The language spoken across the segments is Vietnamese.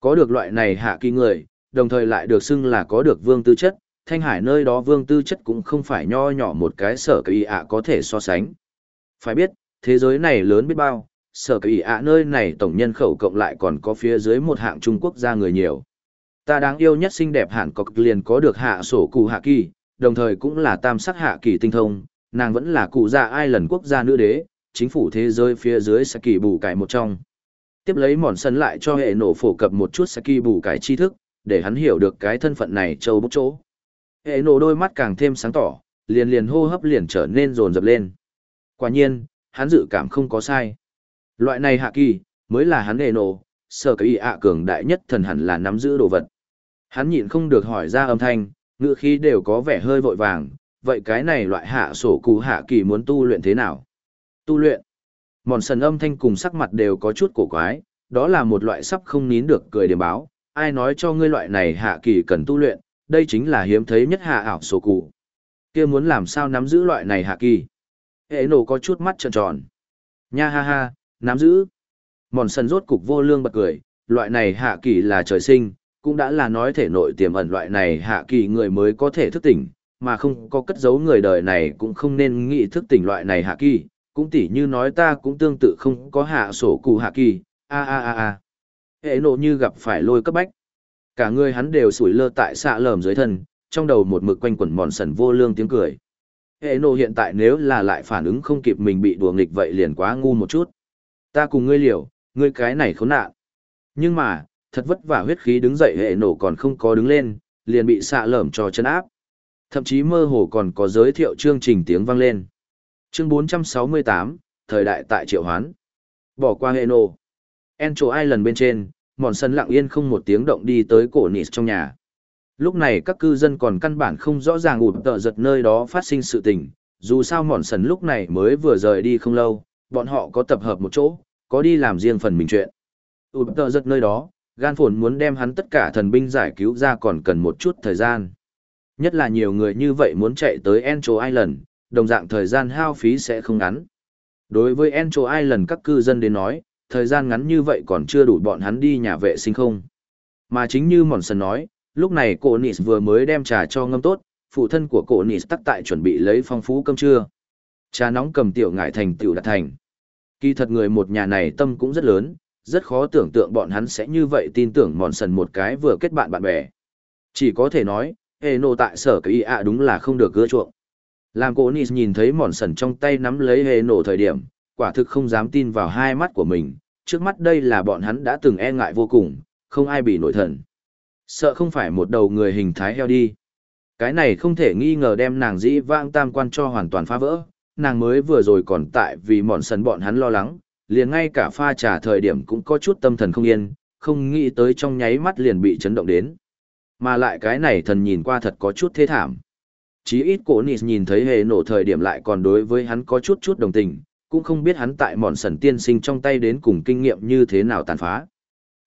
Có được loại này hạ kỳ người, đồng thời lại được xưng là có được vương tư chất, thanh hải nơi đó vương tư chất cũng không phải nho nhỏ một cái sở kỳ ạ có thể so sánh. Phải biết, thế giới này lớn biết bao, sở kỳ ạ nơi này tổng nhân khẩu cộng lại còn có phía dưới một hạng Trung Quốc gia người nhiều. Ta đáng yêu nhất xinh đẹp hẳn có liền có được hạ sổ cụ hạ kỳ, đồng thời cũng là tam sắc hạ kỳ tinh thông, nàng vẫn là cụ gia ai lần quốc gia nữ đế, chính phủ thế giới phía dưới sẽ kỳ bù cải một trong. Tiếp lấy mòn sân lại cho hệ nổ phổ cập một chút sẽ bù cái tri thức, để hắn hiểu được cái thân phận này châu bốc chỗ. Hệ nổ đôi mắt càng thêm sáng tỏ, liền liền hô hấp liền trở nên rồn rập lên. Quả nhiên, hắn dự cảm không có sai. Loại này hạ kỳ, mới là hắn hệ nổ, sở cái ạ cường đại nhất thần hẳn là nắm giữ đồ vật. Hắn nhịn không được hỏi ra âm thanh, ngựa khí đều có vẻ hơi vội vàng, vậy cái này loại hạ sổ cụ hạ kỳ muốn tu luyện thế nào? Tu luyện. Mòn sần âm thanh cùng sắc mặt đều có chút cổ quái, đó là một loại sắp không nín được cười điểm báo, ai nói cho ngươi loại này hạ kỳ cần tu luyện, đây chính là hiếm thấy nhất hạ ảo sổ cụ. kia muốn làm sao nắm giữ loại này hạ kỳ? Hệ nổ có chút mắt trợn tròn. Nha ha ha, nắm giữ. Mòn sần rốt cục vô lương bật cười, loại này hạ kỳ là trời sinh, cũng đã là nói thể nội tiềm ẩn loại này hạ kỳ người mới có thể thức tỉnh, mà không có cất giấu người đời này cũng không nên nghĩ thức tỉnh loại này hạ kỳ, cũng tỉ như nói ta cũng tương tự không có hạ sổ cụ hạ kỳ, a a a a. Hệ nộ như gặp phải lôi cấp bách. Cả người hắn đều sủi lơ tại xạ lởm dưới thân, trong đầu một mực quanh quẩn mòn sần vô lương tiếng cười. Hệ nộ hiện tại nếu là lại phản ứng không kịp mình bị đùa nghịch vậy liền quá ngu một chút. Ta cùng ngươi liều, ngươi cái này khốn nạn. Nhưng mà, thật vất vả huyết khí đứng dậy hệ nổ còn không có đứng lên, liền bị xạ lởm cho chân áp. Thậm chí mơ hồ còn có giới thiệu chương trình tiếng vang lên. Chương 468, thời đại tại triệu hoán. Bỏ qua hệ nổ. En chỗ ai lần bên trên, mòn sân lặng yên không một tiếng động đi tới cổ nịt trong nhà. Lúc này các cư dân còn căn bản không rõ ràng ụt tợ giật nơi đó phát sinh sự tình, dù sao mòn sần lúc này mới vừa rời đi không lâu, bọn họ có tập hợp một chỗ, có đi làm riêng phần mình chuyện. ụt tợ giật nơi đó, gan phồn muốn đem hắn tất cả thần binh giải cứu ra còn cần một chút thời gian. Nhất là nhiều người như vậy muốn chạy tới Encho Island, đồng dạng thời gian hao phí sẽ không ngắn. Đối với Encho Island các cư dân đến nói, thời gian ngắn như vậy còn chưa đủ bọn hắn đi nhà vệ sinh không. Mà chính như Monson nói, lúc này cổ Nis vừa mới đem trà cho ngâm tốt, phụ thân của cổ Nis tắc tại chuẩn bị lấy phong phú cơm trưa. Trà nóng cầm tiểu ngải thành tiểu đạt thành. Kỳ thật người một nhà này tâm cũng rất lớn, rất khó tưởng tượng bọn hắn sẽ như vậy tin tưởng mòn sần một cái vừa kết bạn bạn bè. Chỉ có thể nói, Eno tại sở cái ý ạ đúng là không được gỡ chuộng. Làm cô Nis nhìn thấy mòn sần trong tay nắm lấy hệ nổ thời điểm, quả thực không dám tin vào hai mắt của mình, trước mắt đây là bọn hắn đã từng e ngại vô cùng, không ai bị nổi thần. Sợ không phải một đầu người hình thái heo đi. Cái này không thể nghi ngờ đem nàng dĩ vãng tam quan cho hoàn toàn phá vỡ, nàng mới vừa rồi còn tại vì mòn sần bọn hắn lo lắng, liền ngay cả pha trà thời điểm cũng có chút tâm thần không yên, không nghĩ tới trong nháy mắt liền bị chấn động đến. Mà lại cái này thần nhìn qua thật có chút thế thảm. Chí ít cổ nịt nhìn thấy hệ nổ thời điểm lại còn đối với hắn có chút chút đồng tình, cũng không biết hắn tại mòn sần tiên sinh trong tay đến cùng kinh nghiệm như thế nào tàn phá.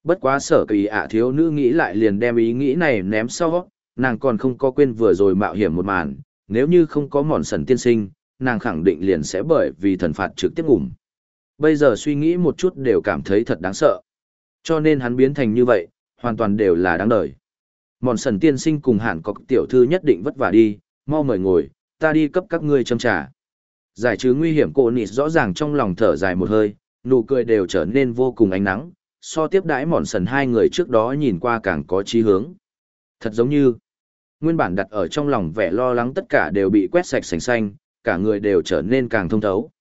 Bất quá sở kỳ ạ thiếu nữ nghĩ lại liền đem ý nghĩ này ném sau, nàng còn không có quên vừa rồi mạo hiểm một màn, nếu như không có mòn sần tiên sinh, nàng khẳng định liền sẽ bởi vì thần phạt trực tiếp ngủm. Bây giờ suy nghĩ một chút đều cảm thấy thật đáng sợ. Cho nên hắn biến thành như vậy, hoàn toàn đều là đáng đời. Mòn sần tiên sinh cùng hẳn có tiểu thư nhất định vất vả đi, mau mời ngồi, ta đi cấp các ngươi châm trà. Giải trừ nguy hiểm cô nịt rõ ràng trong lòng thở dài một hơi, nụ cười đều trở nên vô cùng ánh nắng, so tiếp đãi mòn sần hai người trước đó nhìn qua càng có chí hướng. Thật giống như, nguyên bản đặt ở trong lòng vẻ lo lắng tất cả đều bị quét sạch sành xanh, cả người đều trở nên càng thông thấu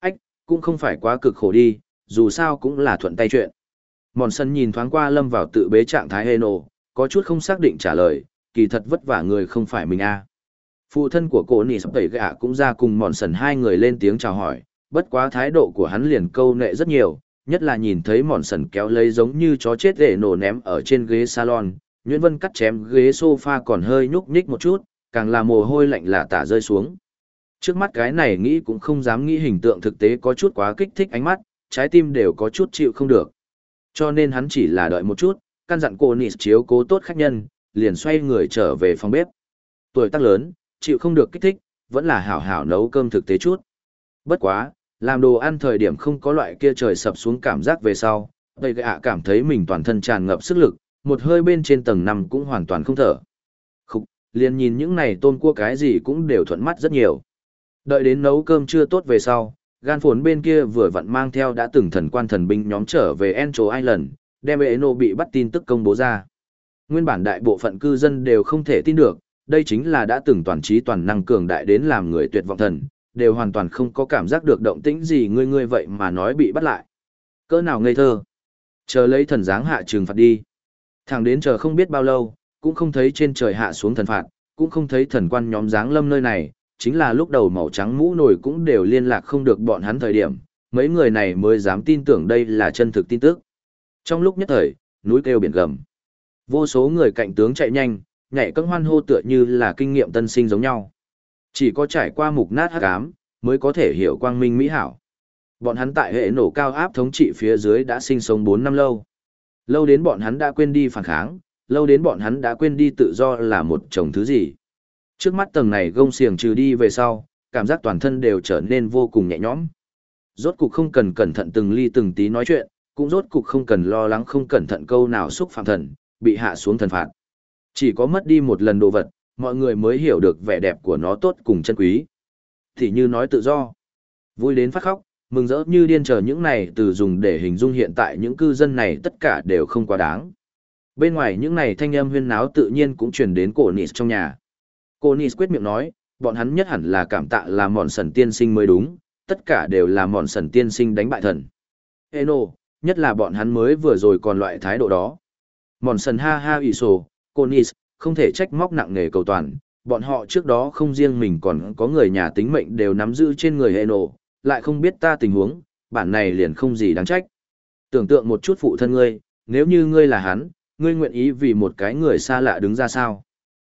Ách, cũng không phải quá cực khổ đi, dù sao cũng là thuận tay chuyện. Mòn sân nhìn thoáng qua lâm vào tự bế trạng thái hê nổ, có chút không xác định trả lời, kỳ thật vất vả người không phải mình a. À. Phụ thân của cô nỉ sắp tẩy gạ cũng ra cùng mòn sần hai người lên tiếng chào hỏi, bất quá thái độ của hắn liền câu nệ rất nhiều, nhất là nhìn thấy mòn sần kéo lấy giống như chó chết để nổ ném ở trên ghế salon, Nguyễn Vân cắt chém ghế sofa còn hơi nhúc nhích một chút, càng là mồ hôi lạnh lạ tả rơi xuống. Trước mắt cái này nghĩ cũng không dám nghĩ hình tượng thực tế có chút quá kích thích ánh mắt, trái tim đều có chút chịu không được. Cho nên hắn chỉ là đợi một chút, căn dặn cô Nịt chiếu cố tốt khách nhân, liền xoay người trở về phòng bếp. Tuổi tác lớn, chịu không được kích thích, vẫn là hảo hảo nấu cơm thực tế chút. Bất quá, làm đồ ăn thời điểm không có loại kia trời sập xuống cảm giác về sau, Tây gạ cảm thấy mình toàn thân tràn ngập sức lực, một hơi bên trên tầng năm cũng hoàn toàn không thở. Khúc, liền nhìn những này tôm cua cái gì cũng đều thuận mắt rất nhiều. Đợi đến nấu cơm chưa tốt về sau, gan phốn bên kia vừa vặn mang theo đã từng thần quan thần binh nhóm trở về Encho Island, đem Eno bị bắt tin tức công bố ra. Nguyên bản đại bộ phận cư dân đều không thể tin được, đây chính là đã từng toàn trí toàn năng cường đại đến làm người tuyệt vọng thần, đều hoàn toàn không có cảm giác được động tĩnh gì ngươi ngươi vậy mà nói bị bắt lại. Cỡ nào ngây thơ. Chờ lấy thần giáng hạ trừng phạt đi. Thẳng đến chờ không biết bao lâu, cũng không thấy trên trời hạ xuống thần phạt, cũng không thấy thần quan nhóm dáng lâm nơi này, chính là lúc đầu màu trắng mũ nổi cũng đều liên lạc không được bọn hắn thời điểm, mấy người này mới dám tin tưởng đây là chân thực tin tức. Trong lúc nhất thời, núi kêu biển gầm. Vô số người cạnh tướng chạy nhanh, nhảy cân hoan hô tựa như là kinh nghiệm tân sinh giống nhau. Chỉ có trải qua mục nát hắc ám, mới có thể hiểu quang minh mỹ hảo. Bọn hắn tại hệ nổ cao áp thống trị phía dưới đã sinh sống 4 năm lâu. Lâu đến bọn hắn đã quên đi phản kháng, lâu đến bọn hắn đã quên đi tự do là một chồng thứ gì. Trước mắt tầng này gông xiềng trừ đi về sau, cảm giác toàn thân đều trở nên vô cùng nhẹ nhõm. Rốt cục không cần cẩn thận từng ly từng tí nói chuyện, cũng rốt cục không cần lo lắng không cẩn thận câu nào xúc phạm thần, bị hạ xuống thần phạt. Chỉ có mất đi một lần đồ vật, mọi người mới hiểu được vẻ đẹp của nó tốt cùng chân quý. Thì như nói tự do, vui đến phát khóc, mừng rỡ như điên chờ những này từ dùng để hình dung hiện tại những cư dân này tất cả đều không quá đáng. Bên ngoài những này thanh âm huyên náo tự nhiên cũng truyền đến cổ Nis trong nhà. Cô Nis quyết miệng nói, bọn hắn nhất hẳn là cảm tạ là mòn sần tiên sinh mới đúng, tất cả đều là mòn sần tiên sinh đánh bại thần. Eno, nhất là bọn hắn mới vừa rồi còn loại thái độ đó. Mòn sần ha ha ủy sổ, Conis, không thể trách móc nặng nề cầu toàn, bọn họ trước đó không riêng mình còn có người nhà tính mệnh đều nắm giữ trên người Eno, lại không biết ta tình huống, bản này liền không gì đáng trách. Tưởng tượng một chút phụ thân ngươi, nếu như ngươi là hắn, ngươi nguyện ý vì một cái người xa lạ đứng ra sao?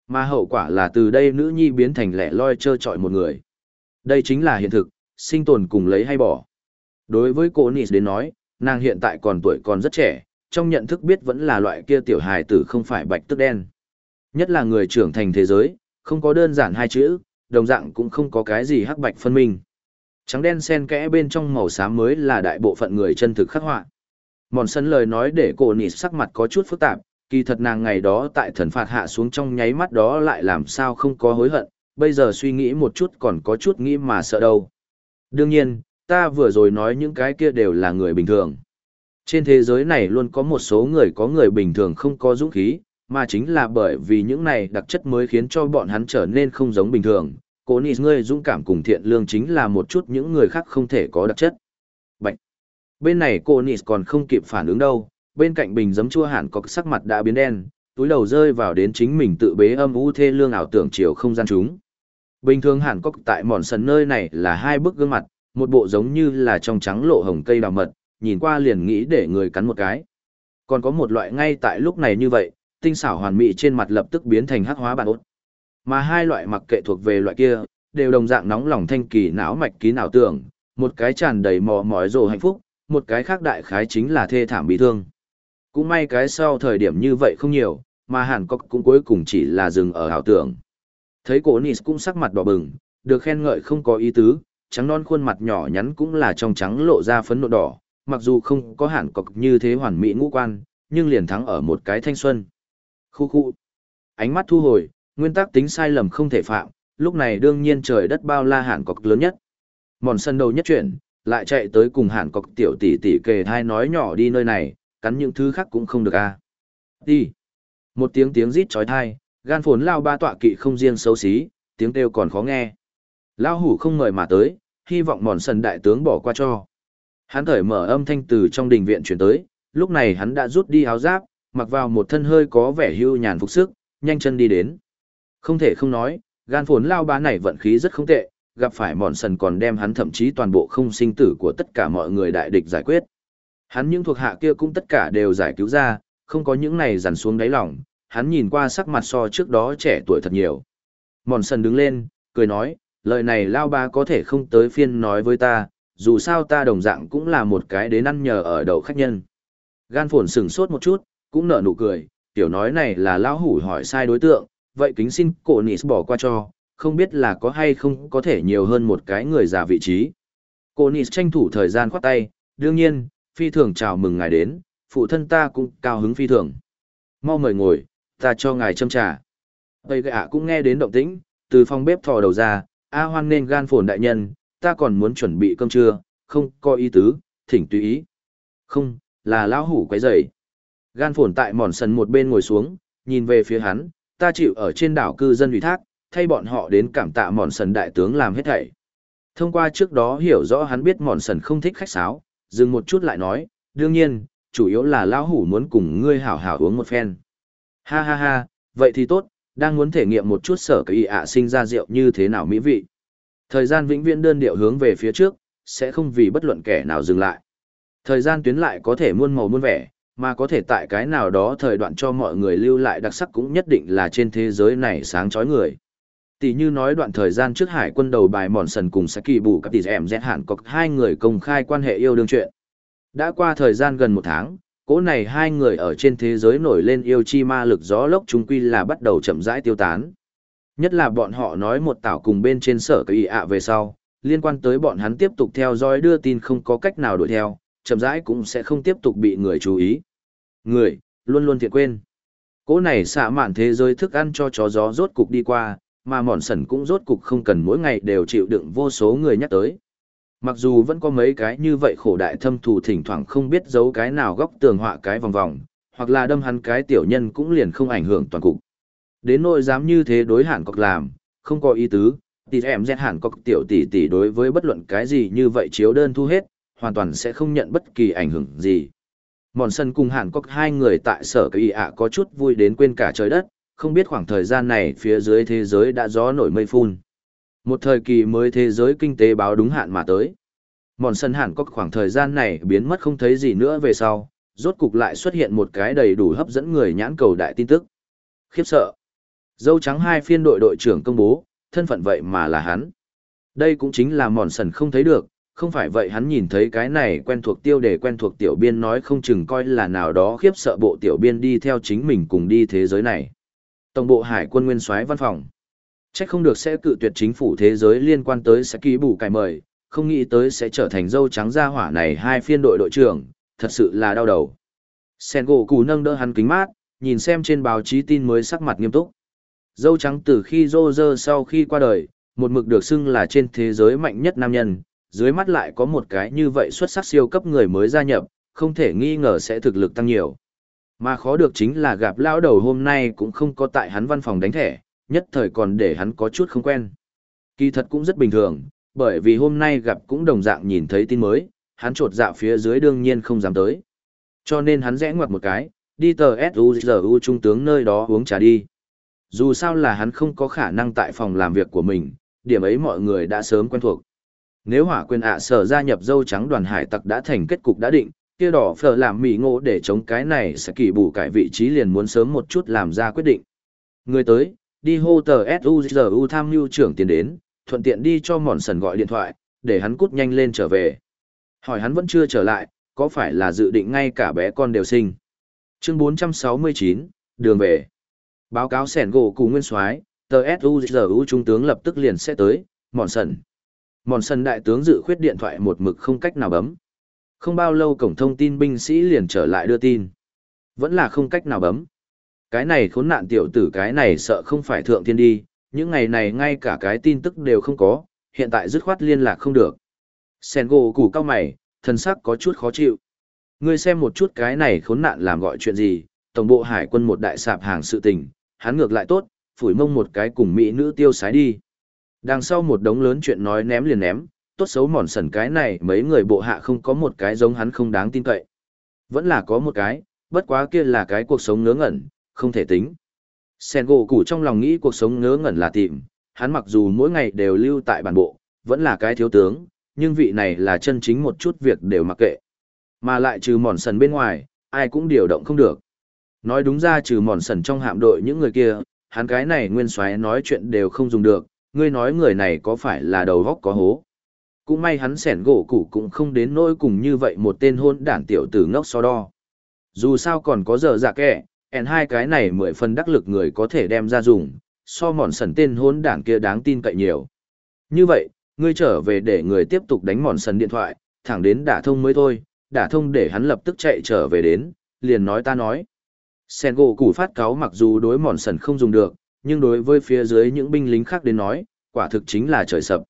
Mà hậu quả là từ đây nữ nhi biến thành lẻ loi trơ trọi một người. Đây chính là hiện thực, sinh tồn cùng lấy hay bỏ. Đối với cô Nis đến nói, nàng hiện tại còn tuổi còn rất trẻ, trong nhận thức biết vẫn là loại kia tiểu hài tử không phải bạch tức đen. Nhất là người trưởng thành thế giới, không có đơn giản hai chữ, đồng dạng cũng không có cái gì hắc bạch phân minh. Trắng đen xen kẽ bên trong màu xám mới là đại bộ phận người chân thực khắc họa. Mòn sân lời nói để cổ nịt sắc mặt có chút phức tạp, kỳ thật nàng ngày đó tại thần phạt hạ xuống trong nháy mắt đó lại làm sao không có hối hận, bây giờ suy nghĩ một chút còn có chút nghĩ mà sợ đâu. Đương nhiên, ta vừa rồi nói những cái kia đều là người bình thường. Trên thế giới này luôn có một số người có người bình thường không có dũng khí, mà chính là bởi vì những này đặc chất mới khiến cho bọn hắn trở nên không giống bình thường, cố nị ngươi dũng cảm cùng thiện lương chính là một chút những người khác không thể có đặc chất. Bạch. Bên này cô nị còn không kịp phản ứng đâu, bên cạnh bình giấm chua hẳn có sắc mặt đã biến đen, túi đầu rơi vào đến chính mình tự bế âm u thê lương ảo tưởng chiều không gian chúng. Bình thường hẳn có tại mòn sần nơi này là hai bức gương mặt, một bộ giống như là trong trắng lộ hồng cây đào mật, nhìn qua liền nghĩ để người cắn một cái. Còn có một loại ngay tại lúc này như vậy, tinh xảo hoàn mỹ trên mặt lập tức biến thành hắc hóa bản ốt. Mà hai loại mặc kệ thuộc về loại kia, đều đồng dạng nóng lòng thanh kỳ não mạch ký não tưởng, một cái tràn đầy mò mỏi rồ hạnh phúc, một cái khác đại khái chính là thê thảm bị thương. Cũng may cái sau thời điểm như vậy không nhiều, mà Hàn Cốc cũng cuối cùng chỉ là dừng ở ảo tưởng. Thấy cổ Nis cũng sắc mặt đỏ bừng, được khen ngợi không có ý tứ, trắng non khuôn mặt nhỏ nhắn cũng là trong trắng lộ ra phấn nộ đỏ, mặc dù không có hẳn cọc như thế hoàn mỹ ngũ quan, nhưng liền thắng ở một cái thanh xuân. Khu khu. Ánh mắt thu hồi, nguyên tắc tính sai lầm không thể phạm, lúc này đương nhiên trời đất bao la hẳn cọc lớn nhất. Mòn sân đầu nhất chuyển, lại chạy tới cùng hẳn cọc tiểu tỷ tỷ kề thai nói nhỏ đi nơi này, cắn những thứ khác cũng không được a. À. Đi. Một tiếng tiếng rít chói tai, gan phồn lao ba tọa kỵ không riêng xấu xí, tiếng kêu còn khó nghe. Lao hủ không mời mà tới, hy vọng mòn sần đại tướng bỏ qua cho. Hắn thởi mở âm thanh từ trong đình viện chuyển tới, lúc này hắn đã rút đi áo giáp, mặc vào một thân hơi có vẻ hưu nhàn phục sức, nhanh chân đi đến. Không thể không nói, gan phồn lao bá này vận khí rất không tệ, gặp phải mòn sần còn đem hắn thậm chí toàn bộ không sinh tử của tất cả mọi người đại địch giải quyết. Hắn những thuộc hạ kia cũng tất cả đều giải cứu ra, không có những này dằn xuống đáy lòng, hắn nhìn qua sắc mặt so trước đó trẻ tuổi thật nhiều. Mòn sần đứng lên, cười nói, lời này lao bá có thể không tới phiên nói với ta, dù sao ta đồng dạng cũng là một cái đến ăn nhờ ở đậu khách nhân. Gan phồn sừng sốt một chút, cũng nở nụ cười, tiểu nói này là lão hủ hỏi sai đối tượng, vậy kính xin cổ nị bỏ qua cho, không biết là có hay không có thể nhiều hơn một cái người già vị trí. Cô Nị tranh thủ thời gian khoát tay, đương nhiên, phi thường chào mừng ngài đến, phụ thân ta cũng cao hứng phi thường. Mau mời ngồi, ta cho ngài châm trà. Tây gạ cũng nghe đến động tĩnh, từ phòng bếp thò đầu ra, A hoan nên gan phồn đại nhân, ta còn muốn chuẩn bị cơm trưa, không có ý tứ, thỉnh tùy ý. Không, là lão hủ quấy rầy. Gan phồn tại mòn sần một bên ngồi xuống, nhìn về phía hắn, ta chịu ở trên đảo cư dân ủy thác, thay bọn họ đến cảm tạ mòn sần đại tướng làm hết thảy. Thông qua trước đó hiểu rõ hắn biết mòn sần không thích khách sáo, dừng một chút lại nói, đương nhiên, chủ yếu là lão hủ muốn cùng ngươi hảo hảo uống một phen. Ha ha ha, vậy thì tốt, đang muốn thể nghiệm một chút sở kỳ ạ sinh ra rượu như thế nào mỹ vị. Thời gian vĩnh viễn đơn điệu hướng về phía trước, sẽ không vì bất luận kẻ nào dừng lại. Thời gian tuyến lại có thể muôn màu muôn vẻ, mà có thể tại cái nào đó thời đoạn cho mọi người lưu lại đặc sắc cũng nhất định là trên thế giới này sáng chói người. Tỷ như nói đoạn thời gian trước hải quân đầu bài mòn sần cùng Saki bù các tỷ em dẹt hẳn, có hai người công khai quan hệ yêu đương chuyện. Đã qua thời gian gần một tháng, cỗ này hai người ở trên thế giới nổi lên yêu chi ma lực gió lốc chúng quy là bắt đầu chậm rãi tiêu tán. Nhất là bọn họ nói một tảo cùng bên trên sở kỳ ạ về sau, liên quan tới bọn hắn tiếp tục theo dõi đưa tin không có cách nào đuổi theo, chậm rãi cũng sẽ không tiếp tục bị người chú ý. Người, luôn luôn thiện quên. Cỗ này xạ mạn thế giới thức ăn cho chó gió rốt cục đi qua, mà mòn sần cũng rốt cục không cần mỗi ngày đều chịu đựng vô số người nhắc tới. Mặc dù vẫn có mấy cái như vậy khổ đại thâm thù thỉnh thoảng không biết giấu cái nào góc tường họa cái vòng vòng, hoặc là đâm hắn cái tiểu nhân cũng liền không ảnh hưởng toàn cục. Đến nỗi dám như thế đối hạn cọc làm, không có ý tứ, thì em dẹt hạn cọc tiểu tỷ tỷ đối với bất luận cái gì như vậy chiếu đơn thu hết, hoàn toàn sẽ không nhận bất kỳ ảnh hưởng gì. Mòn sân cùng hạn cọc hai người tại sở kỳ ạ có chút vui đến quên cả trời đất, không biết khoảng thời gian này phía dưới thế giới đã gió nổi mây phun. Một thời kỳ mới thế giới kinh tế báo đúng hạn mà tới. Mòn sân hẳn có khoảng thời gian này biến mất không thấy gì nữa về sau, rốt cục lại xuất hiện một cái đầy đủ hấp dẫn người nhãn cầu đại tin tức. Khiếp sợ. Dâu trắng hai phiên đội đội trưởng công bố, thân phận vậy mà là hắn. Đây cũng chính là mòn sần không thấy được, không phải vậy hắn nhìn thấy cái này quen thuộc tiêu đề quen thuộc tiểu biên nói không chừng coi là nào đó khiếp sợ bộ tiểu biên đi theo chính mình cùng đi thế giới này. Tổng bộ hải quân nguyên soái văn phòng. Chắc không được sẽ cự tuyệt chính phủ thế giới liên quan tới sẽ ký bù cải mời, không nghĩ tới sẽ trở thành dâu trắng gia hỏa này hai phiên đội đội trưởng, thật sự là đau đầu. Sen gỗ cù nâng đỡ hắn kính mát, nhìn xem trên báo chí tin mới sắc mặt nghiêm túc. Dâu trắng từ khi rô rơ sau khi qua đời, một mực được xưng là trên thế giới mạnh nhất nam nhân, dưới mắt lại có một cái như vậy xuất sắc siêu cấp người mới gia nhập, không thể nghi ngờ sẽ thực lực tăng nhiều. Mà khó được chính là gặp lão đầu hôm nay cũng không có tại hắn văn phòng đánh thẻ, nhất thời còn để hắn có chút không quen. Kỳ thật cũng rất bình thường, bởi vì hôm nay gặp cũng đồng dạng nhìn thấy tin mới, hắn trột dạ phía dưới đương nhiên không dám tới. Cho nên hắn rẽ ngoặt một cái, đi tờ S.U.G.U. trung tướng nơi đó uống trà đi. Dù sao là hắn không có khả năng tại phòng làm việc của mình, điểm ấy mọi người đã sớm quen thuộc. Nếu hỏa quyền ạ sở gia nhập dâu trắng đoàn hải tặc đã thành kết cục đã định, kia đỏ phở làm mỉ ngộ để chống cái này sẽ kỳ bù cải vị trí liền muốn sớm một chút làm ra quyết định. Người tới, đi hô tờ SUZU tham mưu trưởng tiền đến, thuận tiện đi cho mòn sần gọi điện thoại, để hắn cút nhanh lên trở về. Hỏi hắn vẫn chưa trở lại, có phải là dự định ngay cả bé con đều sinh. Chương 469, đường về. Báo cáo sẻn gỗ cù nguyên soái tờ Giờ U trung tướng lập tức liền sẽ tới, mòn sần. Mòn sần đại tướng dự khuyết điện thoại một mực không cách nào bấm. Không bao lâu cổng thông tin binh sĩ liền trở lại đưa tin. Vẫn là không cách nào bấm. Cái này khốn nạn tiểu tử cái này sợ không phải thượng thiên đi, những ngày này ngay cả cái tin tức đều không có, hiện tại dứt khoát liên lạc không được. Sen gỗ củ cao mày, thân sắc có chút khó chịu. Ngươi xem một chút cái này khốn nạn làm gọi chuyện gì, tổng bộ hải quân một đại sạp hàng sự tình, hắn ngược lại tốt, phủi mông một cái cùng mỹ nữ tiêu sái đi. Đằng sau một đống lớn chuyện nói ném liền ném, tốt xấu mòn sần cái này mấy người bộ hạ không có một cái giống hắn không đáng tin cậy. Vẫn là có một cái, bất quá kia là cái cuộc sống ngớ ngẩn, không thể tính. Sen gỗ củ trong lòng nghĩ cuộc sống ngớ ngẩn là tìm, hắn mặc dù mỗi ngày đều lưu tại bản bộ, vẫn là cái thiếu tướng, nhưng vị này là chân chính một chút việc đều mặc kệ. Mà lại trừ mòn sần bên ngoài, ai cũng điều động không được. Nói đúng ra trừ mòn sần trong hạm đội những người kia, hắn cái này nguyên soái nói chuyện đều không dùng được, ngươi nói người này có phải là đầu góc có hố. Cũng may hắn sẻn gỗ củ cũng không đến nỗi cùng như vậy một tên hôn đản tiểu tử ngốc so đo. Dù sao còn có giờ dạ kẻ, ẹn hai cái này mười phần đắc lực người có thể đem ra dùng, so mòn sần tên hôn đản kia đáng tin cậy nhiều. Như vậy, ngươi trở về để người tiếp tục đánh mòn sần điện thoại, thẳng đến đả thông mới thôi, đả thông để hắn lập tức chạy trở về đến, liền nói ta nói. Sen gỗ củ phát cáo mặc dù đối mòn sần không dùng được, nhưng đối với phía dưới những binh lính khác đến nói, quả thực chính là trời sập.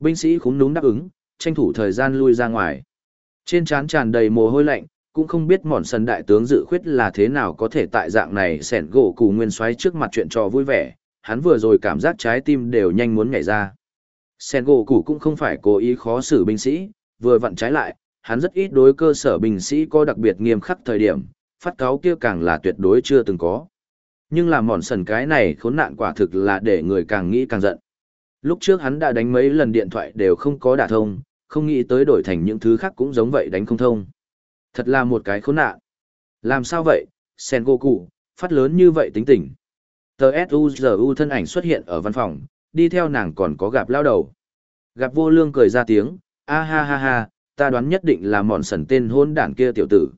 Binh sĩ khúng núm đáp ứng, tranh thủ thời gian lui ra ngoài. Trên trán tràn đầy mồ hôi lạnh, cũng không biết mòn sần đại tướng dự khuyết là thế nào có thể tại dạng này sẻn gỗ cù nguyên xoáy trước mặt chuyện trò vui vẻ, hắn vừa rồi cảm giác trái tim đều nhanh muốn nhảy ra. sẻn gỗ cù cũng không phải cố ý khó xử binh sĩ, vừa vặn trái lại, hắn rất ít đối cơ sở binh sĩ có đặc biệt nghiêm khắc thời điểm, phát cáo kia càng là tuyệt đối chưa từng có. Nhưng làm mòn sần cái này khốn nạn quả thực là để người càng nghĩ càng giận. Lúc trước hắn đã đánh mấy lần điện thoại đều không có đả thông, không nghĩ tới đổi thành những thứ khác cũng giống vậy đánh không thông. Thật là một cái khốn nạn. Làm sao vậy, Sen Goku, phát lớn như vậy tính tình. Tờ S.U.G.U. thân ảnh xuất hiện ở văn phòng, đi theo nàng còn có gặp lao đầu. Gặp vô lương cười ra tiếng, a ha ha ha, ta đoán nhất định là mòn sần tên hôn đản kia tiểu tử.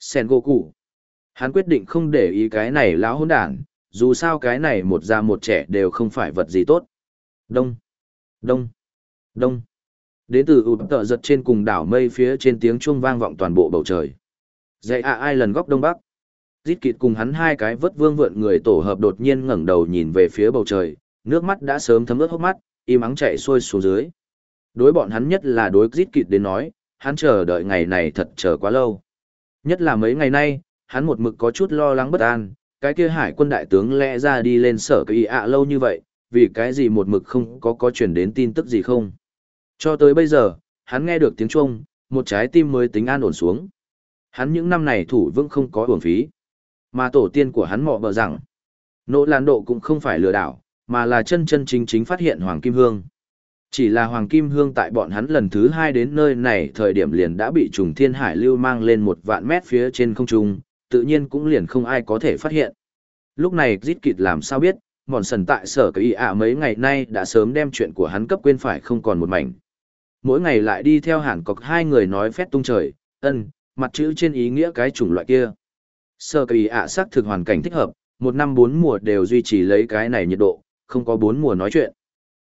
Sen Goku. Hắn quyết định không để ý cái này lão hôn đản, dù sao cái này một già một trẻ đều không phải vật gì tốt. Đông, đông, đông. Đến từ ụp tợ giật trên cùng đảo mây phía trên tiếng chuông vang vọng toàn bộ bầu trời. Dạy ạ ai lần góc đông bắc. Dít kịt cùng hắn hai cái vất vương vượn người tổ hợp đột nhiên ngẩng đầu nhìn về phía bầu trời, nước mắt đã sớm thấm ướt hốc mắt, im ắng chạy xuôi xuống dưới. Đối bọn hắn nhất là đối Dít kịt đến nói, hắn chờ đợi ngày này thật chờ quá lâu. Nhất là mấy ngày nay, hắn một mực có chút lo lắng bất an, cái kia hải quân đại tướng lẽ ra đi lên sở kỳ ạ lâu như vậy, vì cái gì một mực không có có chuyển đến tin tức gì không. Cho tới bây giờ, hắn nghe được tiếng chuông, một trái tim mới tính an ổn xuống. Hắn những năm này thủ vững không có uổng phí. Mà tổ tiên của hắn mọ bờ rằng, nỗ lan độ cũng không phải lừa đảo, mà là chân chân chính chính phát hiện Hoàng Kim Hương. Chỉ là Hoàng Kim Hương tại bọn hắn lần thứ hai đến nơi này thời điểm liền đã bị trùng thiên hải lưu mang lên một vạn mét phía trên không trung, tự nhiên cũng liền không ai có thể phát hiện. Lúc này Dít Kịt làm sao biết, mòn sần tại sở cái y ạ mấy ngày nay đã sớm đem chuyện của hắn cấp quên phải không còn một mảnh. Mỗi ngày lại đi theo hẳn cọc hai người nói phét tung trời, ân, mặt chữ trên ý nghĩa cái chủng loại kia. Sở cái y ạ xác thực hoàn cảnh thích hợp, một năm bốn mùa đều duy trì lấy cái này nhiệt độ, không có bốn mùa nói chuyện.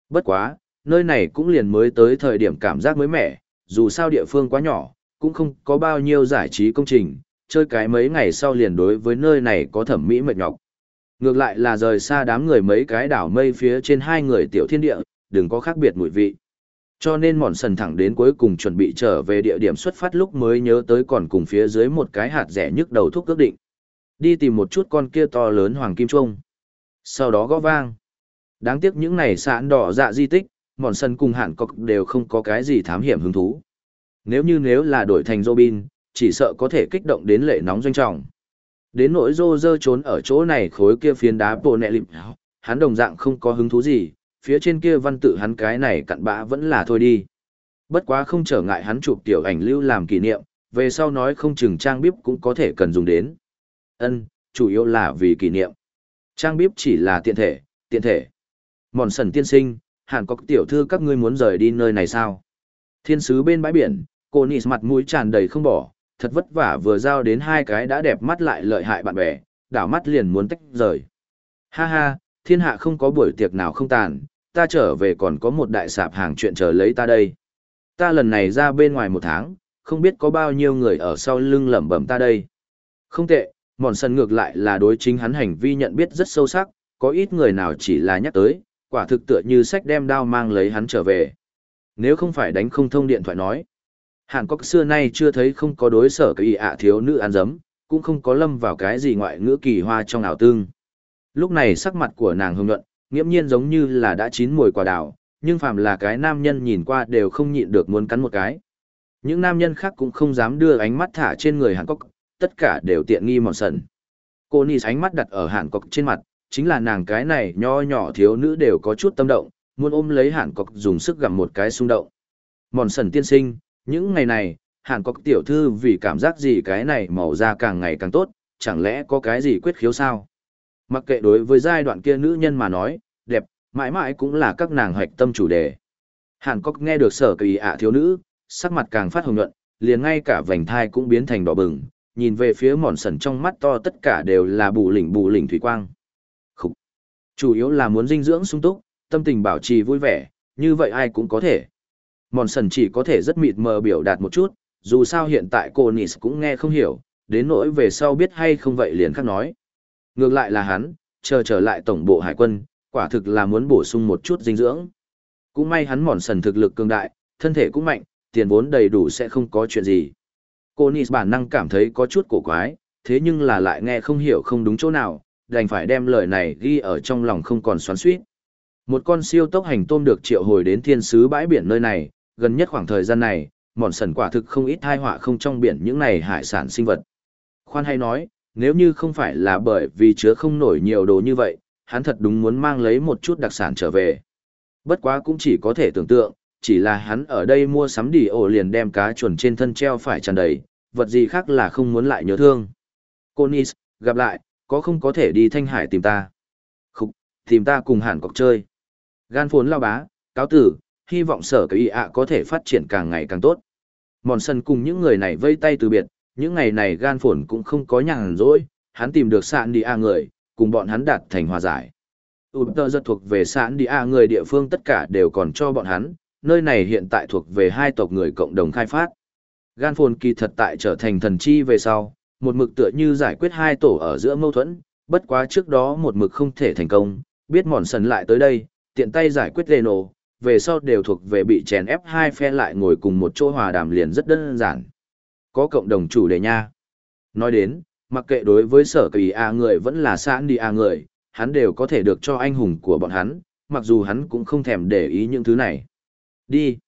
Bất quá, nơi này cũng liền mới tới thời điểm cảm giác mới mẻ, dù sao địa phương quá nhỏ, cũng không có bao nhiêu giải trí công trình, chơi cái mấy ngày sau liền đối với nơi này có thẩm mỹ mệt nhọc. Ngược lại là rời xa đám người mấy cái đảo mây phía trên hai người tiểu thiên địa, đừng có khác biệt mùi vị. Cho nên mòn sần thẳng đến cuối cùng chuẩn bị trở về địa điểm xuất phát lúc mới nhớ tới còn cùng phía dưới một cái hạt rẻ nhức đầu thuốc ước định. Đi tìm một chút con kia to lớn hoàng kim trung. Sau đó gõ vang. Đáng tiếc những này sạn đỏ dạ di tích, mòn sần cùng hạn cọc đều không có cái gì thám hiểm hứng thú. Nếu như nếu là đổi thành Robin, chỉ sợ có thể kích động đến lệ nóng doanh trọng. Đến nỗi rô rơ trốn ở chỗ này khối kia phiến đá bộ nẹ lịp, hắn đồng dạng không có hứng thú gì, phía trên kia văn tự hắn cái này cặn bã vẫn là thôi đi. Bất quá không trở ngại hắn chụp tiểu ảnh lưu làm kỷ niệm, về sau nói không chừng trang bíp cũng có thể cần dùng đến. Ân, chủ yếu là vì kỷ niệm. Trang bíp chỉ là tiện thể, tiện thể. Mòn sần tiên sinh, hẳn có tiểu thư các ngươi muốn rời đi nơi này sao? Thiên sứ bên bãi biển, cô Nis mặt mũi tràn đầy không bỏ, thật vất vả vừa giao đến hai cái đã đẹp mắt lại lợi hại bạn bè, đảo mắt liền muốn tách rời. Ha ha, thiên hạ không có buổi tiệc nào không tàn, ta trở về còn có một đại sạp hàng chuyện chờ lấy ta đây. Ta lần này ra bên ngoài một tháng, không biết có bao nhiêu người ở sau lưng lẩm bẩm ta đây. Không tệ, mòn sân ngược lại là đối chính hắn hành vi nhận biết rất sâu sắc, có ít người nào chỉ là nhắc tới, quả thực tựa như sách đem đao mang lấy hắn trở về. Nếu không phải đánh không thông điện thoại nói, Hàn Quốc xưa nay chưa thấy không có đối sở cái ý ạ thiếu nữ ăn dấm, cũng không có lâm vào cái gì ngoại ngữ kỳ hoa trong ảo tương. Lúc này sắc mặt của nàng hồng nhuận, nghiễm nhiên giống như là đã chín mùi quả đào, nhưng phàm là cái nam nhân nhìn qua đều không nhịn được muốn cắn một cái. Những nam nhân khác cũng không dám đưa ánh mắt thả trên người Hàn Quốc, tất cả đều tiện nghi mòn sần. Cô Nhi ánh mắt đặt ở Hàn Quốc trên mặt, chính là nàng cái này nho nhỏ thiếu nữ đều có chút tâm động, muốn ôm lấy Hàn Quốc dùng sức gặm một cái xung động. Mòn sần tiên sinh, những ngày này, Hàn có tiểu thư vì cảm giác gì cái này màu da càng ngày càng tốt, chẳng lẽ có cái gì quyết khiếu sao? Mặc kệ đối với giai đoạn kia nữ nhân mà nói, đẹp, mãi mãi cũng là các nàng hoạch tâm chủ đề. Hàn Quốc nghe được sở kỳ ạ thiếu nữ, sắc mặt càng phát hồng nhuận, liền ngay cả vành thai cũng biến thành đỏ bừng, nhìn về phía mòn sần trong mắt to tất cả đều là bù lỉnh bù lỉnh thủy quang. Khúc. Chủ yếu là muốn dinh dưỡng sung túc, tâm tình bảo trì vui vẻ, như vậy ai cũng có thể mòn sần chỉ có thể rất mịt mờ biểu đạt một chút dù sao hiện tại cô nis cũng nghe không hiểu đến nỗi về sau biết hay không vậy liền khác nói. Ngược lại là hắn, chờ trở lại tổng bộ hải quân, quả thực là muốn bổ sung một chút dinh dưỡng. Cũng may hắn mòn sần thực lực cường đại, thân thể cũng mạnh, tiền vốn đầy đủ sẽ không có chuyện gì. Cô Nis bản năng cảm thấy có chút cổ quái, thế nhưng là lại nghe không hiểu không đúng chỗ nào, đành phải đem lời này ghi ở trong lòng không còn xoắn suýt. Một con siêu tốc hành tôm được triệu hồi đến thiên sứ bãi biển nơi này, gần nhất khoảng thời gian này, mòn sần quả thực không ít thai họa không trong biển những này hải sản sinh vật. Khoan hay nói, nếu như không phải là bởi vì chứa không nổi nhiều đồ như vậy, hắn thật đúng muốn mang lấy một chút đặc sản trở về. Bất quá cũng chỉ có thể tưởng tượng, chỉ là hắn ở đây mua sắm đỉ ổ liền đem cá chuồn trên thân treo phải tràn đầy, vật gì khác là không muốn lại nhớ thương. Cô Nis, gặp lại, có không có thể đi Thanh Hải tìm ta? Không, tìm ta cùng hẳn cọc chơi. Gan phốn lao bá, cáo tử, hy vọng sở cái ý ạ có thể phát triển càng ngày càng tốt. Mòn sân cùng những người này vây tay từ biệt, những ngày này gan phồn cũng không có nhàn rỗi, hắn tìm được sạn đi a người, cùng bọn hắn đạt thành hòa giải. Ụt tơ rất thuộc về sạn đi a người địa phương tất cả đều còn cho bọn hắn, nơi này hiện tại thuộc về hai tộc người cộng đồng khai phát. Gan phồn kỳ thật tại trở thành thần chi về sau, một mực tựa như giải quyết hai tổ ở giữa mâu thuẫn, bất quá trước đó một mực không thể thành công, biết mòn sần lại tới đây, tiện tay giải quyết Leno, về sau đều thuộc về bị chèn ép hai phe lại ngồi cùng một chỗ hòa đàm liền rất đơn giản. Có cộng đồng chủ đề nha. Nói đến, mặc kệ đối với sở kỳ A người vẫn là sẵn đi A người, hắn đều có thể được cho anh hùng của bọn hắn, mặc dù hắn cũng không thèm để ý những thứ này. Đi.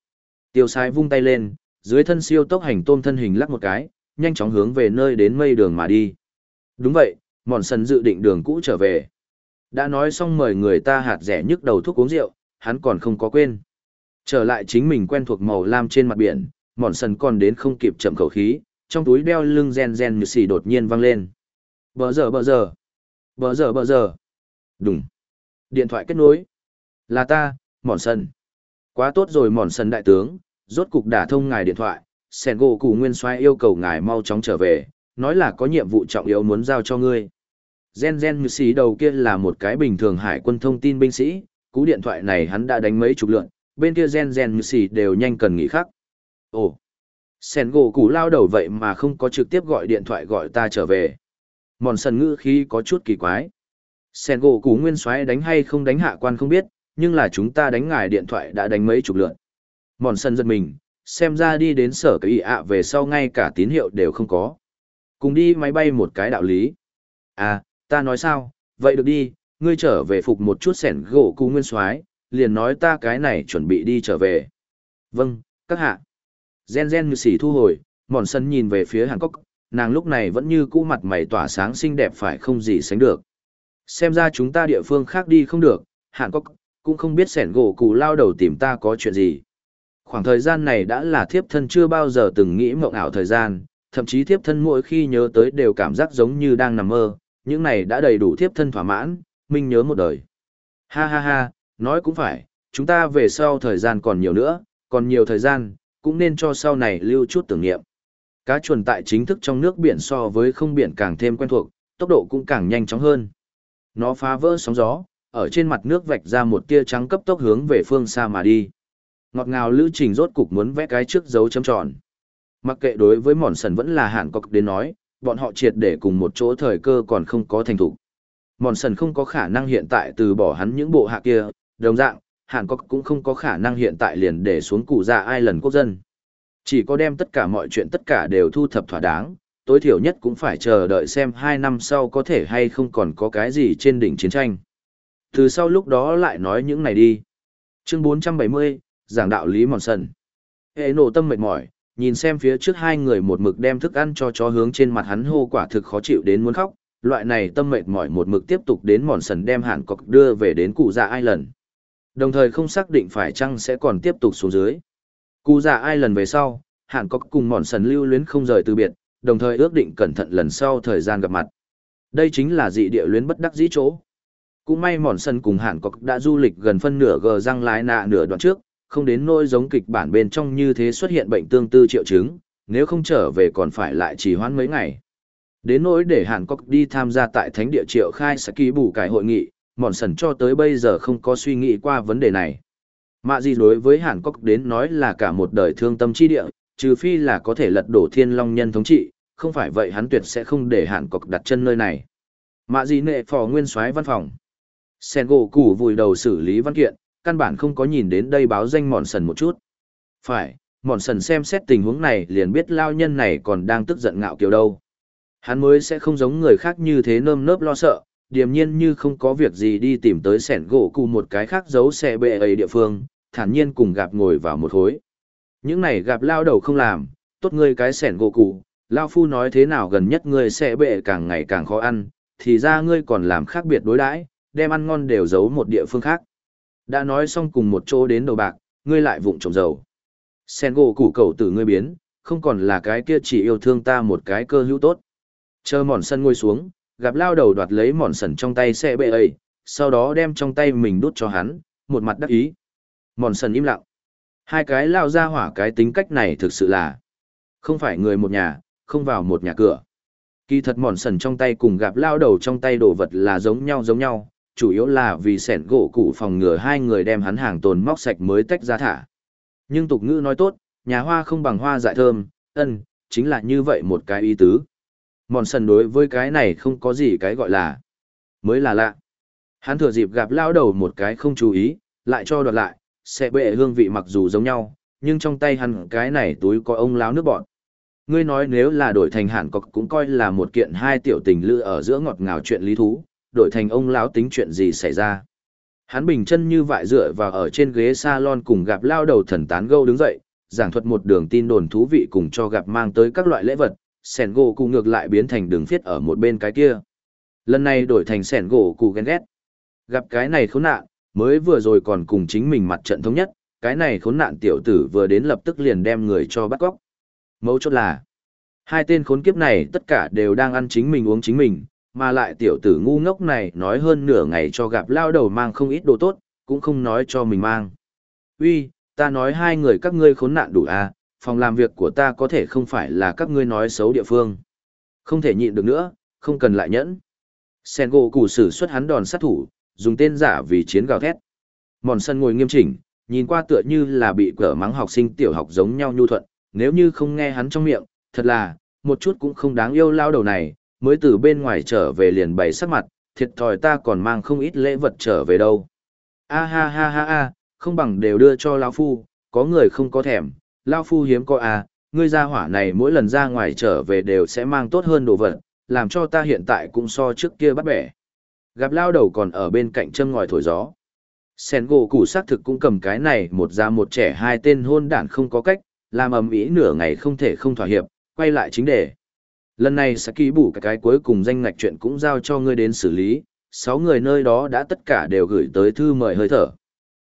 Tiêu sai vung tay lên, dưới thân siêu tốc hành tôm thân hình lắc một cái, nhanh chóng hướng về nơi đến mây đường mà đi. Đúng vậy, mòn sần dự định đường cũ trở về. Đã nói xong mời người ta hạt rẻ nhức đầu thuốc uống rượu, hắn còn không có quên. Trở lại chính mình quen thuộc màu lam trên mặt biển, mòn sần còn đến không kịp chậm khẩu khí, trong túi đeo lưng gen gen như xì đột nhiên vang lên. Bờ giờ bờ giờ. Bờ giờ bờ giờ. Đúng. Điện thoại kết nối. Là ta, mòn sần. Quá tốt rồi mòn sần đại tướng, rốt cục đả thông ngài điện thoại, sẻn gỗ cụ nguyên xoay yêu cầu ngài mau chóng trở về, nói là có nhiệm vụ trọng yếu muốn giao cho ngươi. Gen gen như xì đầu kia là một cái bình thường hải quân thông tin binh sĩ, cú điện thoại này hắn đã đánh mấy chục lượn, bên kia gen gen như xì đều nhanh cần nghỉ khắc. Ồ, sen gỗ củ lao đầu vậy mà không có trực tiếp gọi điện thoại gọi ta trở về. Mòn sần ngữ khí có chút kỳ quái. Sen gỗ củ nguyên soái đánh hay không đánh hạ quan không biết, nhưng là chúng ta đánh ngài điện thoại đã đánh mấy chục lượn. Mòn sần giật mình, xem ra đi đến sở cái ý ạ về sau ngay cả tín hiệu đều không có. Cùng đi máy bay một cái đạo lý. À, ta nói sao, vậy được đi, ngươi trở về phục một chút sẻn gỗ cú nguyên soái liền nói ta cái này chuẩn bị đi trở về. Vâng, các hạ. Gen gen như xỉ thu hồi, mòn sân nhìn về phía Hàn Cốc, nàng lúc này vẫn như cũ mặt mày tỏa sáng xinh đẹp phải không gì sánh được. Xem ra chúng ta địa phương khác đi không được, Hàn Cốc, cũng không biết sẻn gỗ cụ lao đầu tìm ta có chuyện gì. Khoảng thời gian này đã là thiếp thân chưa bao giờ từng nghĩ mộng ảo thời gian, thậm chí thiếp thân mỗi khi nhớ tới đều cảm giác giống như đang nằm mơ, những này đã đầy đủ thiếp thân thỏa mãn, minh nhớ một đời. Ha ha ha, nói cũng phải, chúng ta về sau thời gian còn nhiều nữa, còn nhiều thời gian, cũng nên cho sau này lưu chút tưởng niệm. Cá chuồn tại chính thức trong nước biển so với không biển càng thêm quen thuộc, tốc độ cũng càng nhanh chóng hơn. Nó phá vỡ sóng gió, ở trên mặt nước vạch ra một tia trắng cấp tốc hướng về phương xa mà đi. Ngọt ngào lữ trình rốt cục muốn vẽ cái trước dấu chấm tròn. Mặc kệ đối với mòn sần vẫn là hạn cọc đến nói, bọn họ triệt để cùng một chỗ thời cơ còn không có thành thủ. Mòn sần không có khả năng hiện tại từ bỏ hắn những bộ hạ kia, đồng dạng, Hàn cốc cũng không có khả năng hiện tại liền để xuống cụ già ai lần quốc dân. Chỉ có đem tất cả mọi chuyện tất cả đều thu thập thỏa đáng, tối thiểu nhất cũng phải chờ đợi xem hai năm sau có thể hay không còn có cái gì trên đỉnh chiến tranh. Từ sau lúc đó lại nói những này đi. Chương 470, giảng đạo lý mòn sần. Hệ nổ tâm mệt mỏi, nhìn xem phía trước hai người một mực đem thức ăn cho chó hướng trên mặt hắn hô quả thực khó chịu đến muốn khóc, loại này tâm mệt mỏi một mực tiếp tục đến mòn sần đem hàn cọc đưa về đến cụ già ai lần. Đồng thời không xác định phải chăng sẽ còn tiếp tục xuống dưới. Cụ già ai lần về sau, hàn cọc cùng mòn sần lưu luyến không rời từ biệt, đồng thời ước định cẩn thận lần sau thời gian gặp mặt. Đây chính là dị địa luyến bất đắc dĩ chỗ. Cũng may mòn sần cùng hàn cọc đã du lịch gần phân nửa gờ răng lái nạ nửa đoạn trước, không đến nỗi giống kịch bản bên trong như thế xuất hiện bệnh tương tư triệu chứng, nếu không trở về còn phải lại trì hoãn mấy ngày. Đến nỗi để Hàn Quốc đi tham gia tại Thánh địa triệu khai sẽ ký bù cải hội nghị, mòn sần cho tới bây giờ không có suy nghĩ qua vấn đề này. Mạ gì đối với Hàn Quốc đến nói là cả một đời thương tâm chi địa, trừ phi là có thể lật đổ thiên long nhân thống trị, không phải vậy hắn tuyệt sẽ không để Hàn Cốc đặt chân nơi này. Mạ gì nệ phò nguyên soái văn phòng. Sen gỗ củ vùi đầu xử lý văn kiện, căn bản không có nhìn đến đây báo danh mòn sần một chút. Phải, mòn sần xem xét tình huống này liền biết lao nhân này còn đang tức giận ngạo kiểu đâu. Hắn mới sẽ không giống người khác như thế nơm nớp lo sợ, điềm nhiên như không có việc gì đi tìm tới sẻn gỗ cụ một cái khác giấu xe bệ ấy địa phương, thản nhiên cùng gặp ngồi vào một khối. Những này gặp lao đầu không làm, tốt ngươi cái sẻn gỗ cụ, lao phu nói thế nào gần nhất ngươi xe bệ càng ngày càng khó ăn, thì ra ngươi còn làm khác biệt đối đãi, đem ăn ngon đều giấu một địa phương khác. Đã nói xong cùng một chỗ đến đầu bạc, ngươi lại vụng trồng dầu. Sen gỗ củ cầu tử ngươi biến, không còn là cái kia chỉ yêu thương ta một cái cơ hữu tốt. Chờ mòn sân ngồi xuống, gặp lao đầu đoạt lấy mòn sần trong tay xe bệ ấy, sau đó đem trong tay mình đút cho hắn, một mặt đắc ý. Mòn sần im lặng. Hai cái lao ra hỏa cái tính cách này thực sự là không phải người một nhà, không vào một nhà cửa. Kỳ thật mòn sần trong tay cùng gặp lao đầu trong tay đồ vật là giống nhau giống nhau, chủ yếu là vì sẻn gỗ cụ phòng ngừa hai người đem hắn hàng tồn móc sạch mới tách ra thả. Nhưng tục ngữ nói tốt, nhà hoa không bằng hoa dại thơm, ân, chính là như vậy một cái ý tứ. Mòn sần đối với cái này không có gì cái gọi là mới là lạ. Hắn thừa dịp gặp lao đầu một cái không chú ý, lại cho đoạt lại, sẽ bệ hương vị mặc dù giống nhau, nhưng trong tay hắn cái này túi có ông láo nước bọn. Ngươi nói nếu là đổi thành hẳn cọc cũng coi là một kiện hai tiểu tình lữ ở giữa ngọt ngào chuyện lý thú, đổi thành ông láo tính chuyện gì xảy ra. Hắn bình chân như vại dựa vào ở trên ghế salon cùng gặp lao đầu thần tán gâu đứng dậy, giảng thuật một đường tin đồn thú vị cùng cho gặp mang tới các loại lễ vật, sẻn gỗ cụ ngược lại biến thành đường phiết ở một bên cái kia. Lần này đổi thành sẻn gỗ cụ ghen ghét. Gặp cái này khốn nạn, mới vừa rồi còn cùng chính mình mặt trận thống nhất, cái này khốn nạn tiểu tử vừa đến lập tức liền đem người cho bắt cóc. Mấu chốt là, hai tên khốn kiếp này tất cả đều đang ăn chính mình uống chính mình, mà lại tiểu tử ngu ngốc này nói hơn nửa ngày cho gặp lao đầu mang không ít đồ tốt, cũng không nói cho mình mang. Uy, ta nói hai người các ngươi khốn nạn đủ à, phòng làm việc của ta có thể không phải là các ngươi nói xấu địa phương. Không thể nhịn được nữa, không cần lại nhẫn. Sen gỗ củ sử xuất hắn đòn sát thủ, dùng tên giả vì chiến gào thét. Mòn sân ngồi nghiêm chỉnh, nhìn qua tựa như là bị cỡ mắng học sinh tiểu học giống nhau nhu thuận, nếu như không nghe hắn trong miệng, thật là, một chút cũng không đáng yêu lao đầu này, mới từ bên ngoài trở về liền bày sắc mặt, thiệt thòi ta còn mang không ít lễ vật trở về đâu. A ha ha ha ha, không bằng đều đưa cho lão phu, có người không có thèm, lão phu hiếm có à? ngươi ra hỏa này mỗi lần ra ngoài trở về đều sẽ mang tốt hơn đồ vật, làm cho ta hiện tại cũng so trước kia bắt bẻ. Gặp lao đầu còn ở bên cạnh châm ngòi thổi gió. Sen gỗ củ xác thực cũng cầm cái này một già một trẻ hai tên hôn đản không có cách, làm ầm ĩ nửa ngày không thể không thỏa hiệp, quay lại chính đề. Lần này sẽ bù cái, cái cuối cùng danh ngạch chuyện cũng giao cho ngươi đến xử lý, sáu người nơi đó đã tất cả đều gửi tới thư mời hơi thở.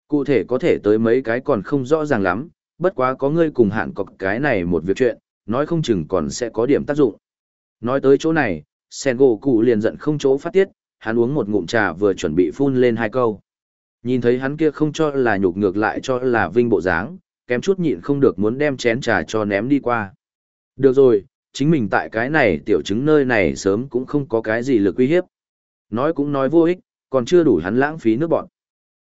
Cụ thể có thể tới mấy cái còn không rõ ràng lắm, bất quá có ngươi cùng hạn cọc cái này một việc chuyện, nói không chừng còn sẽ có điểm tác dụng. Nói tới chỗ này, sen gỗ cụ liền giận không chỗ phát tiết, hắn uống một ngụm trà vừa chuẩn bị phun lên hai câu. Nhìn thấy hắn kia không cho là nhục ngược lại cho là vinh bộ dáng, kém chút nhịn không được muốn đem chén trà cho ném đi qua. Được rồi, chính mình tại cái này tiểu chứng nơi này sớm cũng không có cái gì lực uy hiếp. Nói cũng nói vô ích, còn chưa đủ hắn lãng phí nước bọn.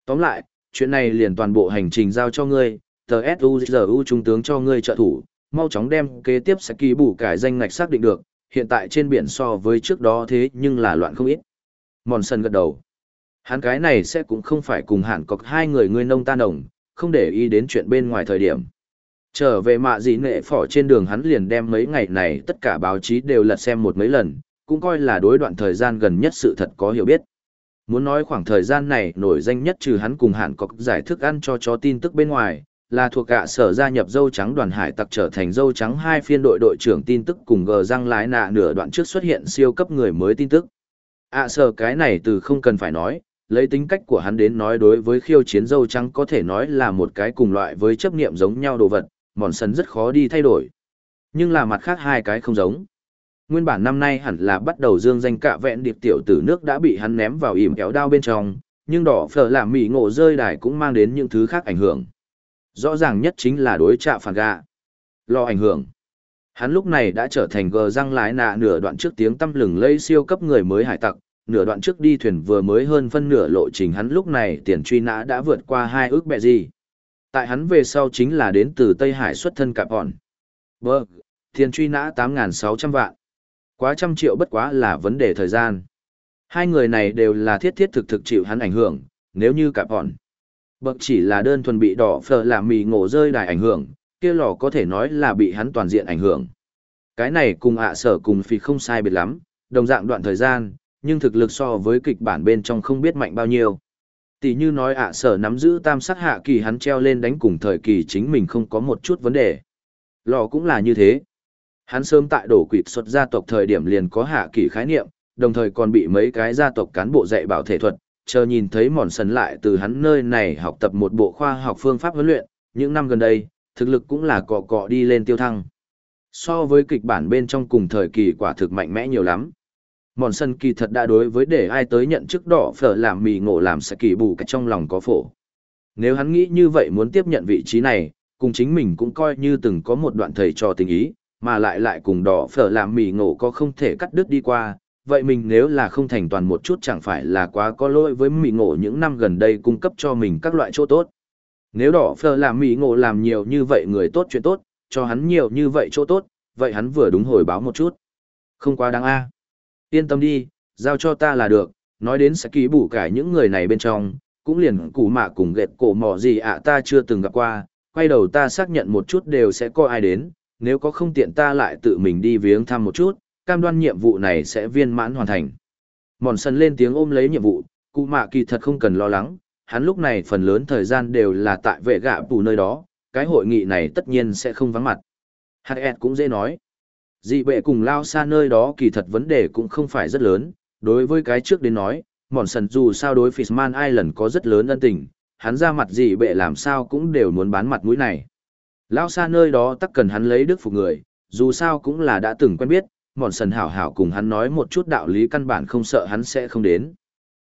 Tóm lại, chuyện này liền toàn bộ hành trình giao cho ngươi, tờ S.U.G.U. trung tướng cho ngươi trợ thủ, mau chóng đem kế tiếp sẽ ký bù cải danh ngạch xác định được, hiện tại trên biển so với trước đó thế nhưng là loạn không ít. Mòn sân gật đầu. Hắn cái này sẽ cũng không phải cùng hẳn cọc hai người ngươi nông ta nồng, không để ý đến chuyện bên ngoài thời điểm. Trở về mạ dị nệ phỏ trên đường hắn liền đem mấy ngày này tất cả báo chí đều lật xem một mấy lần, cũng coi là đối đoạn thời gian gần nhất sự thật có hiểu biết. Muốn nói khoảng thời gian này nổi danh nhất trừ hắn cùng hẳn có giải thức ăn cho chó tin tức bên ngoài, là thuộc cả sở gia nhập dâu trắng đoàn hải tặc trở thành dâu trắng hai phiên đội đội trưởng tin tức cùng gờ răng lái nạ nửa đoạn trước xuất hiện siêu cấp người mới tin tức. À sở cái này từ không cần phải nói, lấy tính cách của hắn đến nói đối với khiêu chiến dâu trắng có thể nói là một cái cùng loại với chấp niệm giống nhau đồ vật, mòn sân rất khó đi thay đổi. Nhưng là mặt khác hai cái không giống. Nguyên bản năm nay hẳn là bắt đầu dương danh cạ vẹn điệp tiểu tử nước đã bị hắn ném vào ỉm kéo đao bên trong, nhưng đỏ phở làm mỉ ngộ rơi đài cũng mang đến những thứ khác ảnh hưởng. Rõ ràng nhất chính là đối trạ phản gạ. Lo ảnh hưởng. Hắn lúc này đã trở thành gờ răng lái nạ nửa đoạn trước tiếng tâm lừng lây siêu cấp người mới hải tặc, nửa đoạn trước đi thuyền vừa mới hơn phân nửa lộ trình hắn lúc này tiền truy nã đã vượt qua hai ước bẹ gì. Tại hắn về sau chính là đến từ Tây Hải xuất thân cạp hòn. Bơ, Tiền truy nã 8.600 vạn. Quá trăm triệu bất quá là vấn đề thời gian. Hai người này đều là thiết thiết thực thực chịu hắn ảnh hưởng, nếu như cả bọn. Bậc chỉ là đơn thuần bị đỏ phở làm mì ngộ rơi đài ảnh hưởng, kia lò có thể nói là bị hắn toàn diện ảnh hưởng. Cái này cùng ạ sở cùng phi không sai biệt lắm, đồng dạng đoạn thời gian, nhưng thực lực so với kịch bản bên trong không biết mạnh bao nhiêu. Tỷ như nói ạ sở nắm giữ tam sát hạ kỳ hắn treo lên đánh cùng thời kỳ chính mình không có một chút vấn đề. Lò cũng là như thế. Hắn sớm tại đổ quỵt xuất gia tộc thời điểm liền có hạ kỳ khái niệm, đồng thời còn bị mấy cái gia tộc cán bộ dạy bảo thể thuật, chờ nhìn thấy mòn sần lại từ hắn nơi này học tập một bộ khoa học phương pháp huấn luyện, những năm gần đây, thực lực cũng là cọ cọ đi lên tiêu thăng. So với kịch bản bên trong cùng thời kỳ quả thực mạnh mẽ nhiều lắm. Mòn sân kỳ thật đã đối với để ai tới nhận chức đỏ phở làm mì ngộ làm sẽ kỳ bù cái trong lòng có phổ. Nếu hắn nghĩ như vậy muốn tiếp nhận vị trí này, cùng chính mình cũng coi như từng có một đoạn thầy trò tình ý, mà lại lại cùng đỏ phở làm mì ngộ có không thể cắt đứt đi qua, vậy mình nếu là không thành toàn một chút chẳng phải là quá có lỗi với mỹ ngộ những năm gần đây cung cấp cho mình các loại chỗ tốt. Nếu đỏ phờ làm mỹ ngộ làm nhiều như vậy người tốt chuyện tốt, cho hắn nhiều như vậy chỗ tốt, vậy hắn vừa đúng hồi báo một chút. Không quá đáng a. Yên tâm đi, giao cho ta là được, nói đến sẽ ký bù cải những người này bên trong, cũng liền củ mạ cùng ghẹt cổ mỏ gì ạ ta chưa từng gặp qua, quay đầu ta xác nhận một chút đều sẽ có ai đến, nếu có không tiện ta lại tự mình đi viếng thăm một chút, cam đoan nhiệm vụ này sẽ viên mãn hoàn thành. Mòn sân lên tiếng ôm lấy nhiệm vụ, cụ mạ kỳ thật không cần lo lắng, hắn lúc này phần lớn thời gian đều là tại vệ gạ bù nơi đó, cái hội nghị này tất nhiên sẽ không vắng mặt. Hạt ẹt cũng dễ nói. Dị bệ cùng lao xa nơi đó kỳ thật vấn đề cũng không phải rất lớn, đối với cái trước đến nói, mòn sần dù sao đối Fishman Island có rất lớn ân tình, hắn ra mặt dị bệ làm sao cũng đều muốn bán mặt mũi này. Lao xa nơi đó tắc cần hắn lấy đức phục người, dù sao cũng là đã từng quen biết, mòn sần hảo hảo cùng hắn nói một chút đạo lý căn bản không sợ hắn sẽ không đến.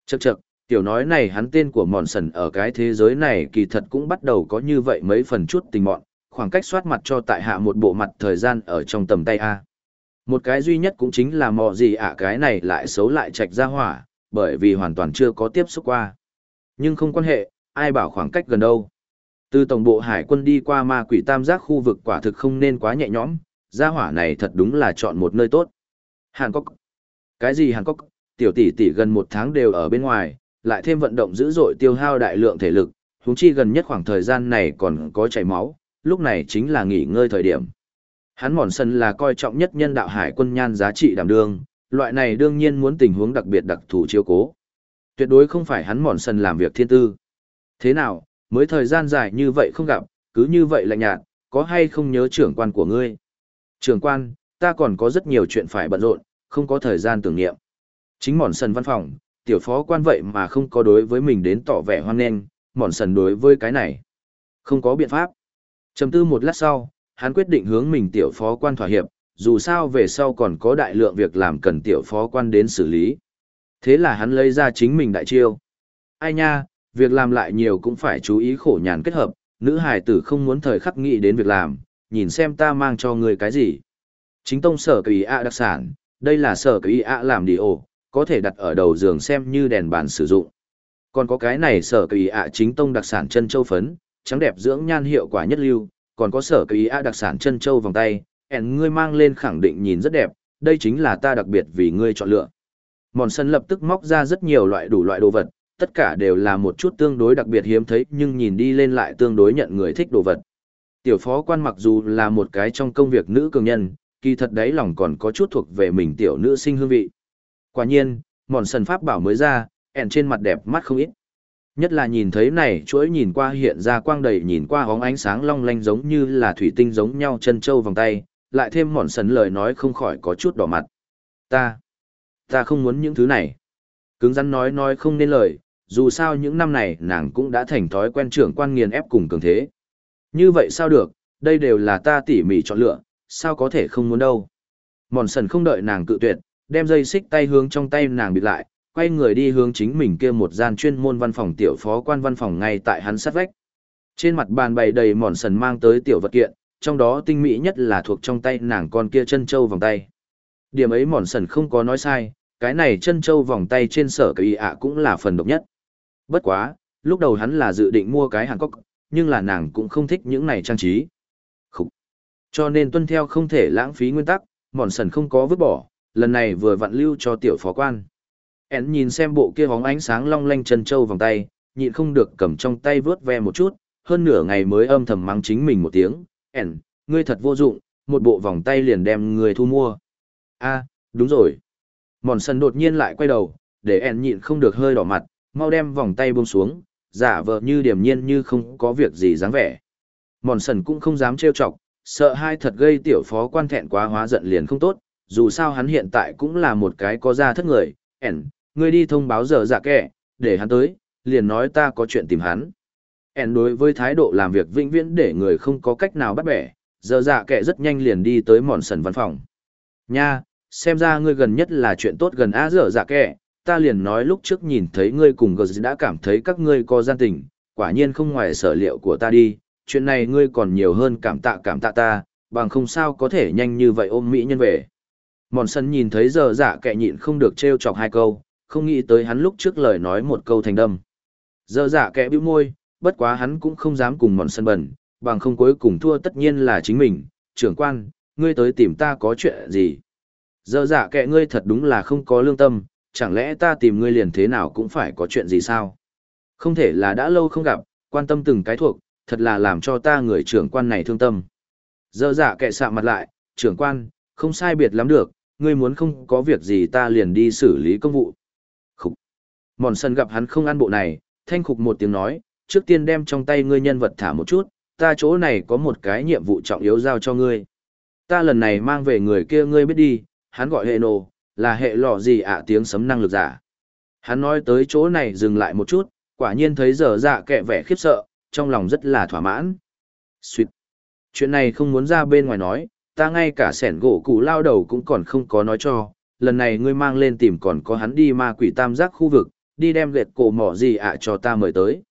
Chậc chậc, tiểu nói này hắn tên của mòn sần ở cái thế giới này kỳ thật cũng bắt đầu có như vậy mấy phần chút tình mọn, khoảng cách soát mặt cho tại hạ một bộ mặt thời gian ở trong tầm tay A. Một cái duy nhất cũng chính là mò gì ạ cái này lại xấu lại trạch ra hỏa, bởi vì hoàn toàn chưa có tiếp xúc qua. Nhưng không quan hệ, ai bảo khoảng cách gần đâu. Từ tổng bộ hải quân đi qua ma quỷ tam giác khu vực quả thực không nên quá nhẹ nhõm, gia hỏa này thật đúng là chọn một nơi tốt. Hàn Quốc. Cái gì Hàn Quốc? Tiểu tỷ tỷ gần một tháng đều ở bên ngoài, lại thêm vận động dữ dội tiêu hao đại lượng thể lực, huống chi gần nhất khoảng thời gian này còn có chảy máu, lúc này chính là nghỉ ngơi thời điểm. Hắn mòn sân là coi trọng nhất nhân đạo hải quân nhan giá trị đảm đương, loại này đương nhiên muốn tình huống đặc biệt đặc thù chiếu cố. Tuyệt đối không phải hắn mòn sân làm việc thiên tư. Thế nào, mới thời gian dài như vậy không gặp, cứ như vậy lạnh nhạt, có hay không nhớ trưởng quan của ngươi? Trường quan, ta còn có rất nhiều chuyện phải bận rộn, không có thời gian tưởng niệm. Chính mòn sần văn phòng, tiểu phó quan vậy mà không có đối với mình đến tỏ vẻ hoan nghênh, mòn sần đối với cái này. Không có biện pháp. Trầm tư một lát sau, hắn quyết định hướng mình tiểu phó quan thỏa hiệp, dù sao về sau còn có đại lượng việc làm cần tiểu phó quan đến xử lý. Thế là hắn lấy ra chính mình đại chiêu. Ai nha, việc làm lại nhiều cũng phải chú ý khổ nhàn kết hợp, nữ hài tử không muốn thời khắc nghĩ đến việc làm, nhìn xem ta mang cho người cái gì. Chính tông sở kỳ ạ đặc sản, đây là sở kỳ ạ làm đi ổ, có thể đặt ở đầu giường xem như đèn bàn sử dụng. Còn có cái này sở kỳ ạ chính tông đặc sản chân châu phấn, trắng đẹp dưỡng nhan hiệu quả nhất lưu, còn có sở kỳ ạ đặc sản chân châu vòng tay, ẻn ngươi mang lên khẳng định nhìn rất đẹp, đây chính là ta đặc biệt vì ngươi chọn lựa. Mòn sân lập tức móc ra rất nhiều loại đủ loại đồ vật, tất cả đều là một chút tương đối đặc biệt hiếm thấy nhưng nhìn đi lên lại tương đối nhận người thích đồ vật. Tiểu phó quan mặc dù là một cái trong công việc nữ cường nhân, kỳ thật đấy lòng còn có chút thuộc về mình tiểu nữ sinh hương vị. Quả nhiên, mòn sần pháp bảo mới ra, ẻn trên mặt đẹp mắt không ít. Nhất là nhìn thấy này chuỗi nhìn qua hiện ra quang đầy nhìn qua hóng ánh sáng long lanh giống như là thủy tinh giống nhau chân châu vòng tay, lại thêm mòn sần lời nói không khỏi có chút đỏ mặt. Ta, ta không muốn những thứ này. Cứng rắn nói nói không nên lời, dù sao những năm này nàng cũng đã thành thói quen trưởng quan nghiền ép cùng cường thế. Như vậy sao được, đây đều là ta tỉ mỉ chọn lựa, sao có thể không muốn đâu. Mòn sần không đợi nàng cự tuyệt, đem dây xích tay hướng trong tay nàng bịt lại, quay người đi hướng chính mình kia một gian chuyên môn văn phòng tiểu phó quan văn phòng ngay tại hắn sát vách. Trên mặt bàn bày đầy mòn sần mang tới tiểu vật kiện, trong đó tinh mỹ nhất là thuộc trong tay nàng con kia chân châu vòng tay. Điểm ấy mòn sần không có nói sai, cái này chân châu vòng tay trên sở kỳ ạ cũng là phần độc nhất. Bất quá, lúc đầu hắn là dự định mua cái hàng cốc, nhưng là nàng cũng không thích những này trang trí. Khúc! Cho nên tuân theo không thể lãng phí nguyên tắc, mòn sần không có vứt bỏ, lần này vừa vặn lưu cho tiểu phó quan. Én nhìn xem bộ kia hóng ánh sáng long lanh chân châu vòng tay, nhịn không được cầm trong tay vớt ve một chút, hơn nửa ngày mới âm thầm mắng chính mình một tiếng. Én, ngươi thật vô dụng, một bộ vòng tay liền đem người thu mua. a đúng rồi. Mòn sần đột nhiên lại quay đầu, để En nhịn không được hơi đỏ mặt, mau đem vòng tay buông xuống, giả vờ như điềm nhiên như không có việc gì dáng vẻ. Mòn sần cũng không dám trêu chọc, sợ hai thật gây tiểu phó quan thẹn quá hóa giận liền không tốt, dù sao hắn hiện tại cũng là một cái có ra thất người, ẻn, ngươi đi thông báo giờ dạ kẻ, để hắn tới, liền nói ta có chuyện tìm hắn. ẻn đối với thái độ làm việc vĩnh viễn để người không có cách nào bắt bẻ, giờ dạ kẻ rất nhanh liền đi tới mòn sần văn phòng. Nha, xem ra ngươi gần nhất là chuyện tốt gần á giờ dạ kẻ, ta liền nói lúc trước nhìn thấy ngươi cùng gờ đã cảm thấy các ngươi có gian tình, quả nhiên không ngoài sở liệu của ta đi, chuyện này ngươi còn nhiều hơn cảm tạ cảm tạ ta, bằng không sao có thể nhanh như vậy ôm mỹ nhân về. Mòn sân nhìn thấy giờ dạ giả kệ nhịn không được trêu chọc hai câu, không nghĩ tới hắn lúc trước lời nói một câu thành đâm. Giờ dạ giả kệ bĩu môi, bất quá hắn cũng không dám cùng mòn sân bẩn, bằng không cuối cùng thua tất nhiên là chính mình, trưởng quan, ngươi tới tìm ta có chuyện gì. Giờ dạ giả kệ ngươi thật đúng là không có lương tâm, chẳng lẽ ta tìm ngươi liền thế nào cũng phải có chuyện gì sao? Không thể là đã lâu không gặp, quan tâm từng cái thuộc, thật là làm cho ta người trưởng quan này thương tâm. Dơ dạ kệ sạ mặt lại, trưởng quan, không sai biệt lắm được, ngươi muốn không có việc gì ta liền đi xử lý công vụ. Khục. Mòn sân gặp hắn không ăn bộ này, thanh khục một tiếng nói, trước tiên đem trong tay ngươi nhân vật thả một chút, ta chỗ này có một cái nhiệm vụ trọng yếu giao cho ngươi. Ta lần này mang về người kia ngươi biết đi, hắn gọi hệ nồ, là hệ lọ gì ạ tiếng sấm năng lực giả. Hắn nói tới chỗ này dừng lại một chút, quả nhiên thấy giờ dạ kệ vẻ khiếp sợ, trong lòng rất là thỏa mãn. Xuyệt. Chuyện này không muốn ra bên ngoài nói, ta ngay cả sẻn gỗ cụ lao đầu cũng còn không có nói cho, lần này ngươi mang lên tìm còn có hắn đi ma quỷ tam giác khu vực, đi đem gệt cổ mỏ gì ạ cho ta mời tới.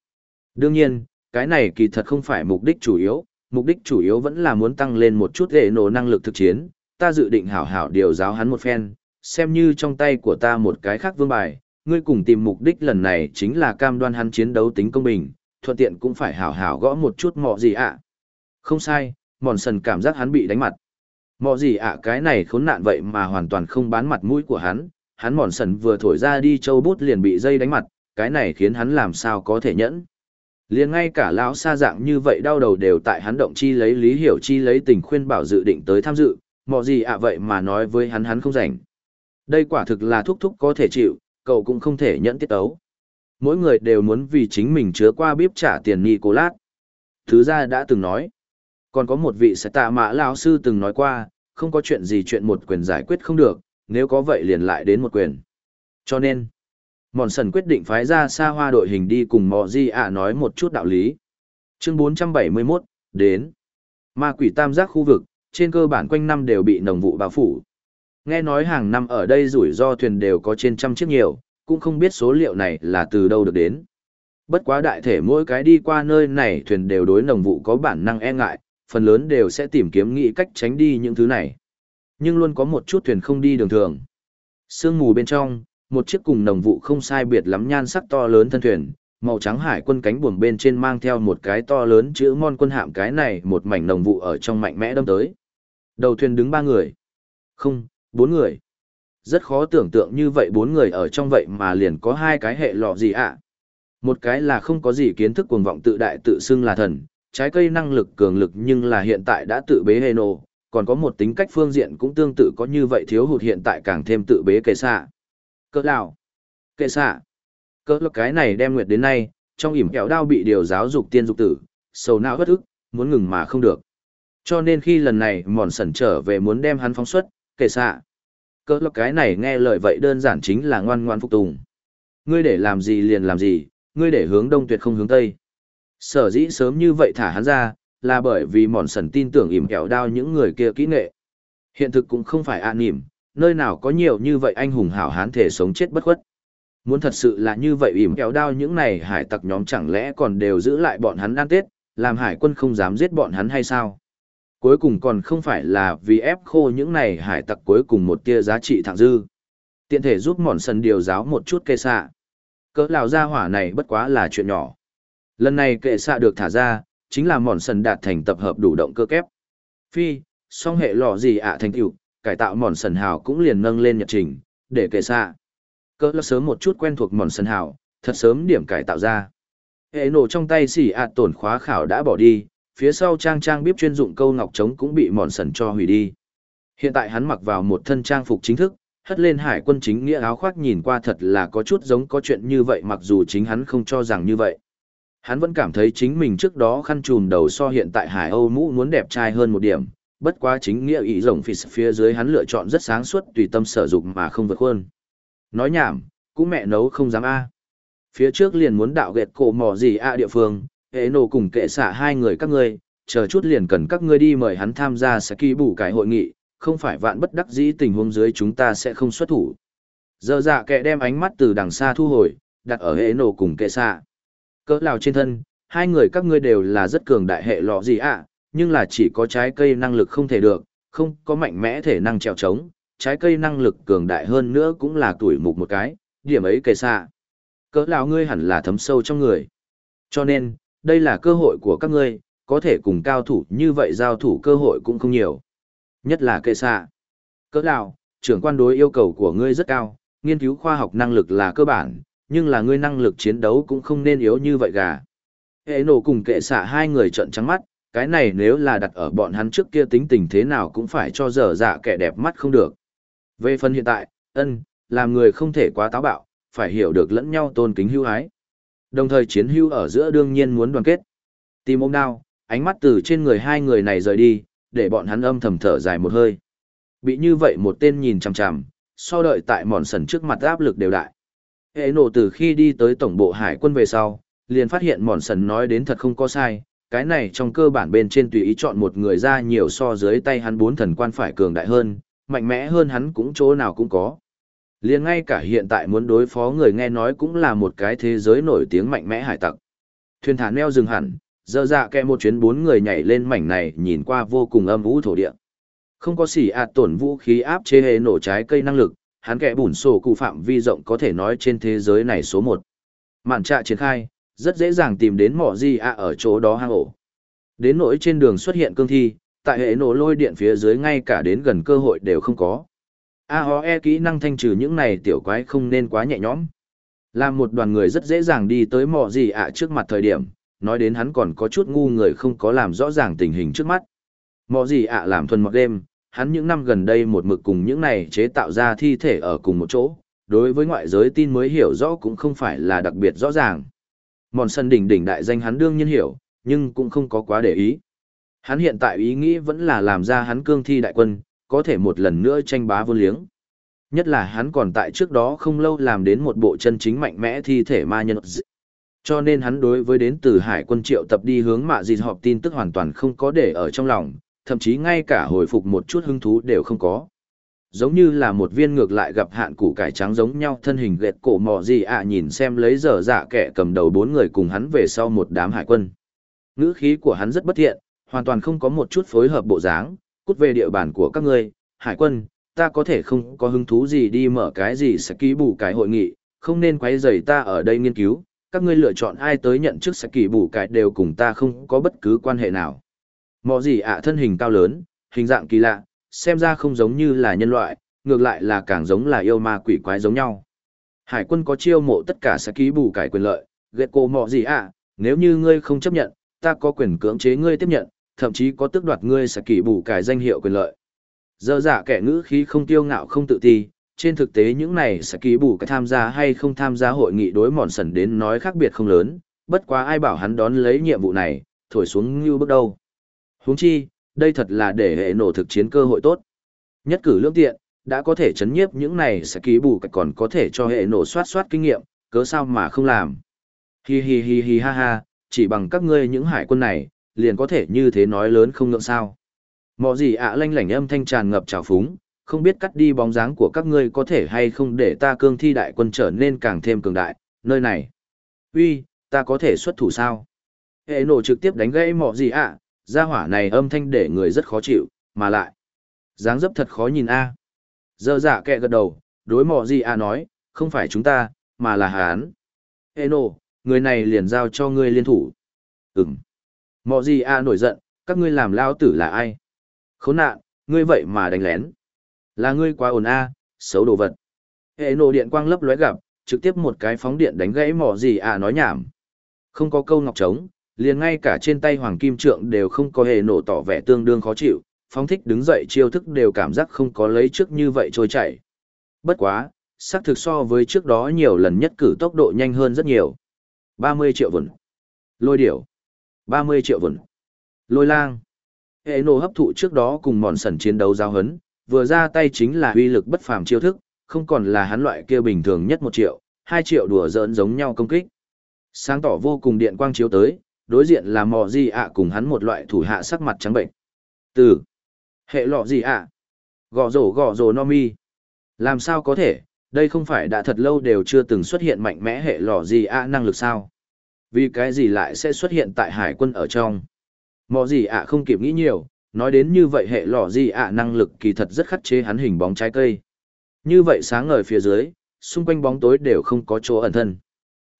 Đương nhiên, cái này kỳ thật không phải mục đích chủ yếu, mục đích chủ yếu vẫn là muốn tăng lên một chút hệ nổ năng lực thực chiến, ta dự định hảo hảo điều giáo hắn một phen, xem như trong tay của ta một cái khác vương bài, ngươi cùng tìm mục đích lần này chính là cam đoan hắn chiến đấu tính công bình, thuận tiện cũng phải hảo hảo gõ một chút mọ gì ạ. Không sai, mòn sần cảm giác hắn bị đánh mặt. Mọ gì ạ cái này khốn nạn vậy mà hoàn toàn không bán mặt mũi của hắn, hắn mòn sần vừa thổi ra đi châu bút liền bị dây đánh mặt, cái này khiến hắn làm sao có thể nhẫn. liền ngay cả lão sa dạng như vậy đau đầu đều tại hắn động chi lấy lý hiểu chi lấy tình khuyên bảo dự định tới tham dự, mọ gì ạ vậy mà nói với hắn hắn không rảnh. Đây quả thực là thúc thúc có thể chịu, cậu cũng không thể nhẫn tiết tấu. Mỗi người đều muốn vì chính mình chứa qua bíp trả tiền Nicolas. Thứ ra đã từng nói. Còn có một vị sẽ tạ mã lão sư từng nói qua, không có chuyện gì chuyện một quyền giải quyết không được, nếu có vậy liền lại đến một quyền. Cho nên, Mòn Sần quyết định phái ra xa hoa đội hình đi cùng Mò Di ạ nói một chút đạo lý. Chương 471, đến. Ma quỷ tam giác khu vực, trên cơ bản quanh năm đều bị nồng vụ bao phủ. Nghe nói hàng năm ở đây rủi ro thuyền đều có trên trăm chiếc nhiều, cũng không biết số liệu này là từ đâu được đến. Bất quá đại thể mỗi cái đi qua nơi này thuyền đều đối nồng vụ có bản năng e ngại, phần lớn đều sẽ tìm kiếm nghĩ cách tránh đi những thứ này. Nhưng luôn có một chút thuyền không đi đường thường. Sương mù bên trong, một chiếc cùng nồng vụ không sai biệt lắm nhan sắc to lớn thân thuyền, màu trắng hải quân cánh buồm bên trên mang theo một cái to lớn chữ mon quân hạm cái này một mảnh nồng vụ ở trong mạnh mẽ đâm tới. Đầu thuyền đứng ba người. Không, bốn người. Rất khó tưởng tượng như vậy bốn người ở trong vậy mà liền có hai cái hệ lọ gì ạ. Một cái là không có gì kiến thức cuồng vọng tự đại tự xưng là thần, trái cây năng lực cường lực nhưng là hiện tại đã tự bế hệ nô, còn có một tính cách phương diện cũng tương tự có như vậy thiếu hụt hiện tại càng thêm tự bế kệ xạ. Cỡ lào. Kệ xạ. Cỡ lực cái này đem nguyệt đến nay, trong ỉm kẹo đao bị điều giáo dục tiên dục tử, sầu não bất ức, muốn ngừng mà không được. Cho nên khi lần này mòn sẩn trở về muốn đem hắn phóng xuất, kệ xạ cỡ lộc cái này nghe lời vậy đơn giản chính là ngoan ngoan phục tùng. Ngươi để làm gì liền làm gì, ngươi để hướng đông tuyệt không hướng tây. Sở dĩ sớm như vậy thả hắn ra, là bởi vì mòn sần tin tưởng ỉm kẹo đao những người kia kỹ nghệ. Hiện thực cũng không phải an ỉm nơi nào có nhiều như vậy anh hùng hảo hán thể sống chết bất khuất. Muốn thật sự là như vậy ỉm kẹo đao những này hải tặc nhóm chẳng lẽ còn đều giữ lại bọn hắn ăn tết, làm hải quân không dám giết bọn hắn hay sao? Cuối cùng còn không phải là vì ép khô những này hải tặc cuối cùng một tia giá trị thẳng dư. Tiện thể giúp mòn sần điều giáo một chút kê xạ. Cỡ lào ra hỏa này bất quá là chuyện nhỏ. Lần này kệ xạ được thả ra, chính là mòn sần đạt thành tập hợp đủ động cơ kép. Phi, song hệ lò gì ạ thành tựu cải tạo mòn sần hào cũng liền nâng lên nhật trình để kệ xạ cỡ lào sớm một chút quen thuộc mòn sần hào thật sớm điểm cải tạo ra hệ nổ trong tay xỉ ạ tổn khóa khảo đã bỏ đi phía sau trang trang bíp chuyên dụng câu ngọc trống cũng bị mòn sần cho hủy đi. Hiện tại hắn mặc vào một thân trang phục chính thức, hất lên hải quân chính nghĩa áo khoác nhìn qua thật là có chút giống có chuyện như vậy mặc dù chính hắn không cho rằng như vậy. Hắn vẫn cảm thấy chính mình trước đó khăn trùm đầu so hiện tại hải âu mũ muốn đẹp trai hơn một điểm, bất quá chính nghĩa ý rồng phì phía dưới hắn lựa chọn rất sáng suốt tùy tâm sở dụng mà không vượt khuôn. Nói nhảm, cũng mẹ nấu không dám a. Phía trước liền muốn đạo ghẹt cổ mỏ gì a địa phương hệ nổ cùng kệ xạ hai người các ngươi, chờ chút liền cần các ngươi đi mời hắn tham gia sẽ ký bù cái hội nghị, không phải vạn bất đắc dĩ tình huống dưới chúng ta sẽ không xuất thủ. Dơ dạ kệ đem ánh mắt từ đằng xa thu hồi, đặt ở hệ nổ cùng kệ xạ. Cỡ lào trên thân, hai người các ngươi đều là rất cường đại hệ lọ gì ạ, nhưng là chỉ có trái cây năng lực không thể được, không có mạnh mẽ thể năng trèo trống, trái cây năng lực cường đại hơn nữa cũng là tuổi mục một cái, điểm ấy kệ xạ. Cỡ lào ngươi hẳn là thấm sâu trong người. Cho nên đây là cơ hội của các ngươi có thể cùng cao thủ như vậy giao thủ cơ hội cũng không nhiều nhất là kệ xạ cỡ lào trưởng quan đối yêu cầu của ngươi rất cao nghiên cứu khoa học năng lực là cơ bản nhưng là ngươi năng lực chiến đấu cũng không nên yếu như vậy gà. Hệ nổ cùng kệ xạ hai người trợn trắng mắt, cái này nếu là đặt ở bọn hắn trước kia tính tình thế nào cũng phải cho dở dạ kẻ đẹp mắt không được. Về phần hiện tại, ân, làm người không thể quá táo bạo, phải hiểu được lẫn nhau tôn kính hưu hái. Đồng thời chiến hưu ở giữa đương nhiên muốn đoàn kết. Tìm ôm đao, ánh mắt từ trên người hai người này rời đi, để bọn hắn âm thầm thở dài một hơi. Bị như vậy một tên nhìn chằm chằm, so đợi tại mòn sần trước mặt áp lực đều đại. Hệ nổ từ khi đi tới tổng bộ hải quân về sau, liền phát hiện mòn sần nói đến thật không có sai, cái này trong cơ bản bên trên tùy ý chọn một người ra nhiều so dưới tay hắn bốn thần quan phải cường đại hơn, mạnh mẽ hơn hắn cũng chỗ nào cũng có. Liền ngay cả hiện tại muốn đối phó người nghe nói cũng là một cái thế giới nổi tiếng mạnh mẽ hải tặc. Thuyền thả neo dừng hẳn, dơ dạ kẹ một chuyến bốn người nhảy lên mảnh này nhìn qua vô cùng âm vũ thổ địa. Không có xỉ ạt tổn vũ khí áp chế hệ nổ trái cây năng lực, hắn kẻ bùn sổ cụ phạm vi rộng có thể nói trên thế giới này số một mạn trạ triển khai rất dễ dàng tìm đến mỏ di ạ ở chỗ đó hang ổ đến nỗi trên đường xuất hiện cương thi tại hệ nổ lôi điện phía dưới ngay cả đến gần cơ hội đều không có a ho e kỹ năng thanh trừ những này tiểu quái không nên quá nhẹ nhõm làm một đoàn người rất dễ dàng đi tới mỏ gì ạ trước mặt thời điểm nói đến hắn còn có chút ngu người không có làm rõ ràng tình hình trước mắt mỏ gì ạ làm thuần mọt đêm hắn những năm gần đây một mực cùng những này chế tạo ra thi thể ở cùng một chỗ, đối với ngoại giới tin mới hiểu rõ cũng không phải là đặc biệt rõ ràng. Mòn sân đỉnh đỉnh đại danh hắn đương nhiên hiểu, nhưng cũng không có quá để ý. Hắn hiện tại ý nghĩ vẫn là làm ra hắn cương thi đại quân, có thể một lần nữa tranh bá vô liếng. Nhất là hắn còn tại trước đó không lâu làm đến một bộ chân chính mạnh mẽ thi thể ma nhân. Cho nên hắn đối với đến từ hải quân triệu tập đi hướng mạ gì họp tin tức hoàn toàn không có để ở trong lòng, thậm chí ngay cả hồi phục một chút hứng thú đều không có. Giống như là một viên ngược lại gặp hạn củ cải trắng giống nhau thân hình gẹt cổ mò gì ạ nhìn xem lấy giờ dạ kẻ cầm đầu bốn người cùng hắn về sau một đám hải quân. Ngữ khí của hắn rất bất thiện, hoàn toàn không có một chút phối hợp bộ dáng, cút về địa bàn của các ngươi, hải quân, ta có thể không có hứng thú gì đi mở cái gì sẽ ký bù cái hội nghị, không nên quấy rầy ta ở đây nghiên cứu, các ngươi lựa chọn ai tới nhận chức sẽ kỳ bù cái đều cùng ta không có bất cứ quan hệ nào. Mọ gì ạ thân hình cao lớn, hình dạng kỳ lạ, xem ra không giống như là nhân loại, ngược lại là càng giống là yêu ma quỷ quái giống nhau. Hải quân có chiêu mộ tất cả sẽ ký bù cải quyền lợi, ghét cô mọ gì ạ, nếu như ngươi không chấp nhận, ta có quyền cưỡng chế ngươi tiếp nhận, thậm chí có tước đoạt ngươi sẽ kỷ bù cải danh hiệu quyền lợi. Dơ dạ kẻ ngữ khí không tiêu ngạo không tự ti, trên thực tế những này sẽ kỷ bù cái tham gia hay không tham gia hội nghị đối mòn sần đến nói khác biệt không lớn, bất quá ai bảo hắn đón lấy nhiệm vụ này, thổi xuống như bước đâu. Huống chi, đây thật là để hệ nổ thực chiến cơ hội tốt. Nhất cử lương tiện, đã có thể chấn nhiếp những này sẽ ký bù còn có thể cho hệ nổ soát soát kinh nghiệm, cớ sao mà không làm. Hi hi hi hi ha ha, chỉ bằng các ngươi những hải quân này, liền có thể như thế nói lớn không ngượng sao. Mọ gì ạ lanh lảnh âm thanh tràn ngập trào phúng, không biết cắt đi bóng dáng của các ngươi có thể hay không để ta cương thi đại quân trở nên càng thêm cường đại, nơi này. Uy, ta có thể xuất thủ sao? Hệ nổ trực tiếp đánh gãy mọ gì ạ, gia hỏa này âm thanh để người rất khó chịu, mà lại. dáng dấp thật khó nhìn a. À. Dơ dạ kẹ gật đầu, đối mò gì ạ nói, không phải chúng ta, mà là hán. Eno, người này liền giao cho ngươi liên thủ. Ừm. Mò gì a nổi giận, các ngươi làm lao tử là ai? Khốn nạn, ngươi vậy mà đánh lén. Là ngươi quá ồn a, xấu đồ vật. Hệ nổ điện quang lấp lóe gặp, trực tiếp một cái phóng điện đánh gãy mỏ gì à nói nhảm. Không có câu ngọc trống, liền ngay cả trên tay hoàng kim trượng đều không có hề nổ tỏ vẻ tương đương khó chịu, phóng thích đứng dậy chiêu thức đều cảm giác không có lấy trước như vậy trôi chảy. Bất quá, xác thực so với trước đó nhiều lần nhất cử tốc độ nhanh hơn rất nhiều. 30 triệu vần. Lôi điểu. 30 triệu vốn. Lôi lang. Hệ nổ hấp thụ trước đó cùng mòn sần chiến đấu giao hấn, vừa ra tay chính là uy lực bất phàm chiêu thức, không còn là hắn loại kia bình thường nhất 1 triệu, 2 triệu đùa giỡn giống nhau công kích. Sáng tỏ vô cùng điện quang chiếu tới, đối diện là mò gì ạ cùng hắn một loại thủ hạ sắc mặt trắng bệnh. Từ hệ lọ gì ạ? Gò rổ gò rổ no mi. Làm sao có thể, đây không phải đã thật lâu đều chưa từng xuất hiện mạnh mẽ hệ lọ gì ạ năng lực sao? Vì cái gì lại sẽ xuất hiện tại hải quân ở trong? Mò gì ạ không kịp nghĩ nhiều, nói đến như vậy hệ lọ gì ạ năng lực kỳ thật rất khắt chế hắn hình bóng trái cây. Như vậy sáng ngời phía dưới, xung quanh bóng tối đều không có chỗ ẩn thân.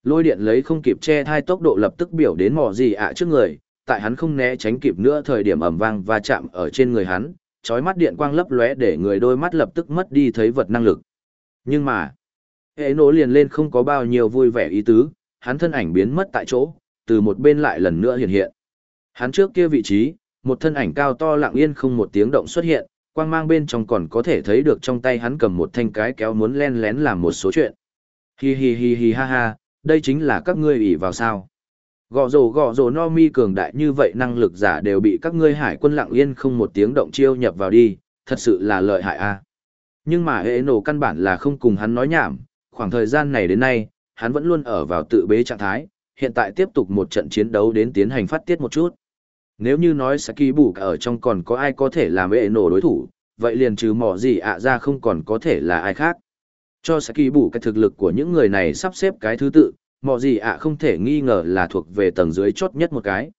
Lôi điện lấy không kịp che thai tốc độ lập tức biểu đến mò gì ạ trước người, tại hắn không né tránh kịp nữa thời điểm ầm vang và chạm ở trên người hắn, chói mắt điện quang lấp lóe để người đôi mắt lập tức mất đi thấy vật năng lực. Nhưng mà, hệ nổ liền lên không có bao nhiêu vui vẻ ý tứ, hắn thân ảnh biến mất tại chỗ, từ một bên lại lần nữa hiện hiện. Hắn trước kia vị trí, một thân ảnh cao to lặng yên không một tiếng động xuất hiện, quang mang bên trong còn có thể thấy được trong tay hắn cầm một thanh cái kéo muốn len lén làm một số chuyện. Hi hi hi hi ha ha, đây chính là các ngươi ủy vào sao. Gõ rồ gõ rồ no mi cường đại như vậy năng lực giả đều bị các ngươi hải quân lặng yên không một tiếng động chiêu nhập vào đi, thật sự là lợi hại a. Nhưng mà hệ nổ căn bản là không cùng hắn nói nhảm, khoảng thời gian này đến nay, hắn vẫn luôn ở vào tự bế trạng thái, hiện tại tiếp tục một trận chiến đấu đến tiến hành phát tiết một chút. Nếu như nói Saki bù ở trong còn có ai có thể làm hệ nổ đối thủ, vậy liền trừ mỏ gì ạ ra không còn có thể là ai khác. Cho Saki bù cái thực lực của những người này sắp xếp cái thứ tự, mỏ gì ạ không thể nghi ngờ là thuộc về tầng dưới chốt nhất một cái.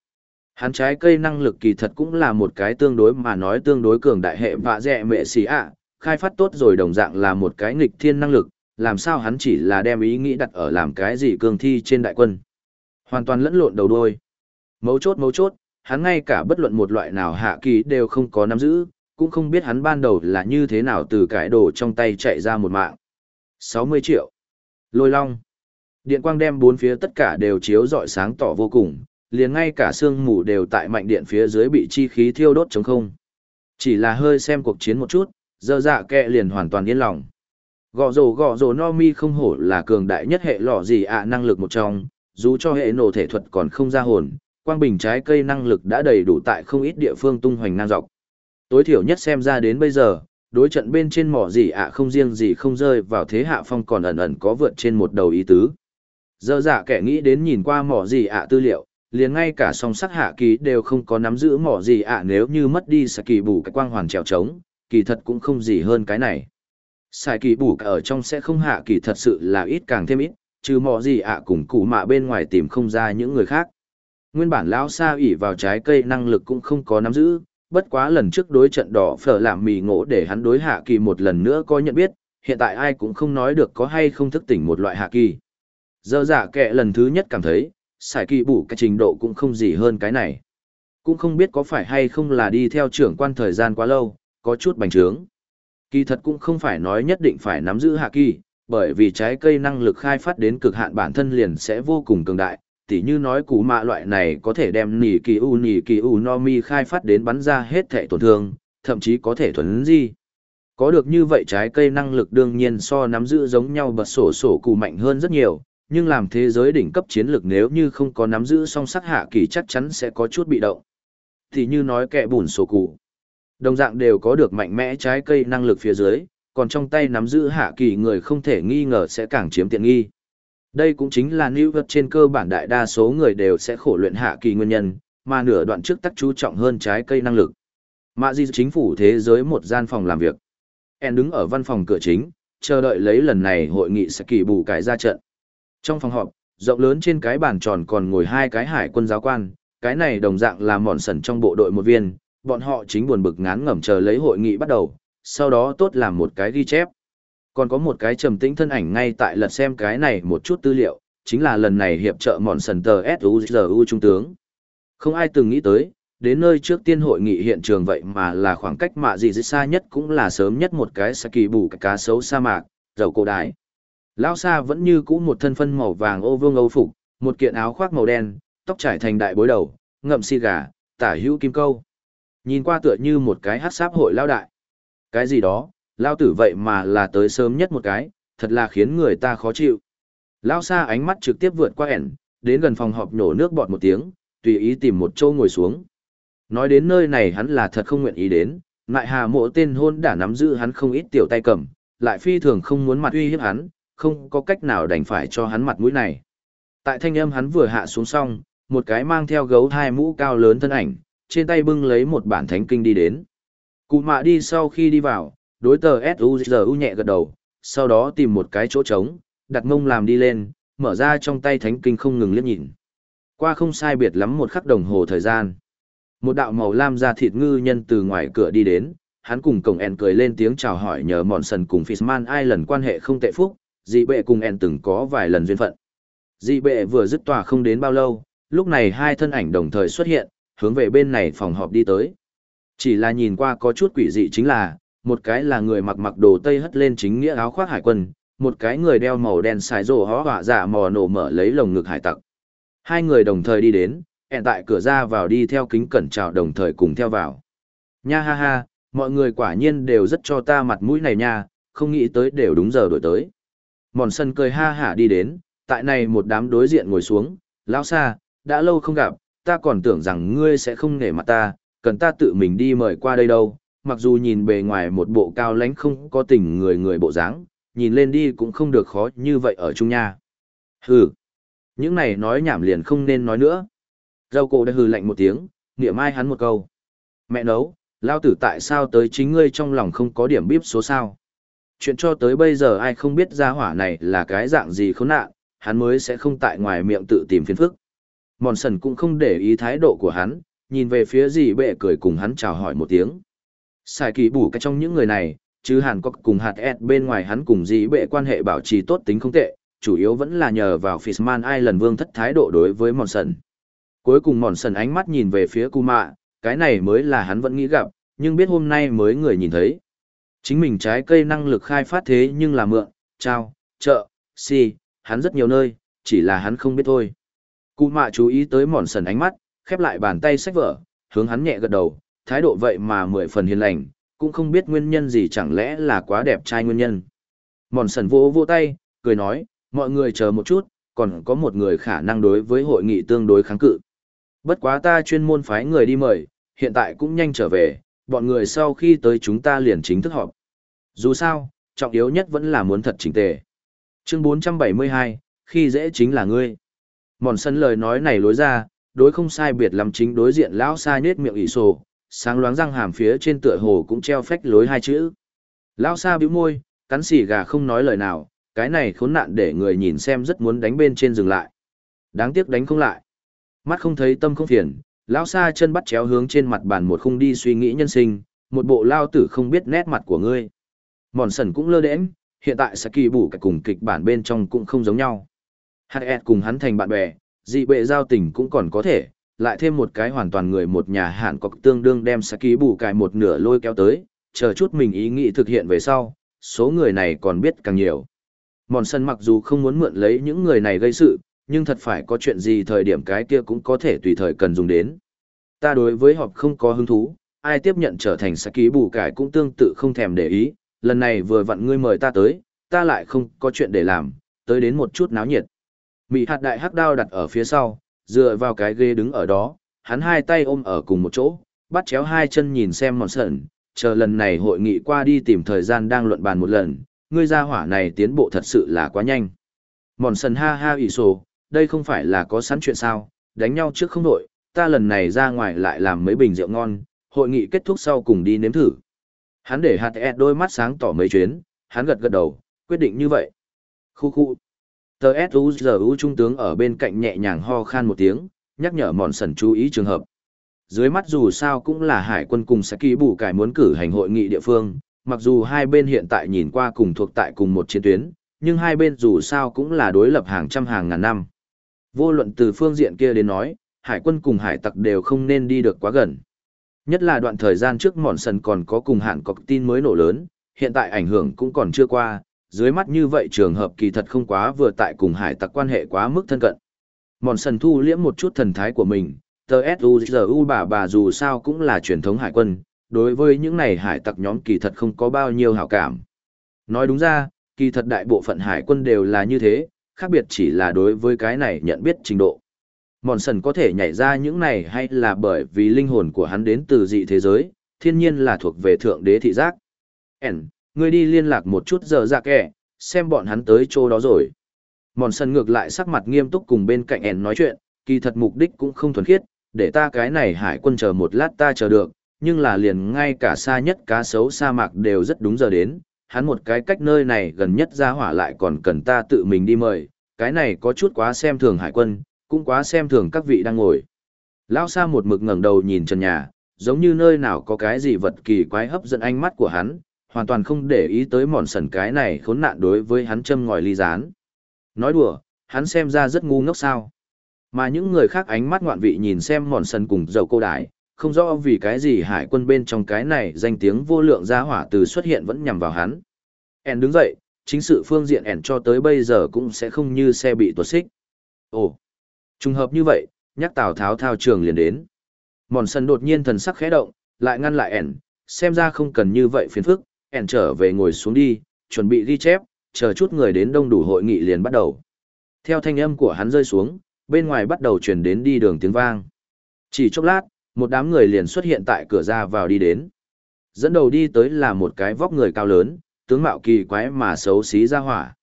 Hắn trái cây năng lực kỳ thật cũng là một cái tương đối mà nói tương đối cường đại hệ vạ dẹ mệ xì ạ, khai phát tốt rồi đồng dạng là một cái nghịch thiên năng lực, làm sao hắn chỉ là đem ý nghĩ đặt ở làm cái gì cường thi trên đại quân. Hoàn toàn lẫn lộn đầu đôi. Mấu chốt mấu chốt, hắn ngay cả bất luận một loại nào hạ kỳ đều không có nắm giữ, cũng không biết hắn ban đầu là như thế nào từ cái đồ trong tay chạy ra một mạng. 60 triệu. Lôi long. Điện quang đem bốn phía tất cả đều chiếu rọi sáng tỏ vô cùng, liền ngay cả xương mù đều tại mạnh điện phía dưới bị chi khí thiêu đốt trống không. Chỉ là hơi xem cuộc chiến một chút, dơ dạ kẹ liền hoàn toàn yên lòng. Gõ rổ gõ rổ, no mi không hổ là cường đại nhất hệ lò gì ạ năng lực một trong, dù cho hệ nổ thể thuật còn không ra hồn, quang bình trái cây năng lực đã đầy đủ tại không ít địa phương tung hoành ngang dọc. Tối thiểu nhất xem ra đến bây giờ, đối trận bên trên mỏ gì ạ không riêng gì không rơi vào thế hạ phong còn ẩn ẩn có vượt trên một đầu ý tứ. Dơ dạ kẻ nghĩ đến nhìn qua mỏ gì ạ tư liệu, liền ngay cả song sắc hạ kỳ đều không có nắm giữ mỏ gì ạ nếu như mất đi sẽ kỳ bù cái quang hoàn trèo trống, kỳ thật cũng không gì hơn cái này. Sai kỳ bù ở trong sẽ không hạ kỳ thật sự là ít càng thêm ít, trừ mò gì ạ cùng cụ mạ bên ngoài tìm không ra những người khác. Nguyên bản lão sa ủy vào trái cây năng lực cũng không có nắm giữ, bất quá lần trước đối trận đỏ phở làm mì ngộ để hắn đối hạ kỳ một lần nữa có nhận biết, hiện tại ai cũng không nói được có hay không thức tỉnh một loại hạ kỳ. Giờ giả kệ lần thứ nhất cảm thấy, xài kỳ bủ cái trình độ cũng không gì hơn cái này. Cũng không biết có phải hay không là đi theo trưởng quan thời gian quá lâu, có chút bành trướng. Kỳ thật cũng không phải nói nhất định phải nắm giữ hạ kỳ, bởi vì trái cây năng lực khai phát đến cực hạn bản thân liền sẽ vô cùng cường đại, tỉ như nói cú mạ loại này có thể đem nỉ kỳ u nỉ kỳ u no mi khai phát đến bắn ra hết thể tổn thương, thậm chí có thể thuấn di. Có được như vậy trái cây năng lực đương nhiên so nắm giữ giống nhau bật sổ sổ cụ mạnh hơn rất nhiều, nhưng làm thế giới đỉnh cấp chiến lược nếu như không có nắm giữ song sắc hạ kỳ chắc chắn sẽ có chút bị động. Thì như nói kẻ bùn sổ cụ. Đồng dạng đều có được mạnh mẽ trái cây năng lực phía dưới, còn trong tay nắm giữ hạ kỳ người không thể nghi ngờ sẽ càng chiếm tiện nghi. Đây cũng chính là New vật trên cơ bản đại đa số người đều sẽ khổ luyện hạ kỳ nguyên nhân, mà nửa đoạn trước tắc chú trọng hơn trái cây năng lực. Mạ di chính phủ thế giới một gian phòng làm việc. En đứng ở văn phòng cửa chính, chờ đợi lấy lần này hội nghị sẽ kỳ bù cải ra trận. Trong phòng họp, rộng lớn trên cái bàn tròn còn ngồi hai cái hải quân giáo quan, cái này đồng dạng là mòn sẩn trong bộ đội một viên, bọn họ chính buồn bực ngán ngẩm chờ lấy hội nghị bắt đầu, sau đó tốt làm một cái ghi chép còn có một cái trầm tĩnh thân ảnh ngay tại lật xem cái này một chút tư liệu, chính là lần này hiệp trợ mòn sần tờ S.U.G.U. trung tướng. Không ai từng nghĩ tới, đến nơi trước tiên hội nghị hiện trường vậy mà là khoảng cách mạ gì xa nhất cũng là sớm nhất một cái sa kỳ bù cá sấu sa mạc, dầu cổ đại. Lão Sa vẫn như cũ một thân phân màu vàng ô vương âu phục, một kiện áo khoác màu đen, tóc trải thành đại bối đầu, ngậm si gà, tả hữu kim câu. Nhìn qua tựa như một cái hát sáp hội lao đại. Cái gì đó, lao tử vậy mà là tới sớm nhất một cái, thật là khiến người ta khó chịu. Lao Sa ánh mắt trực tiếp vượt qua ẻn, đến gần phòng họp nhổ nước bọt một tiếng, tùy ý tìm một chỗ ngồi xuống. Nói đến nơi này hắn là thật không nguyện ý đến, ngại hà mộ tên hôn đã nắm giữ hắn không ít tiểu tay cầm, lại phi thường không muốn mặt uy hiếp hắn, không có cách nào đành phải cho hắn mặt mũi này. Tại thanh âm hắn vừa hạ xuống xong, một cái mang theo gấu hai mũ cao lớn thân ảnh, trên tay bưng lấy một bản thánh kinh đi đến. Cụ mạ đi sau khi đi vào, đối tờ S.U.G.U nhẹ gật đầu, sau đó tìm một cái chỗ trống, đặt mông làm đi lên, mở ra trong tay thánh kinh không ngừng liếc nhìn. Qua không sai biệt lắm một khắc đồng hồ thời gian. Một đạo màu lam da thịt ngư nhân từ ngoài cửa đi đến, hắn cùng cổng en cười lên tiếng chào hỏi nhờ mòn sần cùng Fishman lần quan hệ không tệ phúc, dị bệ cùng en từng có vài lần duyên phận. Dị bệ vừa dứt tòa không đến bao lâu, lúc này hai thân ảnh đồng thời xuất hiện, hướng về bên này phòng họp đi tới. Chỉ là nhìn qua có chút quỷ dị chính là, một cái là người mặc mặc đồ tây hất lên chính nghĩa áo khoác hải quân, một cái người đeo màu đen xài rồ hó hỏa dạ mò nổ mở lấy lồng ngực hải tặc. Hai người đồng thời đi đến, hẹn tại cửa ra vào đi theo kính cẩn chào đồng thời cùng theo vào. Nha ha ha, mọi người quả nhiên đều rất cho ta mặt mũi này nha, không nghĩ tới đều đúng giờ đổi tới. Mòn sân cười ha hả đi đến, tại này một đám đối diện ngồi xuống, lão xa, đã lâu không gặp, ta còn tưởng rằng ngươi sẽ không nể mặt ta, cần ta tự mình đi mời qua đây đâu, mặc dù nhìn bề ngoài một bộ cao lãnh không có tình người người bộ dáng, nhìn lên đi cũng không được khó như vậy ở chung nha. Hừ, những này nói nhảm liền không nên nói nữa. Râu cổ đã hừ lạnh một tiếng, niệm ai hắn một câu. Mẹ nấu, lao tử tại sao tới chính ngươi trong lòng không có điểm bíp số sao? Chuyện cho tới bây giờ ai không biết gia hỏa này là cái dạng gì khốn nạn, hắn mới sẽ không tại ngoài miệng tự tìm phiền phức. Mòn sần cũng không để ý thái độ của hắn, nhìn về phía dì bệ cười cùng hắn chào hỏi một tiếng. Sai kỳ bủ cái trong những người này, chứ hàn có cùng hạt ed bên ngoài hắn cùng dì bệ quan hệ bảo trì tốt tính không tệ, chủ yếu vẫn là nhờ vào Fishman lần vương thất thái độ đối với mòn sần. Cuối cùng mòn sần ánh mắt nhìn về phía Kuma, cái này mới là hắn vẫn nghĩ gặp, nhưng biết hôm nay mới người nhìn thấy. Chính mình trái cây năng lực khai phát thế nhưng là mượn, trao, chợ, si, hắn rất nhiều nơi, chỉ là hắn không biết thôi. Cụ mạ chú ý tới mòn sần ánh mắt, khép lại bàn tay sách vở, hướng hắn nhẹ gật đầu, thái độ vậy mà mười phần hiền lành, cũng không biết nguyên nhân gì chẳng lẽ là quá đẹp trai nguyên nhân. Mòn sần vỗ vỗ tay, cười nói, mọi người chờ một chút, còn có một người khả năng đối với hội nghị tương đối kháng cự. Bất quá ta chuyên môn phái người đi mời, hiện tại cũng nhanh trở về, bọn người sau khi tới chúng ta liền chính thức họp. Dù sao, trọng yếu nhất vẫn là muốn thật chỉnh tề. Chương 472, khi dễ chính là ngươi. Mòn sân lời nói này lối ra, đối không sai biệt lắm chính đối diện lão sa nhết miệng ỷ sổ, sáng loáng răng hàm phía trên tựa hồ cũng treo phách lối hai chữ. Lão sa bĩu môi, cắn xỉ gà không nói lời nào, cái này khốn nạn để người nhìn xem rất muốn đánh bên trên dừng lại. Đáng tiếc đánh không lại. Mắt không thấy tâm không phiền, lão sa chân bắt chéo hướng trên mặt bàn một khung đi suy nghĩ nhân sinh, một bộ lao tử không biết nét mặt của ngươi. Mòn sần cũng lơ đễnh, hiện tại Saki bủ cả cùng kịch bản bên trong cũng không giống nhau. Hạt cùng hắn thành bạn bè, dị bệ giao tình cũng còn có thể, lại thêm một cái hoàn toàn người một nhà hạn cọc tương đương đem sa ký bù cài một nửa lôi kéo tới, chờ chút mình ý nghĩ thực hiện về sau, số người này còn biết càng nhiều. Mòn sân mặc dù không muốn mượn lấy những người này gây sự, nhưng thật phải có chuyện gì thời điểm cái kia cũng có thể tùy thời cần dùng đến. Ta đối với họp không có hứng thú, ai tiếp nhận trở thành Saki bù cải cũng tương tự không thèm để ý, lần này vừa vặn ngươi mời ta tới, ta lại không có chuyện để làm, tới đến một chút náo nhiệt. Mị hạt đại hắc đao đặt ở phía sau, dựa vào cái ghế đứng ở đó, hắn hai tay ôm ở cùng một chỗ, bắt chéo hai chân nhìn xem mòn sẩn, chờ lần này hội nghị qua đi tìm thời gian đang luận bàn một lần, ngươi ra hỏa này tiến bộ thật sự là quá nhanh. Mòn sần ha ha ủy sổ, đây không phải là có sẵn chuyện sao, đánh nhau trước không đội, ta lần này ra ngoài lại làm mấy bình rượu ngon, hội nghị kết thúc sau cùng đi nếm thử. Hắn để hạt ẹt đôi mắt sáng tỏ mấy chuyến, hắn gật gật đầu, quyết định như vậy. Khu khu. Tờ S.U.G.U. trung tướng ở bên cạnh nhẹ nhàng ho khan một tiếng, nhắc nhở mòn sần chú ý trường hợp. Dưới mắt dù sao cũng là hải quân cùng sẽ ký bù cải muốn cử hành hội nghị địa phương, mặc dù hai bên hiện tại nhìn qua cùng thuộc tại cùng một chiến tuyến, nhưng hai bên dù sao cũng là đối lập hàng trăm hàng ngàn năm. Vô luận từ phương diện kia đến nói, hải quân cùng hải tặc đều không nên đi được quá gần. Nhất là đoạn thời gian trước mòn sần còn có cùng hạn cọc tin mới nổ lớn, hiện tại ảnh hưởng cũng còn chưa qua, dưới mắt như vậy trường hợp kỳ thật không quá vừa tại cùng hải tặc quan hệ quá mức thân cận. Mòn sần thu liễm một chút thần thái của mình, tờ S.U.G.U. bà bà dù sao cũng là truyền thống hải quân, đối với những này hải tặc nhóm kỳ thật không có bao nhiêu hảo cảm. Nói đúng ra, kỳ thật đại bộ phận hải quân đều là như thế, khác biệt chỉ là đối với cái này nhận biết trình độ. Mòn sần có thể nhảy ra những này hay là bởi vì linh hồn của hắn đến từ dị thế giới, thiên nhiên là thuộc về thượng đế thị giác. n ngươi đi liên lạc một chút giờ ra kẻ, xem bọn hắn tới chỗ đó rồi. Mòn sân ngược lại sắc mặt nghiêm túc cùng bên cạnh ẻn nói chuyện, kỳ thật mục đích cũng không thuần khiết, để ta cái này hải quân chờ một lát ta chờ được, nhưng là liền ngay cả xa nhất cá sấu sa mạc đều rất đúng giờ đến, hắn một cái cách nơi này gần nhất ra hỏa lại còn cần ta tự mình đi mời, cái này có chút quá xem thường hải quân, cũng quá xem thường các vị đang ngồi. Lao Sa một mực ngẩng đầu nhìn trần nhà, giống như nơi nào có cái gì vật kỳ quái hấp dẫn ánh mắt của hắn, hoàn toàn không để ý tới mòn sần cái này khốn nạn đối với hắn châm ngòi ly rán. Nói đùa, hắn xem ra rất ngu ngốc sao. Mà những người khác ánh mắt ngoạn vị nhìn xem mòn sần cùng dầu cô đại, không rõ vì cái gì hải quân bên trong cái này danh tiếng vô lượng gia hỏa từ xuất hiện vẫn nhằm vào hắn. En đứng dậy, chính sự phương diện ẻn cho tới bây giờ cũng sẽ không như xe bị tuột xích. Ồ, trùng hợp như vậy, nhắc Tào Tháo thao trường liền đến. Mòn sân đột nhiên thần sắc khẽ động, lại ngăn lại ẻn, xem ra không cần như vậy phiền phức, ẻn trở về ngồi xuống đi, chuẩn bị ghi chép, chờ chút người đến đông đủ hội nghị liền bắt đầu. Theo thanh âm của hắn rơi xuống, bên ngoài bắt đầu truyền đến đi đường tiếng vang. Chỉ chốc lát, một đám người liền xuất hiện tại cửa ra vào đi đến. Dẫn đầu đi tới là một cái vóc người cao lớn, tướng mạo kỳ quái mà xấu xí ra hỏa.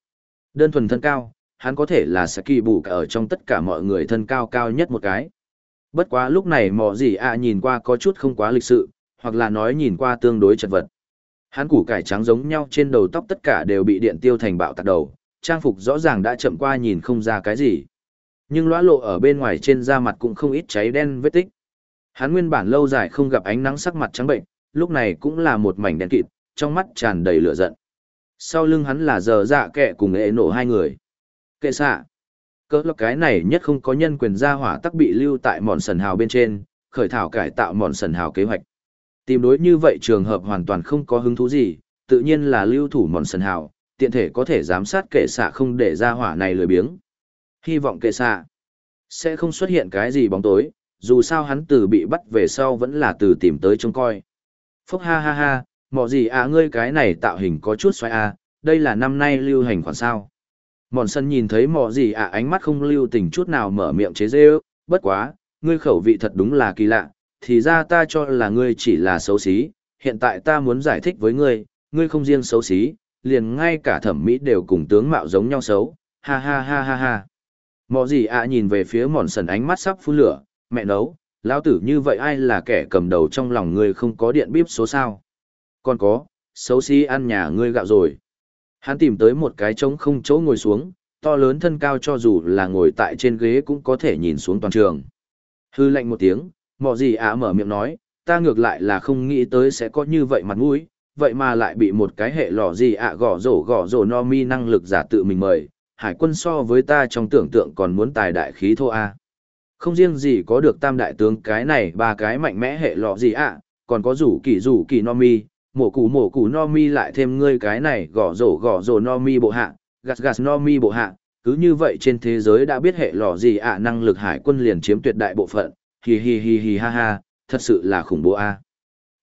Đơn thuần thân cao, hắn có thể là Saki bù cả ở trong tất cả mọi người thân cao cao nhất một cái. Bất quá lúc này mò gì ạ nhìn qua có chút không quá lịch sự, hoặc là nói nhìn qua tương đối chật vật. Hắn củ cải trắng giống nhau trên đầu tóc tất cả đều bị điện tiêu thành bạo tạc đầu, trang phục rõ ràng đã chậm qua nhìn không ra cái gì. Nhưng lõa lộ ở bên ngoài trên da mặt cũng không ít cháy đen vết tích. Hắn nguyên bản lâu dài không gặp ánh nắng sắc mặt trắng bệnh, lúc này cũng là một mảnh đen kịt, trong mắt tràn đầy lửa giận. Sau lưng hắn là giờ dạ kệ cùng ế nổ hai người. Kệ xạ. Cỡ lọc cái này nhất không có nhân quyền gia hỏa tắc bị lưu tại mòn sần hào bên trên, khởi thảo cải tạo mòn sần hào kế hoạch. Tìm đối như vậy trường hợp hoàn toàn không có hứng thú gì, tự nhiên là lưu thủ mòn sần hào, tiện thể có thể giám sát kệ xạ không để Ra hỏa này lười biếng. Hy vọng kệ xạ sẽ không xuất hiện cái gì bóng tối, dù sao hắn từ bị bắt về sau vẫn là từ tìm tới trông coi. Phúc ha ha ha, mọ gì à ngươi cái này tạo hình có chút xoay à, đây là năm nay lưu hành khoản sao. Mòn sân nhìn thấy mọ gì à ánh mắt không lưu tình chút nào mở miệng chế dê bất quá, ngươi khẩu vị thật đúng là kỳ lạ, thì ra ta cho là ngươi chỉ là xấu xí, hiện tại ta muốn giải thích với ngươi, ngươi không riêng xấu xí, liền ngay cả thẩm mỹ đều cùng tướng mạo giống nhau xấu, ha ha ha ha ha. Mọ gì à nhìn về phía mòn sần ánh mắt sắp phun lửa, mẹ nấu, lão tử như vậy ai là kẻ cầm đầu trong lòng ngươi không có điện bíp số sao. Còn có, xấu xí ăn nhà ngươi gạo rồi. Hắn tìm tới một cái trống không chỗ ngồi xuống, to lớn thân cao cho dù là ngồi tại trên ghế cũng có thể nhìn xuống toàn trường. Hư lạnh một tiếng, mọ gì ạ mở miệng nói, ta ngược lại là không nghĩ tới sẽ có như vậy mặt mũi, vậy mà lại bị một cái hệ lò gì ạ gõ rổ gõ rổ no mi năng lực giả tự mình mời, hải quân so với ta trong tưởng tượng còn muốn tài đại khí thô a. Không riêng gì có được tam đại tướng cái này ba cái mạnh mẽ hệ lọ gì ạ, còn có rủ kỳ rủ kỳ no mi, mổ củ mổ củ no mi lại thêm ngươi cái này gõ rổ gõ rổ no mi bộ hạ, gạt gạt no mi bộ hạ, cứ như vậy trên thế giới đã biết hệ lọ gì ạ năng lực hải quân liền chiếm tuyệt đại bộ phận, hì hì hì hì ha ha, thật sự là khủng bố a.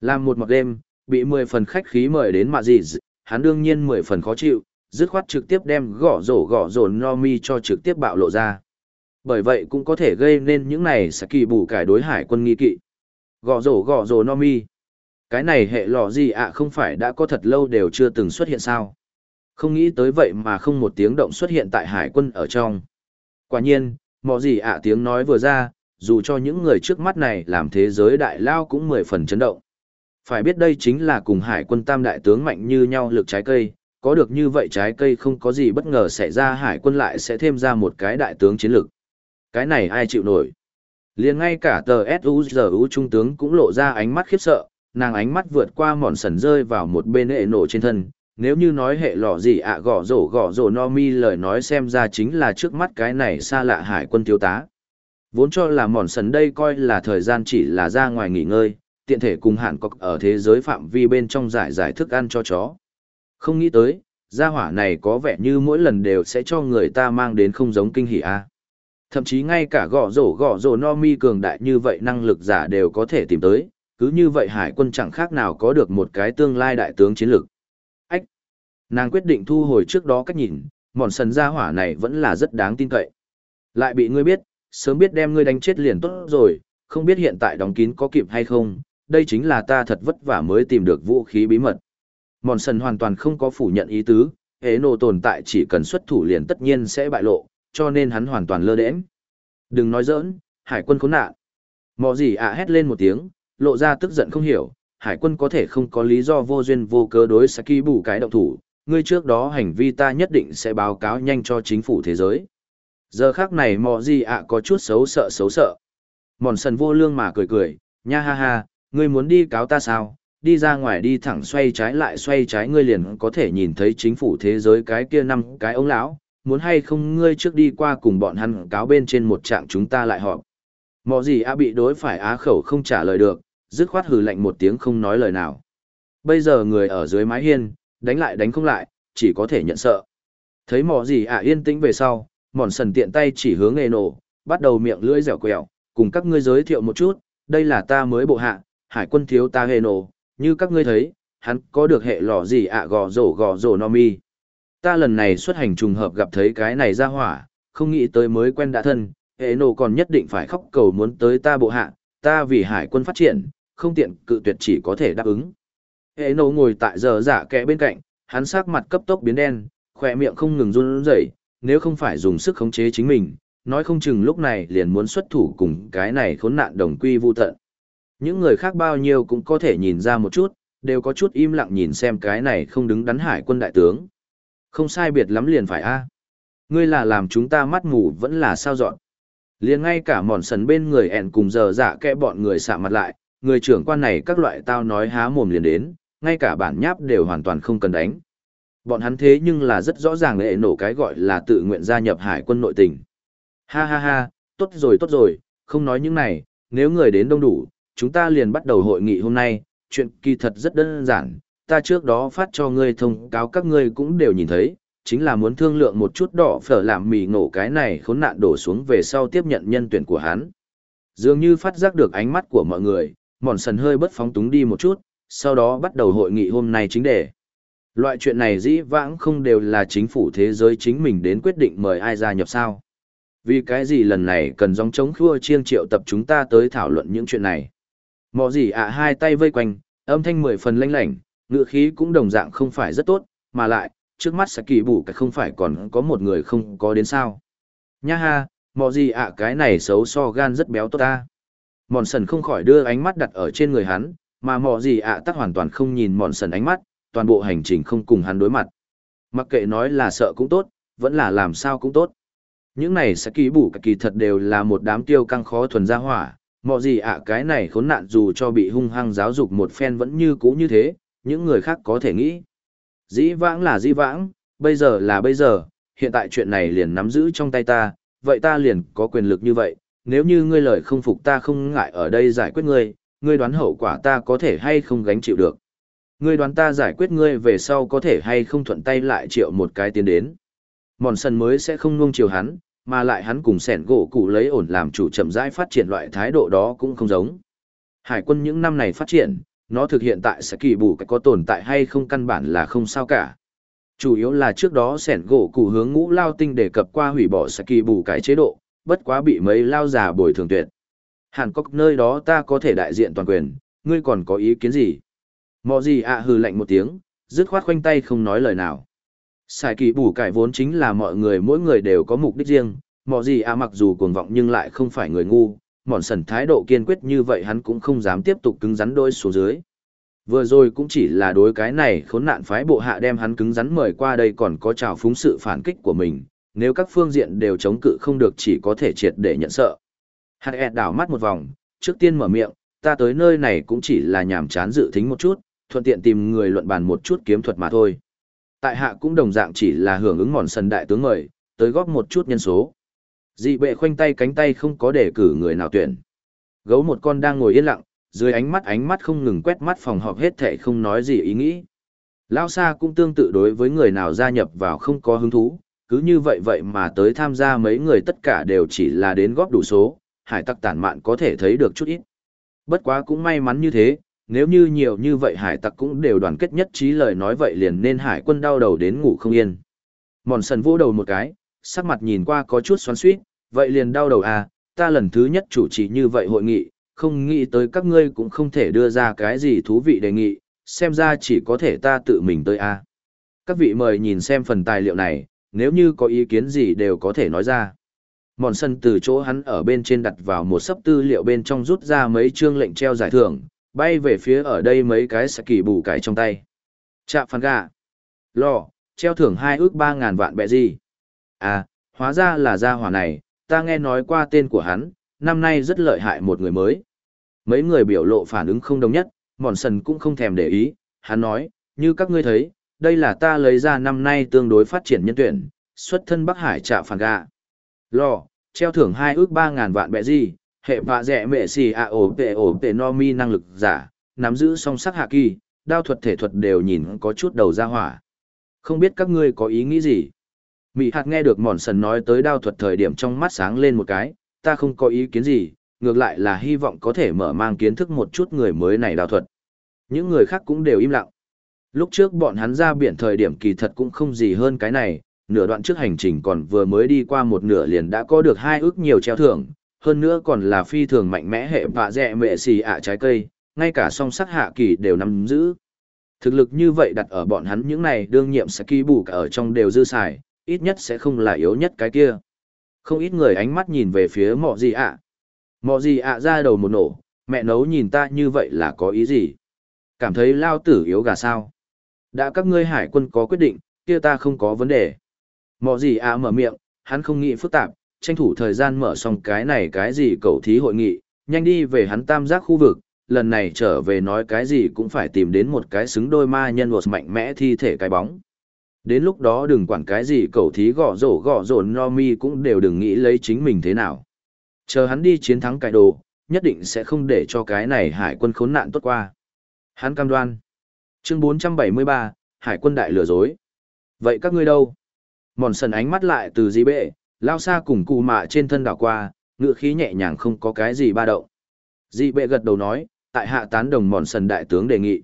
Làm một mặc đêm, bị mười phần khách khí mời đến mạ gì, hắn đương nhiên mười phần khó chịu, dứt khoát trực tiếp đem gõ rổ gõ rổ no mi cho trực tiếp bạo lộ ra. Bởi vậy cũng có thể gây nên những này sẽ kỳ bù cải đối hải quân nghi kỵ. Gõ rổ gõ rổ no mi. Cái này hệ lọ gì ạ không phải đã có thật lâu đều chưa từng xuất hiện sao. Không nghĩ tới vậy mà không một tiếng động xuất hiện tại hải quân ở trong. Quả nhiên, mọi gì ạ tiếng nói vừa ra, dù cho những người trước mắt này làm thế giới đại lao cũng mười phần chấn động. Phải biết đây chính là cùng hải quân tam đại tướng mạnh như nhau lực trái cây, có được như vậy trái cây không có gì bất ngờ xảy ra hải quân lại sẽ thêm ra một cái đại tướng chiến lực. Cái này ai chịu nổi. liền ngay cả tờ S.U.G.U. trung tướng cũng lộ ra ánh mắt khiếp sợ, nàng ánh mắt vượt qua mòn sần rơi vào một bên hệ nổ trên thân. Nếu như nói hệ lọ gì ạ gõ rổ gõ rổ no mi lời nói xem ra chính là trước mắt cái này xa lạ hải quân thiếu tá. Vốn cho là mòn sần đây coi là thời gian chỉ là ra ngoài nghỉ ngơi, tiện thể cùng hạn cọc ở thế giới phạm vi bên trong giải giải thức ăn cho chó. Không nghĩ tới, gia hỏa này có vẻ như mỗi lần đều sẽ cho người ta mang đến không giống kinh hỉ a. Thậm chí ngay cả gõ rổ gõ rổ no mi cường đại như vậy năng lực giả đều có thể tìm tới, cứ như vậy hải quân chẳng khác nào có được một cái tương lai đại tướng chiến lược. Ách! Nàng quyết định thu hồi trước đó cách nhìn, mòn sần gia hỏa này vẫn là rất đáng tin cậy. Lại bị ngươi biết, sớm biết đem ngươi đánh chết liền tốt rồi, không biết hiện tại đóng kín có kịp hay không, đây chính là ta thật vất vả mới tìm được vũ khí bí mật. Mòn sần hoàn toàn không có phủ nhận ý tứ, hế nổ tồn tại chỉ cần xuất thủ liền tất nhiên sẽ bại lộ, cho nên hắn hoàn toàn lơ đễnh. Đừng nói giỡn, hải quân khốn nạn. Mò gì ạ hét lên một tiếng, lộ ra tức giận không hiểu, hải quân có thể không có lý do vô duyên vô cớ đối Saki bù cái động thủ, ngươi trước đó hành vi ta nhất định sẽ báo cáo nhanh cho chính phủ thế giới. Giờ khác này mọ gì ạ có chút xấu sợ xấu sợ. Mòn sần vô lương mà cười cười, nha ha ha, ngươi muốn đi cáo ta sao, đi ra ngoài đi thẳng xoay trái lại xoay trái ngươi liền có thể nhìn thấy chính phủ thế giới cái kia năm cái ống lão, muốn hay không ngươi trước đi qua cùng bọn hắn cáo bên trên một trạng chúng ta lại họp. Mọ gì ạ bị đối phải á khẩu không trả lời được, dứt khoát hừ lạnh một tiếng không nói lời nào. Bây giờ người ở dưới mái hiên, đánh lại đánh không lại, chỉ có thể nhận sợ. Thấy mọ gì ạ yên tĩnh về sau, mòn sần tiện tay chỉ hướng nghề nổ, bắt đầu miệng lưỡi dẻo quẹo, cùng các ngươi giới thiệu một chút, đây là ta mới bộ hạ, hải quân thiếu ta hề nổ, như các ngươi thấy, hắn có được hệ lò gì ạ gò rổ gò rổ no mi. Ta lần này xuất hành trùng hợp gặp thấy cái này ra hỏa, không nghĩ tới mới quen đã thân, hệ nổ còn nhất định phải khóc cầu muốn tới ta bộ hạ, ta vì hải quân phát triển, không tiện cự tuyệt chỉ có thể đáp ứng. Hệ nổ ngồi tại giờ giả kẽ bên cạnh, hắn sắc mặt cấp tốc biến đen, khỏe miệng không ngừng run rẩy, nếu không phải dùng sức khống chế chính mình, nói không chừng lúc này liền muốn xuất thủ cùng cái này khốn nạn đồng quy vu tận. Những người khác bao nhiêu cũng có thể nhìn ra một chút, đều có chút im lặng nhìn xem cái này không đứng đắn hải quân đại tướng. Không sai biệt lắm liền phải a. Ngươi là làm chúng ta mắt mù vẫn là sao dọn. Liền ngay cả mòn sần bên người ẹn cùng giờ dạ kẽ bọn người xạ mặt lại, người trưởng quan này các loại tao nói há mồm liền đến, ngay cả bản nháp đều hoàn toàn không cần đánh. Bọn hắn thế nhưng là rất rõ ràng lệ nổ cái gọi là tự nguyện gia nhập hải quân nội tình. Ha ha ha, tốt rồi tốt rồi, không nói những này, nếu người đến đông đủ, chúng ta liền bắt đầu hội nghị hôm nay, chuyện kỳ thật rất đơn giản, ta trước đó phát cho ngươi thông cáo các ngươi cũng đều nhìn thấy, chính là muốn thương lượng một chút đỏ phở làm mì ngộ cái này khốn nạn đổ xuống về sau tiếp nhận nhân tuyển của hắn. Dường như phát giác được ánh mắt của mọi người, mòn sần hơi bất phóng túng đi một chút, sau đó bắt đầu hội nghị hôm nay chính đề. Loại chuyện này dĩ vãng không đều là chính phủ thế giới chính mình đến quyết định mời ai gia nhập sao. Vì cái gì lần này cần dòng chống khua chiêng triệu tập chúng ta tới thảo luận những chuyện này. Mò gì ạ hai tay vây quanh, âm thanh mười phần lanh lảnh, ngựa khí cũng đồng dạng không phải rất tốt, mà lại, trước mắt sẽ kỳ bù cái không phải còn có một người không có đến sao. Nha ha, mò gì ạ cái này xấu so gan rất béo tốt ta. Mòn sần không khỏi đưa ánh mắt đặt ở trên người hắn, mà mò gì ạ tắc hoàn toàn không nhìn mòn sần ánh mắt, toàn bộ hành trình không cùng hắn đối mặt. Mặc kệ nói là sợ cũng tốt, vẫn là làm sao cũng tốt. Những này sẽ kỳ bù kỳ thật đều là một đám tiêu căng khó thuần ra hỏa, Mọ gì ạ cái này khốn nạn dù cho bị hung hăng giáo dục một phen vẫn như cũ như thế, những người khác có thể nghĩ. Dĩ vãng là dĩ vãng, bây giờ là bây giờ, hiện tại chuyện này liền nắm giữ trong tay ta, vậy ta liền có quyền lực như vậy, nếu như ngươi lời không phục ta không ngại ở đây giải quyết ngươi, ngươi đoán hậu quả ta có thể hay không gánh chịu được. Ngươi đoán ta giải quyết ngươi về sau có thể hay không thuận tay lại triệu một cái tiến đến. Mòn sân mới sẽ không nuông chiều hắn, mà lại hắn cùng sẻn gỗ cụ lấy ổn làm chủ chậm rãi phát triển loại thái độ đó cũng không giống. Hải quân những năm này phát triển, nó thực hiện tại sẽ kỳ bù có tồn tại hay không căn bản là không sao cả. Chủ yếu là trước đó sẻn gỗ cụ hướng ngũ lao tinh đề cập qua hủy bỏ sẽ kỳ bù cái chế độ, bất quá bị mấy lao già bồi thường tuyệt. Hàn Quốc nơi đó ta có thể đại diện toàn quyền, ngươi còn có ý kiến gì? Mò gì ạ hừ lạnh một tiếng, dứt khoát khoanh tay không nói lời nào. Sài kỳ bù cải vốn chính là mọi người mỗi người đều có mục đích riêng, mò gì à mặc dù cuồng vọng nhưng lại không phải người ngu, mòn sần thái độ kiên quyết như vậy hắn cũng không dám tiếp tục cứng rắn đôi xuống dưới. Vừa rồi cũng chỉ là đối cái này khốn nạn phái bộ hạ đem hắn cứng rắn mời qua đây còn có trào phúng sự phản kích của mình, nếu các phương diện đều chống cự không được chỉ có thể triệt để nhận sợ. Hạt ẹt đảo mắt một vòng, trước tiên mở miệng, ta tới nơi này cũng chỉ là nhàm chán dự thính một chút, thuận tiện tìm người luận bàn một chút kiếm thuật mà thôi tại hạ cũng đồng dạng chỉ là hưởng ứng mòn sần đại tướng mời, tới góp một chút nhân số. Dị bệ khoanh tay cánh tay không có để cử người nào tuyển. Gấu một con đang ngồi yên lặng, dưới ánh mắt ánh mắt không ngừng quét mắt phòng họp hết thảy không nói gì ý nghĩ. Lao Sa cũng tương tự đối với người nào gia nhập vào không có hứng thú, cứ như vậy vậy mà tới tham gia mấy người tất cả đều chỉ là đến góp đủ số, hải tặc tản mạn có thể thấy được chút ít. Bất quá cũng may mắn như thế, nếu như nhiều như vậy hải tặc cũng đều đoàn kết nhất trí lời nói vậy liền nên hải quân đau đầu đến ngủ không yên. Mòn sần vỗ đầu một cái, sắc mặt nhìn qua có chút xoắn suýt, vậy liền đau đầu à, ta lần thứ nhất chủ trì như vậy hội nghị, không nghĩ tới các ngươi cũng không thể đưa ra cái gì thú vị đề nghị, xem ra chỉ có thể ta tự mình tới à. Các vị mời nhìn xem phần tài liệu này, nếu như có ý kiến gì đều có thể nói ra. Mòn sân từ chỗ hắn ở bên trên đặt vào một sấp tư liệu bên trong rút ra mấy chương lệnh treo giải thưởng, bay về phía ở đây mấy cái sẽ kỳ bù cải trong tay. Chạm phản gà. Lò, treo thưởng hai ước ba ngàn vạn bẹ gì. À, hóa ra là gia hỏa này, ta nghe nói qua tên của hắn, năm nay rất lợi hại một người mới. Mấy người biểu lộ phản ứng không đồng nhất, mòn sần cũng không thèm để ý, hắn nói, như các ngươi thấy, đây là ta lấy ra năm nay tương đối phát triển nhân tuyển, xuất thân Bắc Hải trạ phản gà. Lò, treo thưởng hai ước ba ngàn vạn bẹ gì, hệ vạ rẻ mệ xì ạ ổ tệ ổ tệ no mi năng lực giả, nắm giữ song sắc hạ kỳ, đao thuật thể thuật đều nhìn có chút đầu ra hỏa. Không biết các ngươi có ý nghĩ gì? Mị hạt nghe được mòn sần nói tới đao thuật thời điểm trong mắt sáng lên một cái, ta không có ý kiến gì, ngược lại là hy vọng có thể mở mang kiến thức một chút người mới này đao thuật. Những người khác cũng đều im lặng. Lúc trước bọn hắn ra biển thời điểm kỳ thật cũng không gì hơn cái này, nửa đoạn trước hành trình còn vừa mới đi qua một nửa liền đã có được hai ước nhiều treo thưởng, hơn nữa còn là phi thường mạnh mẽ hệ vạ dẹ mệ xì ạ trái cây, ngay cả song sắc hạ kỳ đều nắm giữ. Thực lực như vậy đặt ở bọn hắn những này đương nhiệm sẽ kỳ bù cả ở trong đều dư xài, ít nhất sẽ không là yếu nhất cái kia. Không ít người ánh mắt nhìn về phía mọ gì ạ. Mọ gì ạ ra đầu một nổ, mẹ nấu nhìn ta như vậy là có ý gì? Cảm thấy lao tử yếu gà sao? Đã các ngươi hải quân có quyết định, kia ta không có vấn đề. Mọ gì ạ mở miệng, hắn không nghĩ phức tạp, tranh thủ thời gian mở xong cái này cái gì cầu thí hội nghị, nhanh đi về hắn tam giác khu vực, lần này trở về nói cái gì cũng phải tìm đến một cái xứng đôi ma nhân vật mạnh mẽ thi thể cái bóng. Đến lúc đó đừng quản cái gì cầu thí gõ rổ gõ rổ no mi cũng đều đừng nghĩ lấy chính mình thế nào. Chờ hắn đi chiến thắng cải đồ, nhất định sẽ không để cho cái này hải quân khốn nạn tốt qua. Hắn cam đoan. Chương 473, Hải quân đại lừa dối. Vậy các ngươi đâu? Mòn sần ánh mắt lại từ dì bệ, lao xa cùng cụ mạ trên thân đảo qua, ngựa khí nhẹ nhàng không có cái gì ba động. Dị bệ gật đầu nói, tại hạ tán đồng mòn sần đại tướng đề nghị.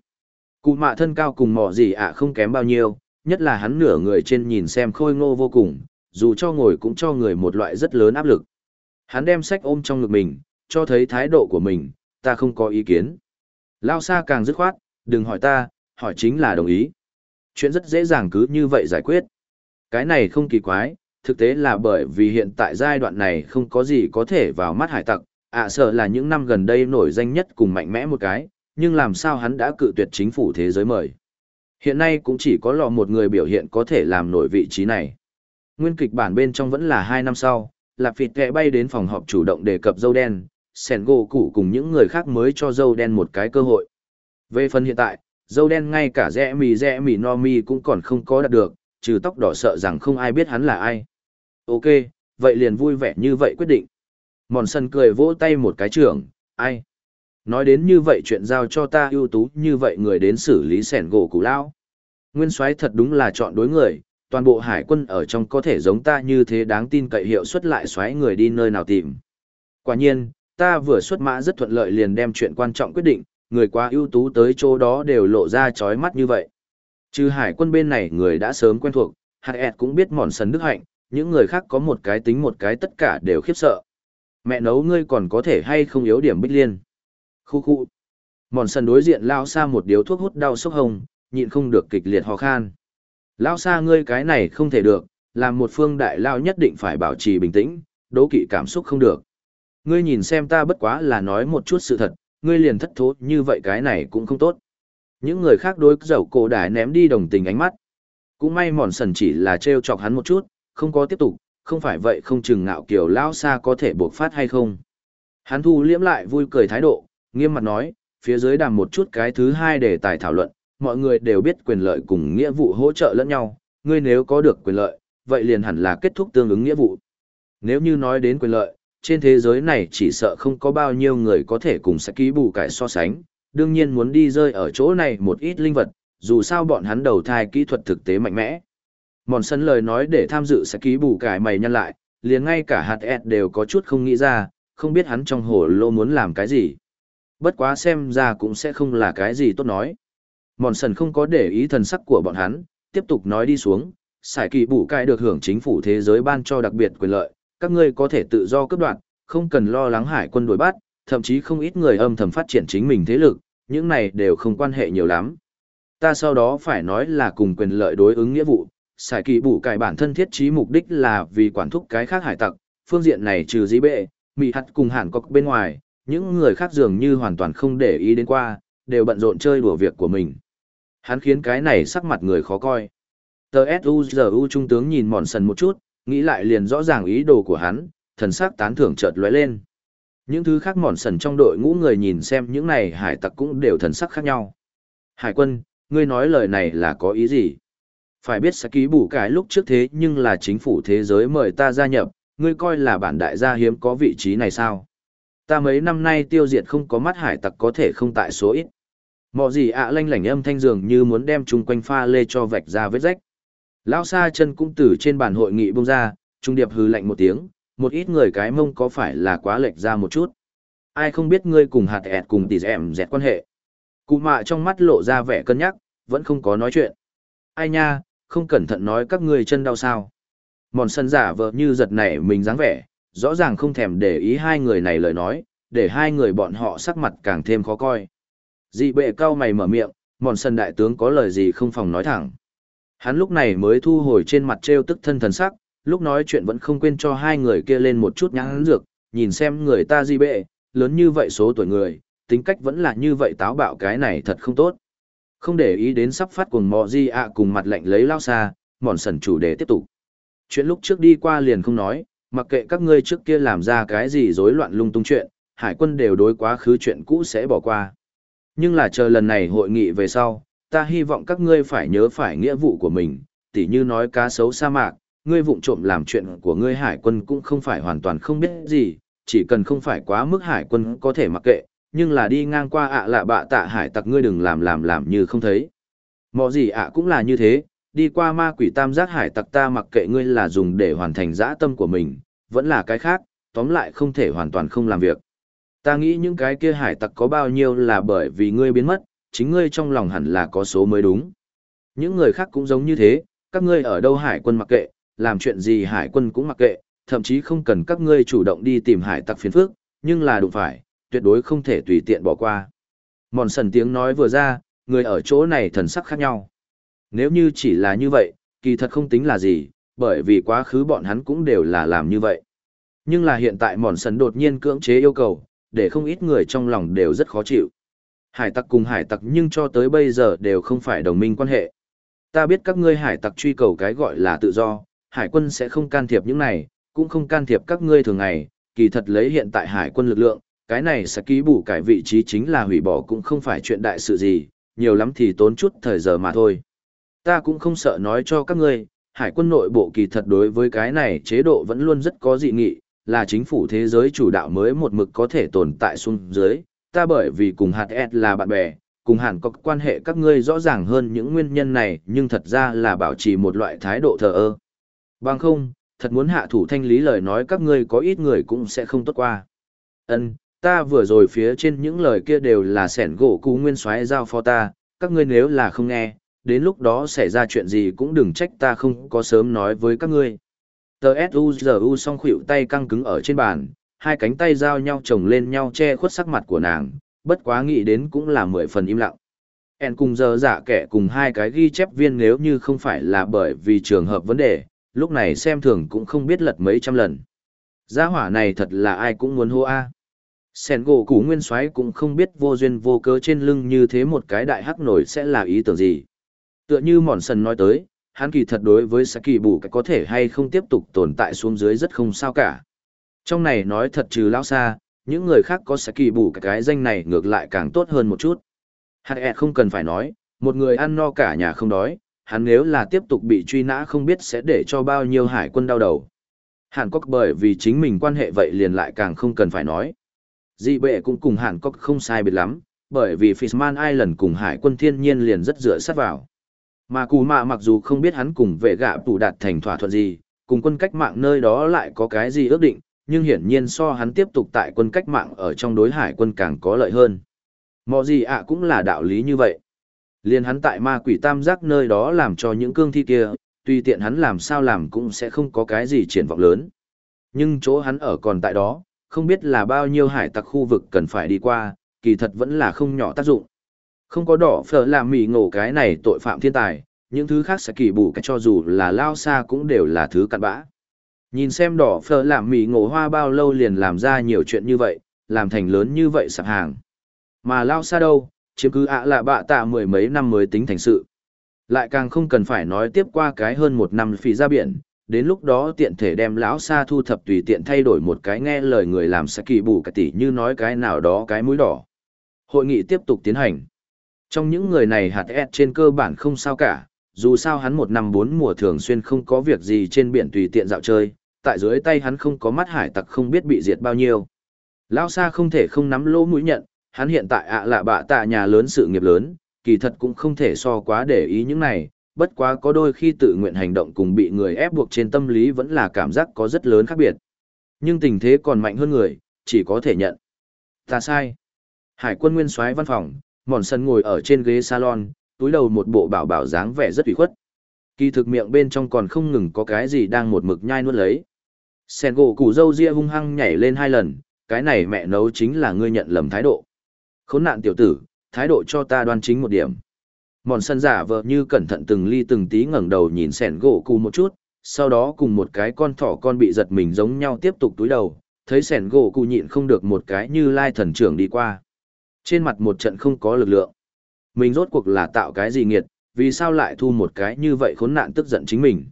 Cụ mạ thân cao cùng mỏ gì ạ không kém bao nhiêu, nhất là hắn nửa người trên nhìn xem khôi ngô vô cùng, dù cho ngồi cũng cho người một loại rất lớn áp lực. Hắn đem sách ôm trong ngực mình, cho thấy thái độ của mình, ta không có ý kiến. Lao xa càng dứt khoát, đừng hỏi ta, hỏi chính là đồng ý. Chuyện rất dễ dàng cứ như vậy giải quyết. Cái này không kỳ quái, thực tế là bởi vì hiện tại giai đoạn này không có gì có thể vào mắt hải tặc, ạ à, sợ là những năm gần đây nổi danh nhất cùng mạnh mẽ một cái, nhưng làm sao hắn đã cự tuyệt chính phủ thế giới mời. Hiện nay cũng chỉ có lọ một người biểu hiện có thể làm nổi vị trí này. Nguyên kịch bản bên trong vẫn là hai năm sau, Lạp Phịt kẹ bay đến phòng họp chủ động đề cập dâu đen, sẻn gỗ củ cùng những người khác mới cho dâu đen một cái cơ hội. Về phần hiện tại, dâu đen ngay cả rẽ mì rẽ mì no mi cũng còn không có đạt được, trừ tóc đỏ sợ rằng không ai biết hắn là ai. Ok, vậy liền vui vẻ như vậy quyết định. Mòn sân cười vỗ tay một cái trưởng, ai? Nói đến như vậy chuyện giao cho ta ưu tú như vậy người đến xử lý sẻn gỗ củ lao. Nguyên soái thật đúng là chọn đối người, toàn bộ hải quân ở trong có thể giống ta như thế đáng tin cậy hiệu suất lại xoáy người đi nơi nào tìm. Quả nhiên, ta vừa xuất mã rất thuận lợi liền đem chuyện quan trọng quyết định, người quá ưu tú tới chỗ đó đều lộ ra chói mắt như vậy. Trừ hải quân bên này người đã sớm quen thuộc, hạt cũng biết mòn sần đức hạnh, những người khác có một cái tính một cái tất cả đều khiếp sợ. Mẹ nấu ngươi còn có thể hay không yếu điểm bích liên. Khu khu. Mòn sần đối diện lao xa một điếu thuốc hút đau sốc hồng, nhịn không được kịch liệt ho khan. Lao xa ngươi cái này không thể được, làm một phương đại lao nhất định phải bảo trì bình tĩnh, đố kỵ cảm xúc không được. Ngươi nhìn xem ta bất quá là nói một chút sự thật, ngươi liền thất thố như vậy cái này cũng không tốt. Những người khác đối dầu cổ đài ném đi đồng tình ánh mắt. Cũng may mòn sần chỉ là trêu chọc hắn một chút, không có tiếp tục, không phải vậy không chừng ngạo kiểu lao xa có thể buộc phát hay không. Hắn thu liễm lại vui cười thái độ, nghiêm mặt nói, phía dưới đàm một chút cái thứ hai để tài thảo luận, mọi người đều biết quyền lợi cùng nghĩa vụ hỗ trợ lẫn nhau, ngươi nếu có được quyền lợi, vậy liền hẳn là kết thúc tương ứng nghĩa vụ. Nếu như nói đến quyền lợi, trên thế giới này chỉ sợ không có bao nhiêu người có thể cùng sẽ ký bù cải so sánh, đương nhiên muốn đi rơi ở chỗ này một ít linh vật, dù sao bọn hắn đầu thai kỹ thuật thực tế mạnh mẽ. Mòn sân lời nói để tham dự sẽ ký bù cải mày nhăn lại, liền ngay cả hạt ẹt đều có chút không nghĩ ra, không biết hắn trong hồ lô muốn làm cái gì. Bất quá xem ra cũng sẽ không là cái gì tốt nói. Mòn sần không có để ý thần sắc của bọn hắn, tiếp tục nói đi xuống, sải kỳ bù cải được hưởng chính phủ thế giới ban cho đặc biệt quyền lợi, các ngươi có thể tự do cấp đoạn, không cần lo lắng hải quân đuổi bắt, thậm chí không ít người âm thầm phát triển chính mình thế lực, những này đều không quan hệ nhiều lắm. Ta sau đó phải nói là cùng quyền lợi đối ứng nghĩa vụ, Sải kỳ bù cải bản thân thiết trí mục đích là vì quản thúc cái khác hải tặc, phương diện này trừ dĩ bệ, mị hạt cùng hẳn cọc bên ngoài, những người khác dường như hoàn toàn không để ý đến qua, đều bận rộn chơi đùa việc của mình. Hắn khiến cái này sắc mặt người khó coi. Tờ S.U.G.U. trung tướng nhìn mòn sần một chút, nghĩ lại liền rõ ràng ý đồ của hắn, thần sắc tán thưởng chợt lóe lên. Những thứ khác mòn sần trong đội ngũ người nhìn xem những này hải tặc cũng đều thần sắc khác nhau. Hải quân, ngươi nói lời này là có ý gì? Phải biết sẽ ký bù cái lúc trước thế nhưng là chính phủ thế giới mời ta gia nhập, ngươi coi là bản đại gia hiếm có vị trí này sao? Ta mấy năm nay tiêu diệt không có mắt hải tặc có thể không tại số ít. Mọ gì ạ lanh lảnh âm thanh dường như muốn đem chung quanh pha lê cho vạch ra vết rách. Lão sa chân cũng từ trên bàn hội nghị bông ra, trung điệp hư lạnh một tiếng, một ít người cái mông có phải là quá lệch ra một chút. Ai không biết ngươi cùng hạt ẹt cùng tỷ dẹm dẹt quan hệ. Cụ mạ trong mắt lộ ra vẻ cân nhắc, vẫn không có nói chuyện. Ai nha, không cẩn thận nói các ngươi chân đau sao. Mòn sân giả vợ như giật nảy mình dáng vẻ, rõ ràng không thèm để ý hai người này lời nói, để hai người bọn họ sắc mặt càng thêm khó coi. Dị bệ cao mày mở miệng, mòn sân đại tướng có lời gì không phòng nói thẳng. Hắn lúc này mới thu hồi trên mặt treo tức thân thần sắc, lúc nói chuyện vẫn không quên cho hai người kia lên một chút nhãn dược, nhìn xem người ta di bệ, lớn như vậy số tuổi người, tính cách vẫn là như vậy táo bạo cái này thật không tốt. Không để ý đến sắp phát cuồng mò di ạ cùng mặt lạnh lấy lao xa, mòn sần chủ đề tiếp tục. Chuyện lúc trước đi qua liền không nói, mặc kệ các ngươi trước kia làm ra cái gì rối loạn lung tung chuyện, hải quân đều đối quá khứ chuyện cũ sẽ bỏ qua. Nhưng là chờ lần này hội nghị về sau, ta hy vọng các ngươi phải nhớ phải nghĩa vụ của mình, tỉ như nói cá sấu sa mạc, ngươi vụng trộm làm chuyện của ngươi hải quân cũng không phải hoàn toàn không biết gì, chỉ cần không phải quá mức hải quân có thể mặc kệ, nhưng là đi ngang qua ạ lạ bạ tạ hải tặc ngươi đừng làm làm làm như không thấy. Mọ gì ạ cũng là như thế, đi qua ma quỷ tam giác hải tặc ta mặc kệ ngươi là dùng để hoàn thành dã tâm của mình, vẫn là cái khác, tóm lại không thể hoàn toàn không làm việc. Ta nghĩ những cái kia hải tặc có bao nhiêu là bởi vì ngươi biến mất, chính ngươi trong lòng hẳn là có số mới đúng. Những người khác cũng giống như thế, các ngươi ở đâu hải quân mặc kệ, làm chuyện gì hải quân cũng mặc kệ, thậm chí không cần các ngươi chủ động đi tìm hải tặc phiền phức, nhưng là đụng phải, tuyệt đối không thể tùy tiện bỏ qua. Mòn sần tiếng nói vừa ra, người ở chỗ này thần sắc khác nhau. Nếu như chỉ là như vậy, kỳ thật không tính là gì, bởi vì quá khứ bọn hắn cũng đều là làm như vậy. Nhưng là hiện tại mòn sần đột nhiên cưỡng chế yêu cầu, để không ít người trong lòng đều rất khó chịu. Hải tặc cùng hải tặc nhưng cho tới bây giờ đều không phải đồng minh quan hệ. Ta biết các ngươi hải tặc truy cầu cái gọi là tự do, hải quân sẽ không can thiệp những này, cũng không can thiệp các ngươi thường ngày, kỳ thật lấy hiện tại hải quân lực lượng, cái này sẽ ký bù cải vị trí chính là hủy bỏ cũng không phải chuyện đại sự gì, nhiều lắm thì tốn chút thời giờ mà thôi. Ta cũng không sợ nói cho các ngươi, hải quân nội bộ kỳ thật đối với cái này chế độ vẫn luôn rất có dị nghị, là chính phủ thế giới chủ đạo mới một mực có thể tồn tại xuống dưới, ta bởi vì cùng hạt S là bạn bè, cùng hẳn có quan hệ các ngươi rõ ràng hơn những nguyên nhân này nhưng thật ra là bảo trì một loại thái độ thờ ơ. Bằng không, thật muốn hạ thủ thanh lý lời nói các ngươi có ít người cũng sẽ không tốt qua. Ân, ta vừa rồi phía trên những lời kia đều là sẻn gỗ cú nguyên soái giao phó ta, các ngươi nếu là không nghe, đến lúc đó xảy ra chuyện gì cũng đừng trách ta không có sớm nói với các ngươi. Tờ S.U.G.U. song khuỷu tay căng cứng ở trên bàn, hai cánh tay giao nhau chồng lên nhau che khuất sắc mặt của nàng, bất quá nghĩ đến cũng là mười phần im lặng. En cùng giờ giả kẻ cùng hai cái ghi chép viên nếu như không phải là bởi vì trường hợp vấn đề, lúc này xem thường cũng không biết lật mấy trăm lần. Gia hỏa này thật là ai cũng muốn hô a. Sẻn gỗ cũ nguyên soái cũng không biết vô duyên vô cớ trên lưng như thế một cái đại hắc nổi sẽ là ý tưởng gì. Tựa như mòn sần nói tới, hắn kỳ thật đối với Saki bù cái có thể hay không tiếp tục tồn tại xuống dưới rất không sao cả. Trong này nói thật trừ lão xa, những người khác có Saki bù cái, cái danh này ngược lại càng tốt hơn một chút. Hạt không cần phải nói, một người ăn no cả nhà không đói, hắn nếu là tiếp tục bị truy nã không biết sẽ để cho bao nhiêu hải quân đau đầu. Hàn cốc bởi vì chính mình quan hệ vậy liền lại càng không cần phải nói. Dị bệ cũng cùng Hàn cốc không sai biệt lắm, bởi vì Fishman Island cùng hải quân thiên nhiên liền rất dựa sát vào. Mà cù mạ mặc dù không biết hắn cùng vệ gạ tủ đạt thành thỏa thuận gì, cùng quân cách mạng nơi đó lại có cái gì ước định, nhưng hiển nhiên so hắn tiếp tục tại quân cách mạng ở trong đối hải quân càng có lợi hơn. Mọi gì ạ cũng là đạo lý như vậy. Liên hắn tại ma quỷ tam giác nơi đó làm cho những cương thi kia, tuy tiện hắn làm sao làm cũng sẽ không có cái gì triển vọng lớn. Nhưng chỗ hắn ở còn tại đó, không biết là bao nhiêu hải tặc khu vực cần phải đi qua, kỳ thật vẫn là không nhỏ tác dụng. Không có đỏ phở làm mì ngổ cái này tội phạm thiên tài, những thứ khác sẽ kỳ bù cái cho dù là lao xa cũng đều là thứ cặn bã. Nhìn xem đỏ phở làm mì ngổ hoa bao lâu liền làm ra nhiều chuyện như vậy, làm thành lớn như vậy sạp hàng. Mà lao xa đâu, chiếm cứ ạ là bạ tạ mười mấy năm mới tính thành sự. Lại càng không cần phải nói tiếp qua cái hơn một năm phì ra biển, đến lúc đó tiện thể đem lão xa thu thập tùy tiện thay đổi một cái nghe lời người làm sẽ kỳ bù cả tỷ như nói cái nào đó cái mũi đỏ. Hội nghị tiếp tục tiến hành. Trong những người này hạt S trên cơ bản không sao cả, dù sao hắn một năm bốn mùa thường xuyên không có việc gì trên biển tùy tiện dạo chơi, tại dưới tay hắn không có mắt hải tặc không biết bị diệt bao nhiêu. Lão Sa không thể không nắm lỗ mũi nhận, hắn hiện tại ạ lạ bạ tạ nhà lớn sự nghiệp lớn, kỳ thật cũng không thể so quá để ý những này, bất quá có đôi khi tự nguyện hành động cùng bị người ép buộc trên tâm lý vẫn là cảm giác có rất lớn khác biệt. Nhưng tình thế còn mạnh hơn người, chỉ có thể nhận. Ta sai. Hải quân nguyên soái văn phòng, mòn sân ngồi ở trên ghế salon, túi đầu một bộ bảo bảo dáng vẻ rất ủy khuất. Kỳ thực miệng bên trong còn không ngừng có cái gì đang một mực nhai nuốt lấy. Sen gỗ củ dâu ria hung hăng nhảy lên hai lần, cái này mẹ nấu chính là ngươi nhận lầm thái độ. Khốn nạn tiểu tử, thái độ cho ta đoan chính một điểm. Mòn sân giả vờ như cẩn thận từng ly từng tí ngẩng đầu nhìn sẻn gỗ cụ một chút, sau đó cùng một cái con thỏ con bị giật mình giống nhau tiếp tục túi đầu, thấy sẻn gỗ cụ nhịn không được một cái như lai thần trưởng đi qua. Trên mặt một trận không có lực lượng. Mình rốt cuộc là tạo cái gì nghiệt, vì sao lại thu một cái như vậy khốn nạn tức giận chính mình.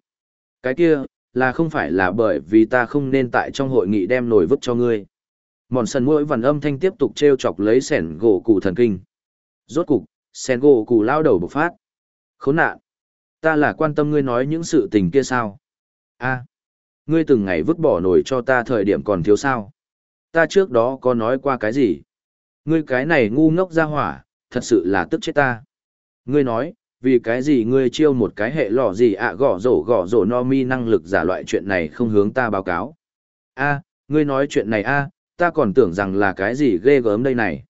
Cái kia, là không phải là bởi vì ta không nên tại trong hội nghị đem nổi vứt cho ngươi. Mòn sần mỗi vằn âm thanh tiếp tục treo chọc lấy sẻn gỗ cụ thần kinh. Rốt cục, sen gỗ cù lao đầu bộc phát. Khốn nạn. Ta là quan tâm ngươi nói những sự tình kia sao? a ngươi từng ngày vứt bỏ nổi cho ta thời điểm còn thiếu sao? Ta trước đó có nói qua cái gì? Ngươi cái này ngu ngốc ra hỏa, thật sự là tức chết ta. Ngươi nói, vì cái gì ngươi chiêu một cái hệ lò gì ạ gõ rổ gõ rổ no mi năng lực giả loại chuyện này không hướng ta báo cáo. a ngươi nói chuyện này a ta còn tưởng rằng là cái gì ghê gớm đây này.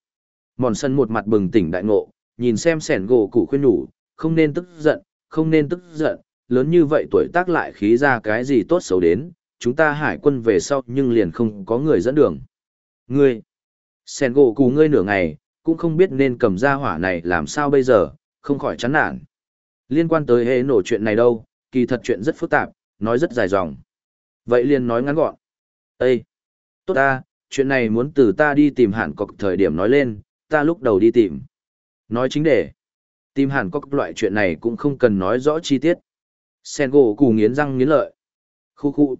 Mòn sân một mặt bừng tỉnh đại ngộ, nhìn xem sẻn gỗ cụ khuyên nhủ, không nên tức giận, không nên tức giận, lớn như vậy tuổi tác lại khí ra cái gì tốt xấu đến, chúng ta hải quân về sau nhưng liền không có người dẫn đường. Ngươi, sẻn gỗ cụ ngươi nửa ngày, cũng không biết nên cầm ra hỏa này làm sao bây giờ, không khỏi chán nản. Liên quan tới hệ nổ chuyện này đâu, kỳ thật chuyện rất phức tạp, nói rất dài dòng. Vậy liền nói ngắn gọn. Ê! Tốt ta, chuyện này muốn từ ta đi tìm hẳn cọc thời điểm nói lên, ta lúc đầu đi tìm. Nói chính để. Tìm hẳn các loại chuyện này cũng không cần nói rõ chi tiết. Sen gỗ cù nghiến răng nghiến lợi. Khu khu.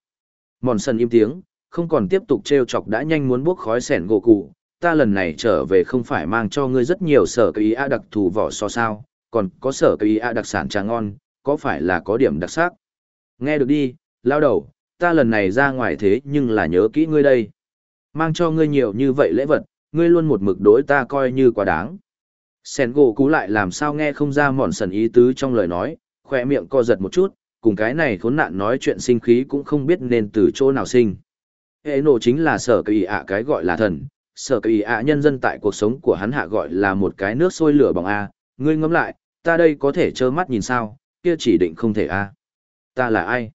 Mòn sần im tiếng, không còn tiếp tục treo chọc đã nhanh muốn buốc khói sẻn gỗ cụ. Ta lần này trở về không phải mang cho ngươi rất nhiều sở cây a đặc thù vỏ so sao, còn có sở cây a đặc sản trà ngon, có phải là có điểm đặc sắc? Nghe được đi, lao đầu, ta lần này ra ngoài thế nhưng là nhớ kỹ ngươi đây. Mang cho ngươi nhiều như vậy lễ vật, ngươi luôn một mực đối ta coi như quá đáng. Sen gỗ cú lại làm sao nghe không ra mòn sần ý tứ trong lời nói, khoe miệng co giật một chút, cùng cái này khốn nạn nói chuyện sinh khí cũng không biết nên từ chỗ nào sinh. Hệ nổ chính là sở kỳ ạ cái gọi là thần, sở kỳ ạ nhân dân tại cuộc sống của hắn hạ gọi là một cái nước sôi lửa bỏng A, ngươi ngẫm lại, ta đây có thể trơ mắt nhìn sao, kia chỉ định không thể A. Ta là ai?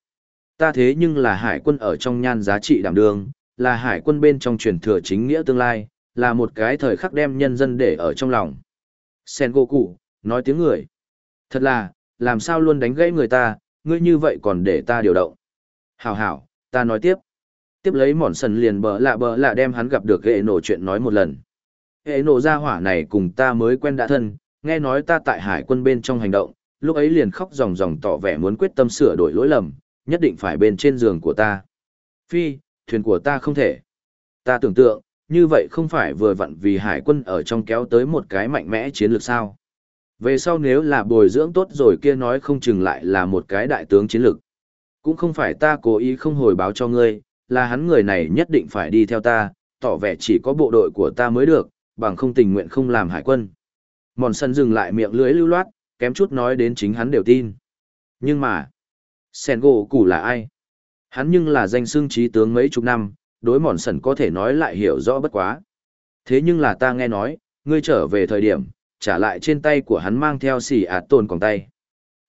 Ta thế nhưng là hải quân ở trong nhan giá trị đảm đường, là hải quân bên trong truyền thừa chính nghĩa tương lai, là một cái thời khắc đem nhân dân để ở trong lòng. Sen Goku, nói tiếng người. Thật là, làm sao luôn đánh gãy người ta, ngươi như vậy còn để ta điều động. Hảo hảo, ta nói tiếp. Tiếp lấy mòn sần liền bợ lạ bợ lạ đem hắn gặp được hệ nổ chuyện nói một lần. Hệ nổ ra hỏa này cùng ta mới quen đã thân, nghe nói ta tại hải quân bên trong hành động, lúc ấy liền khóc ròng ròng tỏ vẻ muốn quyết tâm sửa đổi lỗi lầm, nhất định phải bên trên giường của ta. Phi, thuyền của ta không thể. Ta tưởng tượng, như vậy không phải vừa vặn vì hải quân ở trong kéo tới một cái mạnh mẽ chiến lược sao. Về sau nếu là bồi dưỡng tốt rồi kia nói không chừng lại là một cái đại tướng chiến lược. Cũng không phải ta cố ý không hồi báo cho ngươi, là hắn người này nhất định phải đi theo ta, tỏ vẻ chỉ có bộ đội của ta mới được, bằng không tình nguyện không làm hải quân. Mòn sân dừng lại miệng lưỡi lưu loát, kém chút nói đến chính hắn đều tin. Nhưng mà, sen gỗ củ là ai? Hắn nhưng là danh xương trí tướng mấy chục năm, đối mòn sần có thể nói lại hiểu rõ bất quá. Thế nhưng là ta nghe nói, ngươi trở về thời điểm, trả lại trên tay của hắn mang theo xì ạt tồn còn tay.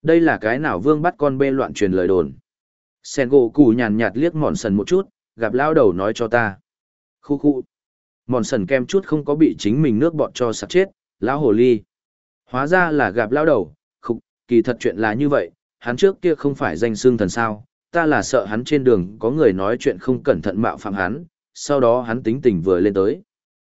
Đây là cái nào vương bắt con bê loạn truyền lời đồn. Sen gỗ củ nhàn nhạt liếc mòn sần một chút, gặp lao đầu nói cho ta. Khu khu. Mòn sần kem chút không có bị chính mình nước bọt cho sặc chết, lão hồ ly. Hóa ra là gặp lao đầu, khục, kỳ thật chuyện là như vậy, hắn trước kia không phải danh xương thần sao, ta là sợ hắn trên đường có người nói chuyện không cẩn thận mạo phạm hắn, sau đó hắn tính tình vừa lên tới.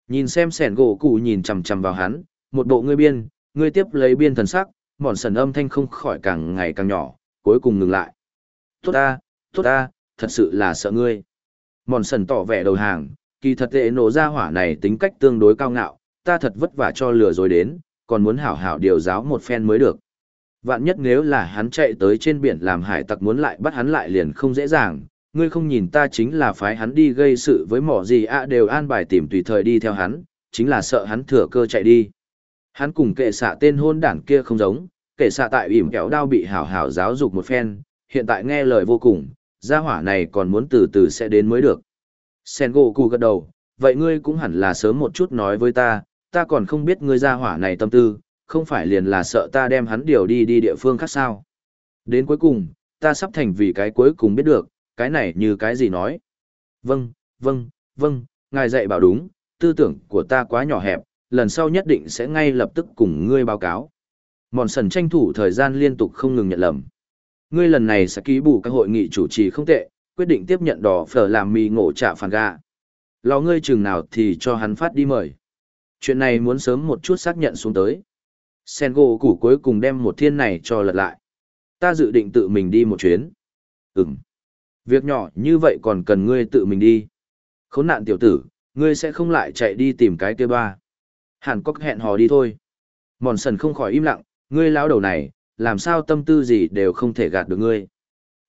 Nhìn xem sẻn gỗ cụ nhìn chằm chằm vào hắn, một bộ ngươi biên, ngươi tiếp lấy biên thần sắc, mòn sần âm thanh không khỏi càng ngày càng nhỏ, cuối cùng ngừng lại. Tốt ta, tốt ta, thật sự là sợ ngươi. Mòn sần tỏ vẻ đầu hàng, kỳ thật tệ nổ ra hỏa này tính cách tương đối cao ngạo, ta thật vất vả cho lừa rồi đến, còn muốn hảo hảo điều giáo một phen mới được. Vạn nhất nếu là hắn chạy tới trên biển làm hải tặc muốn lại bắt hắn lại liền không dễ dàng, ngươi không nhìn ta chính là phái hắn đi gây sự với mỏ gì ạ đều an bài tìm tùy thời đi theo hắn, chính là sợ hắn thừa cơ chạy đi. Hắn cùng kệ xạ tên hôn đản kia không giống, kệ xạ tại ỉm kéo đao bị hảo hảo giáo dục một phen, hiện tại nghe lời vô cùng, gia hỏa này còn muốn từ từ sẽ đến mới được. Sen gỗ cù gật đầu, vậy ngươi cũng hẳn là sớm một chút nói với ta, ta còn không biết ngươi gia hỏa này tâm tư, không phải liền là sợ ta đem hắn điều đi đi địa phương khác sao. Đến cuối cùng, ta sắp thành vì cái cuối cùng biết được, cái này như cái gì nói. Vâng, vâng, vâng, ngài dạy bảo đúng, tư tưởng của ta quá nhỏ hẹp, lần sau nhất định sẽ ngay lập tức cùng ngươi báo cáo. Mòn sần tranh thủ thời gian liên tục không ngừng nhận lầm. Ngươi lần này sẽ ký bù các hội nghị chủ trì không tệ, quyết định tiếp nhận đỏ phở làm mì ngộ trả phản gà. Lò ngươi chừng nào thì cho hắn phát đi mời. Chuyện này muốn sớm một chút xác nhận xuống tới. Sen gỗ củ cuối cùng đem một thiên này cho lật lại. Ta dự định tự mình đi một chuyến. Ừm. Việc nhỏ như vậy còn cần ngươi tự mình đi. Khốn nạn tiểu tử, ngươi sẽ không lại chạy đi tìm cái kia ba. Hàn Cốc hẹn hò đi thôi. Mòn sần không khỏi im lặng, ngươi lão đầu này, làm sao tâm tư gì đều không thể gạt được ngươi.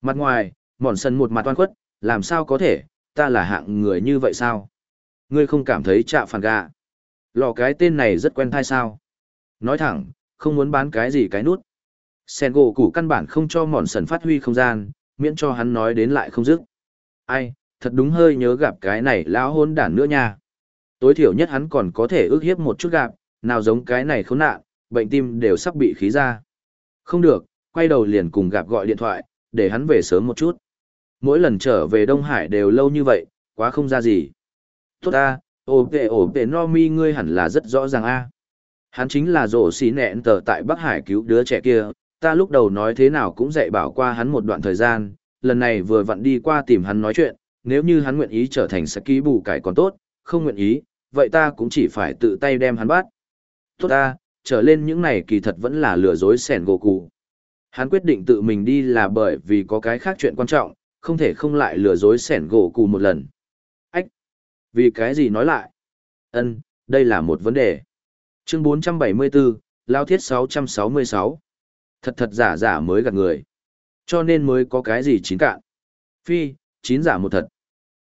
Mặt ngoài, mòn sần một mặt oan khuất, làm sao có thể, ta là hạng người như vậy sao? Ngươi không cảm thấy trạ phản gà. Lò cái tên này rất quen thai sao? Nói thẳng, không muốn bán cái gì cái nút. Sen gỗ củ căn bản không cho mòn sần phát huy không gian, miễn cho hắn nói đến lại không dứt. Ai, thật đúng hơi nhớ gặp cái này lão hôn đản nữa nha. Tối thiểu nhất hắn còn có thể ước hiếp một chút gặp, nào giống cái này khốn nạn, bệnh tim đều sắp bị khí ra. Không được, quay đầu liền cùng gặp gọi điện thoại, để hắn về sớm một chút. Mỗi lần trở về Đông Hải đều lâu như vậy, quá không ra gì. Tốt ta, ổ vệ ổ vệ no mi ngươi hẳn là rất rõ ràng a. Hắn chính là rổ xí nẹn tờ tại Bắc Hải cứu đứa trẻ kia, ta lúc đầu nói thế nào cũng dạy bảo qua hắn một đoạn thời gian, lần này vừa vặn đi qua tìm hắn nói chuyện, nếu như hắn nguyện ý trở thành saki bù cải còn tốt, không nguyện ý, vậy ta cũng chỉ phải tự tay đem hắn bắt. Tốt ta, trở lên những này kỳ thật vẫn là lừa dối sẻn gỗ cụ. Hắn quyết định tự mình đi là bởi vì có cái khác chuyện quan trọng, không thể không lại lừa dối sẻn gỗ cụ một lần. Ách! Vì cái gì nói lại? Ân, đây là một vấn đề. Chương 474, Lao Thiết 666. Thật thật giả giả mới gạt người. Cho nên mới có cái gì chín cạn. Phi, chín giả một thật.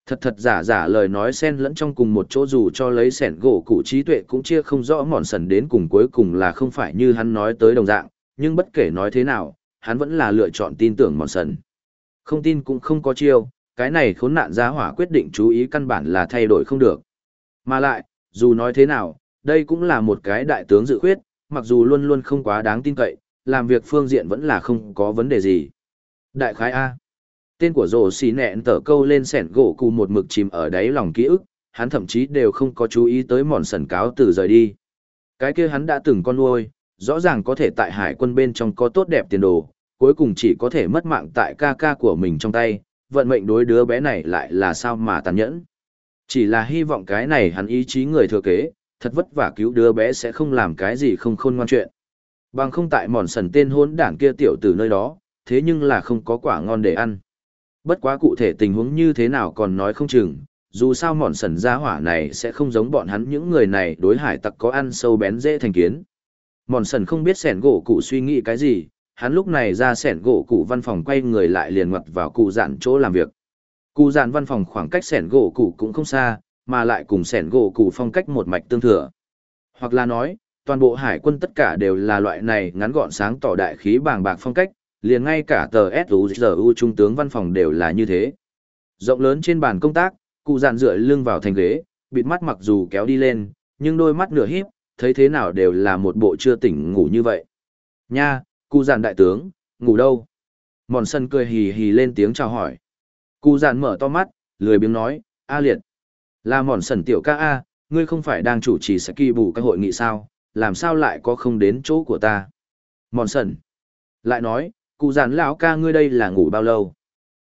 Thật thật giả giả lời nói xen lẫn trong cùng một chỗ dù cho lấy sẻn gỗ cụ trí tuệ cũng chia không rõ mòn sần đến cùng cuối cùng là không phải như hắn nói tới đồng dạng, nhưng bất kể nói thế nào, hắn vẫn là lựa chọn tin tưởng mòn sần. Không tin cũng không có chiêu, cái này khốn nạn giá hỏa quyết định chú ý căn bản là thay đổi không được. Mà lại, dù nói thế nào, đây cũng là một cái đại tướng dự khuyết, mặc dù luôn luôn không quá đáng tin cậy, làm việc phương diện vẫn là không có vấn đề gì. Đại khái A. Tên của rổ xì nẹn tở câu lên sẻn gỗ cụ một mực chìm ở đáy lòng ký ức, hắn thậm chí đều không có chú ý tới mòn sần cáo từ rời đi. Cái kia hắn đã từng con nuôi, rõ ràng có thể tại hải quân bên trong có tốt đẹp tiền đồ, cuối cùng chỉ có thể mất mạng tại ca ca của mình trong tay, vận mệnh đối đứa bé này lại là sao mà tàn nhẫn. Chỉ là hy vọng cái này hắn ý chí người thừa kế, thật vất vả cứu đứa bé sẽ không làm cái gì không khôn ngoan chuyện. Bằng không tại mòn sần tên hôn đảng kia tiểu từ nơi đó, thế nhưng là không có quả ngon để ăn. Bất quá cụ thể tình huống như thế nào còn nói không chừng, dù sao mòn sần gia hỏa này sẽ không giống bọn hắn những người này đối hải tặc có ăn sâu bén dễ thành kiến. Mòn sần không biết sẻn gỗ cụ suy nghĩ cái gì, hắn lúc này ra sẻn gỗ cụ văn phòng quay người lại liền ngoặt vào cụ dạn chỗ làm việc. Cụ dạn văn phòng khoảng cách sẻn gỗ cụ cũng không xa, mà lại cùng sẻn gỗ cụ phong cách một mạch tương thừa. Hoặc là nói, toàn bộ hải quân tất cả đều là loại này ngắn gọn sáng tỏ đại khí bàng bạc phong cách, liền ngay cả tờ SUZU trung tướng văn phòng đều là như thế. Rộng lớn trên bàn công tác, cụ dạn dựa lưng vào thành ghế, bịt mắt mặc dù kéo đi lên, nhưng đôi mắt nửa híp, thấy thế nào đều là một bộ chưa tỉnh ngủ như vậy. Nha, cụ dạn đại tướng, ngủ đâu? Mòn sân cười hì hì lên tiếng chào hỏi. Cụ dạn mở to mắt, lười biếng nói, A liệt. Là mòn sần tiểu ca A, ngươi không phải đang chủ trì sẽ kỳ bù các hội nghị sao, làm sao lại có không đến chỗ của ta? Mòn sần. Lại nói, cụ giản lão ca ngươi đây là ngủ bao lâu?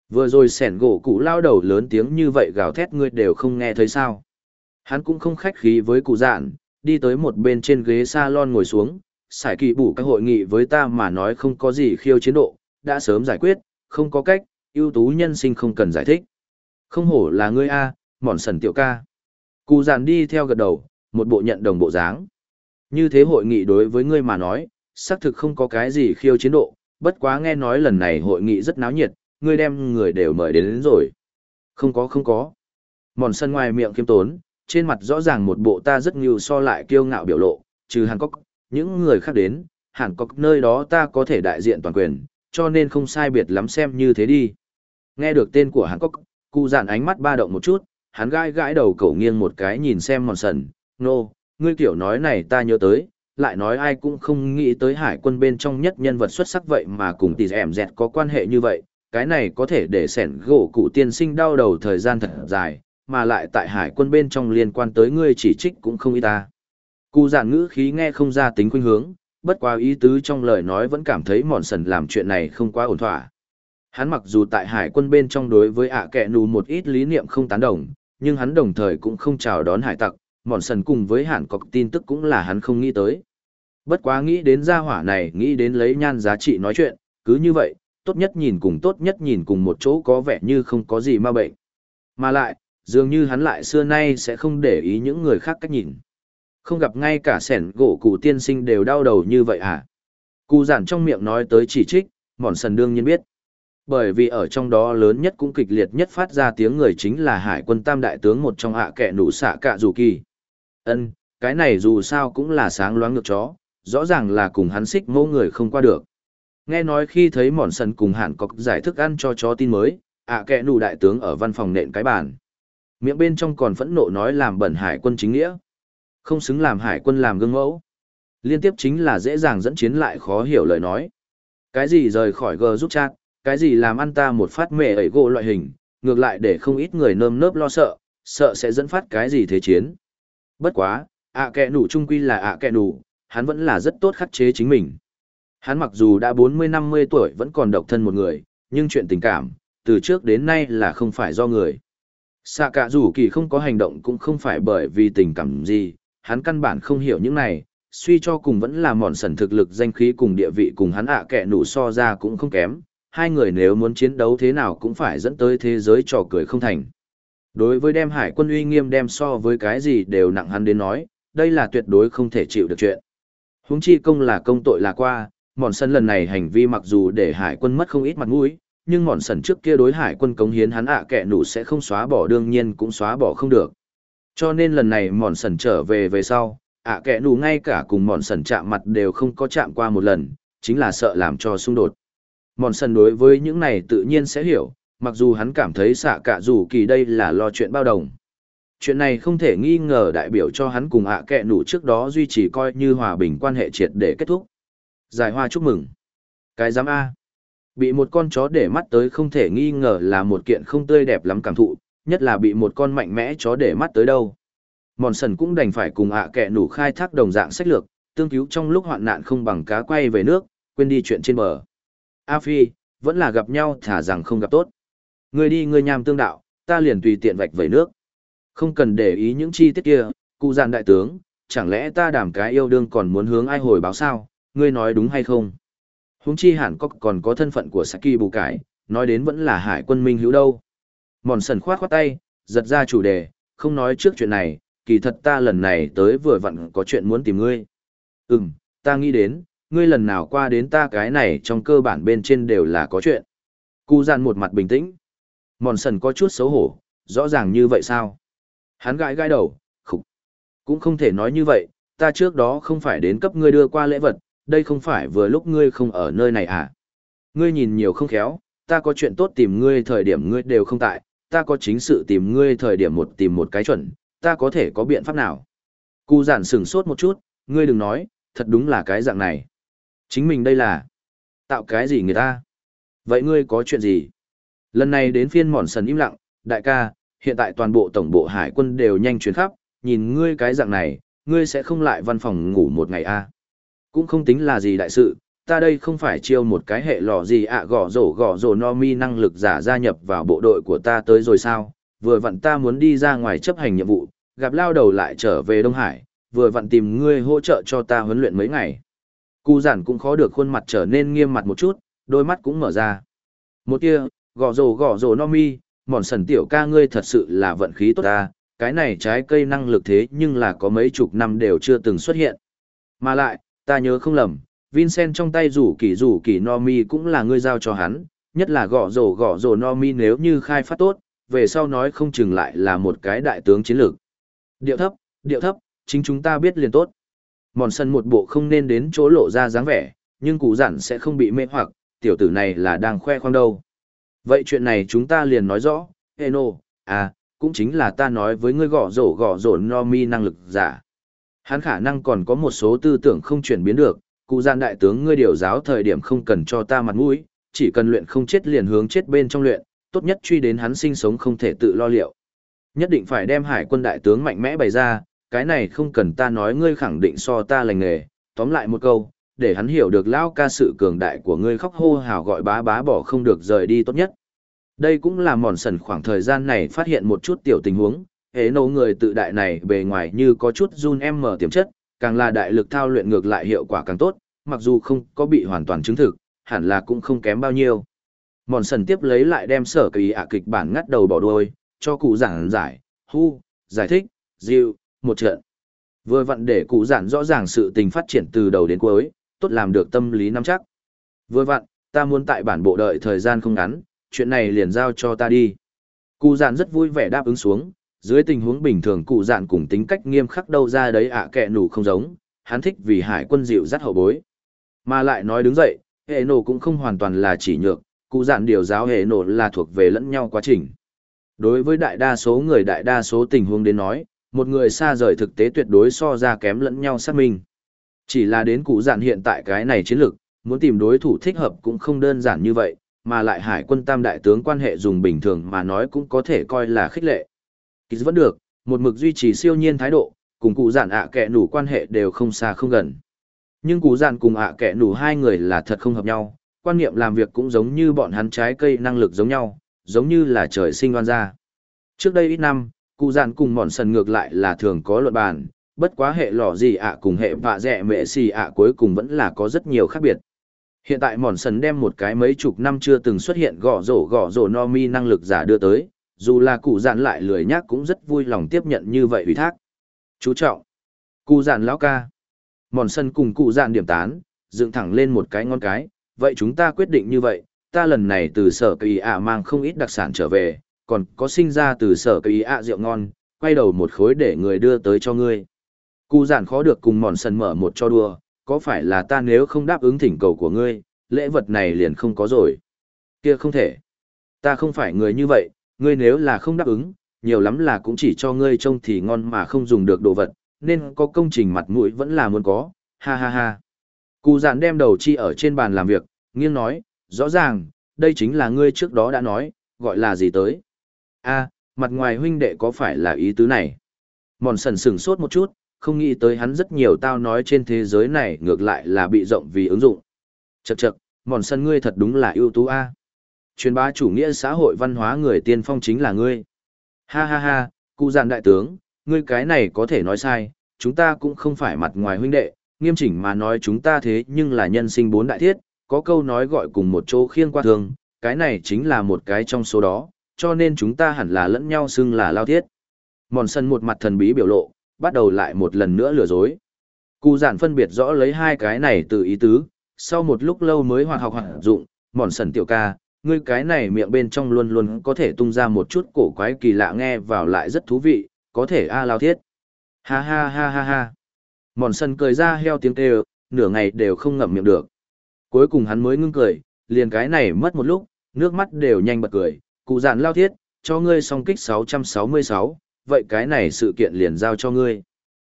Vừa rồi sẻn gỗ cụ lao đầu lớn tiếng như vậy gào thét ngươi đều không nghe thấy sao. Hắn cũng không khách khí với cụ dạn, đi tới một bên trên ghế salon ngồi xuống, xài kỳ bù các hội nghị với ta mà nói không có gì khiêu chiến độ, đã sớm giải quyết, không có cách, ưu tú nhân sinh không cần giải thích. Không hổ là ngươi A, mòn sần tiểu ca. Cụ dàn đi theo gật đầu, một bộ nhận đồng bộ dáng. Như thế hội nghị đối với ngươi mà nói, xác thực không có cái gì khiêu chiến độ, bất quá nghe nói lần này hội nghị rất náo nhiệt, ngươi đem người đều mời đến, đến rồi. Không có không có. Mòn sân ngoài miệng kiêm tốn, trên mặt rõ ràng một bộ ta rất nhiều so lại kiêu ngạo biểu lộ, trừ Hàn Cốc, những người khác đến, Hàn Cốc nơi đó ta có thể đại diện toàn quyền, cho nên không sai biệt lắm xem như thế đi. Nghe được tên của Hàn Cốc, cụ dạn ánh mắt ba động một chút, hắn gãi gãi đầu cậu nghiêng một cái nhìn xem mòn sần, nô, no, ngươi kiểu nói này ta nhớ tới, lại nói ai cũng không nghĩ tới hải quân bên trong nhất nhân vật xuất sắc vậy mà cùng tỷ ẻm dẹt có quan hệ như vậy, cái này có thể để sẻn gỗ cụ tiên sinh đau đầu thời gian thật dài, mà lại tại hải quân bên trong liên quan tới ngươi chỉ trích cũng không ít ta. Cụ giản ngữ khí nghe không ra tính khuynh hướng, bất qua ý tứ trong lời nói vẫn cảm thấy mòn sần làm chuyện này không quá ổn thỏa. Hắn mặc dù tại hải quân bên trong đối với ạ kẹ nù một ít lý niệm không tán đồng, nhưng hắn đồng thời cũng không chào đón hải tặc, mòn sần cùng với hàn cọc tin tức cũng là hắn không nghĩ tới. Bất quá nghĩ đến gia hỏa này, nghĩ đến lấy nhan giá trị nói chuyện, cứ như vậy, tốt nhất nhìn cùng tốt nhất nhìn cùng một chỗ có vẻ như không có gì ma bệnh. Mà lại, dường như hắn lại xưa nay sẽ không để ý những người khác cách nhìn. Không gặp ngay cả sẻn gỗ cụ tiên sinh đều đau đầu như vậy à? Cụ giản trong miệng nói tới chỉ trích, mòn sần đương nhiên biết. Bởi vì ở trong đó lớn nhất cũng kịch liệt nhất phát ra tiếng người chính là hải quân tam đại tướng một trong hạ kẻ nụ xạ cạ dù kỳ. ân cái này dù sao cũng là sáng loáng ngược chó, rõ ràng là cùng hắn xích mâu người không qua được. Nghe nói khi thấy mòn sần cùng hẳn cọc giải thức ăn cho chó tin mới, ạ kẻ nụ đại tướng ở văn phòng nện cái bàn. Miệng bên trong còn phẫn nộ nói làm bẩn hải quân chính nghĩa. Không xứng làm hải quân làm gương mẫu. Liên tiếp chính là dễ dàng dẫn chiến lại khó hiểu lời nói. Cái gì rời khỏi gờ giúp chat, cái gì làm ăn ta một phát mẹ ẩy gỗ loại hình, ngược lại để không ít người nơm nớp lo sợ, sợ sẽ dẫn phát cái gì thế chiến. Bất quá, ạ kẹ nủ trung quy là ạ kẹ nủ, hắn vẫn là rất tốt khắc chế chính mình. Hắn mặc dù đã 40-50 tuổi vẫn còn độc thân một người, nhưng chuyện tình cảm, từ trước đến nay là không phải do người. Xạ cả dù kỳ không có hành động cũng không phải bởi vì tình cảm gì, hắn căn bản không hiểu những này, suy cho cùng vẫn là mòn sần thực lực danh khí cùng địa vị cùng hắn ạ à kẻ nủ so ra cũng không kém, hai người nếu muốn chiến đấu thế nào cũng phải dẫn tới thế giới trò cười không thành. Đối với đem hải quân uy nghiêm đem so với cái gì đều nặng hắn đến nói, đây là tuyệt đối không thể chịu được chuyện. Huống chi công là công tội là qua, mòn sân lần này hành vi mặc dù để hải quân mất không ít mặt mũi, nhưng mòn sần trước kia đối hải quân cống hiến hắn ạ à kẻ nủ sẽ không xóa bỏ đương nhiên cũng xóa bỏ không được. Cho nên lần này mòn sần trở về về sau, ạ à kẻ nủ ngay cả cùng mòn sần chạm mặt đều không có chạm qua một lần, chính là sợ làm cho xung đột. Mòn sần đối với những này tự nhiên sẽ hiểu, mặc dù hắn cảm thấy xạ cả dù kỳ đây là lo chuyện bao đồng. Chuyện này không thể nghi ngờ đại biểu cho hắn cùng ạ à kẹ nủ trước đó duy trì coi như hòa bình quan hệ triệt để kết thúc. Giải hoa chúc mừng. Cái giám A. Bị một con chó để mắt tới không thể nghi ngờ là một kiện không tươi đẹp lắm cảm thụ, nhất là bị một con mạnh mẽ chó để mắt tới đâu. Mòn sần cũng đành phải cùng ạ à kẹ nủ khai thác đồng dạng sách lược, tương cứu trong lúc hoạn nạn không bằng cá quay về nước, quên đi chuyện trên bờ. A Phi, vẫn là gặp nhau thả rằng không gặp tốt. Người đi người nham tương đạo, ta liền tùy tiện vạch vẩy nước. Không cần để ý những chi tiết kia, cụ dàn đại tướng, chẳng lẽ ta đảm cái yêu đương còn muốn hướng ai hồi báo sao, ngươi nói đúng hay không? Húng chi hẳn có còn có thân phận của Saki bù cải, nói đến vẫn là hải quân minh hữu đâu. Mòn sần khoát khoát tay, giật ra chủ đề, không nói trước chuyện này, kỳ thật ta lần này tới vừa vặn có chuyện muốn tìm ngươi. Ừm, ta nghĩ đến, ngươi lần nào qua đến ta cái này trong cơ bản bên trên đều là có chuyện. Cụ dàn một mặt bình tĩnh. Mòn sần có chút xấu hổ, rõ ràng như vậy sao? Hắn gãi gãi đầu, khục. Cũng không thể nói như vậy, ta trước đó không phải đến cấp ngươi đưa qua lễ vật, đây không phải vừa lúc ngươi không ở nơi này à? Ngươi nhìn nhiều không khéo, ta có chuyện tốt tìm ngươi thời điểm ngươi đều không tại, ta có chính sự tìm ngươi thời điểm một tìm một cái chuẩn, ta có thể có biện pháp nào? Cụ giản sừng sốt một chút, ngươi đừng nói, thật đúng là cái dạng này. Chính mình đây là tạo cái gì người ta? Vậy ngươi có chuyện gì? Lần này đến phiên mòn sần im lặng, đại ca, hiện tại toàn bộ tổng bộ hải quân đều nhanh chuyến khắp, nhìn ngươi cái dạng này, ngươi sẽ không lại văn phòng ngủ một ngày à? Cũng không tính là gì đại sự, ta đây không phải chiêu một cái hệ lò gì ạ gõ rổ gõ rổ no mi năng lực giả gia nhập vào bộ đội của ta tới rồi sao, vừa vặn ta muốn đi ra ngoài chấp hành nhiệm vụ, gặp lao đầu lại trở về Đông Hải, vừa vặn tìm ngươi hỗ trợ cho ta huấn luyện mấy ngày. Cụ giản cũng khó được khuôn mặt trở nên nghiêm mặt một chút, đôi mắt cũng mở ra. Một kia, gõ rồ gõ rồ no mi, mòn sần tiểu ca ngươi thật sự là vận khí tốt ta, cái này trái cây năng lực thế nhưng là có mấy chục năm đều chưa từng xuất hiện. Mà lại, ta nhớ không lầm, Vincent trong tay rủ kỳ rủ kỳ no mi cũng là ngươi giao cho hắn, nhất là gõ rổ gõ rổ no mi nếu như khai phát tốt, về sau nói không chừng lại là một cái đại tướng chiến lược. Điệu thấp, điệu thấp, chính chúng ta biết liền tốt. Mòn sân một bộ không nên đến chỗ lộ ra dáng vẻ, nhưng cụ giản sẽ không bị mê hoặc, tiểu tử này là đang khoe khoang đâu. Vậy chuyện này chúng ta liền nói rõ, Eno, à, cũng chính là ta nói với ngươi gõ rổ gõ rổ no mi năng lực giả. Hắn khả năng còn có một số tư tưởng không chuyển biến được, cụ gian đại tướng ngươi điều giáo thời điểm không cần cho ta mặt mũi, chỉ cần luyện không chết liền hướng chết bên trong luyện, tốt nhất truy đến hắn sinh sống không thể tự lo liệu. Nhất định phải đem hải quân đại tướng mạnh mẽ bày ra, cái này không cần ta nói ngươi khẳng định so ta lành nghề, tóm lại một câu, để hắn hiểu được lão ca sự cường đại của ngươi khóc hô hào gọi bá bá bỏ không được rời đi tốt nhất. Đây cũng là mòn sần khoảng thời gian này phát hiện một chút tiểu tình huống, hế nấu người tự đại này bề ngoài như có chút run em mở tiềm chất, càng là đại lực thao luyện ngược lại hiệu quả càng tốt, mặc dù không có bị hoàn toàn chứng thực, hẳn là cũng không kém bao nhiêu. Mòn sần tiếp lấy lại đem sở kỳ ạ kịch bản ngắt đầu bỏ đuôi, cho cụ giảng giải, hu, giải thích, dịu, một trận. Vừa vặn để cụ giản rõ ràng sự tình phát triển từ đầu đến cuối, tốt làm được tâm lý nắm chắc. Vừa vặn, ta muốn tại bản bộ đợi thời gian không ngắn, chuyện này liền giao cho ta đi. Cụ giản rất vui vẻ đáp ứng xuống, dưới tình huống bình thường cụ giản cùng tính cách nghiêm khắc đâu ra đấy ạ à kẹ nủ không giống, hắn thích vì hải quân dịu dắt hậu bối. Mà lại nói đứng dậy, hệ nổ cũng không hoàn toàn là chỉ nhược, cụ giản điều giáo hệ nổ là thuộc về lẫn nhau quá trình. Đối với đại đa số người đại đa số tình huống đến nói, một người xa rời thực tế tuyệt đối so ra kém lẫn nhau xác minh. Chỉ là đến cụ giản hiện tại cái này chiến lược, muốn tìm đối thủ thích hợp cũng không đơn giản như vậy, mà lại hải quân tam đại tướng quan hệ dùng bình thường mà nói cũng có thể coi là khích lệ. Kỳ vẫn được, một mực duy trì siêu nhiên thái độ, cùng cụ giản ạ à kẻ nủ quan hệ đều không xa không gần. Nhưng cụ giản cùng ạ à kẻ nủ hai người là thật không hợp nhau, quan niệm làm việc cũng giống như bọn hắn trái cây năng lực giống nhau, giống như là trời sinh oan gia. Trước đây ít năm, cụ Dạn cùng mòn sần ngược lại là thường có luận bàn, bất quá hệ lò gì ạ cùng hệ vạ dẹ mẹ xì ạ cuối cùng vẫn là có rất nhiều khác biệt. Hiện tại mòn sần đem một cái mấy chục năm chưa từng xuất hiện gõ rổ gõ rổ no mi năng lực giả đưa tới, dù là cụ Dạn lại lười nhác cũng rất vui lòng tiếp nhận như vậy ủy thác. Chú trọng. Cụ Dạn lão ca. Mòn sân cùng cụ Dạn điểm tán, dựng thẳng lên một cái ngon cái, vậy chúng ta quyết định như vậy, ta lần này từ sở kỳ ạ mang không ít đặc sản trở về, còn có sinh ra từ sở cây ạ rượu ngon, quay đầu một khối để người đưa tới cho ngươi. Cụ giản khó được cùng mòn sân mở một cho đùa, có phải là ta nếu không đáp ứng thỉnh cầu của ngươi, lễ vật này liền không có rồi. Kia không thể. Ta không phải người như vậy, ngươi nếu là không đáp ứng, nhiều lắm là cũng chỉ cho ngươi trông thì ngon mà không dùng được đồ vật, nên có công trình mặt mũi vẫn là muốn có, ha ha ha. Cụ giản đem đầu chi ở trên bàn làm việc, nghiêng nói, rõ ràng, đây chính là ngươi trước đó đã nói, gọi là gì tới a mặt ngoài huynh đệ có phải là ý tứ này? Mòn sần sừng sốt một chút, không nghĩ tới hắn rất nhiều tao nói trên thế giới này ngược lại là bị rộng vì ứng dụng. chật chật mòn sân ngươi thật đúng là ưu tú a. Truyền bá chủ nghĩa xã hội văn hóa người tiên phong chính là ngươi. Ha ha ha, cụ giàn đại tướng, ngươi cái này có thể nói sai, chúng ta cũng không phải mặt ngoài huynh đệ, nghiêm chỉnh mà nói chúng ta thế nhưng là nhân sinh bốn đại thiết, có câu nói gọi cùng một chỗ khiêng qua thường, cái này chính là một cái trong số đó, cho nên chúng ta hẳn là lẫn nhau xưng là lao thiết. Mòn sân một mặt thần bí biểu lộ, bắt đầu lại một lần nữa lừa dối. Cụ giản phân biệt rõ lấy hai cái này từ ý tứ, sau một lúc lâu mới hoạt học hoạt dụng, mòn sần tiểu ca, ngươi cái này miệng bên trong luôn luôn có thể tung ra một chút cổ quái kỳ lạ nghe vào lại rất thú vị, có thể a à, lao thiết. Ha ha ha ha ha. Mòn sần cười ra heo tiếng kêu, nửa ngày đều không ngậm miệng được. Cuối cùng hắn mới ngưng cười, liền cái này mất một lúc, nước mắt đều nhanh bật cười, cụ giản lao thiết, cho ngươi song kích 666, vậy cái này sự kiện liền giao cho ngươi.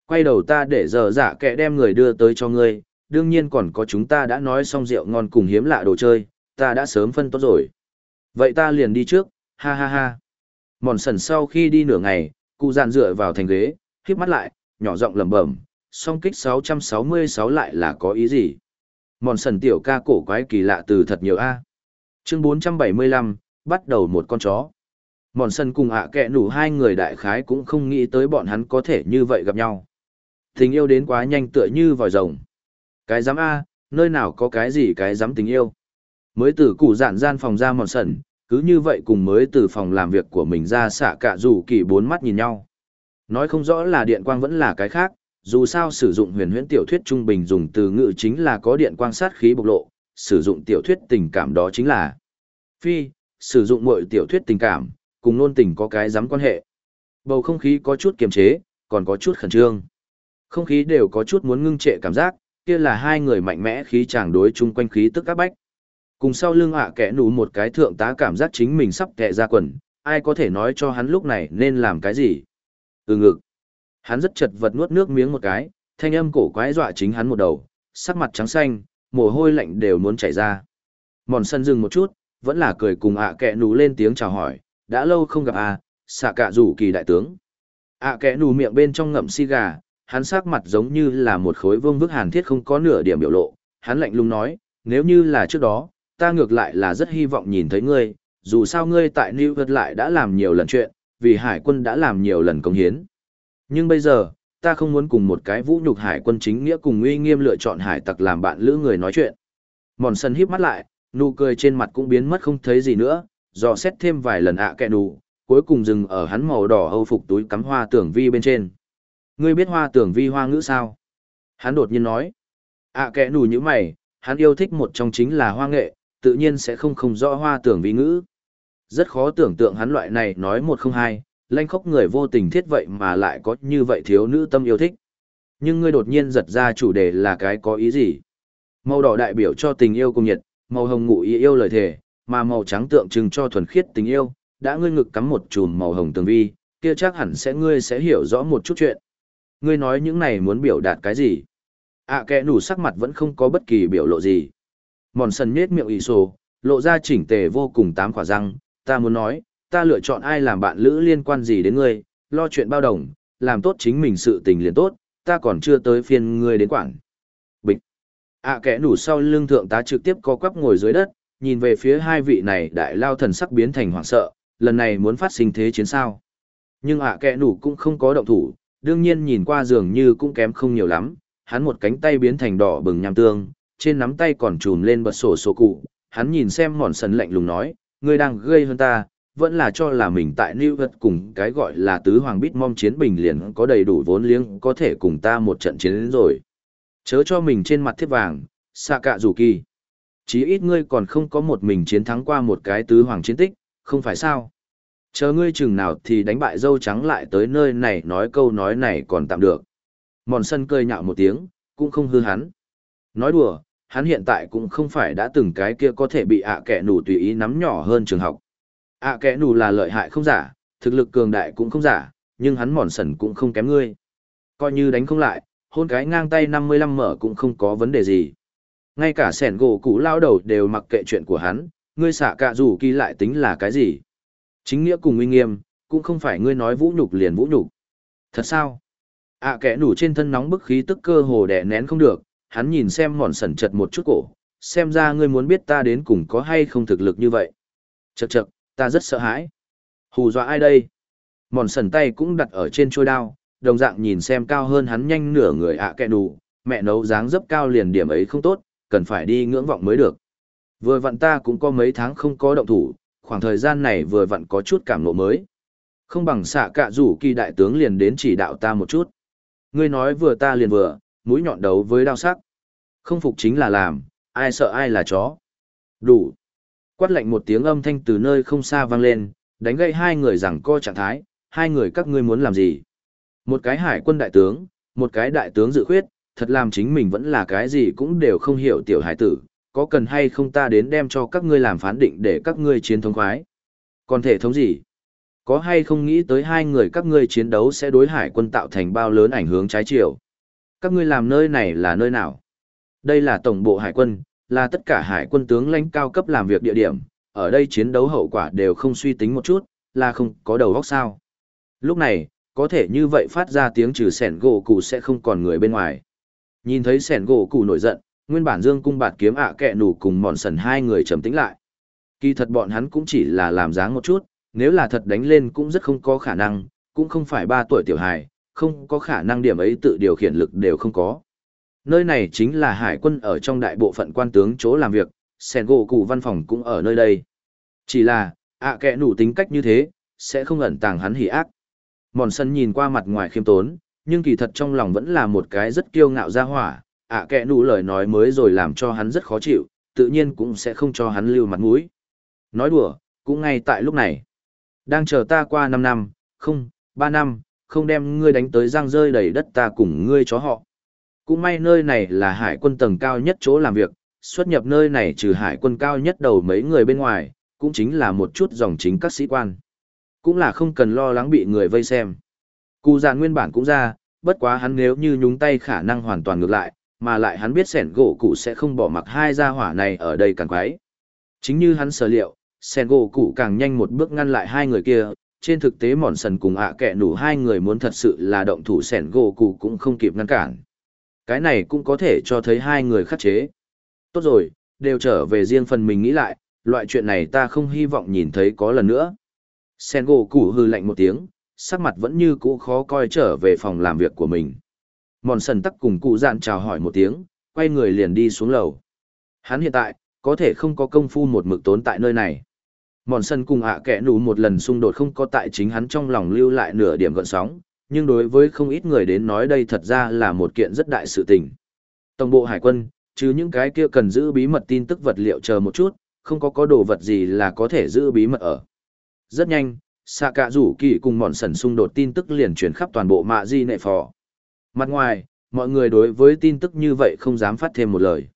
Quay đầu ta để giờ giả dạ kẻ đem người đưa tới cho ngươi, đương nhiên còn có chúng ta đã nói xong rượu ngon cùng hiếm lạ đồ chơi, ta đã sớm phân tốt rồi. Vậy ta liền đi trước, ha ha ha. Mòn sần sau khi đi nửa ngày, cụ dạn dựa vào thành ghế, khiếp mắt lại, nhỏ giọng lẩm bẩm, song kích 666 lại là có ý gì? Mòn sần tiểu ca cổ quái kỳ lạ từ thật nhiều A. Chương 475, bắt đầu một con chó. Mòn sân cùng ạ à kẹ nủ hai người đại khái cũng không nghĩ tới bọn hắn có thể như vậy gặp nhau. Tình yêu đến quá nhanh tựa như vòi rồng. Cái giám A, nơi nào có cái gì cái giám tình yêu. Mới từ củ dạn gian phòng ra mòn sần, cứ như vậy cùng mới từ phòng làm việc của mình ra xả cả rủ kỳ bốn mắt nhìn nhau. Nói không rõ là điện quang vẫn là cái khác, dù sao sử dụng huyền huyễn tiểu thuyết trung bình dùng từ ngữ chính là có điện quang sát khí bộc lộ, sử dụng tiểu thuyết tình cảm đó chính là phi, sử dụng mọi tiểu thuyết tình cảm, cùng nôn tình có cái dám quan hệ. Bầu không khí có chút kiềm chế, còn có chút khẩn trương. Không khí đều có chút muốn ngưng trệ cảm giác, kia là hai người mạnh mẽ khí chàng đối chung quanh khí tức các bách. Cùng sau lưng ạ kẻ nụ một cái thượng tá cảm giác chính mình sắp kẹ ra quần, ai có thể nói cho hắn lúc này nên làm cái gì. Ừ ngực. Hắn rất chật vật nuốt nước miếng một cái, thanh âm cổ quái dọa chính hắn một đầu, sắc mặt trắng xanh, mồ hôi lạnh đều muốn chảy ra. Mòn sân dừng một chút, vẫn là cười cùng ạ kẹ nù lên tiếng chào hỏi, đã lâu không gặp à, xạ cả rủ kỳ đại tướng. ạ kẽ nù miệng bên trong ngậm si gà, hắn sắc mặt giống như là một khối vương vức hàn thiết không có nửa điểm biểu lộ, hắn lạnh lùng nói, nếu như là trước đó, ta ngược lại là rất hy vọng nhìn thấy ngươi, dù sao ngươi tại New York lại đã làm nhiều lần chuyện, vì hải quân đã làm nhiều lần công hiến. Nhưng bây giờ, ta không muốn cùng một cái vũ nhục hải quân chính nghĩa cùng uy nghiêm lựa chọn hải tặc làm bạn lữ người nói chuyện. Mòn sân híp mắt lại, nụ cười trên mặt cũng biến mất không thấy gì nữa, dò xét thêm vài lần ạ à kẹ nụ, cuối cùng dừng ở hắn màu đỏ âu phục túi cắm hoa tưởng vi bên trên. Ngươi biết hoa tưởng vi hoa ngữ sao? Hắn đột nhiên nói. ạ à kẹ nụ như mày, hắn yêu thích một trong chính là hoa nghệ, tự nhiên sẽ không không rõ hoa tưởng vi ngữ. Rất khó tưởng tượng hắn loại này nói một không hai, lanh khóc người vô tình thiết vậy mà lại có như vậy thiếu nữ tâm yêu thích. Nhưng ngươi đột nhiên giật ra chủ đề là cái có ý gì? Màu đỏ đại biểu cho tình yêu cùng nhiệt, màu hồng ngụ ý yêu lời thề, mà màu trắng tượng trưng cho thuần khiết tình yêu, đã ngươi ngực cắm một chùm màu hồng tường vi, kia chắc hẳn sẽ ngươi sẽ hiểu rõ một chút chuyện. Ngươi nói những này muốn biểu đạt cái gì? à, kẻ nủ sắc mặt vẫn không có bất kỳ biểu lộ gì. Mòn sần nhết miệng ý sổ, lộ ra chỉnh tề vô cùng tám quả răng, ta muốn nói, ta lựa chọn ai làm bạn lữ liên quan gì đến ngươi, lo chuyện bao đồng, làm tốt chính mình sự tình liền tốt, ta còn chưa tới phiên ngươi đến quảng. Ạ à, kẻ nủ sau lưng thượng tá trực tiếp co quắp ngồi dưới đất, nhìn về phía hai vị này đại lao thần sắc biến thành hoảng sợ, lần này muốn phát sinh thế chiến sao. Nhưng ạ à, kẻ nủ cũng không có động thủ, đương nhiên nhìn qua dường như cũng kém không nhiều lắm, hắn một cánh tay biến thành đỏ bừng nham tương, trên nắm tay còn trùm lên bật sổ sổ cụ, hắn nhìn xem mòn sần lạnh lùng nói, ngươi đang gây hơn ta, vẫn là cho là mình tại New York cùng cái gọi là tứ hoàng bít mong chiến bình liền có đầy đủ vốn liếng có thể cùng ta một trận chiến đến rồi. Chớ cho mình trên mặt thiết vàng, xạ cạ rủ kỳ. Chí ít ngươi còn không có một mình chiến thắng qua một cái tứ hoàng chiến tích, không phải sao? Chờ ngươi chừng nào thì đánh bại dâu trắng lại tới nơi này nói câu nói này còn tạm được. Mòn sân cười nhạo một tiếng, cũng không hư hắn. Nói đùa, hắn hiện tại cũng không phải đã từng cái kia có thể bị ạ kẻ nủ tùy ý nắm nhỏ hơn trường học. ạ kẻ nủ là lợi hại không giả, thực lực cường đại cũng không giả, nhưng hắn mòn sần cũng không kém ngươi. Coi như đánh không lại, hôn cái ngang tay 55 mở cũng không có vấn đề gì. Ngay cả sẻn gỗ cũ lao đầu đều mặc kệ chuyện của hắn, ngươi xạ cả rủ kỳ lại tính là cái gì. Chính nghĩa cùng uy nghiêm, cũng không phải ngươi nói vũ nhục liền vũ nhục. Thật sao? ạ kẻ nủ trên thân nóng bức khí tức cơ hồ đè nén không được, hắn nhìn xem mòn sẩn chật một chút cổ, xem ra ngươi muốn biết ta đến cùng có hay không thực lực như vậy. Chật chật, ta rất sợ hãi. Hù dọa ai đây? Mòn sẩn tay cũng đặt ở trên trôi đao, đồng dạng nhìn xem cao hơn hắn nhanh nửa người ạ kẹ đủ, mẹ nấu dáng dấp cao liền điểm ấy không tốt, cần phải đi ngưỡng vọng mới được. Vừa vặn ta cũng có mấy tháng không có động thủ, khoảng thời gian này vừa vặn có chút cảm ngộ mới. Không bằng xạ cạ rủ kỳ đại tướng liền đến chỉ đạo ta một chút. Ngươi nói vừa ta liền vừa, mũi nhọn đấu với đao sắc. Không phục chính là làm, ai sợ ai là chó. Đủ. Quát lạnh một tiếng âm thanh từ nơi không xa vang lên, đánh gây hai người rằng co trạng thái, hai người các ngươi muốn làm gì. Một cái hải quân đại tướng, một cái đại tướng dự khuyết, thật làm chính mình vẫn là cái gì cũng đều không hiểu tiểu hải tử, có cần hay không ta đến đem cho các ngươi làm phán định để các ngươi chiến thống khoái. Còn thể thống gì? Có hay không nghĩ tới hai người các ngươi chiến đấu sẽ đối hải quân tạo thành bao lớn ảnh hướng trái chiều? Các ngươi làm nơi này là nơi nào? Đây là tổng bộ hải quân, là tất cả hải quân tướng lãnh cao cấp làm việc địa điểm, ở đây chiến đấu hậu quả đều không suy tính một chút, là không có đầu óc sao. Lúc này, có thể như vậy phát ra tiếng trừ sẻn gỗ cụ sẽ không còn người bên ngoài. Nhìn thấy sẻn gỗ cụ nổi giận, nguyên bản dương cung bạt kiếm ạ à kẹ nủ cùng mòn sần hai người trầm tĩnh lại. Kỳ thật bọn hắn cũng chỉ là làm dáng một chút, nếu là thật đánh lên cũng rất không có khả năng, cũng không phải ba tuổi tiểu hài, không có khả năng điểm ấy tự điều khiển lực đều không có. Nơi này chính là hải quân ở trong đại bộ phận quan tướng chỗ làm việc, sẻn gỗ cụ văn phòng cũng ở nơi đây. Chỉ là, ạ à kẹ nủ tính cách như thế, sẽ không ẩn tàng hắn hỉ ác. Mòn sân nhìn qua mặt ngoài khiêm tốn, nhưng kỳ thật trong lòng vẫn là một cái rất kiêu ngạo ra hỏa, ạ à kẹ nụ lời nói mới rồi làm cho hắn rất khó chịu, tự nhiên cũng sẽ không cho hắn lưu mặt mũi. Nói đùa, cũng ngay tại lúc này. Đang chờ ta qua năm năm, không, ba năm, không đem ngươi đánh tới giang rơi đầy đất ta cùng ngươi chó họ. Cũng may nơi này là hải quân tầng cao nhất chỗ làm việc, xuất nhập nơi này trừ hải quân cao nhất đầu mấy người bên ngoài, cũng chính là một chút dòng chính các sĩ quan. Cũng là không cần lo lắng bị người vây xem. Cụ già nguyên bản cũng ra, bất quá hắn nếu như nhúng tay khả năng hoàn toàn ngược lại, mà lại hắn biết sẻn gỗ cụ sẽ không bỏ mặc hai gia hỏa này ở đây càng quái. Chính như hắn sở liệu, sẻn gỗ cụ càng nhanh một bước ngăn lại hai người kia, trên thực tế mòn sần cùng ạ à kẹ nủ hai người muốn thật sự là động thủ sẻn gỗ cụ cũng không kịp ngăn cản. Cái này cũng có thể cho thấy hai người khắc chế. Tốt rồi, đều trở về riêng phần mình nghĩ lại, loại chuyện này ta không hy vọng nhìn thấy có lần nữa. Sen gỗ cụ hư lạnh một tiếng, sắc mặt vẫn như cũ khó coi trở về phòng làm việc của mình. Mòn sần tắc cùng cụ dạn chào hỏi một tiếng, quay người liền đi xuống lầu. Hắn hiện tại, có thể không có công phu một mực tốn tại nơi này. Mòn sân cùng ạ à kẻ một lần xung đột không có tại chính hắn trong lòng lưu lại nửa điểm gợn sóng, nhưng đối với không ít người đến nói đây thật ra là một kiện rất đại sự tình. Tổng bộ hải quân, chứ những cái kia cần giữ bí mật tin tức vật liệu chờ một chút, không có có đồ vật gì là có thể giữ bí mật ở. Rất nhanh, xạ cạ rủ kỳ cùng mòn sần xung đột tin tức liền truyền khắp toàn bộ mạ di nệ phò. Mặt ngoài, mọi người đối với tin tức như vậy không dám phát thêm một lời.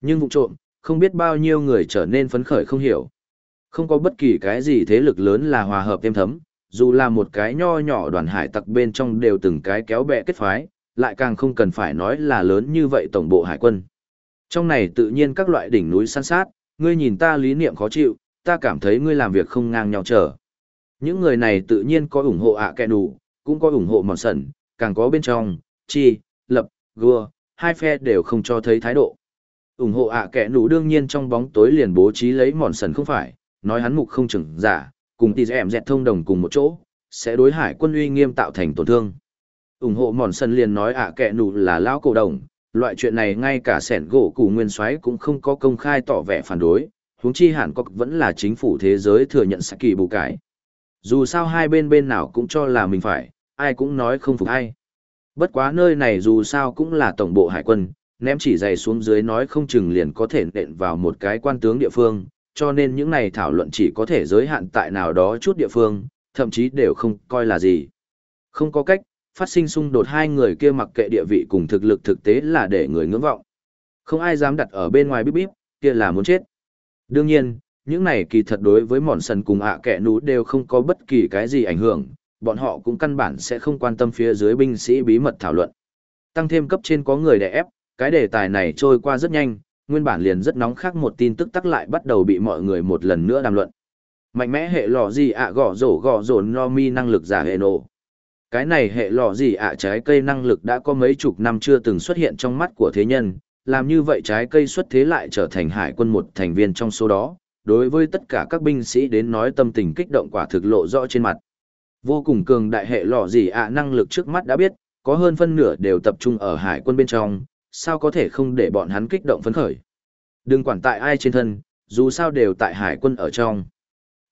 Nhưng vụ trộm, không biết bao nhiêu người trở nên phấn khởi không hiểu. Không có bất kỳ cái gì thế lực lớn là hòa hợp thêm thấm, dù là một cái nho nhỏ đoàn hải tặc bên trong đều từng cái kéo bè kết phái, lại càng không cần phải nói là lớn như vậy tổng bộ hải quân. Trong này tự nhiên các loại đỉnh núi san sát, ngươi nhìn ta lý niệm khó chịu, ta cảm thấy ngươi làm việc không ngang nhau trở. Những người này tự nhiên có ủng hộ ạ à kẹ đủ, cũng có ủng hộ mòn sẩn, càng có bên trong, chi, lập, gua, hai phe đều không cho thấy thái độ. ủng hộ ạ à kẹ đủ đương nhiên trong bóng tối liền bố trí lấy mòn sẩn không phải, nói hắn mục không chừng giả, cùng tỷ dẹm dẹt thông đồng cùng một chỗ, sẽ đối hải quân uy nghiêm tạo thành tổn thương. ủng hộ mòn sẩn liền nói ạ à kẹ nụ là lão cổ đồng, loại chuyện này ngay cả sẻn gỗ củ nguyên soái cũng không có công khai tỏ vẻ phản đối, huống chi hẳn có vẫn là chính phủ thế giới thừa nhận sẽ kỳ bù cải. Dù sao hai bên bên nào cũng cho là mình phải, ai cũng nói không phục ai. Bất quá nơi này dù sao cũng là tổng bộ hải quân, ném chỉ dày xuống dưới nói không chừng liền có thể nện vào một cái quan tướng địa phương, cho nên những này thảo luận chỉ có thể giới hạn tại nào đó chút địa phương, thậm chí đều không coi là gì. Không có cách, phát sinh xung đột hai người kia mặc kệ địa vị cùng thực lực thực tế là để người ngưỡng vọng. Không ai dám đặt ở bên ngoài bíp bíp, kia là muốn chết. Đương nhiên, những này kỳ thật đối với mòn sần cùng ạ kẻ nú đều không có bất kỳ cái gì ảnh hưởng, bọn họ cũng căn bản sẽ không quan tâm phía dưới binh sĩ bí mật thảo luận. Tăng thêm cấp trên có người đè ép, cái đề tài này trôi qua rất nhanh, nguyên bản liền rất nóng khác một tin tức tắc lại bắt đầu bị mọi người một lần nữa đàm luận. Mạnh mẽ hệ lò gì ạ gõ rổ gõ rổ no mi năng lực giả hệ nổ. Cái này hệ lò gì ạ trái cây năng lực đã có mấy chục năm chưa từng xuất hiện trong mắt của thế nhân, làm như vậy trái cây xuất thế lại trở thành hải quân một thành viên trong số đó. Đối với tất cả các binh sĩ đến nói tâm tình kích động quả thực lộ rõ trên mặt. Vô cùng cường đại hệ lò gì ạ năng lực trước mắt đã biết, có hơn phân nửa đều tập trung ở hải quân bên trong, sao có thể không để bọn hắn kích động phấn khởi. Đừng quản tại ai trên thân, dù sao đều tại hải quân ở trong.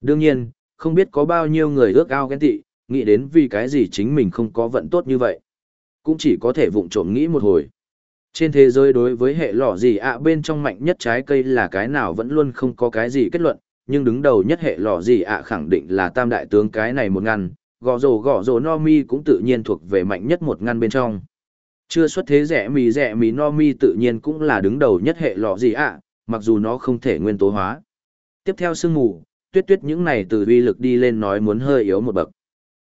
Đương nhiên, không biết có bao nhiêu người ước ao ghen tị, nghĩ đến vì cái gì chính mình không có vận tốt như vậy. Cũng chỉ có thể vụng trộm nghĩ một hồi. Trên thế giới đối với hệ lọ gì ạ bên trong mạnh nhất trái cây là cái nào vẫn luôn không có cái gì kết luận, nhưng đứng đầu nhất hệ lọ gì ạ khẳng định là tam đại tướng cái này một ngăn, gõ rổ gõ rổ no mi cũng tự nhiên thuộc về mạnh nhất một ngăn bên trong. Chưa xuất thế rẻ mì rẻ mì no mi tự nhiên cũng là đứng đầu nhất hệ lọ gì ạ, mặc dù nó không thể nguyên tố hóa. Tiếp theo sương mù, tuyết tuyết những này từ uy lực đi lên nói muốn hơi yếu một bậc.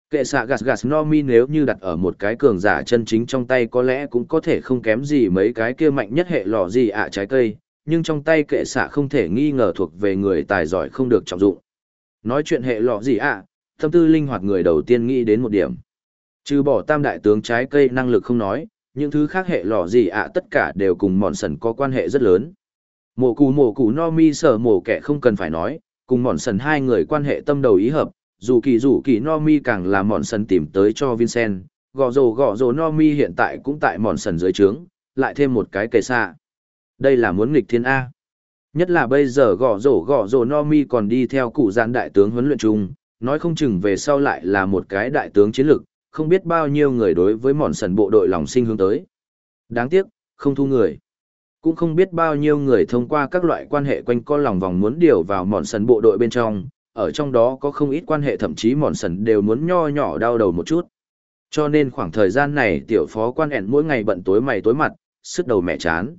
Kệ xạ gạt gạt no mi nếu như đặt ở một cái cường giả chân chính trong tay có lẽ cũng có thể không kém gì mấy cái kia mạnh nhất hệ lọ gì ạ trái cây, nhưng trong tay kệ xạ không thể nghi ngờ thuộc về người tài giỏi không được trọng dụng. Nói chuyện hệ lọ gì ạ, tâm tư linh hoạt người đầu tiên nghĩ đến một điểm. Trừ bỏ tam đại tướng trái cây năng lực không nói, những thứ khác hệ lọ gì ạ tất cả đều cùng mòn sần có quan hệ rất lớn. Mổ cù mổ cù no mi sở mổ kẻ không cần phải nói, cùng mòn sần hai người quan hệ tâm đầu ý hợp, dù kỳ dù kỳ no mi càng là mòn sần tìm tới cho Vincent, gõ rồ gõ rồ no mi hiện tại cũng tại mòn sần dưới trướng, lại thêm một cái kề xạ. Đây là muốn nghịch thiên A. Nhất là bây giờ gõ rổ gõ rổ no mi còn đi theo cụ Gian đại tướng huấn luyện chung, nói không chừng về sau lại là một cái đại tướng chiến lược. không biết bao nhiêu người đối với mòn sần bộ đội lòng sinh hướng tới. Đáng tiếc, không thu người. Cũng không biết bao nhiêu người thông qua các loại quan hệ quanh co lòng vòng muốn điều vào mòn sần bộ đội bên trong, ở trong đó có không ít quan hệ thậm chí mòn sần đều muốn nho nhỏ đau đầu một chút. Cho nên khoảng thời gian này tiểu phó quan ẻn mỗi ngày bận tối mày tối mặt, sức đầu mẹ chán.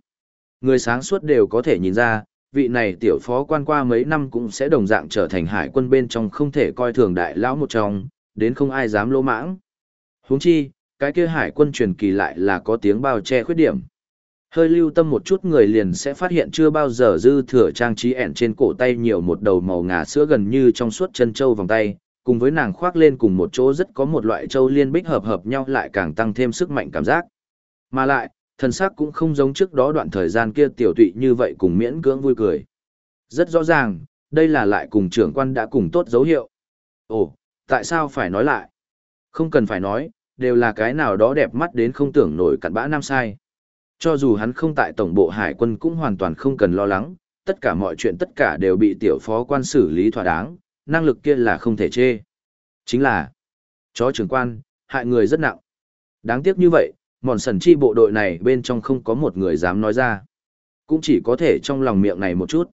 Người sáng suốt đều có thể nhìn ra, vị này tiểu phó quan qua mấy năm cũng sẽ đồng dạng trở thành hải quân bên trong không thể coi thường đại lão một trong, đến không ai dám lỗ mãng. huống chi, cái kia hải quân truyền kỳ lại là có tiếng bao che khuyết điểm. Hơi lưu tâm một chút người liền sẽ phát hiện chưa bao giờ dư thừa trang trí ẻn trên cổ tay nhiều một đầu màu ngà sữa gần như trong suốt chân châu vòng tay, cùng với nàng khoác lên cùng một chỗ rất có một loại châu liên bích hợp hợp nhau lại càng tăng thêm sức mạnh cảm giác. Mà lại, thần sắc cũng không giống trước đó đoạn thời gian kia tiểu tụy như vậy cùng miễn cưỡng vui cười. Rất rõ ràng, đây là lại cùng trưởng quan đã cùng tốt dấu hiệu. Ồ, tại sao phải nói lại? Không cần phải nói, đều là cái nào đó đẹp mắt đến không tưởng nổi cặn bã nam sai. Cho dù hắn không tại tổng bộ hải quân cũng hoàn toàn không cần lo lắng, tất cả mọi chuyện tất cả đều bị tiểu phó quan xử lý thỏa đáng, năng lực kia là không thể chê. Chính là, chó trưởng quan, hại người rất nặng. Đáng tiếc như vậy, mòn sần chi bộ đội này bên trong không có một người dám nói ra. Cũng chỉ có thể trong lòng miệng này một chút.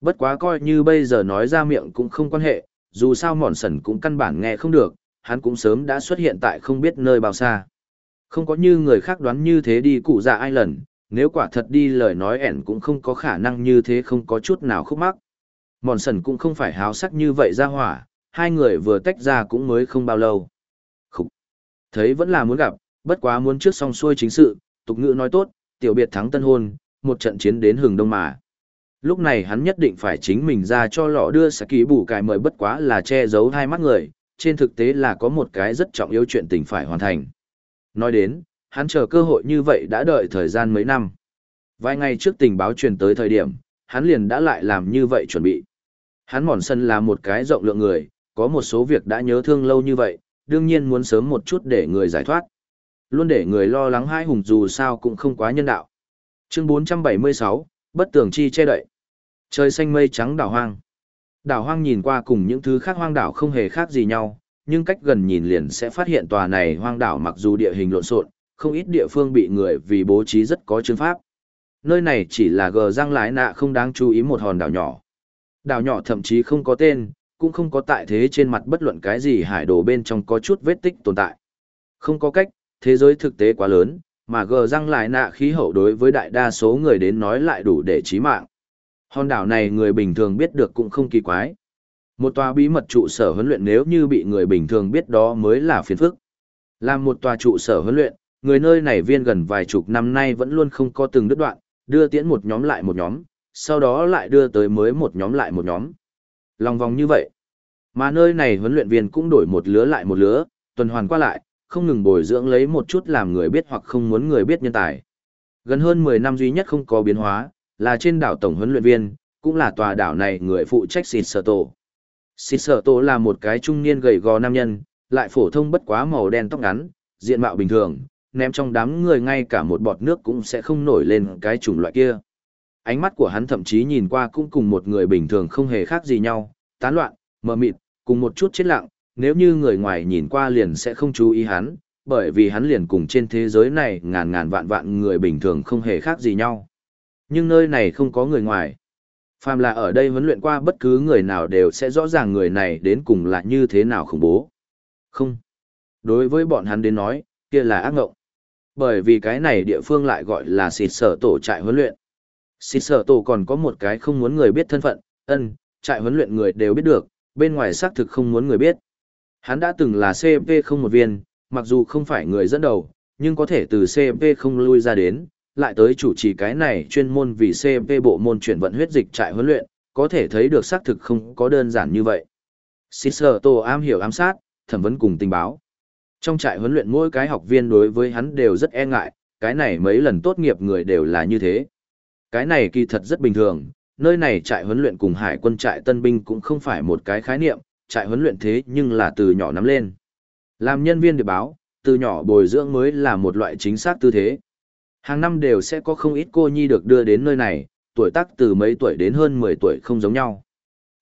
Bất quá coi như bây giờ nói ra miệng cũng không quan hệ, dù sao mòn sần cũng căn bản nghe không được, hắn cũng sớm đã xuất hiện tại không biết nơi bao xa. Không có như người khác đoán như thế đi cụ dạ ai lần, nếu quả thật đi lời nói ẻn cũng không có khả năng như thế không có chút nào khúc mắc. Mòn sần cũng không phải háo sắc như vậy ra hỏa, hai người vừa tách ra cũng mới không bao lâu. Khúc! Thấy vẫn là muốn gặp, bất quá muốn trước xong xuôi chính sự, tục ngữ nói tốt, tiểu biệt thắng tân hôn, một trận chiến đến hừng đông mà. Lúc này hắn nhất định phải chính mình ra cho lọ đưa Saki bù cải mời bất quá là che giấu hai mắt người, trên thực tế là có một cái rất trọng yếu chuyện tình phải hoàn thành. Nói đến, hắn chờ cơ hội như vậy đã đợi thời gian mấy năm. Vài ngày trước tình báo truyền tới thời điểm, hắn liền đã lại làm như vậy chuẩn bị. Hắn mòn sân là một cái rộng lượng người, có một số việc đã nhớ thương lâu như vậy, đương nhiên muốn sớm một chút để người giải thoát. Luôn để người lo lắng hai hùng dù sao cũng không quá nhân đạo. Chương 476, Bất tường chi che đậy. Trời xanh mây trắng đảo hoang. Đảo hoang nhìn qua cùng những thứ khác hoang đảo không hề khác gì nhau, nhưng cách gần nhìn liền sẽ phát hiện tòa này hoang đảo mặc dù địa hình lộn xộn, không ít địa phương bị người vì bố trí rất có chương pháp. Nơi này chỉ là gờ răng lái nạ không đáng chú ý một hòn đảo nhỏ. Đảo nhỏ thậm chí không có tên, cũng không có tại thế trên mặt bất luận cái gì hải đồ bên trong có chút vết tích tồn tại. Không có cách, thế giới thực tế quá lớn, mà gờ răng lại nạ khí hậu đối với đại đa số người đến nói lại đủ để chí mạng. Hòn đảo này người bình thường biết được cũng không kỳ quái. Một tòa bí mật trụ sở huấn luyện nếu như bị người bình thường biết đó mới là phiền phức. Làm một tòa trụ sở huấn luyện, người nơi này viên gần vài chục năm nay vẫn luôn không có từng đứt đoạn, đưa tiễn một nhóm lại một nhóm, sau đó lại đưa tới mới một nhóm lại một nhóm. Lòng vòng như vậy. Mà nơi này huấn luyện viên cũng đổi một lứa lại một lứa, tuần hoàn qua lại, không ngừng bồi dưỡng lấy một chút làm người biết hoặc không muốn người biết nhân tài. Gần hơn 10 năm duy nhất không có biến hóa, là trên đảo tổng huấn luyện viên, cũng là tòa đảo này người phụ trách xịt sở tổ. Xịt sở tổ là một cái trung niên gầy gò nam nhân, lại phổ thông bất quá màu đen tóc ngắn, diện mạo bình thường, ném trong đám người ngay cả một bọt nước cũng sẽ không nổi lên cái chủng loại kia. Ánh mắt của hắn thậm chí nhìn qua cũng cùng một người bình thường không hề khác gì nhau, tán loạn, mờ mịt, cùng một chút chết lặng, nếu như người ngoài nhìn qua liền sẽ không chú ý hắn, bởi vì hắn liền cùng trên thế giới này ngàn ngàn vạn vạn người bình thường không hề khác gì nhau. Nhưng nơi này không có người ngoài. Phàm là ở đây huấn luyện qua bất cứ người nào đều sẽ rõ ràng người này đến cùng là như thế nào khủng bố. Không. Đối với bọn hắn đến nói, kia là ác ngộng. Bởi vì cái này địa phương lại gọi là xịt sở tổ trại huấn luyện. Xịt sở tổ còn có một cái không muốn người biết thân phận, ân, trại huấn luyện người đều biết được, bên ngoài xác thực không muốn người biết. Hắn đã từng là CP không một viên, mặc dù không phải người dẫn đầu, nhưng có thể từ CP không lui ra đến, lại tới chủ trì cái này chuyên môn vì CP bộ môn chuyển vận huyết dịch trại huấn luyện, có thể thấy được xác thực không có đơn giản như vậy. Sister Tô am hiểu ám sát, thẩm vấn cùng tình báo. Trong trại huấn luyện mỗi cái học viên đối với hắn đều rất e ngại, cái này mấy lần tốt nghiệp người đều là như thế. Cái này kỳ thật rất bình thường, nơi này trại huấn luyện cùng hải quân trại tân binh cũng không phải một cái khái niệm, trại huấn luyện thế nhưng là từ nhỏ nắm lên. Làm nhân viên điệp báo, từ nhỏ bồi dưỡng mới là một loại chính xác tư thế. Hàng năm đều sẽ có không ít cô nhi được đưa đến nơi này, tuổi tác từ mấy tuổi đến hơn 10 tuổi không giống nhau.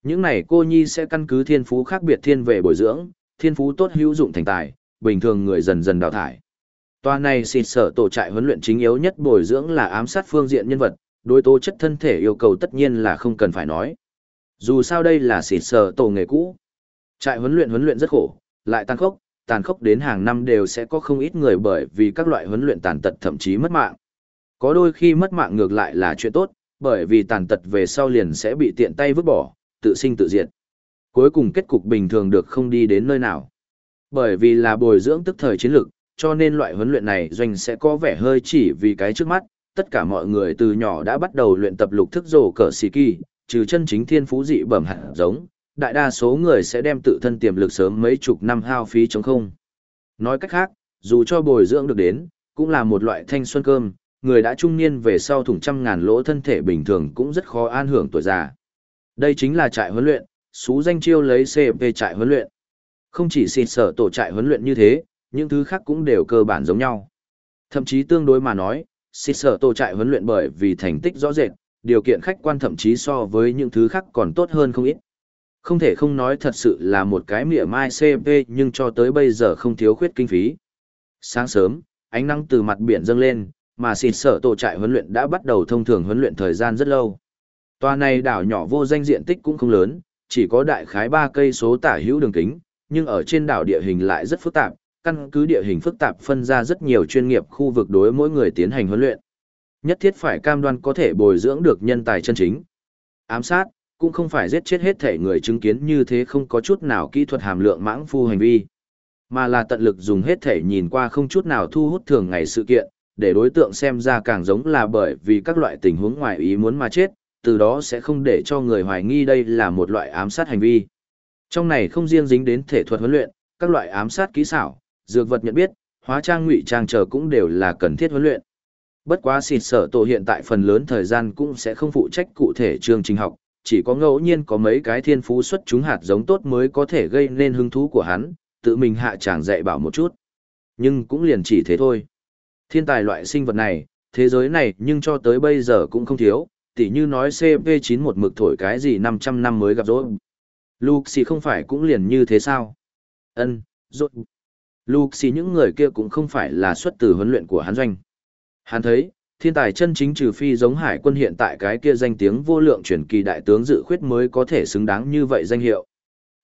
Những này cô nhi sẽ căn cứ thiên phú khác biệt thiên về bồi dưỡng, thiên phú tốt hữu dụng thành tài, bình thường người dần dần đào thải. Toàn này xịt sở tổ trại huấn luyện chính yếu nhất bồi dưỡng là ám sát phương diện nhân vật, đối tố chất thân thể yêu cầu tất nhiên là không cần phải nói. Dù sao đây là xịt sở tổ nghề cũ. Trại huấn luyện huấn luyện rất khổ, lại tăng khốc, tàn khốc đến hàng năm đều sẽ có không ít người bởi vì các loại huấn luyện tàn tật thậm chí mất mạng. Có đôi khi mất mạng ngược lại là chuyện tốt, bởi vì tàn tật về sau liền sẽ bị tiện tay vứt bỏ, tự sinh tự diệt. Cuối cùng kết cục bình thường được không đi đến nơi nào. Bởi vì là bồi dưỡng tức thời chiến lược, cho nên loại huấn luyện này doanh sẽ có vẻ hơi chỉ vì cái trước mắt, tất cả mọi người từ nhỏ đã bắt đầu luyện tập lục thức rổ cờ xì kỳ, trừ chân chính thiên phú dị bẩm hạt giống, đại đa số người sẽ đem tự thân tiềm lực sớm mấy chục năm hao phí chống không. Nói cách khác, dù cho bồi dưỡng được đến, cũng là một loại thanh xuân cơm, người đã trung niên về sau thủng trăm ngàn lỗ thân thể bình thường cũng rất khó an hưởng tuổi già. Đây chính là trại huấn luyện, xú danh chiêu lấy CP trại huấn luyện. Không chỉ xịt sở tổ trại huấn luyện như thế, những thứ khác cũng đều cơ bản giống nhau. Thậm chí tương đối mà nói, xịt sở tổ trại huấn luyện bởi vì thành tích rõ rệt, điều kiện khách quan thậm chí so với những thứ khác còn tốt hơn không ít. Không thể không nói thật sự là một cái mỉa mai CP nhưng cho tới bây giờ không thiếu khuyết kinh phí. Sáng sớm, ánh nắng từ mặt biển dâng lên, mà xịt sở tổ trại huấn luyện đã bắt đầu thông thường huấn luyện thời gian rất lâu. Tòa này đảo nhỏ vô danh diện tích cũng không lớn, chỉ có đại khái 3 cây số tả hữu đường kính, nhưng ở trên đảo địa hình lại rất phức tạp, căn cứ địa hình phức tạp phân ra rất nhiều chuyên nghiệp khu vực đối mỗi người tiến hành huấn luyện. Nhất thiết phải cam đoan có thể bồi dưỡng được nhân tài chân chính. Ám sát, cũng không phải giết chết hết thể người chứng kiến như thế không có chút nào kỹ thuật hàm lượng mãng phu hành vi, mà là tận lực dùng hết thể nhìn qua không chút nào thu hút thường ngày sự kiện, để đối tượng xem ra càng giống là bởi vì các loại tình huống ngoài ý muốn mà chết, từ đó sẽ không để cho người hoài nghi đây là một loại ám sát hành vi. Trong này không riêng dính đến thể thuật huấn luyện, các loại ám sát kỹ xảo, dược vật nhận biết, hóa trang ngụy trang chờ cũng đều là cần thiết huấn luyện. Bất quá xịt sở tổ hiện tại phần lớn thời gian cũng sẽ không phụ trách cụ thể chương trình học, chỉ có ngẫu nhiên có mấy cái thiên phú xuất chúng hạt giống tốt mới có thể gây nên hứng thú của hắn, tự mình hạ chàng dạy bảo một chút. Nhưng cũng liền chỉ thế thôi. Thiên tài loại sinh vật này, thế giới này nhưng cho tới bây giờ cũng không thiếu, tỉ như nói CP9 một mực thổi cái gì 500 năm mới gặp rồi. Luxi không phải cũng liền như thế sao? Ân, rốt. Luxi những người kia cũng không phải là xuất từ huấn luyện của hắn doanh. Hắn thấy, thiên tài chân chính trừ phi giống hải quân hiện tại cái kia danh tiếng vô lượng truyền kỳ đại tướng dự khuyết mới có thể xứng đáng như vậy danh hiệu.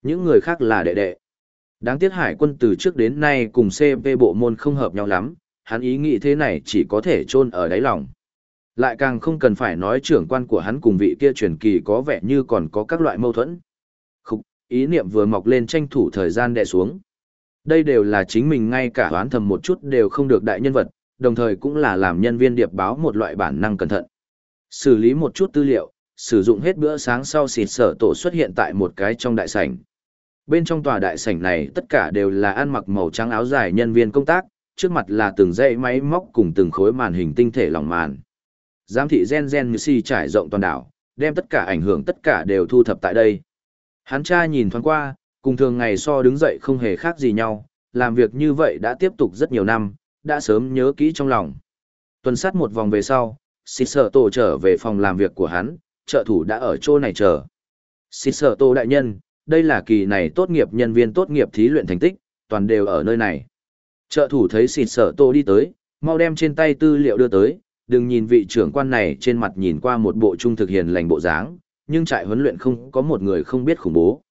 Những người khác là đệ đệ. Đáng tiếc hải quân từ trước đến nay cùng CP bộ môn không hợp nhau lắm, hắn ý nghĩ thế này chỉ có thể chôn ở đáy lòng. Lại càng không cần phải nói trưởng quan của hắn cùng vị kia truyền kỳ có vẻ như còn có các loại mâu thuẫn. Khúc, ý niệm vừa mọc lên tranh thủ thời gian đè xuống. Đây đều là chính mình ngay cả đoán thầm một chút đều không được đại nhân vật, đồng thời cũng là làm nhân viên điệp báo một loại bản năng cẩn thận. Xử lý một chút tư liệu, sử dụng hết bữa sáng sau xịt sở tổ xuất hiện tại một cái trong đại sảnh. Bên trong tòa đại sảnh này tất cả đều là ăn mặc màu trắng áo dài nhân viên công tác, trước mặt là từng dãy máy móc cùng từng khối màn hình tinh thể lỏng màn. Giám thị gen gen như si trải rộng toàn đảo, đem tất cả ảnh hưởng tất cả đều thu thập tại đây. Hắn cha nhìn thoáng qua, cùng thường ngày so đứng dậy không hề khác gì nhau, làm việc như vậy đã tiếp tục rất nhiều năm, đã sớm nhớ kỹ trong lòng. Tuần sát một vòng về sau, xịt sở tổ trở về phòng làm việc của hắn, trợ thủ đã ở chỗ này chờ. Xịt sở tổ đại nhân, đây là kỳ này tốt nghiệp nhân viên tốt nghiệp thí luyện thành tích, toàn đều ở nơi này. Trợ thủ thấy xịt sở tô đi tới, mau đem trên tay tư liệu đưa tới, đừng nhìn vị trưởng quan này trên mặt nhìn qua một bộ trung thực hiền lành bộ dáng, nhưng trại huấn luyện không có một người không biết khủng bố.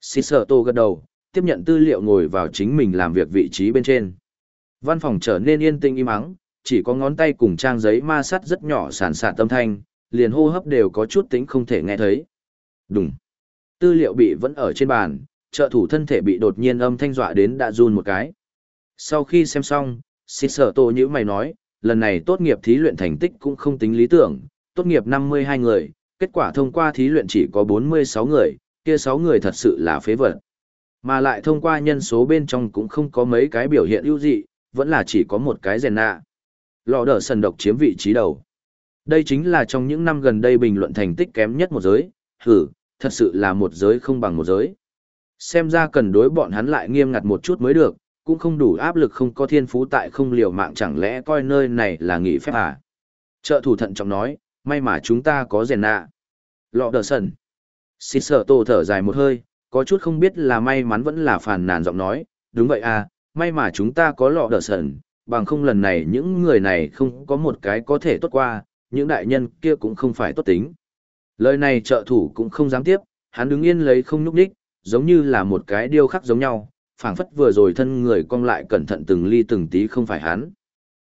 Xịt sở tô gật đầu, tiếp nhận tư liệu ngồi vào chính mình làm việc vị trí bên trên. Văn phòng trở nên yên tĩnh im ắng, chỉ có ngón tay cùng trang giấy ma sắt rất nhỏ sản sạt tâm thanh, liền hô hấp đều có chút tính không thể nghe thấy. Đúng. Tư liệu bị vẫn ở trên bàn, trợ thủ thân thể bị đột nhiên âm thanh dọa đến đã run một cái. Sau khi xem xong, xịt sở tổ như mày nói, lần này tốt nghiệp thí luyện thành tích cũng không tính lý tưởng, tốt nghiệp 52 người, kết quả thông qua thí luyện chỉ có 46 người, kia 6 người thật sự là phế vật. Mà lại thông qua nhân số bên trong cũng không có mấy cái biểu hiện ưu dị, vẫn là chỉ có một cái rèn nạ. Lò đỡ sần độc chiếm vị trí đầu. Đây chính là trong những năm gần đây bình luận thành tích kém nhất một giới, hử, thật sự là một giới không bằng một giới. Xem ra cần đối bọn hắn lại nghiêm ngặt một chút mới được, cũng không đủ áp lực không có thiên phú tại không liều mạng chẳng lẽ coi nơi này là nghỉ phép à. Trợ thủ thận trọng nói, may mà chúng ta có rèn nạ. Lọ đờ sần. Xịt sợ tổ thở dài một hơi, có chút không biết là may mắn vẫn là phàn nàn giọng nói, đúng vậy à, may mà chúng ta có lọ đỡ sần, bằng không lần này những người này không có một cái có thể tốt qua, những đại nhân kia cũng không phải tốt tính. Lời này trợ thủ cũng không dám tiếp, hắn đứng yên lấy không nhúc đích, giống như là một cái điêu khắc giống nhau, phảng phất vừa rồi thân người cong lại cẩn thận từng ly từng tí không phải hắn.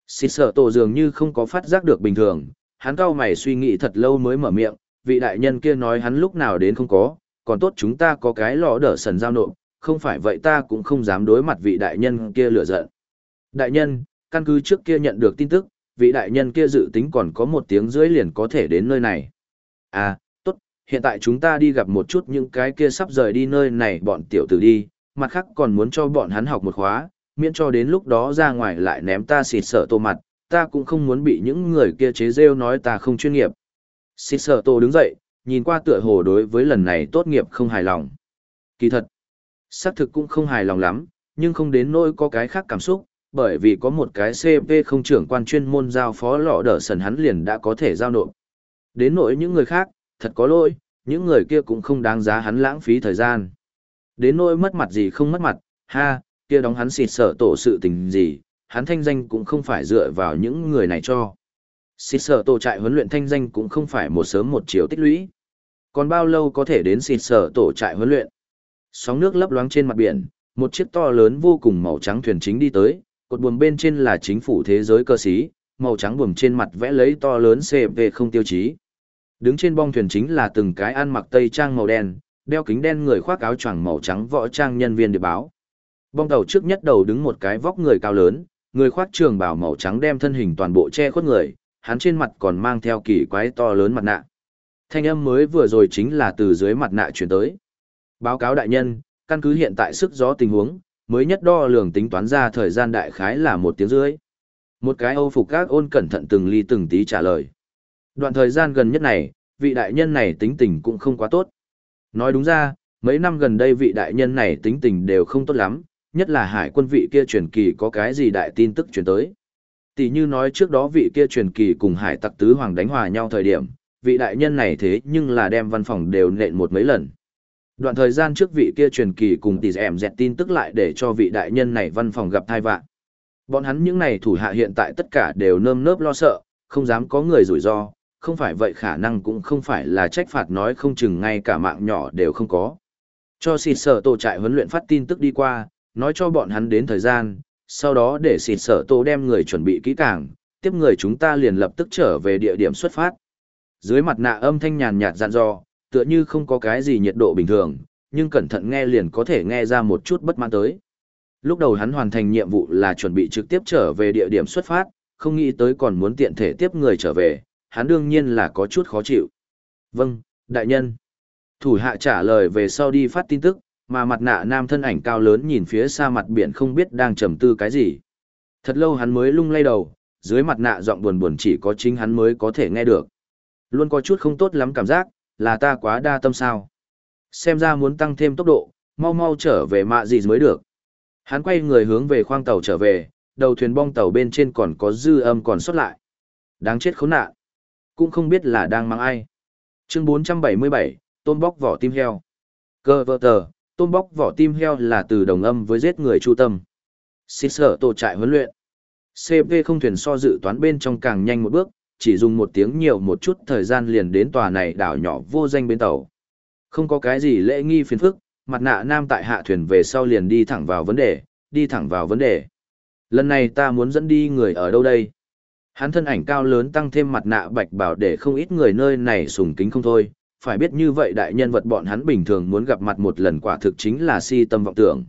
Xịt sợ tổ dường như không có phát giác được bình thường, hắn cao mày suy nghĩ thật lâu mới mở miệng, vị đại nhân kia nói hắn lúc nào đến không có, còn tốt chúng ta có cái lọ đỡ sần giao nộp, không phải vậy ta cũng không dám đối mặt vị đại nhân kia lửa giận. Đại nhân, căn cứ trước kia nhận được tin tức, vị đại nhân kia dự tính còn có một tiếng rưỡi liền có thể đến nơi này. À, tốt, hiện tại chúng ta đi gặp một chút những cái kia sắp rời đi nơi này bọn tiểu tử đi, mặt khác còn muốn cho bọn hắn học một khóa, miễn cho đến lúc đó ra ngoài lại ném ta xịt sợ tô mặt, ta cũng không muốn bị những người kia chế rêu nói ta không chuyên nghiệp. Xịt sợ tô đứng dậy, nhìn qua tựa hồ đối với lần này tốt nghiệp không hài lòng. Kỳ thật, xác thực cũng không hài lòng lắm, nhưng không đến nỗi có cái khác cảm xúc, bởi vì có một cái CP không trưởng quan chuyên môn giao phó lọ đỡ sần hắn liền đã có thể giao nộp. Đến nỗi những người khác, thật có lỗi, những người kia cũng không đáng giá hắn lãng phí thời gian. Đến nỗi mất mặt gì không mất mặt, ha, kia đóng hắn xịt sợ tổ sự tình gì, hắn thanh danh cũng không phải dựa vào những người này cho. Xịt sợ tổ trại huấn luyện thanh danh cũng không phải một sớm một chiều tích lũy. Còn bao lâu có thể đến xịt sợ tổ trại huấn luyện? Sóng nước lấp loáng trên mặt biển, một chiếc to lớn vô cùng màu trắng thuyền chính đi tới, cột buồm bên trên là chính phủ thế giới cơ sĩ, màu trắng buồm trên mặt vẽ lấy to lớn CV không tiêu chí. Đứng trên bong thuyền chính là từng cái ăn mặc tây trang màu đen, đeo kính đen người khoác áo choàng màu trắng võ trang nhân viên địa báo. Bong tàu trước nhất đầu đứng một cái vóc người cao lớn, người khoác trường bào màu trắng đem thân hình toàn bộ che khuất người, hắn trên mặt còn mang theo kỳ quái to lớn mặt nạ. Thanh âm mới vừa rồi chính là từ dưới mặt nạ truyền tới. Báo cáo đại nhân, căn cứ hiện tại sức gió tình huống, mới nhất đo lường tính toán ra thời gian đại khái là một tiếng rưỡi. Một cái Âu phục các ôn cẩn thận từng ly từng tí trả lời. Đoạn thời gian gần nhất này, vị đại nhân này tính tình cũng không quá tốt. Nói đúng ra, mấy năm gần đây vị đại nhân này tính tình đều không tốt lắm, nhất là hải quân vị kia truyền kỳ có cái gì đại tin tức truyền tới. Tỷ như nói trước đó vị kia truyền kỳ cùng hải tặc tứ hoàng đánh hòa nhau thời điểm, vị đại nhân này thế nhưng là đem văn phòng đều nện một mấy lần. Đoạn thời gian trước vị kia truyền kỳ cùng tỷ ẻm dẹt tin tức lại để cho vị đại nhân này văn phòng gặp thai vạn. Bọn hắn những này thủ hạ hiện tại tất cả đều nơm nớp lo sợ, không dám có người rủi ro, không phải vậy khả năng cũng không phải là trách phạt nói không chừng ngay cả mạng nhỏ đều không có. Cho xịt sở tổ trại huấn luyện phát tin tức đi qua, nói cho bọn hắn đến thời gian, sau đó để xịt sở tổ đem người chuẩn bị kỹ càng, tiếp người chúng ta liền lập tức trở về địa điểm xuất phát. Dưới mặt nạ âm thanh nhàn nhạt dặn dò, tựa như không có cái gì nhiệt độ bình thường, nhưng cẩn thận nghe liền có thể nghe ra một chút bất mãn tới. Lúc đầu hắn hoàn thành nhiệm vụ là chuẩn bị trực tiếp trở về địa điểm xuất phát, không nghĩ tới còn muốn tiện thể tiếp người trở về, hắn đương nhiên là có chút khó chịu. Vâng, đại nhân. Thủ hạ trả lời về sau đi phát tin tức, mà mặt nạ nam thân ảnh cao lớn nhìn phía xa mặt biển không biết đang trầm tư cái gì. Thật lâu hắn mới lung lay đầu, dưới mặt nạ giọng buồn buồn chỉ có chính hắn mới có thể nghe được. Luôn có chút không tốt lắm cảm giác, là ta quá đa tâm sao. Xem ra muốn tăng thêm tốc độ, mau mau trở về mạ gì mới được. Hắn quay người hướng về khoang tàu trở về, đầu thuyền bong tàu bên trên còn có dư âm còn xuất lại. Đáng chết khốn nạn. Cũng không biết là đang mang ai. Chương 477, tôm bóc vỏ tim heo. Cơ vợ tờ, tôm bóc vỏ tim heo là từ đồng âm với giết người chu tâm. Xịt sở tổ trại huấn luyện. CP không thuyền so dự toán bên trong càng nhanh một bước, chỉ dùng một tiếng nhiều một chút thời gian liền đến tòa này đảo nhỏ vô danh bên tàu. Không có cái gì lễ nghi phiền phức, mặt nạ nam tại hạ thuyền về sau liền đi thẳng vào vấn đề, đi thẳng vào vấn đề. Lần này ta muốn dẫn đi người ở đâu đây? Hắn thân ảnh cao lớn tăng thêm mặt nạ bạch bảo để không ít người nơi này sùng kính không thôi, phải biết như vậy đại nhân vật bọn hắn bình thường muốn gặp mặt một lần quả thực chính là si tâm vọng tưởng.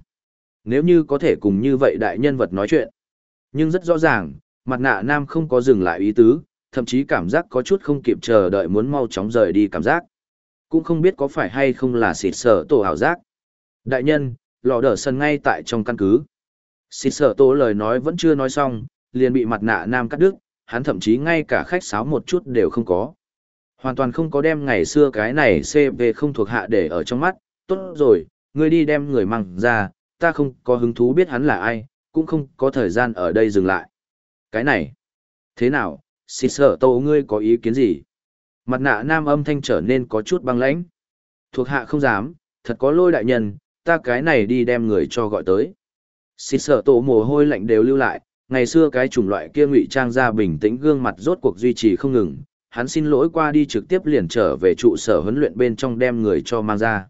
Nếu như có thể cùng như vậy đại nhân vật nói chuyện. Nhưng rất rõ ràng, mặt nạ nam không có dừng lại ý tứ, thậm chí cảm giác có chút không kịp chờ đợi muốn mau chóng rời đi cảm giác. Cũng không biết có phải hay không là xịt sở tổ hảo giác. Đại nhân, lò đỡ sân ngay tại trong căn cứ. Xịt sở tổ lời nói vẫn chưa nói xong, liền bị mặt nạ nam cắt đứt, hắn thậm chí ngay cả khách sáo một chút đều không có. Hoàn toàn không có đem ngày xưa cái này CV không thuộc hạ để ở trong mắt, tốt rồi, ngươi đi đem người mang ra, ta không có hứng thú biết hắn là ai, cũng không có thời gian ở đây dừng lại. Cái này, thế nào, xịt sở tổ ngươi có ý kiến gì? Mặt nạ nam âm thanh trở nên có chút băng lãnh. Thuộc hạ không dám, thật có lôi đại nhân, ta cái này đi đem người cho gọi tới. Xịt sở tổ mồ hôi lạnh đều lưu lại, ngày xưa cái chủng loại kia ngụy trang ra bình tĩnh gương mặt rốt cuộc duy trì không ngừng, hắn xin lỗi qua đi trực tiếp liền trở về trụ sở huấn luyện bên trong đem người cho mang ra.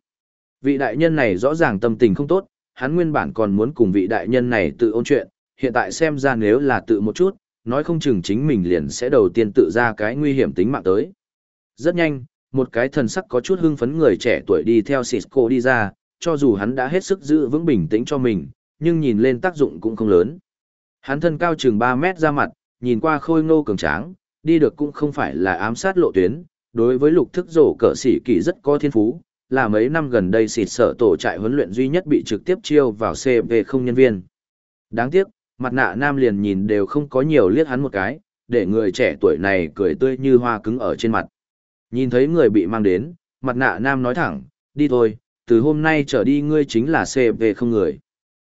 Vị đại nhân này rõ ràng tâm tình không tốt, hắn nguyên bản còn muốn cùng vị đại nhân này tự ôn chuyện, hiện tại xem ra nếu là tự một chút, nói không chừng chính mình liền sẽ đầu tiên tự ra cái nguy hiểm tính mạng tới. Rất nhanh, một cái thần sắc có chút hưng phấn người trẻ tuổi đi theo Cisco đi ra, cho dù hắn đã hết sức giữ vững bình tĩnh cho mình, nhưng nhìn lên tác dụng cũng không lớn. Hắn thân cao chừng 3 mét ra mặt, nhìn qua khôi ngô cường tráng, đi được cũng không phải là ám sát lộ tuyến, đối với lục thức rổ cỡ sĩ kỳ rất có thiên phú, là mấy năm gần đây xịt sở tổ trại huấn luyện duy nhất bị trực tiếp chiêu vào CV không nhân viên. Đáng tiếc, mặt nạ nam liền nhìn đều không có nhiều liếc hắn một cái, để người trẻ tuổi này cười tươi như hoa cứng ở trên mặt. Nhìn thấy người bị mang đến, mặt nạ nam nói thẳng, đi thôi, từ hôm nay trở đi ngươi chính là CV không người.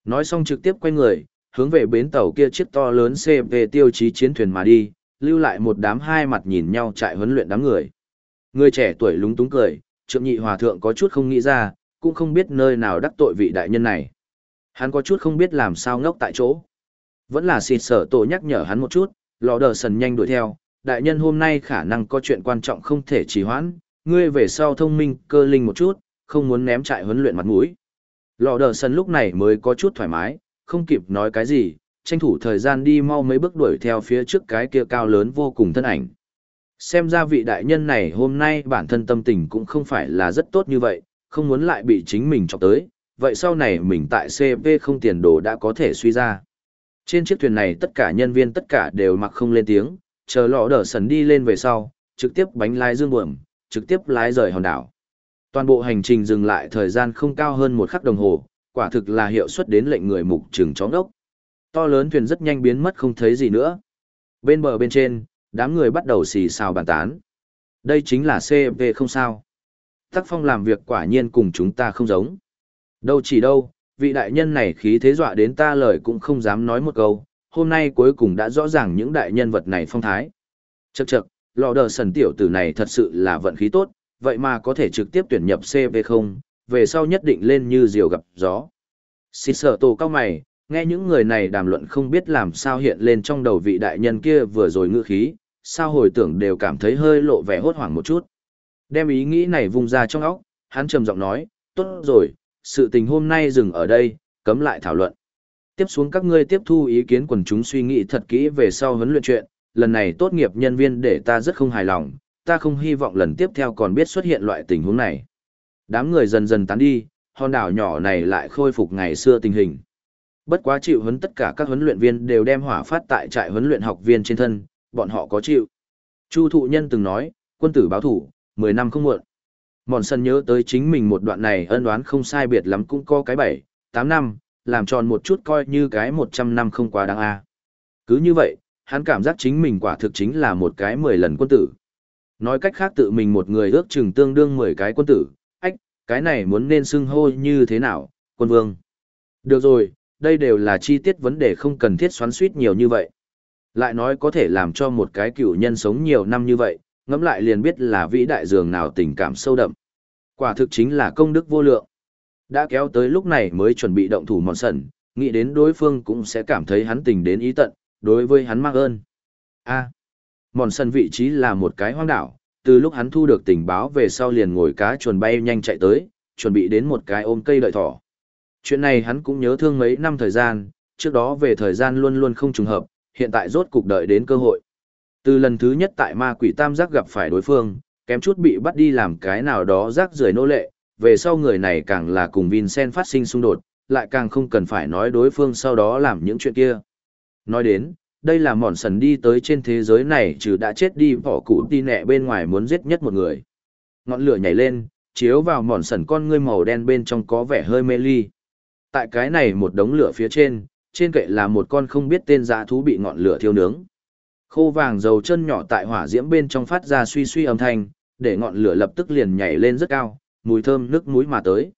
Nói xong trực tiếp quay người, hướng về bến tàu kia chiếc to lớn CV tiêu chí chiến thuyền mà đi, lưu lại một đám hai mặt nhìn nhau chạy huấn luyện đám người. Người trẻ tuổi lúng túng cười, trượng nhị hòa thượng có chút không nghĩ ra, cũng không biết nơi nào đắc tội vị đại nhân này. Hắn có chút không biết làm sao ngốc tại chỗ. Vẫn là xịt sở tổ nhắc nhở hắn một chút, lò đờ sần nhanh đuổi theo, đại nhân hôm nay khả năng có chuyện quan trọng không thể trì hoãn, ngươi về sau thông minh, cơ linh một chút, không muốn ném trại huấn luyện mặt mũi. Lò đờ sần lúc này mới có chút thoải mái, không kịp nói cái gì, tranh thủ thời gian đi mau mấy bước đuổi theo phía trước cái kia cao lớn vô cùng thân ảnh. Xem ra vị đại nhân này hôm nay bản thân tâm tình cũng không phải là rất tốt như vậy, không muốn lại bị chính mình chọc tới, vậy sau này mình tại CP không tiền đồ đã có thể suy ra. Trên chiếc thuyền này tất cả nhân viên tất cả đều mặc không lên tiếng, chờ lọ đỡ sần đi lên về sau, trực tiếp bánh lái dương buồm, trực tiếp lái rời hòn đảo. Toàn bộ hành trình dừng lại thời gian không cao hơn một khắc đồng hồ, quả thực là hiệu suất đến lệnh người mục trừng chó đốc To lớn thuyền rất nhanh biến mất không thấy gì nữa. Bên bờ bên trên, đám người bắt đầu xì xào bàn tán. Đây chính là CV không sao. Tắc phong làm việc quả nhiên cùng chúng ta không giống. Đâu chỉ đâu, vị đại nhân này khí thế dọa đến ta lời cũng không dám nói một câu, hôm nay cuối cùng đã rõ ràng những đại nhân vật này phong thái. Chậc chậc, lò đờ sần tiểu tử này thật sự là vận khí tốt, vậy mà có thể trực tiếp tuyển nhập CV không, về sau nhất định lên như diều gặp gió. Xin sở tổ cao mày, nghe những người này đàm luận không biết làm sao hiện lên trong đầu vị đại nhân kia vừa rồi ngữ khí, sao hồi tưởng đều cảm thấy hơi lộ vẻ hốt hoảng một chút. Đem ý nghĩ này vung ra trong óc, hắn trầm giọng nói, tốt rồi, sự tình hôm nay dừng ở đây, cấm lại thảo luận. Tiếp xuống các ngươi tiếp thu ý kiến quần chúng suy nghĩ thật kỹ về sau huấn luyện chuyện, lần này tốt nghiệp nhân viên để ta rất không hài lòng, ta không hy vọng lần tiếp theo còn biết xuất hiện loại tình huống này. Đám người dần dần tán đi, hòn đảo nhỏ này lại khôi phục ngày xưa tình hình. Bất quá chịu huấn tất cả các huấn luyện viên đều đem hỏa phát tại trại huấn luyện học viên trên thân, bọn họ có chịu. Chu thụ nhân từng nói, quân tử báo thủ, 10 năm không muộn. Mòn sân nhớ tới chính mình một đoạn này ân đoán không sai biệt lắm cũng có cái 7, 8 năm, làm tròn một chút coi như cái 100 năm không quá đáng a. Cứ như vậy, hắn cảm giác chính mình quả thực chính là một cái 10 lần quân tử. Nói cách khác tự mình một người ước chừng tương đương 10 cái quân tử, ách, cái này muốn nên xưng hô như thế nào, quân vương. Được rồi, đây đều là chi tiết vấn đề không cần thiết xoắn suýt nhiều như vậy. Lại nói có thể làm cho một cái cựu nhân sống nhiều năm như vậy, ngẫm lại liền biết là vĩ đại dường nào tình cảm sâu đậm. Quả thực chính là công đức vô lượng. Đã kéo tới lúc này mới chuẩn bị động thủ mòn sần, nghĩ đến đối phương cũng sẽ cảm thấy hắn tình đến ý tận, đối với hắn mang ơn. A. Mòn sân vị trí là một cái hoang đảo, từ lúc hắn thu được tình báo về sau liền ngồi cá chuồn bay nhanh chạy tới, chuẩn bị đến một cái ôm cây đợi thỏ. Chuyện này hắn cũng nhớ thương mấy năm thời gian, trước đó về thời gian luôn luôn không trùng hợp, hiện tại rốt cục đợi đến cơ hội. Từ lần thứ nhất tại ma quỷ tam giác gặp phải đối phương, kém chút bị bắt đi làm cái nào đó rác rưởi nô lệ, về sau người này càng là cùng Vincent phát sinh xung đột, lại càng không cần phải nói đối phương sau đó làm những chuyện kia. Nói đến, đây là mòn sần đi tới trên thế giới này trừ đã chết đi bỏ cụ đi nẹ bên ngoài muốn giết nhất một người. Ngọn lửa nhảy lên, chiếu vào mòn sần con ngươi màu đen bên trong có vẻ hơi mê ly. Tại cái này một đống lửa phía trên, trên kệ là một con không biết tên dã thú bị ngọn lửa thiêu nướng. Khô vàng dầu chân nhỏ tại hỏa diễm bên trong phát ra suy suy âm thanh, để ngọn lửa lập tức liền nhảy lên rất cao, mùi thơm nước mũi mà tới.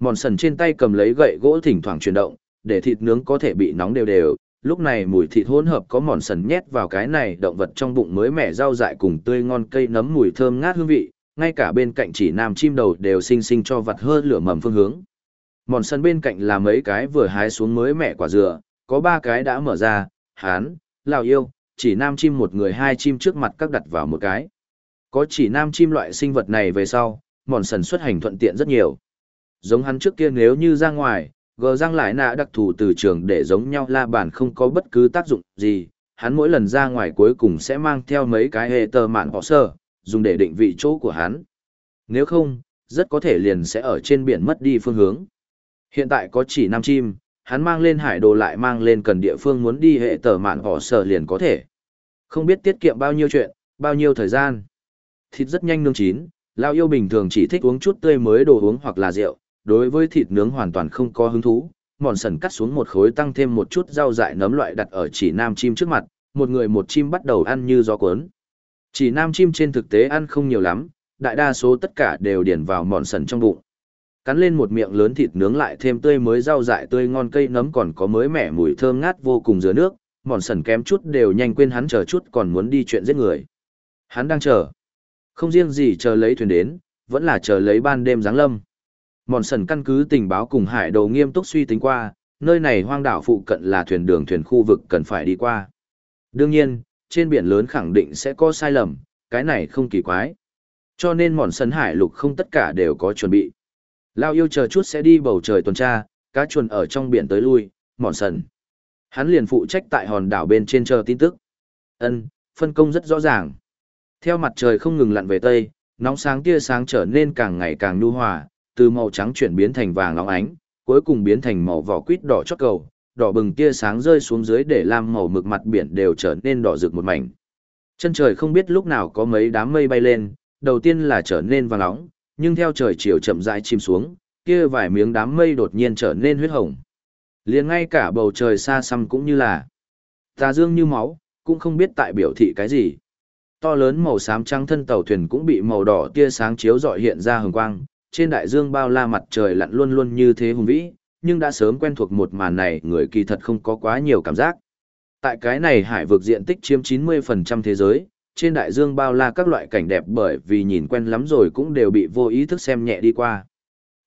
Mòn sần trên tay cầm lấy gậy gỗ thỉnh thoảng chuyển động, để thịt nướng có thể bị nóng đều đều. Lúc này mùi thịt hỗn hợp có mòn sần nhét vào cái này động vật trong bụng mới mẻ rau dại cùng tươi ngon cây nấm mùi thơm ngát hương vị, ngay cả bên cạnh chỉ nam chim đầu đều xinh xinh cho vặt hơn lửa mầm phương hướng. Mòn sần bên cạnh là mấy cái vừa hái xuống mới mẻ quả dừa, có ba cái đã mở ra, hán, lào yêu, chỉ nam chim một người hai chim trước mặt các đặt vào một cái. Có chỉ nam chim loại sinh vật này về sau, mòn sần xuất hành thuận tiện rất nhiều. Giống hắn trước kia nếu như ra ngoài, gờ răng lại nạ đặc thù từ trường để giống nhau la bàn không có bất cứ tác dụng gì, hắn mỗi lần ra ngoài cuối cùng sẽ mang theo mấy cái hệ tờ mạn họ sơ, dùng để định vị chỗ của hắn. Nếu không, rất có thể liền sẽ ở trên biển mất đi phương hướng. Hiện tại có chỉ nam chim, hắn mang lên hải đồ lại mang lên cần địa phương muốn đi hệ tờ mạn họ sở liền có thể. Không biết tiết kiệm bao nhiêu chuyện, bao nhiêu thời gian. Thịt rất nhanh nướng chín, Lao yêu bình thường chỉ thích uống chút tươi mới đồ uống hoặc là rượu, đối với thịt nướng hoàn toàn không có hứng thú. Mòn sần cắt xuống một khối tăng thêm một chút rau dại nấm loại đặt ở chỉ nam chim trước mặt, một người một chim bắt đầu ăn như gió cuốn. Chỉ nam chim trên thực tế ăn không nhiều lắm, đại đa số tất cả đều điển vào mòn sần trong bụng. Cắn lên một miệng lớn thịt nướng lại thêm tươi mới rau dại tươi ngon cây nấm còn có mới mẻ mùi thơm ngát vô cùng dứa nước, mòn sần kém chút đều nhanh quên hắn chờ chút còn muốn đi chuyện giết người. Hắn đang chờ. Không riêng gì chờ lấy thuyền đến, vẫn là chờ lấy ban đêm giáng lâm. Mòn sần căn cứ tình báo cùng hải đồ nghiêm túc suy tính qua, nơi này hoang đảo phụ cận là thuyền đường thuyền khu vực cần phải đi qua. Đương nhiên, trên biển lớn khẳng định sẽ có sai lầm, cái này không kỳ quái. Cho nên mòn sân hải lục không tất cả đều có chuẩn bị. Lao yêu chờ chút sẽ đi bầu trời tuần tra, cá chuồn ở trong biển tới lui, mòn sần. Hắn liền phụ trách tại hòn đảo bên trên chờ tin tức. Ân, phân công rất rõ ràng. Theo mặt trời không ngừng lặn về tây, nóng sáng tia sáng trở nên càng ngày càng nhu hòa, từ màu trắng chuyển biến thành vàng óng ánh, cuối cùng biến thành màu vỏ quýt đỏ chót cầu, đỏ bừng tia sáng rơi xuống dưới để làm màu mực mặt biển đều trở nên đỏ rực một mảnh. Chân trời không biết lúc nào có mấy đám mây bay lên, đầu tiên là trở nên vàng nóng, nhưng theo trời chiều chậm rãi chìm xuống, kia vài miếng đám mây đột nhiên trở nên huyết hồng. Liền ngay cả bầu trời xa xăm cũng như là tà dương như máu, cũng không biết tại biểu thị cái gì to lớn màu xám trắng thân tàu thuyền cũng bị màu đỏ tia sáng chiếu rọi hiện ra hừng quang, trên đại dương bao la mặt trời lặn luôn luôn như thế hùng vĩ, nhưng đã sớm quen thuộc một màn này người kỳ thật không có quá nhiều cảm giác. Tại cái này hải vực diện tích chiếm 90% thế giới, trên đại dương bao la các loại cảnh đẹp bởi vì nhìn quen lắm rồi cũng đều bị vô ý thức xem nhẹ đi qua.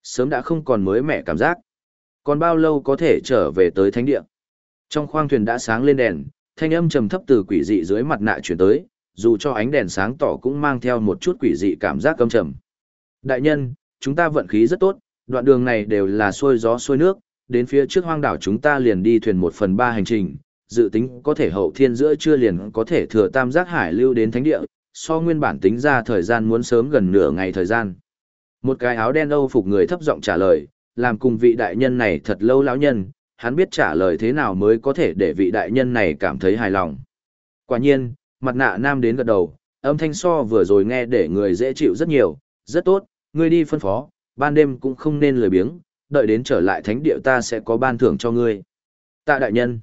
Sớm đã không còn mới mẻ cảm giác. Còn bao lâu có thể trở về tới thánh địa? Trong khoang thuyền đã sáng lên đèn, thanh âm trầm thấp từ quỷ dị dưới mặt nạ chuyển tới, dù cho ánh đèn sáng tỏ cũng mang theo một chút quỷ dị cảm giác căm trầm. Đại nhân, chúng ta vận khí rất tốt, đoạn đường này đều là xuôi gió xuôi nước, đến phía trước hoang đảo chúng ta liền đi thuyền một phần ba hành trình, dự tính có thể hậu thiên giữa trưa liền có thể thừa tam giác hải lưu đến thánh địa, so nguyên bản tính ra thời gian muốn sớm gần nửa ngày thời gian. Một cái áo đen âu phục người thấp giọng trả lời, làm cùng vị đại nhân này thật lâu lão nhân, hắn biết trả lời thế nào mới có thể để vị đại nhân này cảm thấy hài lòng. Quả nhiên, mặt nạ nam đến gật đầu, âm thanh so vừa rồi nghe để người dễ chịu rất nhiều, rất tốt, ngươi đi phân phó, ban đêm cũng không nên lười biếng, đợi đến trở lại thánh địa ta sẽ có ban thưởng cho ngươi. Tạ đại nhân.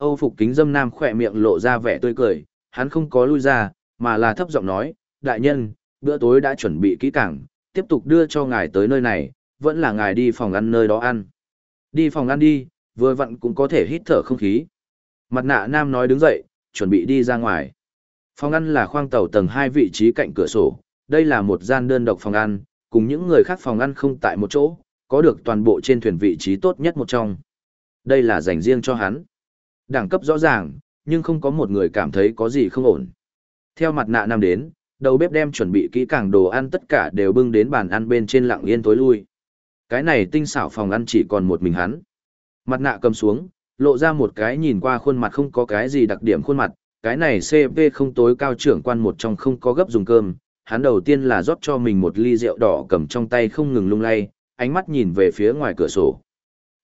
Âu phục kính dâm nam khỏe miệng lộ ra vẻ tươi cười, hắn không có lui ra, mà là thấp giọng nói, đại nhân, bữa tối đã chuẩn bị kỹ càng, tiếp tục đưa cho ngài tới nơi này, vẫn là ngài đi phòng ăn nơi đó ăn. Đi phòng ăn đi, vừa vặn cũng có thể hít thở không khí. Mặt nạ nam nói đứng dậy, chuẩn bị đi ra ngoài. Phòng ăn là khoang tàu tầng 2 vị trí cạnh cửa sổ, đây là một gian đơn độc phòng ăn, cùng những người khác phòng ăn không tại một chỗ, có được toàn bộ trên thuyền vị trí tốt nhất một trong. đây là dành riêng cho hắn. Đẳng cấp rõ ràng, nhưng không có một người cảm thấy có gì không ổn. Theo mặt nạ nam đến, đầu bếp đem chuẩn bị kỹ càng đồ ăn tất cả đều bưng đến bàn ăn bên trên lặng yên tối lui. Cái này tinh xảo phòng ăn chỉ còn một mình hắn. Mặt nạ cầm xuống, lộ ra một cái nhìn qua khuôn mặt không có cái gì đặc điểm khuôn mặt, cái này CV không tối cao trưởng quan một trong không có gấp dùng cơm, hắn đầu tiên là rót cho mình một ly rượu đỏ cầm trong tay không ngừng lung lay, ánh mắt nhìn về phía ngoài cửa sổ.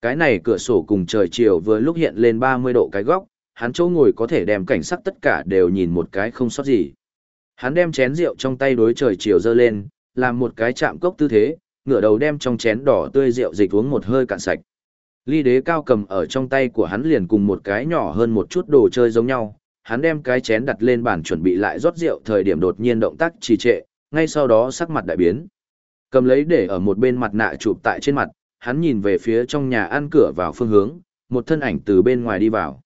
Cái này cửa sổ cùng trời chiều vừa lúc hiện lên 30 độ cái góc, hắn chỗ ngồi có thể đem cảnh sắc tất cả đều nhìn một cái không sót gì. Hắn đem chén rượu trong tay đối trời chiều dơ lên, làm một cái chạm cốc tư thế, ngửa đầu đem trong chén đỏ tươi rượu dịch uống một hơi cạn sạch. Ly đế cao cầm ở trong tay của hắn liền cùng một cái nhỏ hơn một chút đồ chơi giống nhau, hắn đem cái chén đặt lên bàn chuẩn bị lại rót rượu thời điểm đột nhiên động tác trì trệ, ngay sau đó sắc mặt đại biến. Cầm lấy để ở một bên mặt nạ chụp tại trên mặt, hắn nhìn về phía trong nhà ăn cửa vào phương hướng, một thân ảnh từ bên ngoài đi vào.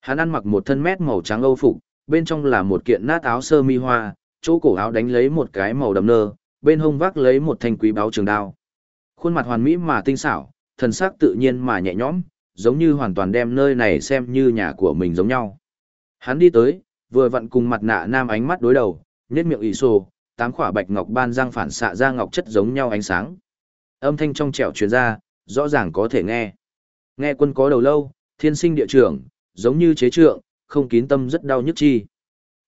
Hắn ăn mặc một thân mét màu trắng âu phục, bên trong là một kiện nát áo sơ mi hoa, chỗ cổ áo đánh lấy một cái màu đầm nơ, bên hông vác lấy một thanh quý báo trường đao. Khuôn mặt hoàn mỹ mà tinh xảo, thần sắc tự nhiên mà nhẹ nhõm, giống như hoàn toàn đem nơi này xem như nhà của mình giống nhau. Hắn đi tới, vừa vặn cùng mặt nạ nam ánh mắt đối đầu, nhếch miệng ỷ sồ, tám khỏa bạch ngọc ban răng phản xạ ra ngọc chất giống nhau ánh sáng. Âm thanh trong trẻo truyền ra, rõ ràng có thể nghe. Nghe quân có đầu lâu, thiên sinh địa trưởng, giống như chế trượng, không kín tâm rất đau nhức chi.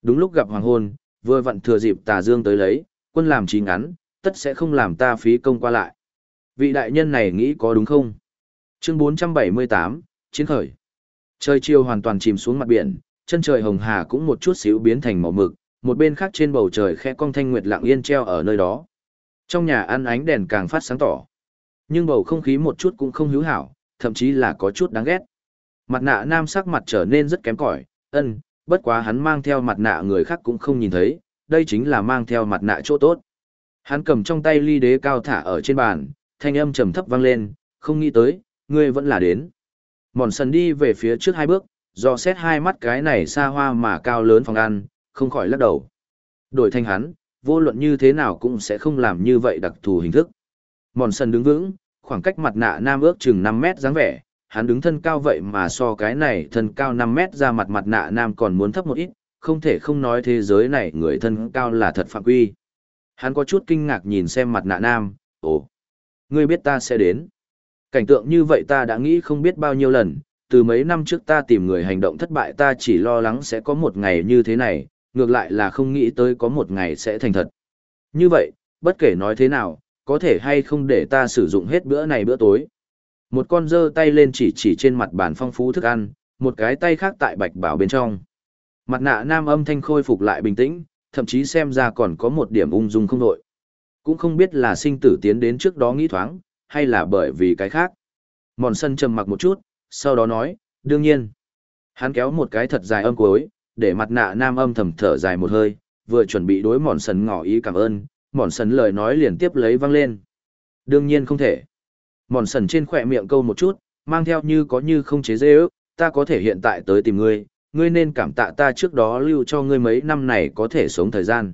Đúng lúc gặp hoàng hôn, vừa vặn thừa dịp tà dương tới lấy, quân làm trí ngắn, tất sẽ không làm ta phí công qua lại. Vị đại nhân này nghĩ có đúng không? Chương 478, Chiến khởi. Trời chiều hoàn toàn chìm xuống mặt biển, chân trời hồng hà cũng một chút xíu biến thành màu mực, một bên khác trên bầu trời khẽ cong thanh nguyệt lặng yên treo ở nơi đó. Trong nhà ăn ánh đèn càng phát sáng tỏ. Nhưng bầu không khí một chút cũng không hữu hảo, thậm chí là có chút đáng ghét. Mặt nạ nam sắc mặt trở nên rất kém cỏi, ân, bất quá hắn mang theo mặt nạ người khác cũng không nhìn thấy, đây chính là mang theo mặt nạ chỗ tốt. Hắn cầm trong tay ly đế cao thả ở trên bàn, thanh âm trầm thấp vang lên, không nghĩ tới, ngươi vẫn là đến. Mòn sần đi về phía trước hai bước, do xét hai mắt cái này xa hoa mà cao lớn phòng ăn, không khỏi lắc đầu. Đổi thanh hắn, vô luận như thế nào cũng sẽ không làm như vậy đặc thù hình thức. Mòn sân đứng vững, khoảng cách mặt nạ nam ước chừng 5 mét dáng vẻ, hắn đứng thân cao vậy mà so cái này thân cao 5 mét ra mặt mặt nạ nam còn muốn thấp một ít, không thể không nói thế giới này người thân cao là thật phạm quy. Hắn có chút kinh ngạc nhìn xem mặt nạ nam, ồ, ngươi biết ta sẽ đến. Cảnh tượng như vậy ta đã nghĩ không biết bao nhiêu lần, từ mấy năm trước ta tìm người hành động thất bại ta chỉ lo lắng sẽ có một ngày như thế này, ngược lại là không nghĩ tới có một ngày sẽ thành thật. Như vậy, bất kể nói thế nào, có thể hay không để ta sử dụng hết bữa này bữa tối. Một con dơ tay lên chỉ chỉ trên mặt bàn phong phú thức ăn, một cái tay khác tại bạch bảo bên trong. Mặt nạ nam âm thanh khôi phục lại bình tĩnh, thậm chí xem ra còn có một điểm ung dung không đội. Cũng không biết là sinh tử tiến đến trước đó nghĩ thoáng, hay là bởi vì cái khác. Mòn sân trầm mặc một chút, sau đó nói, đương nhiên. Hắn kéo một cái thật dài âm cuối, để mặt nạ nam âm thầm thở dài một hơi, vừa chuẩn bị đối mòn sân ngỏ ý cảm ơn, mòn sân lời nói liền tiếp lấy văng lên. Đương nhiên không thể. Mòn sân trên khỏe miệng câu một chút, mang theo như có như không chế dê ước, ta có thể hiện tại tới tìm ngươi, ngươi nên cảm tạ ta trước đó lưu cho ngươi mấy năm này có thể sống thời gian.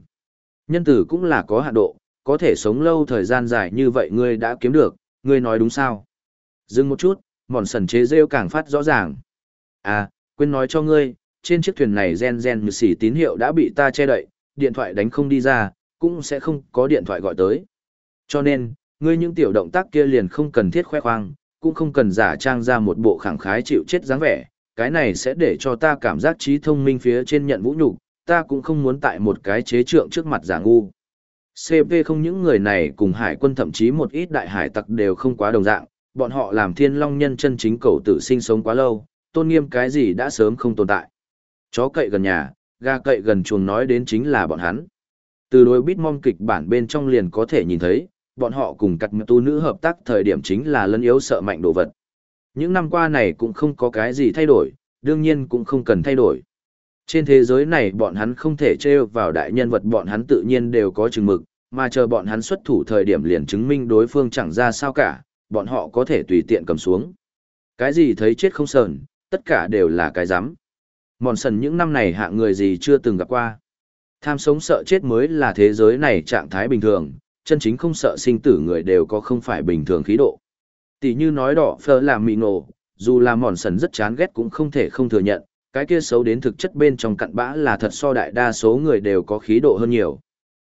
Nhân tử cũng là có hạn độ, có thể sống lâu thời gian dài như vậy ngươi đã kiếm được, ngươi nói đúng sao? Dừng một chút, mòn sần chế rêu càng phát rõ ràng. À, quên nói cho ngươi, trên chiếc thuyền này gen gen như xỉ tín hiệu đã bị ta che đậy, điện thoại đánh không đi ra, cũng sẽ không có điện thoại gọi tới. Cho nên, ngươi những tiểu động tác kia liền không cần thiết khoe khoang, cũng không cần giả trang ra một bộ khẳng khái chịu chết dáng vẻ, cái này sẽ để cho ta cảm giác trí thông minh phía trên nhận vũ nhục, ta cũng không muốn tại một cái chế trượng trước mặt giả ngu. CP không những người này cùng hải quân thậm chí một ít đại hải tặc đều không quá đồng dạng, bọn họ làm thiên long nhân chân chính cầu tử sinh sống quá lâu, tôn nghiêm cái gì đã sớm không tồn tại. Chó cậy gần nhà, gà cậy gần chuồng nói đến chính là bọn hắn. Từ đối bít mong kịch bản bên trong liền có thể nhìn thấy, bọn họ cùng cắt tu nữ hợp tác thời điểm chính là lân yếu sợ mạnh đồ vật. Những năm qua này cũng không có cái gì thay đổi, đương nhiên cũng không cần thay đổi. Trên thế giới này bọn hắn không thể trêu vào đại nhân vật bọn hắn tự nhiên đều có chừng mực, mà chờ bọn hắn xuất thủ thời điểm liền chứng minh đối phương chẳng ra sao cả, bọn họ có thể tùy tiện cầm xuống. Cái gì thấy chết không sờn, tất cả đều là cái giám. Mòn sần những năm này hạ người gì chưa từng gặp qua. Tham sống sợ chết mới là thế giới này trạng thái bình thường, chân chính không sợ sinh tử người đều có không phải bình thường khí độ. Tỷ như nói đỏ phơ làm mị nổ, dù là mòn sần rất chán ghét cũng không thể không thừa nhận, cái kia xấu đến thực chất bên trong cặn bã là thật so đại đa số người đều có khí độ hơn nhiều.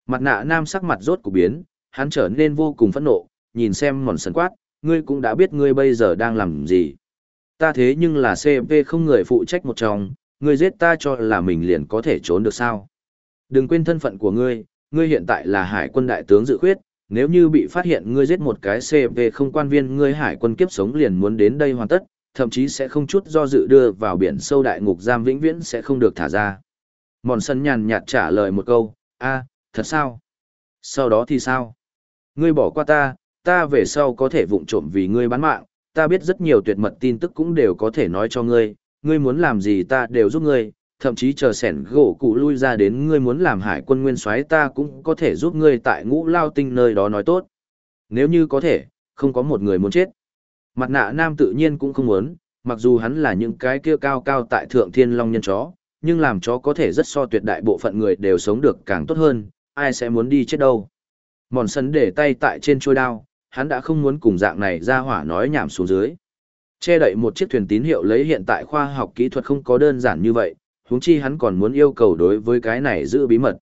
Mặt nạ nam sắc mặt rốt của biến, hắn trở nên vô cùng phẫn nộ, nhìn xem mòn sần quát, ngươi cũng đã biết ngươi bây giờ đang làm gì. Ta thế nhưng là CP không người phụ trách một trong, ngươi giết ta cho là mình liền có thể trốn được sao. Đừng quên thân phận của ngươi, ngươi hiện tại là hải quân đại tướng dự khuyết, nếu như bị phát hiện ngươi giết một cái CV không quan viên ngươi hải quân kiếp sống liền muốn đến đây hoàn tất, thậm chí sẽ không chút do dự đưa vào biển sâu đại ngục giam vĩnh viễn sẽ không được thả ra. Mòn sân nhàn nhạt trả lời một câu, a, thật sao? Sau đó thì sao? Ngươi bỏ qua ta, ta về sau có thể vụng trộm vì ngươi bán mạng, ta biết rất nhiều tuyệt mật tin tức cũng đều có thể nói cho ngươi, ngươi muốn làm gì ta đều giúp ngươi, thậm chí chờ sẻn gỗ cụ lui ra đến ngươi muốn làm hải quân nguyên soái ta cũng có thể giúp ngươi tại ngũ lao tinh nơi đó nói tốt. Nếu như có thể, không có một người muốn chết. Mặt nạ nam tự nhiên cũng không muốn, mặc dù hắn là những cái kia cao cao tại thượng thiên long nhân chó, nhưng làm chó có thể rất so tuyệt đại bộ phận người đều sống được càng tốt hơn, ai sẽ muốn đi chết đâu. Mòn sân để tay tại trên trôi đao, hắn đã không muốn cùng dạng này ra hỏa nói nhảm xuống dưới. Che đậy một chiếc thuyền tín hiệu lấy hiện tại khoa học kỹ thuật không có đơn giản như vậy, huống chi hắn còn muốn yêu cầu đối với cái này giữ bí mật.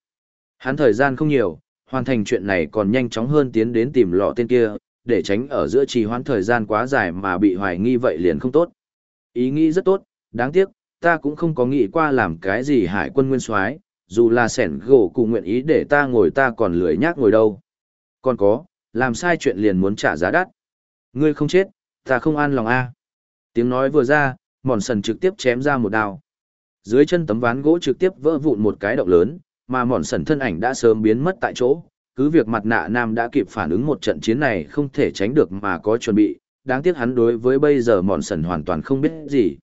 Hắn thời gian không nhiều, hoàn thành chuyện này còn nhanh chóng hơn tiến đến tìm lọ tên kia, để tránh ở giữa trì hoãn thời gian quá dài mà bị hoài nghi vậy liền không tốt. Ý nghĩ rất tốt, đáng tiếc, ta cũng không có nghĩ qua làm cái gì hải quân nguyên soái, dù là sẻn gỗ cùng nguyện ý để ta ngồi ta còn lười nhác ngồi đâu. Còn có, làm sai chuyện liền muốn trả giá đắt. Ngươi không chết, ta không an lòng a. Tiếng nói vừa ra, mòn sần trực tiếp chém ra một đao. Dưới chân tấm ván gỗ trực tiếp vỡ vụn một cái động lớn, mà mòn sần thân ảnh đã sớm biến mất tại chỗ. Cứ việc mặt nạ nam đã kịp phản ứng một trận chiến này không thể tránh được mà có chuẩn bị, đáng tiếc hắn đối với bây giờ mòn sần hoàn toàn không biết gì.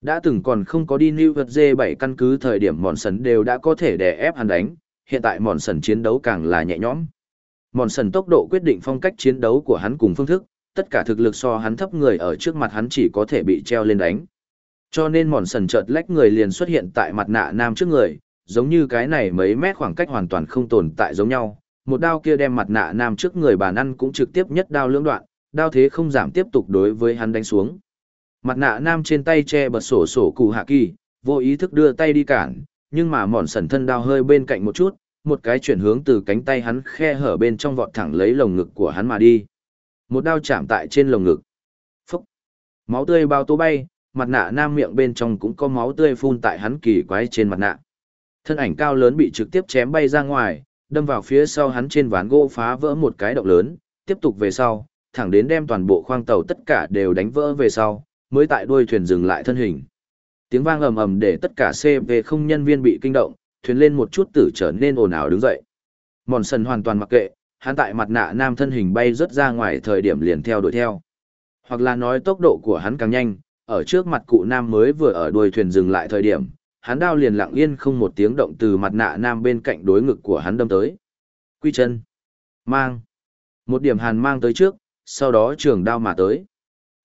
Đã từng còn không có đi New York G7 căn cứ thời điểm mòn sần đều đã có thể đè ép hắn đánh, hiện tại mòn sần chiến đấu càng là nhẹ nhõm. Mòn sần tốc độ quyết định phong cách chiến đấu của hắn cùng phương thức, tất cả thực lực so hắn thấp người ở trước mặt hắn chỉ có thể bị treo lên đánh. Cho nên mòn sần chợt lách người liền xuất hiện tại mặt nạ nam trước người, giống như cái này mấy mét khoảng cách hoàn toàn không tồn tại giống nhau. Một đao kia đem mặt nạ nam trước người bàn ăn cũng trực tiếp nhất đao lưỡng đoạn, đao thế không giảm tiếp tục đối với hắn đánh xuống. Mặt nạ nam trên tay che bật sổ sổ cụ hạ kỳ, vô ý thức đưa tay đi cản, nhưng mà mòn sần thân đao hơi bên cạnh một chút, một cái chuyển hướng từ cánh tay hắn khe hở bên trong vọt thẳng lấy lồng ngực của hắn mà đi. Một đao chạm tại trên lồng ngực. Phúc! Máu tươi bao tố bay, mặt nạ nam miệng bên trong cũng có máu tươi phun tại hắn kỳ quái trên mặt nạ. Thân ảnh cao lớn bị trực tiếp chém bay ra ngoài, đâm vào phía sau hắn trên ván gỗ phá vỡ một cái động lớn, tiếp tục về sau, thẳng đến đem toàn bộ khoang tàu tất cả đều đánh vỡ về sau, mới tại đuôi thuyền dừng lại thân hình. Tiếng vang ầm ầm để tất cả CV không nhân viên bị kinh động, thuyền lên một chút tử trở nên ồn ào đứng dậy. Mòn sần hoàn toàn mặc kệ, hắn tại mặt nạ nam thân hình bay rất ra ngoài thời điểm liền theo đuổi theo. Hoặc là nói tốc độ của hắn càng nhanh, ở trước mặt cụ nam mới vừa ở đuôi thuyền dừng lại thời điểm, hắn đao liền lặng yên không một tiếng động từ mặt nạ nam bên cạnh đối ngực của hắn đâm tới. Quy chân. Mang. Một điểm hàn mang tới trước, sau đó trường đao mà tới.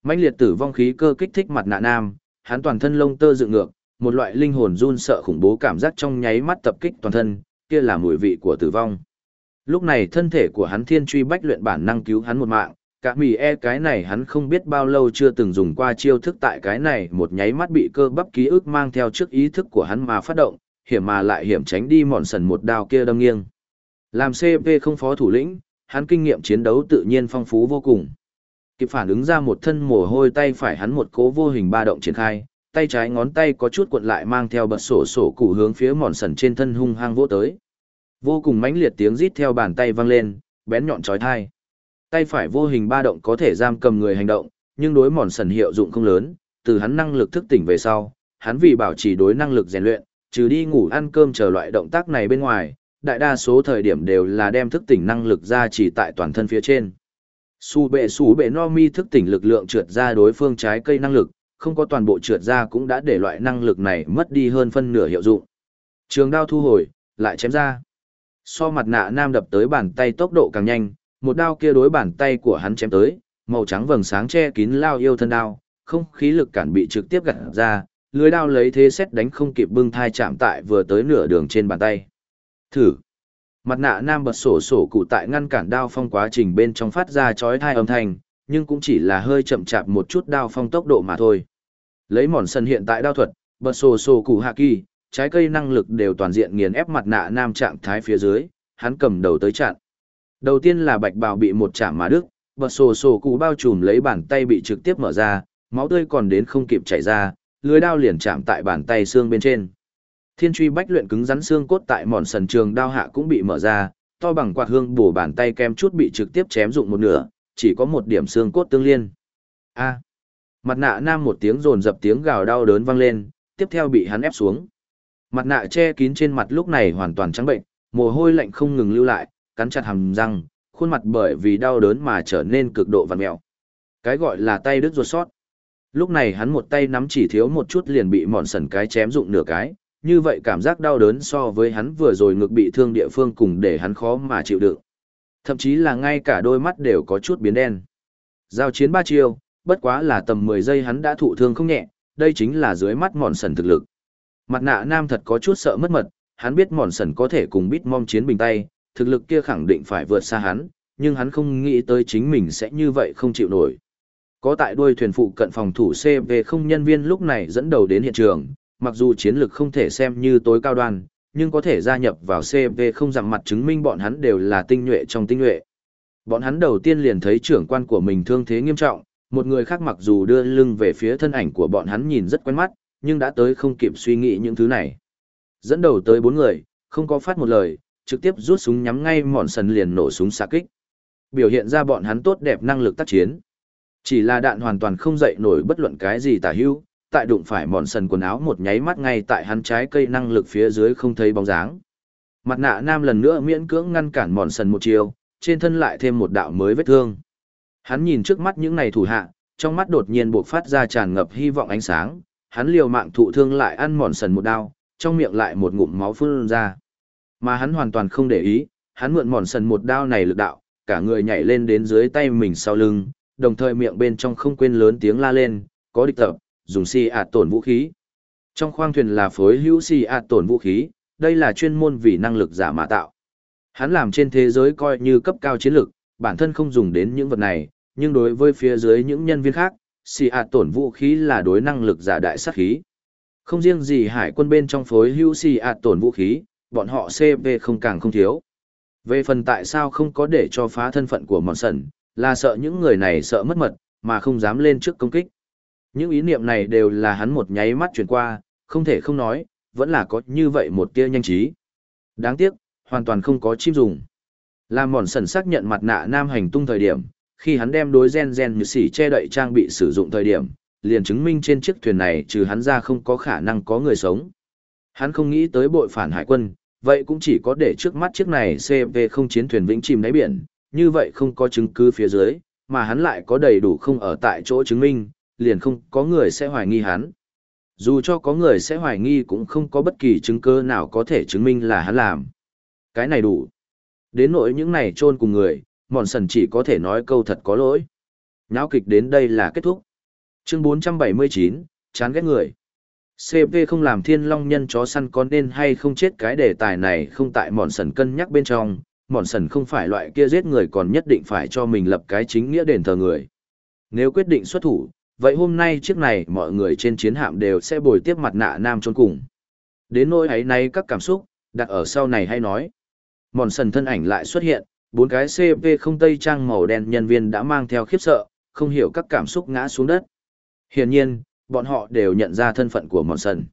mãnh liệt tử vong khí cơ kích thích mặt nạ nam, hắn toàn thân lông tơ dựng ngược, một loại linh hồn run sợ khủng bố cảm giác trong nháy mắt tập kích toàn thân, kia là mùi vị của tử vong. Lúc này thân thể của hắn thiên truy bách luyện bản năng cứu hắn một mạng, cả mì e cái này hắn không biết bao lâu chưa từng dùng qua chiêu thức tại cái này một nháy mắt bị cơ bắp ký ức mang theo trước ý thức của hắn mà phát động, hiểm mà lại hiểm tránh đi mòn sần một đao kia đâm nghiêng. Làm CP không phó thủ lĩnh, hắn kinh nghiệm chiến đấu tự nhiên phong phú vô cùng. Kịp phản ứng ra một thân mồ hôi tay phải hắn một cố vô hình ba động triển khai, tay trái ngón tay có chút cuộn lại mang theo bật sổ sổ cụ hướng phía mòn sần trên thân hung hăng vỗ tới. Vô cùng mãnh liệt tiếng rít theo bàn tay vang lên, bén nhọn chói tai. Tay phải vô hình ba động có thể giam cầm người hành động, nhưng đối mòn sần hiệu dụng không lớn, từ hắn năng lực thức tỉnh về sau, hắn vì bảo trì đối năng lực rèn luyện, trừ đi ngủ ăn cơm chờ loại động tác này bên ngoài, đại đa số thời điểm đều là đem thức tỉnh năng lực ra chỉ tại toàn thân phía trên. Su bệ su bệ no mi thức tỉnh lực lượng trượt ra đối phương trái cây năng lực, không có toàn bộ trượt ra cũng đã để loại năng lực này mất đi hơn phân nửa hiệu dụng. Trường đao thu hồi, lại chém ra. So mặt nạ nam đập tới bàn tay tốc độ càng nhanh, một đao kia đối bàn tay của hắn chém tới, màu trắng vầng sáng che kín lao yêu thân đao, không khí lực cản bị trực tiếp gặt ra, lưới đao lấy thế xét đánh không kịp bưng thai chạm tại vừa tới nửa đường trên bàn tay. Thử. Mặt nạ nam bật sổ sổ cụ tại ngăn cản đao phong quá trình bên trong phát ra chói thai âm thanh, nhưng cũng chỉ là hơi chậm chạp một chút đao phong tốc độ mà thôi. Lấy mòn sân hiện tại đao thuật, bật sổ sổ cụ hạ kỳ, trái cây năng lực đều toàn diện nghiền ép mặt nạ nam trạng thái phía dưới, hắn cầm đầu tới chặn. Đầu tiên là bạch bào bị một chạm mà đức, bật sổ sổ cụ bao trùm lấy bàn tay bị trực tiếp mở ra, máu tươi còn đến không kịp chảy ra, lưới đao liền chạm tại bàn tay xương bên trên. Thiên truy bách luyện cứng rắn xương cốt tại mòn sần trường đao hạ cũng bị mở ra, to bằng quạt hương bổ bàn tay kem chút bị trực tiếp chém dụng một nửa, chỉ có một điểm xương cốt tương liên. A. Mặt nạ nam một tiếng rồn dập tiếng gào đau đớn vang lên, tiếp theo bị hắn ép xuống. Mặt nạ che kín trên mặt lúc này hoàn toàn trắng bệnh, mồ hôi lạnh không ngừng lưu lại, cắn chặt hàm răng, khuôn mặt bởi vì đau đớn mà trở nên cực độ vằn mèo. Cái gọi là tay đứt ruột sót. Lúc này hắn một tay nắm chỉ thiếu một chút liền bị mòn sần cái chém dụng nửa cái, như vậy cảm giác đau đớn so với hắn vừa rồi ngực bị thương địa phương cùng để hắn khó mà chịu đựng. Thậm chí là ngay cả đôi mắt đều có chút biến đen. Giao chiến ba chiêu, bất quá là tầm 10 giây hắn đã thụ thương không nhẹ, đây chính là dưới mắt mòn sần thực lực. Mặt nạ nam thật có chút sợ mất mật, hắn biết mòn sần có thể cùng bít mong chiến bình tay, thực lực kia khẳng định phải vượt xa hắn, nhưng hắn không nghĩ tới chính mình sẽ như vậy không chịu nổi. Có tại đuôi thuyền phụ cận phòng thủ CV không nhân viên lúc này dẫn đầu đến hiện trường, mặc dù chiến lực không thể xem như tối cao đoan, nhưng có thể gia nhập vào CV không giảm mặt chứng minh bọn hắn đều là tinh nhuệ trong tinh nhuệ. Bọn hắn đầu tiên liền thấy trưởng quan của mình thương thế nghiêm trọng, một người khác mặc dù đưa lưng về phía thân ảnh của bọn hắn nhìn rất quen mắt, nhưng đã tới không kịp suy nghĩ những thứ này. Dẫn đầu tới bốn người, không có phát một lời, trực tiếp rút súng nhắm ngay mòn sần liền nổ súng xạ kích. Biểu hiện ra bọn hắn tốt đẹp năng lực tác chiến. Chỉ là đạn hoàn toàn không dậy nổi bất luận cái gì tả hưu, tại đụng phải mòn sần quần áo một nháy mắt ngay tại hắn trái cây năng lực phía dưới không thấy bóng dáng. Mặt nạ nam lần nữa miễn cưỡng ngăn cản mòn sần một chiều, trên thân lại thêm một đạo mới vết thương. Hắn nhìn trước mắt những này thủ hạ, trong mắt đột nhiên buộc phát ra tràn ngập hy vọng ánh sáng, hắn liều mạng thụ thương lại ăn mòn sần một đao, trong miệng lại một ngụm máu phun ra. Mà hắn hoàn toàn không để ý, hắn mượn mòn sần một đao này lực đạo, cả người nhảy lên đến dưới tay mình sau lưng, đồng thời miệng bên trong không quên lớn tiếng la lên, có địch tập, dùng si ạt tổn vũ khí. Trong khoang thuyền là phối hữu si ạt tổn vũ khí, đây là chuyên môn vì năng lực giả mà tạo. Hắn làm trên thế giới coi như cấp cao chiến lực, bản thân không dùng đến những vật này, nhưng đối với phía dưới những nhân viên khác, xì ạt tổn vũ khí là đối năng lực giả đại sát khí. Không riêng gì hải quân bên trong phối hữu xì ạt tổn vũ khí, bọn họ CV không càng không thiếu. Về phần tại sao không có để cho phá thân phận của mòn sần, là sợ những người này sợ mất mật, mà không dám lên trước công kích. Những ý niệm này đều là hắn một nháy mắt chuyển qua, không thể không nói, vẫn là có như vậy một tia nhanh trí. Đáng tiếc, hoàn toàn không có chim dùng. Làm mòn sần xác nhận mặt nạ nam hành tung thời điểm, khi hắn đem đối gen gen như xỉ che đậy trang bị sử dụng thời điểm, liền chứng minh trên chiếc thuyền này trừ hắn ra không có khả năng có người sống. Hắn không nghĩ tới bội phản hải quân, vậy cũng chỉ có để trước mắt chiếc này CV không chiến thuyền vĩnh chìm đáy biển, như vậy không có chứng cứ phía dưới, mà hắn lại có đầy đủ không ở tại chỗ chứng minh, liền không có người sẽ hoài nghi hắn. Dù cho có người sẽ hoài nghi cũng không có bất kỳ chứng cứ nào có thể chứng minh là hắn làm. Cái này đủ. Đến nỗi những này trôn cùng người, mòn sần chỉ có thể nói câu thật có lỗi. Nháo kịch đến đây là kết thúc. Chương 479, chán ghét người. CP không làm thiên long nhân chó săn con nên hay không chết cái đề tài này không tại mòn sần cân nhắc bên trong, mòn sần không phải loại kia giết người còn nhất định phải cho mình lập cái chính nghĩa đền thờ người. Nếu quyết định xuất thủ, vậy hôm nay chiếc này mọi người trên chiến hạm đều sẽ bồi tiếp mặt nạ nam trôn cùng. Đến nỗi ấy nay các cảm xúc, đặt ở sau này hay nói. Mòn sần thân ảnh lại xuất hiện, bốn cái CP không tây trang màu đen nhân viên đã mang theo khiếp sợ, không hiểu các cảm xúc ngã xuống đất. Hiển nhiên, bọn họ đều nhận ra thân phận của mòn sần.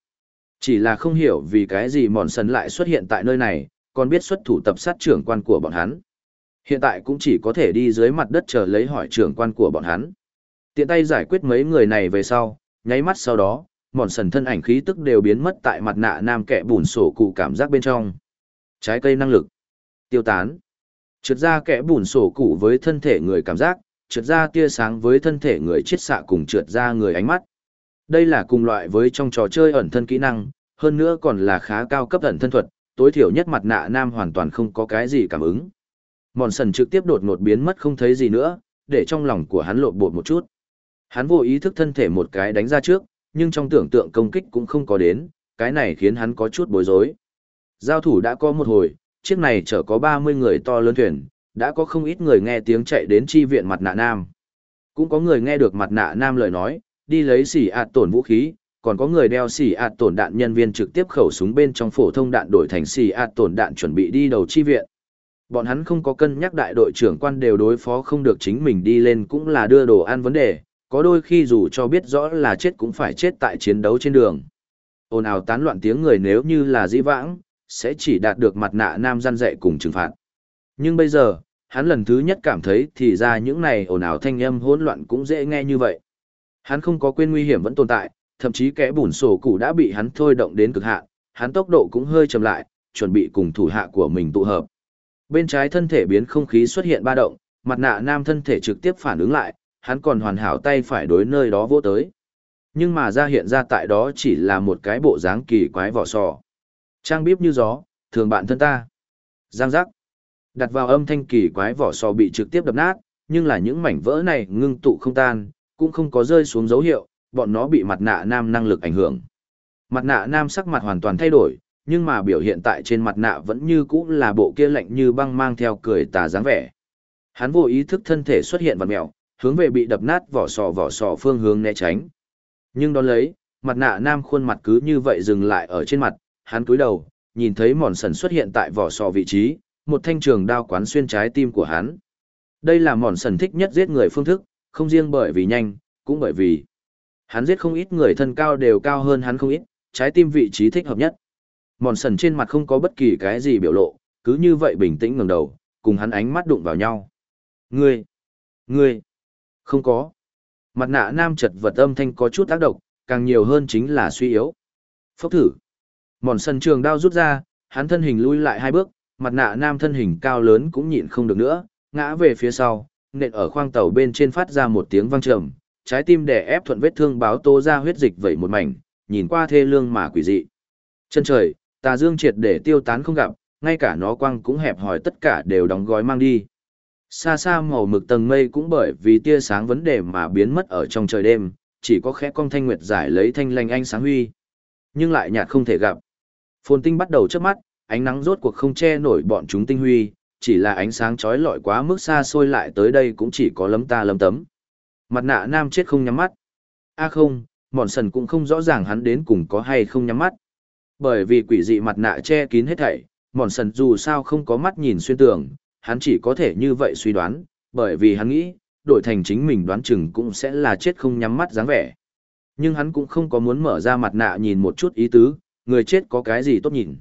Chỉ là không hiểu vì cái gì mòn sần lại xuất hiện tại nơi này, còn biết xuất thủ tập sát trưởng quan của bọn hắn. Hiện tại cũng chỉ có thể đi dưới mặt đất chờ lấy hỏi trưởng quan của bọn hắn. Tiện tay giải quyết mấy người này về sau, nháy mắt sau đó, mòn sần thân ảnh khí tức đều biến mất tại mặt nạ nam kẻ bùn sổ cụ cảm giác bên trong. Trái cây năng lực. Tiêu tán. Trượt ra kẽ bùn sổ cụ với thân thể người cảm giác, trượt ra tia sáng với thân thể người chiết xạ cùng trượt ra người ánh mắt. Đây là cùng loại với trong trò chơi ẩn thân kỹ năng, hơn nữa còn là khá cao cấp ẩn thân thuật, tối thiểu nhất mặt nạ nam hoàn toàn không có cái gì cảm ứng. Mòn sần trực tiếp đột ngột biến mất không thấy gì nữa, để trong lòng của hắn lộn bột một chút. Hắn vô ý thức thân thể một cái đánh ra trước, nhưng trong tưởng tượng công kích cũng không có đến, cái này khiến hắn có chút bối rối. Giao thủ đã có một hồi, chiếc này chở có 30 người to lớn thuyền, đã có không ít người nghe tiếng chạy đến chi viện mặt nạ nam. Cũng có người nghe được mặt nạ nam lời nói, đi lấy xỉ ạt tổn vũ khí, còn có người đeo xỉ ạt tổn đạn nhân viên trực tiếp khẩu súng bên trong phổ thông đạn đổi thành xỉ ạt tổn đạn chuẩn bị đi đầu chi viện. Bọn hắn không có cân nhắc đại đội trưởng quan đều đối phó không được chính mình đi lên cũng là đưa đồ ăn vấn đề, có đôi khi dù cho biết rõ là chết cũng phải chết tại chiến đấu trên đường. Ồn ào tán loạn tiếng người nếu như là dĩ vãng, sẽ chỉ đạt được mặt nạ nam gian dạy cùng trừng phạt. Nhưng bây giờ, hắn lần thứ nhất cảm thấy thì ra những này ồn ào thanh âm hỗn loạn cũng dễ nghe như vậy. Hắn không có quên nguy hiểm vẫn tồn tại, thậm chí kẻ bùn sổ củ đã bị hắn thôi động đến cực hạn, hắn tốc độ cũng hơi chậm lại, chuẩn bị cùng thủ hạ của mình tụ hợp. Bên trái thân thể biến không khí xuất hiện ba động, mặt nạ nam thân thể trực tiếp phản ứng lại, hắn còn hoàn hảo tay phải đối nơi đó vỗ tới. Nhưng mà ra hiện ra tại đó chỉ là một cái bộ dáng kỳ quái vỏ sò. Trang bíp như gió, thường bạn thân ta. Giang giác. Đặt vào âm thanh kỳ quái vỏ sò bị trực tiếp đập nát, nhưng là những mảnh vỡ này ngưng tụ không tan, cũng không có rơi xuống dấu hiệu, bọn nó bị mặt nạ nam năng lực ảnh hưởng. Mặt nạ nam sắc mặt hoàn toàn thay đổi, nhưng mà biểu hiện tại trên mặt nạ vẫn như cũ là bộ kia lạnh như băng mang theo cười tà dáng vẻ. Hắn vô ý thức thân thể xuất hiện vật mèo, hướng về bị đập nát vỏ sò vỏ sò phương hướng né tránh. Nhưng đón lấy, mặt nạ nam khuôn mặt cứ như vậy dừng lại ở trên mặt, hắn cúi đầu, nhìn thấy mòn sần xuất hiện tại vỏ sò vị trí, một thanh trường đao quán xuyên trái tim của hắn. Đây là mòn sần thích nhất giết người phương thức, không riêng bởi vì nhanh, cũng bởi vì hắn giết không ít người thân cao đều cao hơn hắn không ít, trái tim vị trí thích hợp nhất. Mòn sần trên mặt không có bất kỳ cái gì biểu lộ, cứ như vậy bình tĩnh ngẩng đầu, cùng hắn ánh mắt đụng vào nhau. Ngươi! Ngươi! Không có. Mặt nạ nam chật vật âm thanh có chút tác động, càng nhiều hơn chính là suy yếu. Phốc thử. Mòn sân trường đao rút ra, hắn thân hình lui lại hai bước, mặt nạ nam thân hình cao lớn cũng nhịn không được nữa, ngã về phía sau, nện ở khoang tàu bên trên phát ra một tiếng vang trầm, trái tim đè ép thuận vết thương báo tố ra huyết dịch vẩy một mảnh, nhìn qua thê lương mà quỷ dị. Chân trời, tà dương triệt để tiêu tán không gặp, ngay cả nó quang cũng hẹp hỏi tất cả đều đóng gói mang đi. Xa xa màu mực tầng mây cũng bởi vì tia sáng vấn đề mà biến mất ở trong trời đêm, chỉ có khẽ cong thanh nguyệt giải lấy thanh lanh ánh sáng huy. Nhưng lại nhạt không thể gặp. Phồn tinh bắt đầu chớp mắt, ánh nắng rốt cuộc không che nổi bọn chúng tinh huy, chỉ là ánh sáng chói lọi quá mức xa xôi lại tới đây cũng chỉ có lấm ta lấm tấm. Mặt nạ nam chết không nhắm mắt. A à không, mòn sần cũng không rõ ràng hắn đến cùng có hay không nhắm mắt. Bởi vì quỷ dị mặt nạ che kín hết thảy, mòn sần dù sao không có mắt nhìn xuyên tường, hắn chỉ có thể như vậy suy đoán, bởi vì hắn nghĩ, đổi thành chính mình đoán chừng cũng sẽ là chết không nhắm mắt dáng vẻ. Nhưng hắn cũng không có muốn mở ra mặt nạ nhìn một chút ý tứ, người chết có cái gì tốt nhìn.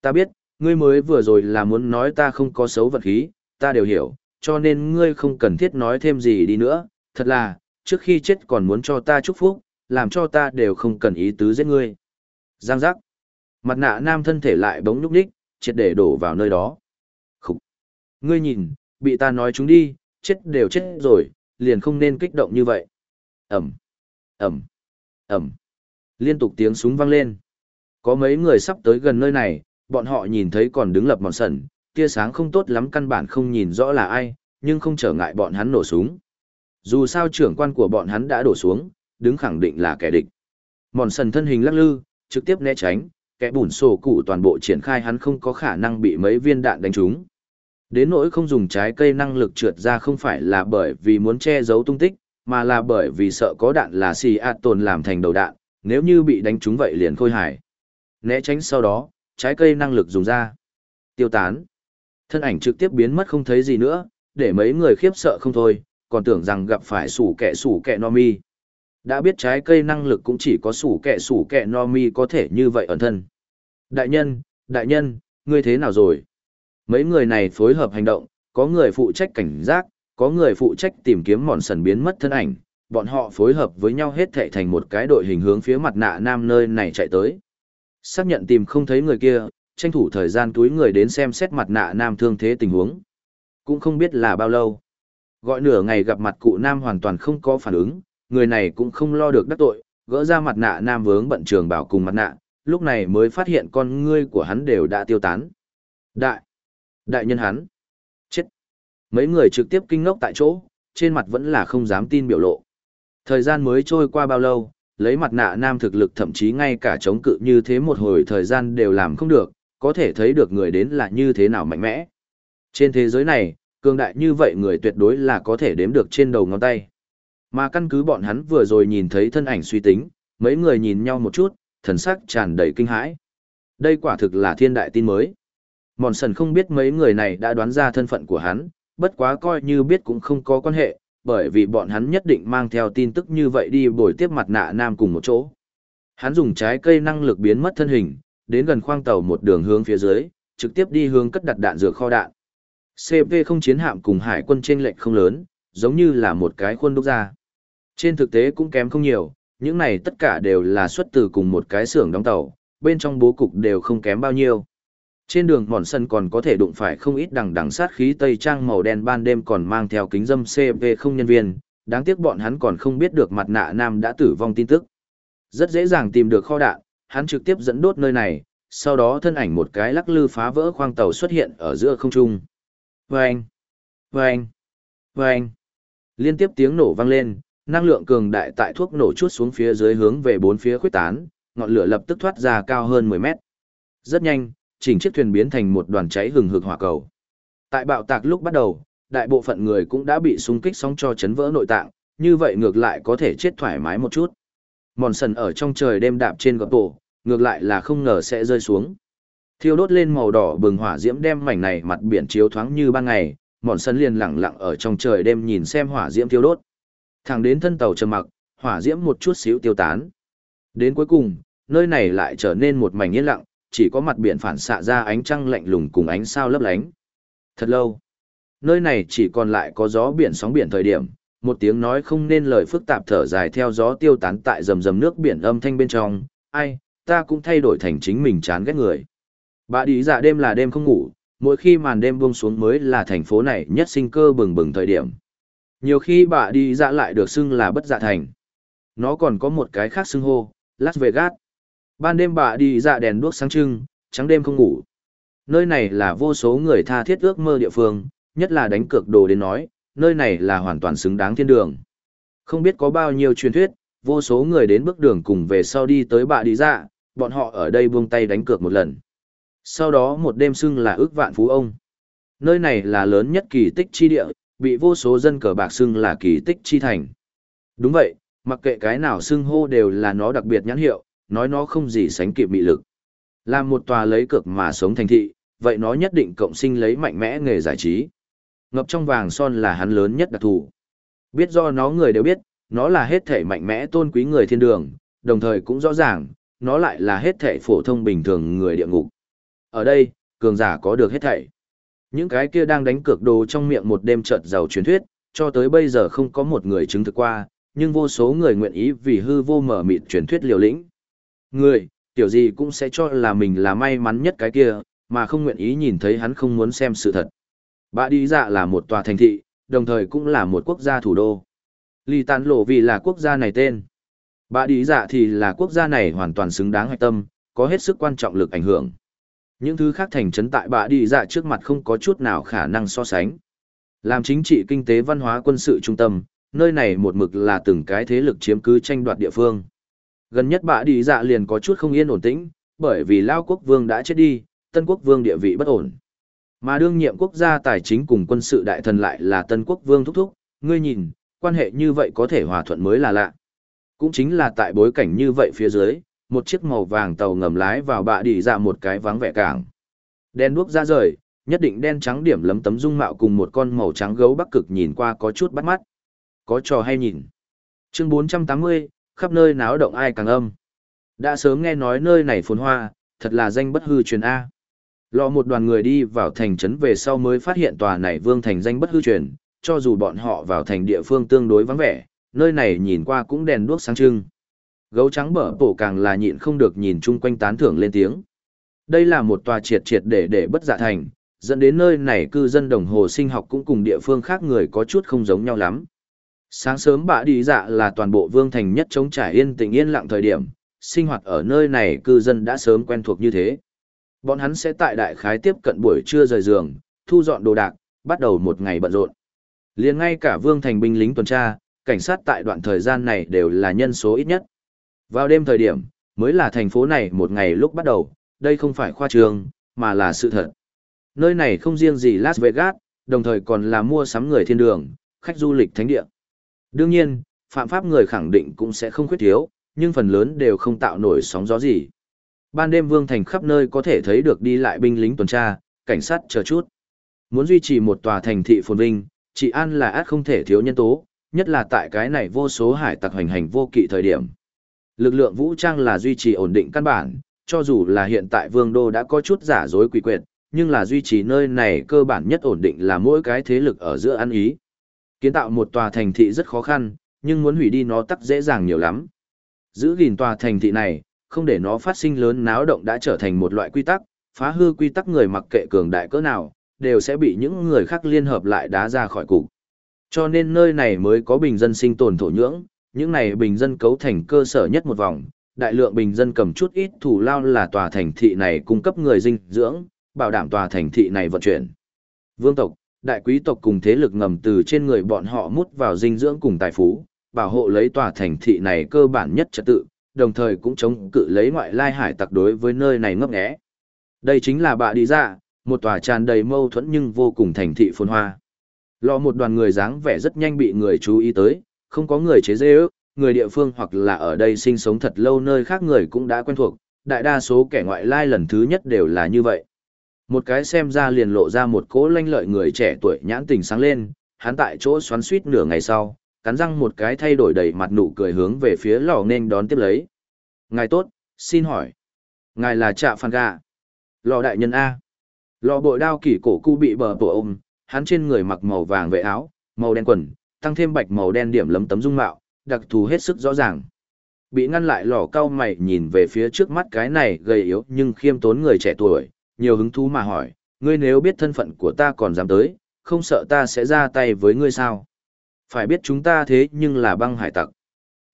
Ta biết, ngươi mới vừa rồi là muốn nói ta không có xấu vật khí, ta đều hiểu, cho nên ngươi không cần thiết nói thêm gì đi nữa, thật là, trước khi chết còn muốn cho ta chúc phúc, làm cho ta đều không cần ý tứ giết ngươi. Giang giác. Mặt nạ nam thân thể lại bỗng nhúc nhích, triệt để đổ vào nơi đó. Khúc. Ngươi nhìn, bị ta nói chúng đi, chết đều chết rồi, liền không nên kích động như vậy. Ẩm. Ẩm. Ẩm. Liên tục tiếng súng vang lên. Có mấy người sắp tới gần nơi này, bọn họ nhìn thấy còn đứng lập mòn sần, tia sáng không tốt lắm căn bản không nhìn rõ là ai, nhưng không trở ngại bọn hắn nổ súng. Dù sao trưởng quan của bọn hắn đã đổ xuống, đứng khẳng định là kẻ địch. Mòn sần thân hình lắc lư, trực tiếp né tránh, kẻ bùn sổ cụ toàn bộ triển khai hắn không có khả năng bị mấy viên đạn đánh trúng. Đến nỗi không dùng trái cây năng lực trượt ra không phải là bởi vì muốn che giấu tung tích, mà là bởi vì sợ có đạn là xì ạt tồn làm thành đầu đạn, nếu như bị đánh trúng vậy liền khôi hài. Né tránh sau đó, trái cây năng lực dùng ra. Tiêu tán. Thân ảnh trực tiếp biến mất không thấy gì nữa, để mấy người khiếp sợ không thôi, còn tưởng rằng gặp phải sủ kẻ sủ kẻ no mi. Đã biết trái cây năng lực cũng chỉ có sủ kẻ sủ kẻ no mi có thể như vậy ẩn thân. Đại nhân, đại nhân, ngươi thế nào rồi? Mấy người này phối hợp hành động, có người phụ trách cảnh giác, có người phụ trách tìm kiếm mòn sần biến mất thân ảnh, bọn họ phối hợp với nhau hết thảy thành một cái đội hình hướng phía mặt nạ nam nơi này chạy tới. Xác nhận tìm không thấy người kia, tranh thủ thời gian túi người đến xem xét mặt nạ nam thương thế tình huống. Cũng không biết là bao lâu. Gọi nửa ngày gặp mặt cụ nam hoàn toàn không có phản ứng, người này cũng không lo được đắc tội, gỡ ra mặt nạ nam vướng bận trường bảo cùng mặt nạ, lúc này mới phát hiện con ngươi của hắn đều đã tiêu tán. Đại! Đại nhân hắn! Chết! Mấy người trực tiếp kinh ngốc tại chỗ, trên mặt vẫn là không dám tin biểu lộ. Thời gian mới trôi qua bao lâu, lấy mặt nạ nam thực lực thậm chí ngay cả chống cự như thế một hồi thời gian đều làm không được, có thể thấy được người đến là như thế nào mạnh mẽ. Trên thế giới này, cường đại như vậy người tuyệt đối là có thể đếm được trên đầu ngón tay. Mà căn cứ bọn hắn vừa rồi nhìn thấy thân ảnh suy tính, mấy người nhìn nhau một chút, thần sắc tràn đầy kinh hãi. Đây quả thực là thiên đại tin mới. Mòn sần không biết mấy người này đã đoán ra thân phận của hắn, bất quá coi như biết cũng không có quan hệ, bởi vì bọn hắn nhất định mang theo tin tức như vậy đi bồi tiếp mặt nạ nam cùng một chỗ. Hắn dùng trái cây năng lực biến mất thân hình, đến gần khoang tàu một đường hướng phía dưới, trực tiếp đi hướng cất đặt đạn dược kho đạn. CV không chiến hạm cùng hải quân trên lệnh không lớn, giống như là một cái khuôn đúc ra. Trên thực tế cũng kém không nhiều, những này tất cả đều là xuất từ cùng một cái xưởng đóng tàu, bên trong bố cục đều không kém bao nhiêu. Trên đường mòn sân còn có thể đụng phải không ít đằng đằng sát khí tây trang màu đen ban đêm còn mang theo kính dâm CV không nhân viên, đáng tiếc bọn hắn còn không biết được mặt nạ nam đã tử vong tin tức. Rất dễ dàng tìm được kho đạn, hắn trực tiếp dẫn đốt nơi này, sau đó thân ảnh một cái lắc lư phá vỡ khoang tàu xuất hiện ở giữa không trung. Vâng! Vâng! Vâng! Liên tiếp tiếng nổ vang lên, năng lượng cường đại tại thuốc nổ chút xuống phía dưới hướng về bốn phía khuếch tán, ngọn lửa lập tức thoát ra cao hơn 10 mét. Rất nhanh, chỉnh chiếc thuyền biến thành một đoàn cháy hừng hực hỏa cầu. Tại bạo tạc lúc bắt đầu, đại bộ phận người cũng đã bị xung kích sóng cho chấn vỡ nội tạng, như vậy ngược lại có thể chết thoải mái một chút. Mòn sần ở trong trời đêm đạp trên gập tổ, ngược lại là không ngờ sẽ rơi xuống. Thiêu đốt lên màu đỏ bừng hỏa diễm đem mảnh này mặt biển chiếu thoáng như ban ngày, mòn sần liền lặng lặng ở trong trời đêm nhìn xem hỏa diễm thiêu đốt. Thẳng đến thân tàu trầm mặc, hỏa diễm một chút xíu tiêu tán. Đến cuối cùng, nơi này lại trở nên một mảnh yên lặng, chỉ có mặt biển phản xạ ra ánh trăng lạnh lùng cùng ánh sao lấp lánh. Thật lâu, nơi này chỉ còn lại có gió biển sóng biển thời điểm, một tiếng nói không nên lời phức tạp thở dài theo gió tiêu tán tại rầm rầm nước biển âm thanh bên trong, ai, ta cũng thay đổi thành chính mình chán ghét người. Bà đi dạ đêm là đêm không ngủ, mỗi khi màn đêm buông xuống mới là thành phố này nhất sinh cơ bừng bừng thời điểm. Nhiều khi bà đi dạ lại được xưng là bất dạ thành. Nó còn có một cái khác xưng hô, Las Vegas. Ban đêm bà đi dạ đèn đuốc sáng trưng, trắng đêm không ngủ. Nơi này là vô số người tha thiết ước mơ địa phương, nhất là đánh cược đồ đến nói, nơi này là hoàn toàn xứng đáng thiên đường. Không biết có bao nhiêu truyền thuyết, vô số người đến bước đường cùng về sau đi tới bà đi dạ, bọn họ ở đây buông tay đánh cược một lần. Sau đó một đêm xưng là ước vạn phú ông. Nơi này là lớn nhất kỳ tích chi địa, bị vô số dân cờ bạc xưng là kỳ tích chi thành. Đúng vậy, mặc kệ cái nào xưng hô đều là nó đặc biệt nhãn hiệu, nói nó không gì sánh kịp mị lực. Là một tòa lấy cực mà sống thành thị, vậy nó nhất định cộng sinh lấy mạnh mẽ nghề giải trí. Ngập trong vàng son là hắn lớn nhất đặc thù. Biết do nó người đều biết, nó là hết thể mạnh mẽ tôn quý người thiên đường, đồng thời cũng rõ ràng, nó lại là hết thể phổ thông bình thường người địa ngục. Ở đây, cường giả có được hết thảy. Những cái kia đang đánh cược đồ trong miệng một đêm chợt giàu truyền thuyết, cho tới bây giờ không có một người chứng thực qua, nhưng vô số người nguyện ý vì hư vô mở mịt truyền thuyết liều lĩnh. Người, tiểu gì cũng sẽ cho là mình là may mắn nhất cái kia, mà không nguyện ý nhìn thấy hắn không muốn xem sự thật. Bà đi dạ là một tòa thành thị, đồng thời cũng là một quốc gia thủ đô. Ly tán lộ vì là quốc gia này tên. Bà đi dạ thì là quốc gia này hoàn toàn xứng đáng hạch tâm, có hết sức quan trọng lực ảnh hưởng. Những thứ khác thành trấn tại bà đi dạ trước mặt không có chút nào khả năng so sánh. Làm chính trị kinh tế văn hóa quân sự trung tâm, nơi này một mực là từng cái thế lực chiếm cứ tranh đoạt địa phương. Gần nhất bạ đi dạ liền có chút không yên ổn tĩnh, bởi vì Lao quốc vương đã chết đi, Tân quốc vương địa vị bất ổn. Mà đương nhiệm quốc gia tài chính cùng quân sự đại thần lại là Tân quốc vương thúc thúc, ngươi nhìn, quan hệ như vậy có thể hòa thuận mới là lạ. Cũng chính là tại bối cảnh như vậy phía dưới, một chiếc màu vàng tàu ngầm lái vào bạ đi dạ một cái vắng vẻ cảng. Đen đuốc ra rời, nhất định đen trắng điểm lấm tấm dung mạo cùng một con màu trắng gấu bắc cực nhìn qua có chút bắt mắt. Có trò hay nhìn. Chương 480, khắp nơi náo động ai càng âm. Đã sớm nghe nói nơi này phồn hoa, thật là danh bất hư truyền A. Lọ một đoàn người đi vào thành trấn về sau mới phát hiện tòa này vương thành danh bất hư truyền, cho dù bọn họ vào thành địa phương tương đối vắng vẻ, nơi này nhìn qua cũng đèn đuốc sáng trưng. Gấu trắng bở bổ càng là nhịn không được nhìn chung quanh tán thưởng lên tiếng. Đây là một tòa triệt triệt để để bất dạ thành, dẫn đến nơi này cư dân đồng hồ sinh học cũng cùng địa phương khác người có chút không giống nhau lắm. Sáng sớm bạ đi dạ là toàn bộ vương thành nhất chống trải yên tĩnh yên lặng thời điểm, sinh hoạt ở nơi này cư dân đã sớm quen thuộc như thế. Bọn hắn sẽ tại đại khái tiếp cận buổi trưa rời giường, thu dọn đồ đạc, bắt đầu một ngày bận rộn. liền ngay cả vương thành binh lính tuần tra, cảnh sát tại đoạn thời gian này đều là nhân số ít nhất. Vào đêm thời điểm, mới là thành phố này một ngày lúc bắt đầu, đây không phải khoa trương, mà là sự thật. Nơi này không riêng gì Las Vegas, đồng thời còn là mua sắm người thiên đường, khách du lịch thánh địa. Đương nhiên, phạm pháp người khẳng định cũng sẽ không khuyết thiếu, nhưng phần lớn đều không tạo nổi sóng gió gì. Ban đêm Vương Thành khắp nơi có thể thấy được đi lại binh lính tuần tra, cảnh sát chờ chút. Muốn duy trì một tòa thành thị phồn vinh, trị an là át không thể thiếu nhân tố, nhất là tại cái này vô số hải tặc hành hành vô kỵ thời điểm. Lực lượng vũ trang là duy trì ổn định căn bản, cho dù là hiện tại vương đô đã có chút giả dối quỷ quyệt, nhưng là duy trì nơi này cơ bản nhất ổn định là mỗi cái thế lực ở giữa ăn ý. Kiến tạo một tòa thành thị rất khó khăn, nhưng muốn hủy đi nó tắc dễ dàng nhiều lắm. Giữ gìn tòa thành thị này, không để nó phát sinh lớn náo động đã trở thành một loại quy tắc, phá hư quy tắc người mặc kệ cường đại cỡ nào, đều sẽ bị những người khác liên hợp lại đá ra khỏi cục. Cho nên nơi này mới có bình dân sinh tồn thổ nhưỡng, những này bình dân cấu thành cơ sở nhất một vòng, đại lượng bình dân cầm chút ít thủ lao là tòa thành thị này cung cấp người dinh dưỡng, bảo đảm tòa thành thị này vận chuyển. Vương tộc, đại quý tộc cùng thế lực ngầm từ trên người bọn họ mút vào dinh dưỡng cùng tài phú, bảo hộ lấy tòa thành thị này cơ bản nhất trật tự, đồng thời cũng chống cự lấy ngoại lai hải tặc đối với nơi này ngấp nghé. Đây chính là bạ đi ra, một tòa tràn đầy mâu thuẫn nhưng vô cùng thành thị phồn hoa. Lọ một đoàn người dáng vẻ rất nhanh bị người chú ý tới, không có người chế dê ước, người địa phương hoặc là ở đây sinh sống thật lâu nơi khác người cũng đã quen thuộc, đại đa số kẻ ngoại lai lần thứ nhất đều là như vậy. Một cái xem ra liền lộ ra một cỗ lanh lợi người trẻ tuổi nhãn tình sáng lên, hắn tại chỗ xoắn suýt nửa ngày sau, cắn răng một cái thay đổi đầy mặt nụ cười hướng về phía lò nên đón tiếp lấy. Ngài tốt, xin hỏi. Ngài là trạ phan gà. Lò đại nhân A. Lò bội đao kỷ cổ cu bị bờ bộ ôm, hắn trên người mặc màu vàng vệ áo, màu đen quần, tăng thêm bạch màu đen điểm lấm tấm dung mạo, đặc thù hết sức rõ ràng. Bị ngăn lại lò cao mày nhìn về phía trước mắt cái này gầy yếu nhưng khiêm tốn người trẻ tuổi, nhiều hứng thú mà hỏi, ngươi nếu biết thân phận của ta còn dám tới, không sợ ta sẽ ra tay với ngươi sao? Phải biết chúng ta thế nhưng là băng hải tặc.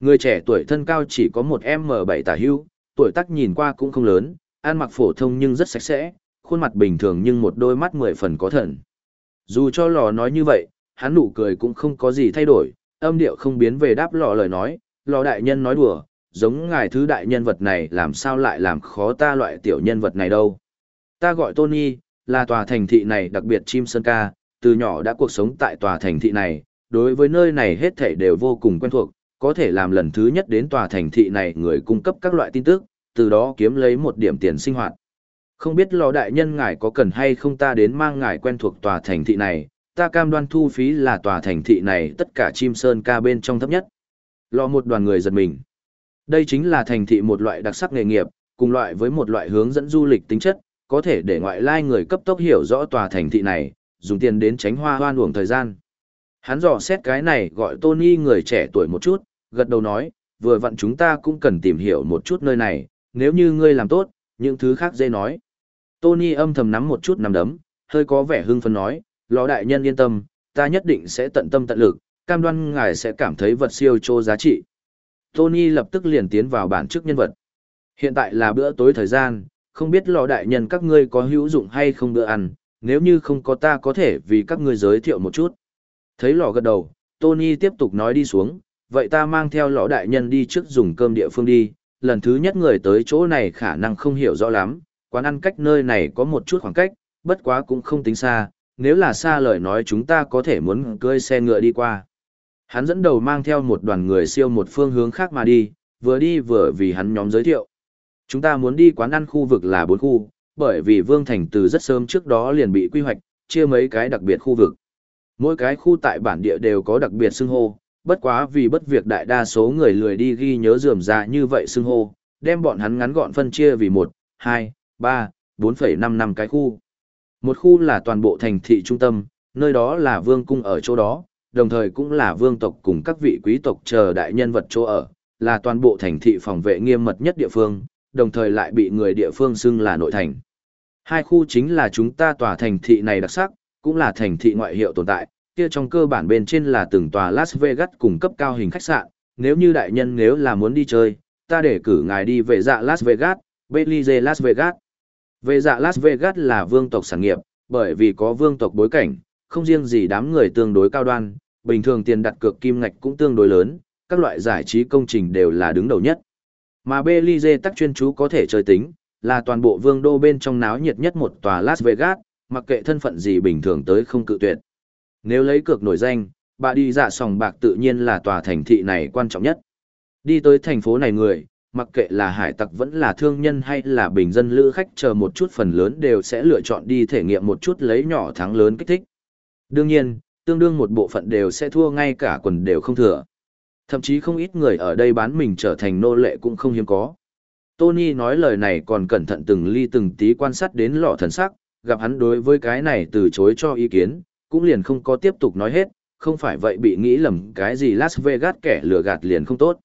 Người trẻ tuổi thân cao chỉ có một M7 tả hưu, tuổi tác nhìn qua cũng không lớn, ăn mặc phổ thông nhưng rất sạch sẽ, khuôn mặt bình thường nhưng một đôi mắt mười phần có thần. Dù cho lò nói như vậy, hắn nụ cười cũng không có gì thay đổi, âm điệu không biến về đáp lò lời nói, lò đại nhân nói đùa, giống ngài thứ đại nhân vật này làm sao lại làm khó ta loại tiểu nhân vật này đâu. Ta gọi Tony, là tòa thành thị này đặc biệt chim sơn ca, từ nhỏ đã cuộc sống tại tòa thành thị này, đối với nơi này hết thảy đều vô cùng quen thuộc, có thể làm lần thứ nhất đến tòa thành thị này người cung cấp các loại tin tức, từ đó kiếm lấy một điểm tiền sinh hoạt. Không biết lò đại nhân ngài có cần hay không ta đến mang ngài quen thuộc tòa thành thị này, ta cam đoan thu phí là tòa thành thị này tất cả chim sơn ca bên trong thấp nhất. Lò một đoàn người giật mình. Đây chính là thành thị một loại đặc sắc nghề nghiệp, cùng loại với một loại hướng dẫn du lịch tính chất, có thể để ngoại lai người cấp tốc hiểu rõ tòa thành thị này, dùng tiền đến tránh hoa hoan uổng thời gian. Hắn dò xét cái này gọi Tony người trẻ tuổi một chút, gật đầu nói, vừa vặn chúng ta cũng cần tìm hiểu một chút nơi này, nếu như ngươi làm tốt, những thứ khác dễ nói. Tony âm thầm nắm một chút nắm đấm, hơi có vẻ hưng phấn nói, lò đại nhân yên tâm, ta nhất định sẽ tận tâm tận lực, cam đoan ngài sẽ cảm thấy vật siêu trô giá trị. Tony lập tức liền tiến vào bản chức nhân vật. Hiện tại là bữa tối thời gian, không biết lò đại nhân các ngươi có hữu dụng hay không bữa ăn, nếu như không có ta có thể vì các ngươi giới thiệu một chút. Thấy lò gật đầu, Tony tiếp tục nói đi xuống, vậy ta mang theo lò đại nhân đi trước dùng cơm địa phương đi, lần thứ nhất người tới chỗ này khả năng không hiểu rõ lắm, quán ăn cách nơi này có một chút khoảng cách, bất quá cũng không tính xa, nếu là xa lời nói chúng ta có thể muốn cưỡi xe ngựa đi qua. Hắn dẫn đầu mang theo một đoàn người siêu một phương hướng khác mà đi, vừa đi vừa vì hắn nhóm giới thiệu. Chúng ta muốn đi quán ăn khu vực là bốn khu, bởi vì Vương Thành từ rất sớm trước đó liền bị quy hoạch, chia mấy cái đặc biệt khu vực. Mỗi cái khu tại bản địa đều có đặc biệt xưng hô, bất quá vì bất việc đại đa số người lười đi ghi nhớ dườm ra như vậy xưng hô, đem bọn hắn ngắn gọn phân chia vì một, hai, ba, bốn phẩy năm năm cái khu. Một khu là toàn bộ thành thị trung tâm, nơi đó là vương cung ở chỗ đó, đồng thời cũng là vương tộc cùng các vị quý tộc chờ đại nhân vật chỗ ở, là toàn bộ thành thị phòng vệ nghiêm mật nhất địa phương, đồng thời lại bị người địa phương xưng là nội thành. Hai khu chính là chúng ta tòa thành thị này đặc sắc, cũng là thành thị ngoại hiệu tồn tại, kia trong cơ bản bên trên là từng tòa Las Vegas cùng cấp cao hình khách sạn, nếu như đại nhân nếu là muốn đi chơi, ta để cử ngài đi về dạ Las Vegas, Belize Las Vegas. Về dạ Las Vegas là vương tộc sản nghiệp, bởi vì có vương tộc bối cảnh, không riêng gì đám người tương đối cao đoan, bình thường tiền đặt cược kim ngạch cũng tương đối lớn, các loại giải trí công trình đều là đứng đầu nhất. Mà Belize tắc chuyên chú có thể chơi tính, là toàn bộ vương đô bên trong náo nhiệt nhất một tòa Las Vegas, mặc kệ thân phận gì bình thường tới không cự tuyệt. Nếu lấy cược nổi danh, Bà đi dạ sòng bạc tự nhiên là tòa thành thị này quan trọng nhất. Đi tới thành phố này người, mặc kệ là hải tặc vẫn là thương nhân hay là bình dân lữ khách chờ một chút phần lớn đều sẽ lựa chọn đi thể nghiệm một chút lấy nhỏ thắng lớn kích thích. Đương nhiên, tương đương một bộ phận đều sẽ thua ngay cả quần đều không thừa. Thậm chí không ít người ở đây bán mình trở thành nô lệ cũng không hiếm có. Tony nói lời này còn cẩn thận từng ly từng tí quan sát đến lọ thần sắc, gặp hắn đối với cái này từ chối cho ý kiến, cũng liền không có tiếp tục nói hết, không phải vậy bị nghĩ lầm cái gì Las Vegas kẻ lừa gạt liền không tốt.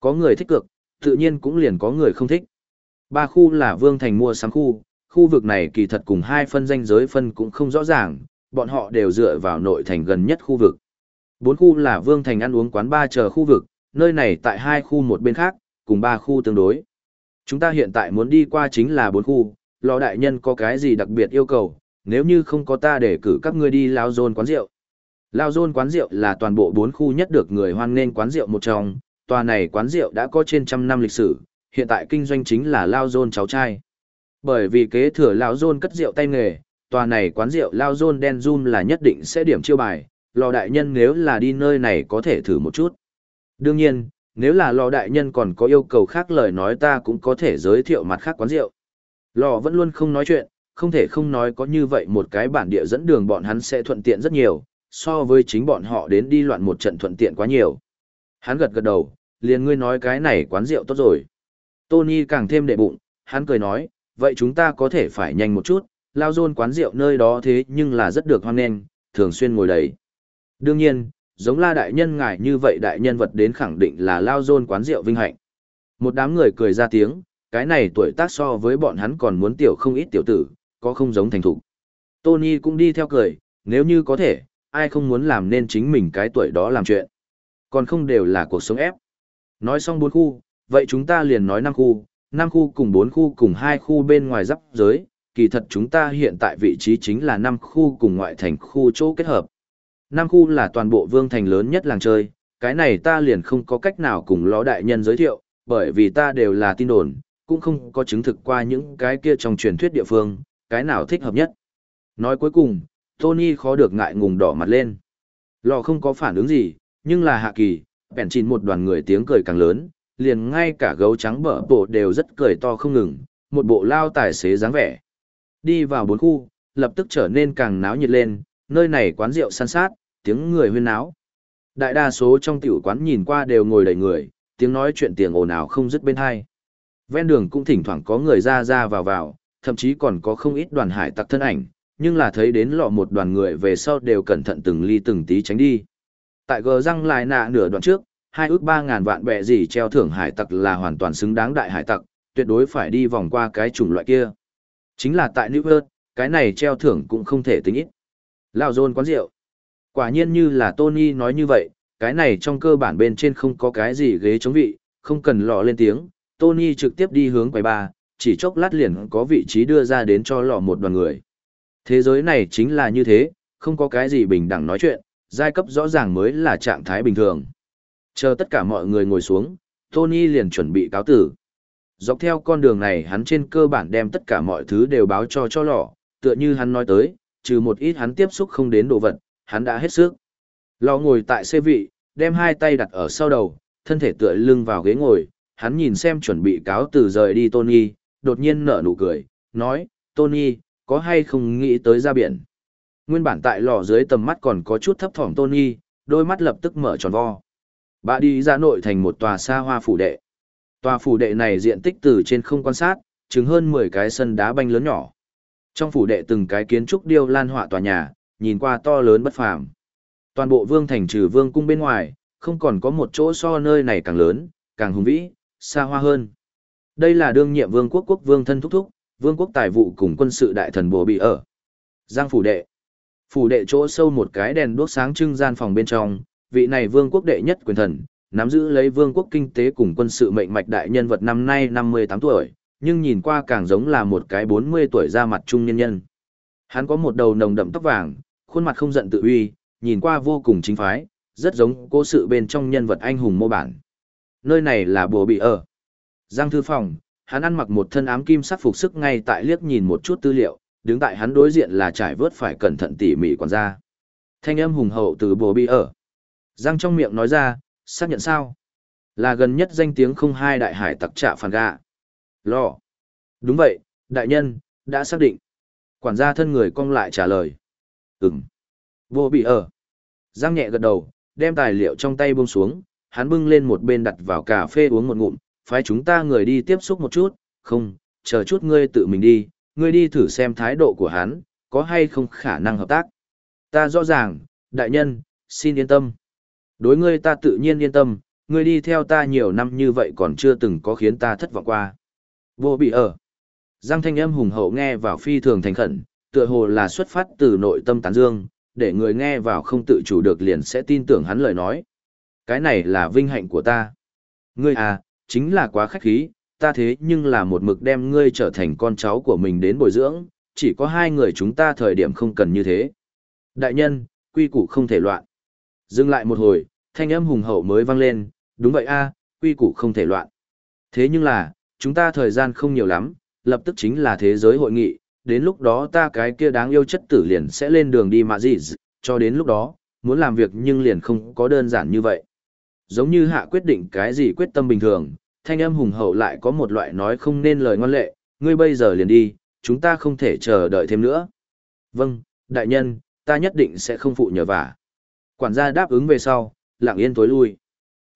Có người thích cực, tự nhiên cũng liền có người không thích. Ba khu là Vương Thành mua sắm khu, khu vực này kỳ thật cùng hai phân danh giới phân cũng không rõ ràng, bọn họ đều dựa vào nội thành gần nhất khu vực. Bốn khu là Vương Thành ăn uống quán ba chờ khu vực, nơi này tại hai khu một bên khác, cùng ba khu tương đối. Chúng ta hiện tại muốn đi qua chính là bốn khu, lò đại nhân có cái gì đặc biệt yêu cầu, nếu như không có ta để cử các ngươi đi lao dôn quán rượu. Lao dôn quán rượu là toàn bộ bốn khu nhất được người hoan nghênh quán rượu một trong, tòa này quán rượu đã có trên trăm năm lịch sử, hiện tại kinh doanh chính là Lao dôn cháu trai. Bởi vì kế thừa Lao dôn cất rượu tay nghề, tòa này quán rượu Lao dôn đen zoom là nhất định sẽ điểm chiêu bài, lò đại nhân nếu là đi nơi này có thể thử một chút. Đương nhiên, nếu là lò đại nhân còn có yêu cầu khác lời nói ta cũng có thể giới thiệu mặt khác quán rượu. Lò vẫn luôn không nói chuyện, không thể không nói có như vậy một cái bản địa dẫn đường bọn hắn sẽ thuận tiện rất nhiều, so với chính bọn họ đến đi loạn một trận thuận tiện quá nhiều. Hắn gật gật đầu, liền ngươi nói cái này quán rượu tốt rồi. Tony càng thêm đệ bụng, hắn cười nói, vậy chúng ta có thể phải nhanh một chút, lao dôn quán rượu nơi đó thế nhưng là rất được hoan nghênh, thường xuyên ngồi đầy. Đương nhiên, giống la đại nhân ngài như vậy đại nhân vật đến khẳng định là lao dôn quán rượu vinh hạnh. Một đám người cười ra tiếng, cái này tuổi tác so với bọn hắn còn muốn tiểu không ít tiểu tử, có không giống thành thục. Tony cũng đi theo cười, nếu như có thể, ai không muốn làm nên chính mình cái tuổi đó làm chuyện. Còn không đều là cuộc sống ép. Nói xong bốn khu, vậy chúng ta liền nói năm khu, năm khu cùng bốn khu cùng hai khu bên ngoài giáp giới, kỳ thật chúng ta hiện tại vị trí chính là năm khu cùng ngoại thành khu chỗ kết hợp. Nam khu là toàn bộ vương thành lớn nhất làng chơi, cái này ta liền không có cách nào cùng ló đại nhân giới thiệu, bởi vì ta đều là tin đồn, cũng không có chứng thực qua những cái kia trong truyền thuyết địa phương, cái nào thích hợp nhất. Nói cuối cùng, Tony khó được ngại ngùng đỏ mặt lên. Lò không có phản ứng gì, nhưng là hạ kỳ, bèn chín một đoàn người tiếng cười càng lớn, liền ngay cả gấu trắng bở bộ đều rất cười to không ngừng, một bộ lao tài xế dáng vẻ. Đi vào bốn khu, lập tức trở nên càng náo nhiệt lên, nơi này quán rượu san sát, tiếng người huyên náo. Đại đa số trong tiểu quán nhìn qua đều ngồi đầy người, tiếng nói chuyện tiếng ồn ào không dứt bên hai. Ven đường cũng thỉnh thoảng có người ra ra vào vào, thậm chí còn có không ít đoàn hải tặc thân ảnh, nhưng là thấy đến lọ một đoàn người về sau đều cẩn thận từng ly từng tí tránh đi. Tại gờ răng lại nạ nửa đoạn trước, hai ước ba ngàn vạn bẹ gì treo thưởng hải tặc là hoàn toàn xứng đáng đại hải tặc, tuyệt đối phải đi vòng qua cái chủng loại kia. Chính là tại New York, cái này treo thưởng cũng không thể tính ít. Lao dôn quán rượu. Quả nhiên như là Tony nói như vậy, cái này trong cơ bản bên trên không có cái gì ghế chống vị, không cần lọ lên tiếng, Tony trực tiếp đi hướng quầy ba, chỉ chốc lát liền có vị trí đưa ra đến cho lọ một đoàn người. Thế giới này chính là như thế, không có cái gì bình đẳng nói chuyện, giai cấp rõ ràng mới là trạng thái bình thường. Chờ tất cả mọi người ngồi xuống, Tony liền chuẩn bị cáo tử. Dọc theo con đường này hắn trên cơ bản đem tất cả mọi thứ đều báo cho cho lọ, tựa như hắn nói tới, trừ một ít hắn tiếp xúc không đến đồ vật, hắn đã hết sức. Lọ ngồi tại xe vị, đem hai tay đặt ở sau đầu, thân thể tựa lưng vào ghế ngồi, hắn nhìn xem chuẩn bị cáo từ rời đi Tony, đột nhiên nở nụ cười, nói, Tony, có hay không nghĩ tới ra biển? Nguyên bản tại lò dưới tầm mắt còn có chút thấp thỏm Tony, đôi mắt lập tức mở tròn vo. Bà đi ra nội thành một tòa xa hoa phủ đệ. Tòa phủ đệ này diện tích từ trên không quan sát, chứng hơn 10 cái sân đá banh lớn nhỏ. Trong phủ đệ từng cái kiến trúc điêu lan họa tòa nhà, nhìn qua to lớn bất phàm. Toàn bộ vương thành trừ vương cung bên ngoài, không còn có một chỗ so nơi này càng lớn, càng hùng vĩ, xa hoa hơn. Đây là đương nhiệm vương quốc quốc vương thân thúc thúc, vương quốc tài vụ cùng quân sự đại thần bồ bị ở. Giang phủ đệ. Phủ đệ chỗ sâu một cái đèn đuốc sáng trưng gian phòng bên trong, vị này vương quốc đệ nhất quyền thần, nắm giữ lấy vương quốc kinh tế cùng quân sự mệnh mạch đại nhân vật năm nay 58 tuổi, nhưng nhìn qua càng giống là một cái 40 tuổi ra mặt trung nhân nhân. Hắn có một đầu nồng đậm tóc vàng, khuôn mặt không giận tự uy, nhìn qua vô cùng chính phái, rất giống cố sự bên trong nhân vật anh hùng mô bản. Nơi này là bùa bị ở. Giang thư phòng, hắn ăn mặc một thân ám kim sắc phục sức ngay tại liếc nhìn một chút tư liệu, đứng tại hắn đối diện là trải vớt phải cẩn thận tỉ mỉ quản gia. Thanh âm hùng hậu từ bùa bị ở, Giang trong miệng nói ra, xác nhận sao? Là gần nhất danh tiếng không hai đại hải tặc trạ phản gạ. Lò. Đúng vậy, đại nhân, đã xác định. Quản gia thân người cong lại trả lời. Ừm. Vô bị ở. Giang nhẹ gật đầu, đem tài liệu trong tay buông xuống, hắn bưng lên một bên đặt vào cà phê uống một ngụm, phái chúng ta người đi tiếp xúc một chút, không, chờ chút ngươi tự mình đi, ngươi đi thử xem thái độ của hắn, có hay không khả năng hợp tác. Ta rõ ràng, đại nhân, xin yên tâm. Đối ngươi ta tự nhiên yên tâm, ngươi đi theo ta nhiều năm như vậy còn chưa từng có khiến ta thất vọng qua. Vô bị ở. Giang thanh âm hùng hậu nghe vào phi thường thành khẩn, tựa hồ là xuất phát từ nội tâm tán dương, để người nghe vào không tự chủ được liền sẽ tin tưởng hắn lời nói. Cái này là vinh hạnh của ta. Ngươi à, chính là quá khách khí, ta thế nhưng là một mực đem ngươi trở thành con cháu của mình đến bồi dưỡng, chỉ có hai người chúng ta thời điểm không cần như thế. Đại nhân, quy củ không thể loạn. Dừng lại một hồi, thanh âm hùng hậu mới vang lên, đúng vậy a, quy củ không thể loạn. Thế nhưng là, chúng ta thời gian không nhiều lắm, lập tức chính là thế giới hội nghị, đến lúc đó ta cái kia đáng yêu chất tử liền sẽ lên đường đi mà gì, cho đến lúc đó, muốn làm việc nhưng liền không có đơn giản như vậy. Giống như hạ quyết định cái gì quyết tâm bình thường, thanh âm hùng hậu lại có một loại nói không nên lời ngoan lệ, ngươi bây giờ liền đi, chúng ta không thể chờ đợi thêm nữa. Vâng, đại nhân, ta nhất định sẽ không phụ nhờ vả. Quản gia đáp ứng về sau, lặng yên tối lui.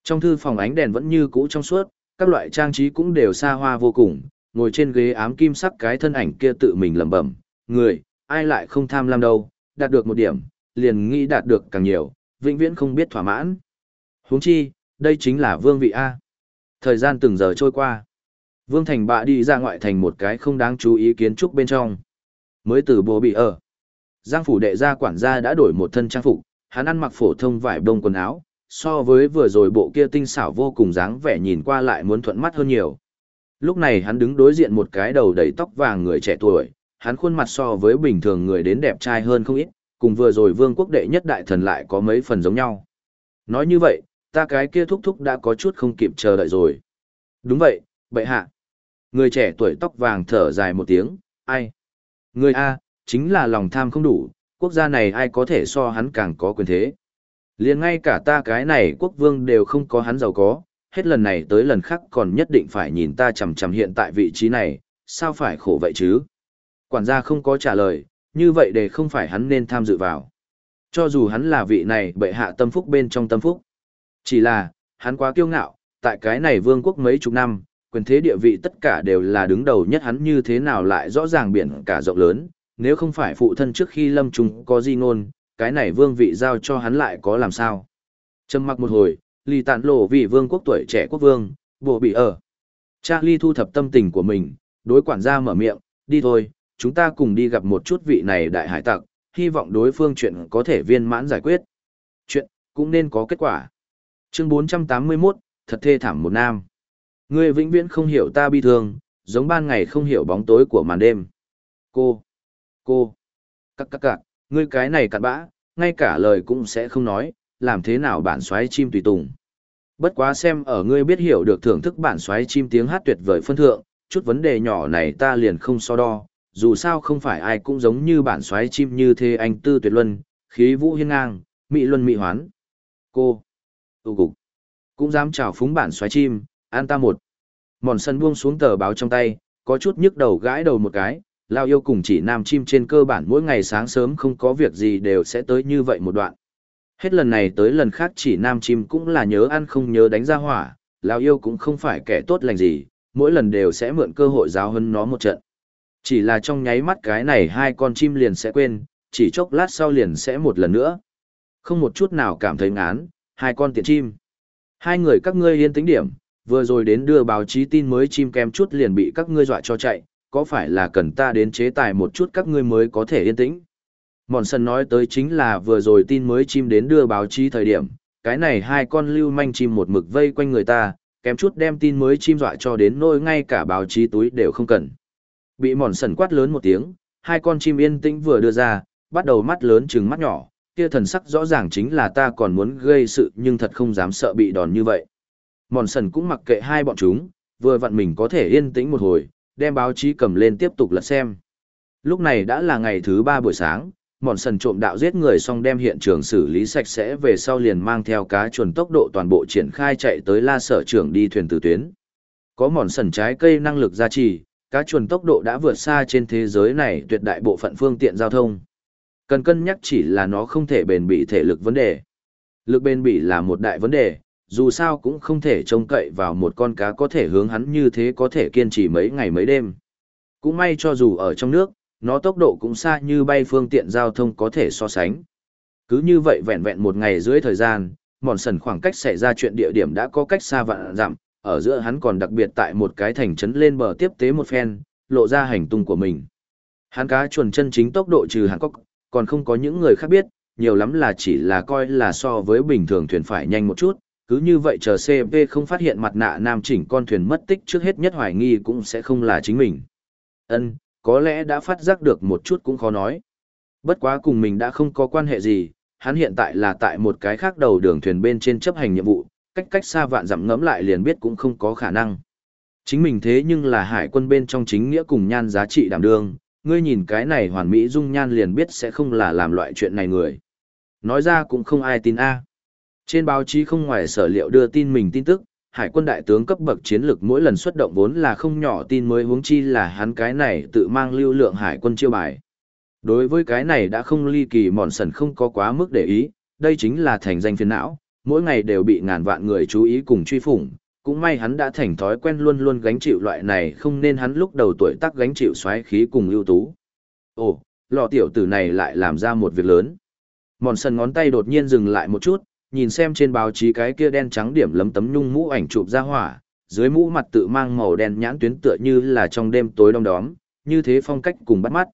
Trong thư phòng ánh đèn vẫn như cũ trong suốt, các loại trang trí cũng đều xa hoa vô cùng, ngồi trên ghế ám kim sắc cái thân ảnh kia tự mình lẩm bẩm, người, ai lại không tham lam đâu, đạt được một điểm, liền nghĩ đạt được càng nhiều, vĩnh viễn không biết thỏa mãn. Huống chi, đây chính là vương vị A. Thời gian từng giờ trôi qua. Vương Thành bạ đi ra ngoại thành một cái không đáng chú ý kiến trúc bên trong. Mới từ bố bị ở. Giang phủ đệ gia quản gia đã đổi một thân trang phục, hắn ăn mặc phổ thông vải đông quần áo, so với vừa rồi bộ kia tinh xảo vô cùng dáng vẻ nhìn qua lại muốn thuận mắt hơn nhiều. Lúc này hắn đứng đối diện một cái đầu đầy tóc vàng người trẻ tuổi, hắn khuôn mặt so với bình thường người đến đẹp trai hơn không ít, cùng vừa rồi vương quốc đệ nhất đại thần lại có mấy phần giống nhau. Nói như vậy, ta cái kia thúc thúc đã có chút không kịp chờ đợi rồi. Đúng vậy, bệ hạ. Người trẻ tuổi tóc vàng thở dài một tiếng, ai? Người A, chính là lòng tham không đủ, quốc gia này ai có thể so hắn càng có quyền thế liền ngay cả ta cái này quốc vương đều không có hắn giàu có, hết lần này tới lần khác còn nhất định phải nhìn ta chằm chằm hiện tại vị trí này, sao phải khổ vậy chứ? Quản gia không có trả lời, như vậy để không phải hắn nên tham dự vào. Cho dù hắn là vị này bệ hạ tâm phúc bên trong tâm phúc. Chỉ là, hắn quá kiêu ngạo, tại cái này vương quốc mấy chục năm, quyền thế địa vị tất cả đều là đứng đầu nhất hắn như thế nào lại rõ ràng biển cả rộng lớn, nếu không phải phụ thân trước khi lâm trùng có di ngôn, cái này vương vị giao cho hắn lại có làm sao. Trầm mặc một hồi, ly tản lộ vị vương quốc tuổi trẻ quốc vương, bộ bị ở. Charlie thu thập tâm tình của mình, đối quản gia mở miệng, đi thôi, chúng ta cùng đi gặp một chút vị này đại hải tặc, hy vọng đối phương chuyện có thể viên mãn giải quyết. Chuyện, cũng nên có kết quả. Chương 481, thật thê thảm một nam. Ngươi vĩnh viễn không hiểu ta bi thương, giống ban ngày không hiểu bóng tối của màn đêm. Cô, cô, các các cạc, ngươi cái này cặn bã, ngay cả lời cũng sẽ không nói, làm thế nào bản xoáy chim tùy tùng. Bất quá xem ở ngươi biết hiểu được thưởng thức bản xoáy chim tiếng hát tuyệt vời phân thượng, chút vấn đề nhỏ này ta liền không so đo, dù sao không phải ai cũng giống như bản xoáy chim như thế anh tư tuyệt luân, khí vũ hiên ngang, mỹ luân mỹ hoán. Cô, tụ cục, cũng dám chào phúng bản xoáy chim, an ta một. Mòn sân buông xuống tờ báo trong tay, có chút nhức đầu gãi đầu một cái, lao yêu cùng chỉ nam chim trên cơ bản mỗi ngày sáng sớm không có việc gì đều sẽ tới như vậy một đoạn. Hết lần này tới lần khác chỉ nam chim cũng là nhớ ăn không nhớ đánh ra hỏa, lao yêu cũng không phải kẻ tốt lành gì, mỗi lần đều sẽ mượn cơ hội giáo hơn nó một trận. Chỉ là trong nháy mắt cái này hai con chim liền sẽ quên, chỉ chốc lát sau liền sẽ một lần nữa. Không một chút nào cảm thấy ngán, hai con tiện chim. Hai người các ngươi yên tĩnh điểm, vừa rồi đến đưa báo chí tin mới chim kem chút liền bị các ngươi dọa cho chạy, có phải là cần ta đến chế tài một chút các ngươi mới có thể yên tĩnh? Mòn sân nói tới chính là vừa rồi tin mới chim đến đưa báo chí thời điểm, cái này hai con lưu manh chim một mực vây quanh người ta, kém chút đem tin mới chim dọa cho đến nỗi ngay cả báo chí túi đều không cần. Bị mòn sần quát lớn một tiếng, hai con chim yên tĩnh vừa đưa ra, bắt đầu mắt lớn trừng mắt nhỏ, kia thần sắc rõ ràng chính là ta còn muốn gây sự nhưng thật không dám sợ bị đòn như vậy. Mòn sần cũng mặc kệ hai bọn chúng, vừa vặn mình có thể yên tĩnh một hồi, đem báo chí cầm lên tiếp tục lật xem. Lúc này đã là ngày thứ ba buổi sáng, mòn sần trộm đạo giết người xong đem hiện trường xử lý sạch sẽ về sau liền mang theo cá chuồn tốc độ toàn bộ triển khai chạy tới la sở trưởng đi thuyền từ tuyến. Có mòn sần trái cây năng lực gia trì, cá chuồn tốc độ đã vượt xa trên thế giới này tuyệt đại bộ phận phương tiện giao thông. Cần cân nhắc chỉ là nó không thể bền bỉ thể lực vấn đề. Lực bền bỉ là một đại vấn đề, dù sao cũng không thể trông cậy vào một con cá có thể hướng hắn như thế có thể kiên trì mấy ngày mấy đêm. Cũng may cho dù ở trong nước, nó tốc độ cũng xa như bay phương tiện giao thông có thể so sánh. Cứ như vậy vẹn vẹn một ngày dưới thời gian, mòn sần khoảng cách xảy ra chuyện địa điểm đã có cách xa vạn dặm, ở giữa hắn còn đặc biệt tại một cái thành trấn lên bờ tiếp tế một phen, lộ ra hành tung của mình. Hắn cá chuồn chân chính tốc độ trừ hắn có, còn không có những người khác biết, nhiều lắm là chỉ là coi là so với bình thường thuyền phải nhanh một chút, cứ như vậy chờ CP không phát hiện mặt nạ nam chỉnh con thuyền mất tích trước hết nhất hoài nghi cũng sẽ không là chính mình. Ân, có lẽ đã phát giác được một chút cũng khó nói. Bất quá cùng mình đã không có quan hệ gì, hắn hiện tại là tại một cái khác đầu đường thuyền bên trên chấp hành nhiệm vụ, cách cách xa vạn dặm ngẫm lại liền biết cũng không có khả năng. Chính mình thế nhưng là hải quân bên trong chính nghĩa cùng nhan giá trị đảm đương, ngươi nhìn cái này hoàn mỹ dung nhan liền biết sẽ không là làm loại chuyện này người. Nói ra cũng không ai tin A. Trên báo chí không ngoài sở liệu đưa tin mình tin tức, hải quân đại tướng cấp bậc chiến lược mỗi lần xuất động vốn là không nhỏ tin mới huống chi là hắn cái này tự mang lưu lượng hải quân chiêu bài. Đối với cái này đã không ly kỳ mòn sần không có quá mức để ý, đây chính là thành danh phiền não, mỗi ngày đều bị ngàn vạn người chú ý cùng truy phủng, cũng may hắn đã thành thói quen luôn luôn gánh chịu loại này không nên hắn lúc đầu tuổi tác gánh chịu xoáy khí cùng ưu tú. Ồ, lọ tiểu tử này lại làm ra một việc lớn. Mòn sần ngón tay đột nhiên dừng lại một chút, nhìn xem trên báo chí cái kia đen trắng điểm lấm tấm nhung mũ ảnh chụp ra hỏa, dưới mũ mặt tự mang màu đen nhãn tuyến tựa như là trong đêm tối đông đóm, như thế phong cách cùng bắt mắt.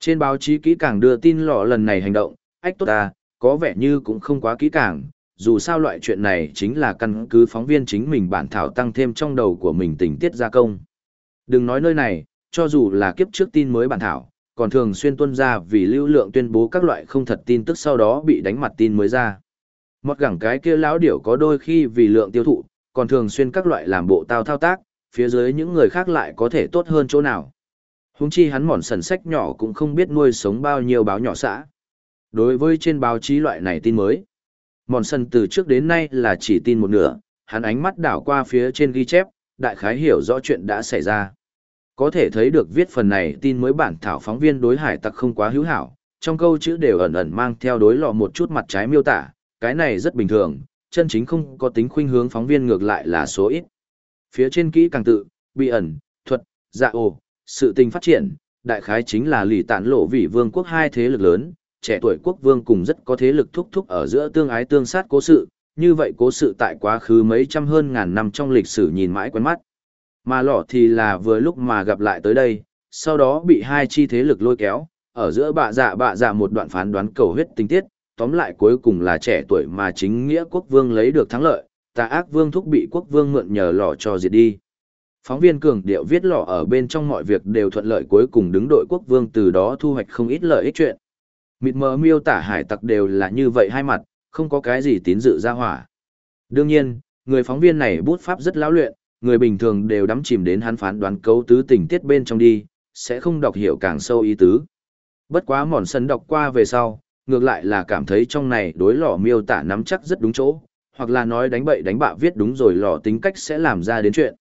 Trên báo chí kỹ càng đưa tin lọ lần này hành động, ách tốt ta, có vẻ như cũng không quá kỹ càng, dù sao loại chuyện này chính là căn cứ phóng viên chính mình bản thảo tăng thêm trong đầu của mình tình tiết gia công. Đừng nói nơi này, cho dù là kiếp trước tin mới bản thảo, còn thường xuyên tuân ra vì lưu lượng tuyên bố các loại không thật tin tức sau đó bị đánh mặt tin mới ra. Một gẳng cái kia lão điểu có đôi khi vì lượng tiêu thụ, còn thường xuyên các loại làm bộ tao thao tác, phía dưới những người khác lại có thể tốt hơn chỗ nào. Húng chi hắn mòn sần sách nhỏ cũng không biết nuôi sống bao nhiêu báo nhỏ xã. Đối với trên báo chí loại này tin mới, mòn sần từ trước đến nay là chỉ tin một nửa, hắn ánh mắt đảo qua phía trên ghi chép, đại khái hiểu rõ chuyện đã xảy ra. Có thể thấy được viết phần này tin mới bản thảo phóng viên đối hải tặc không quá hữu hảo, trong câu chữ đều ẩn ẩn mang theo đối lọ một chút mặt trái miêu tả, cái này rất bình thường, chân chính không có tính khuynh hướng phóng viên ngược lại là số ít. Phía trên kỹ càng tự, bị ẩn, thuật, dạ ồ, sự tình phát triển, đại khái chính là lì tản lộ vị vương quốc hai thế lực lớn, trẻ tuổi quốc vương cùng rất có thế lực thúc thúc ở giữa tương ái tương sát cố sự, như vậy cố sự tại quá khứ mấy trăm hơn ngàn năm trong lịch sử nhìn mãi quen mắt. Mà lọ thì là vừa lúc mà gặp lại tới đây, sau đó bị hai chi thế lực lôi kéo, ở giữa bạ dạ bạ dạ một đoạn phán đoán cầu huyết tình tiết, tóm lại cuối cùng là trẻ tuổi mà chính nghĩa quốc vương lấy được thắng lợi, tà ác vương thúc bị quốc vương mượn nhờ lò cho diệt đi. Phóng viên cường điệu viết lò ở bên trong mọi việc đều thuận lợi cuối cùng đứng đội quốc vương từ đó thu hoạch không ít lợi ích chuyện. Mịt mờ miêu tả hải tặc đều là như vậy hai mặt, không có cái gì tín dự ra hỏa. Đương nhiên, người phóng viên này bút pháp rất lão luyện, người bình thường đều đắm chìm đến hắn phán đoán cấu tứ tình tiết bên trong đi, sẽ không đọc hiểu càng sâu ý tứ. Bất quá mòn sân đọc qua về sau, ngược lại là cảm thấy trong này đối lò miêu tả nắm chắc rất đúng chỗ, hoặc là nói đánh bậy đánh bạ viết đúng rồi lò tính cách sẽ làm ra đến chuyện.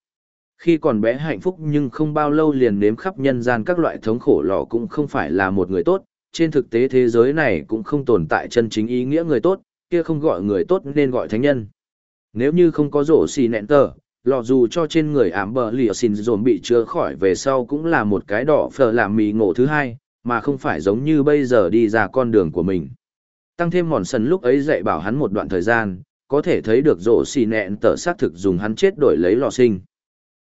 Khi còn bé hạnh phúc nhưng không bao lâu liền nếm khắp nhân gian các loại thống khổ lò cũng không phải là một người tốt, trên thực tế thế giới này cũng không tồn tại chân chính ý nghĩa người tốt, kia không gọi người tốt nên gọi thánh nhân. Nếu như không có rổ xì nẹn tờ, lò dù cho trên người ám bờ lìa xin dồn bị chữa khỏi về sau cũng là một cái đỏ phở làm mì ngộ thứ hai, mà không phải giống như bây giờ đi ra con đường của mình. Tăng thêm mòn sần lúc ấy dạy bảo hắn một đoạn thời gian, có thể thấy được rổ xì nẹn tờ xác thực dùng hắn chết đổi lấy lò sinh.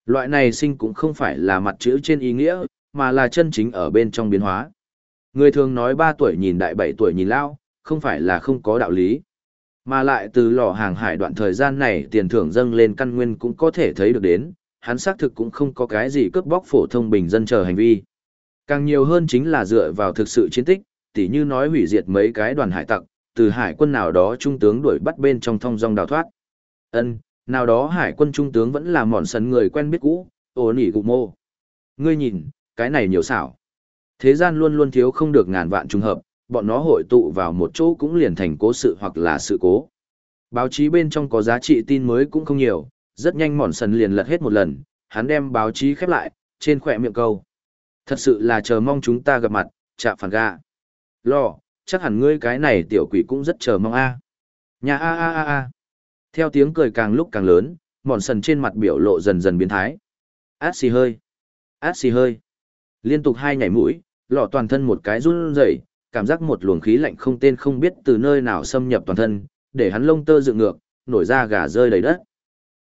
Loại này sinh cũng không phải là mặt chữ trên ý nghĩa, mà là chân chính ở bên trong biến hóa. Người thường nói 3 tuổi nhìn đại 7 tuổi nhìn lao, không phải là không có đạo lý. Mà lại từ lò hàng hải đoạn thời gian này tiền thưởng dâng lên căn nguyên cũng có thể thấy được đến, hắn xác thực cũng không có cái gì cướp bóc phổ thông bình dân chờ hành vi. Càng nhiều hơn chính là dựa vào thực sự chiến tích, tỉ như nói hủy diệt mấy cái đoàn hải tặc, từ hải quân nào đó trung tướng đuổi bắt bên trong thông dong đào thoát. Ân, nào đó hải quân trung tướng vẫn là mòn sần người quen biết cũ, ổ nỉ gục mô. Ngươi nhìn, cái này nhiều xảo. Thế gian luôn luôn thiếu không được ngàn vạn trùng hợp, bọn nó hội tụ vào một chỗ cũng liền thành cố sự hoặc là sự cố. Báo chí bên trong có giá trị tin mới cũng không nhiều, rất nhanh mòn sần liền lật hết một lần, hắn đem báo chí khép lại, trên khỏe miệng câu. Thật sự là chờ mong chúng ta gặp mặt, chạm phản gà. Lo, chắc hẳn ngươi cái này tiểu quỷ cũng rất chờ mong a. Nhà a a a a. Theo tiếng cười càng lúc càng lớn, mòn sần trên mặt biểu lộ dần dần biến thái. Át xì hơi. Át xì hơi. Liên tục hai nhảy mũi, lọ toàn thân một cái run rẩy, cảm giác một luồng khí lạnh không tên không biết từ nơi nào xâm nhập toàn thân, để hắn lông tơ dựng ngược, nổi ra gà rơi đầy đất.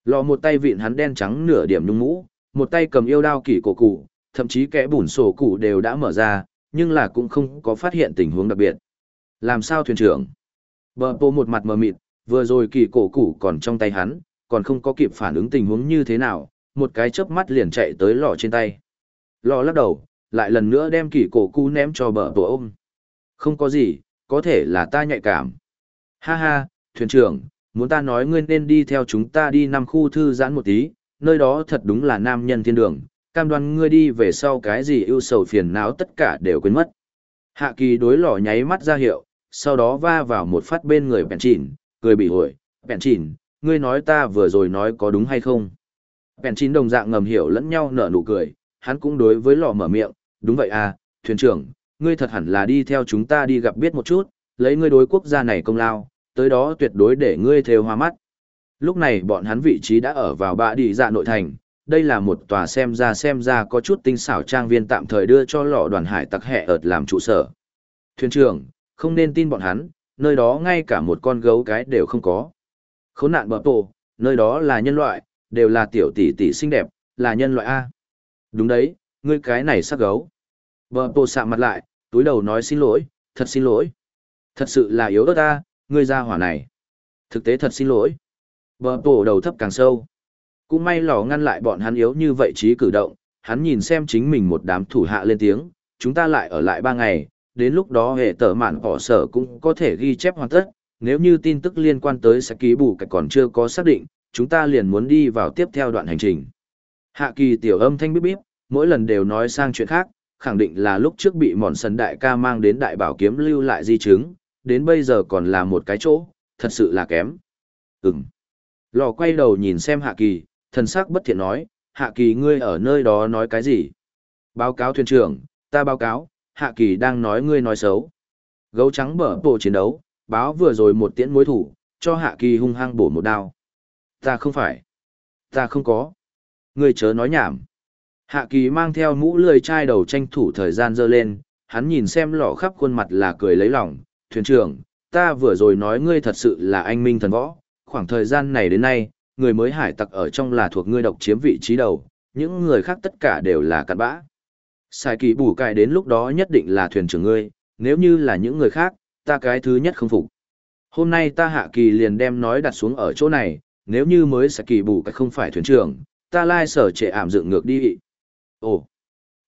Lọ một tay vịn hắn đen trắng nửa điểm nhung mũ, một tay cầm yêu đao kỷ cổ cụ, thậm chí kẽ bùn sổ cụ đều đã mở ra, nhưng là cũng không có phát hiện tình huống đặc biệt. Làm sao thuyền trưởng? Bờ bộ một mặt mờ mịt, vừa rồi kỳ cổ cụ còn trong tay hắn, còn không có kịp phản ứng tình huống như thế nào, một cái chớp mắt liền chạy tới lò trên tay. Lò lắc đầu, lại lần nữa đem kỳ cổ cụ ném cho bờ bộ ôm. Không có gì, có thể là ta nhạy cảm. Ha ha, thuyền trưởng, muốn ta nói ngươi nên đi theo chúng ta đi năm khu thư giãn một tí, nơi đó thật đúng là nam nhân thiên đường, cam đoan ngươi đi về sau cái gì ưu sầu phiền não tất cả đều quên mất. Hạ kỳ đối lò nháy mắt ra hiệu, sau đó va vào một phát bên người bèn chỉn, cười bị ổi, bèn chỉn, ngươi nói ta vừa rồi nói có đúng hay không. Bèn chỉn đồng dạng ngầm hiểu lẫn nhau nở nụ cười, hắn cũng đối với lò mở miệng, đúng vậy à, thuyền trưởng, ngươi thật hẳn là đi theo chúng ta đi gặp biết một chút, lấy ngươi đối quốc gia này công lao, tới đó tuyệt đối để ngươi theo hoa mắt. Lúc này bọn hắn vị trí đã ở vào bạ đi dạ nội thành, đây là một tòa xem ra xem ra có chút tinh xảo trang viên tạm thời đưa cho lọ đoàn hải tặc hẹ ợt làm trụ sở. Thuyền trưởng, không nên tin bọn hắn, nơi đó ngay cả một con gấu cái đều không có. Khốn nạn bờ tổ, nơi đó là nhân loại, đều là tiểu tỷ tỷ xinh đẹp, là nhân loại A. Đúng đấy, ngươi cái này sắc gấu. Bờ tổ sạm mặt lại, túi đầu nói xin lỗi, thật xin lỗi. Thật sự là yếu ớt ta, ngươi ra hỏa này. Thực tế thật xin lỗi. Bờ tổ đầu thấp càng sâu. Cũng may lò ngăn lại bọn hắn yếu như vậy trí cử động, hắn nhìn xem chính mình một đám thủ hạ lên tiếng, chúng ta lại ở lại ba ngày, đến lúc đó hệ tờ mạn họ sở cũng có thể ghi chép hoàn tất, nếu như tin tức liên quan tới sẽ ký bù cách còn chưa có xác định, chúng ta liền muốn đi vào tiếp theo đoạn hành trình. Hạ kỳ tiểu âm thanh bíp bíp, mỗi lần đều nói sang chuyện khác, khẳng định là lúc trước bị mòn sân đại ca mang đến đại bảo kiếm lưu lại di chứng, đến bây giờ còn là một cái chỗ, thật sự là kém. Ừm. Lò quay đầu nhìn xem Hạ Kỳ, thần sắc bất thiện nói, Hạ Kỳ ngươi ở nơi đó nói cái gì? Báo cáo thuyền trưởng, ta báo cáo, Hạ Kỳ đang nói ngươi nói xấu. Gấu trắng bở bộ chiến đấu, báo vừa rồi một tiễn mối thủ, cho Hạ Kỳ hung hăng bổ một đao. Ta không phải. Ta không có. Ngươi chớ nói nhảm. Hạ Kỳ mang theo mũ lười chai đầu tranh thủ thời gian dơ lên, hắn nhìn xem lọ khắp khuôn mặt là cười lấy lòng. Thuyền trưởng, ta vừa rồi nói ngươi thật sự là anh minh thần võ, khoảng thời gian này đến nay, người mới hải tặc ở trong là thuộc ngươi độc chiếm vị trí đầu, những người khác tất cả đều là cặn bã. Sai kỳ bù cài đến lúc đó nhất định là thuyền trưởng ngươi, nếu như là những người khác, ta cái thứ nhất không phục. Hôm nay ta hạ kỳ liền đem nói đặt xuống ở chỗ này, nếu như mới sai kỳ bù cài không phải thuyền trưởng, ta lai sở trệ ảm dựng ngược đi. Ồ,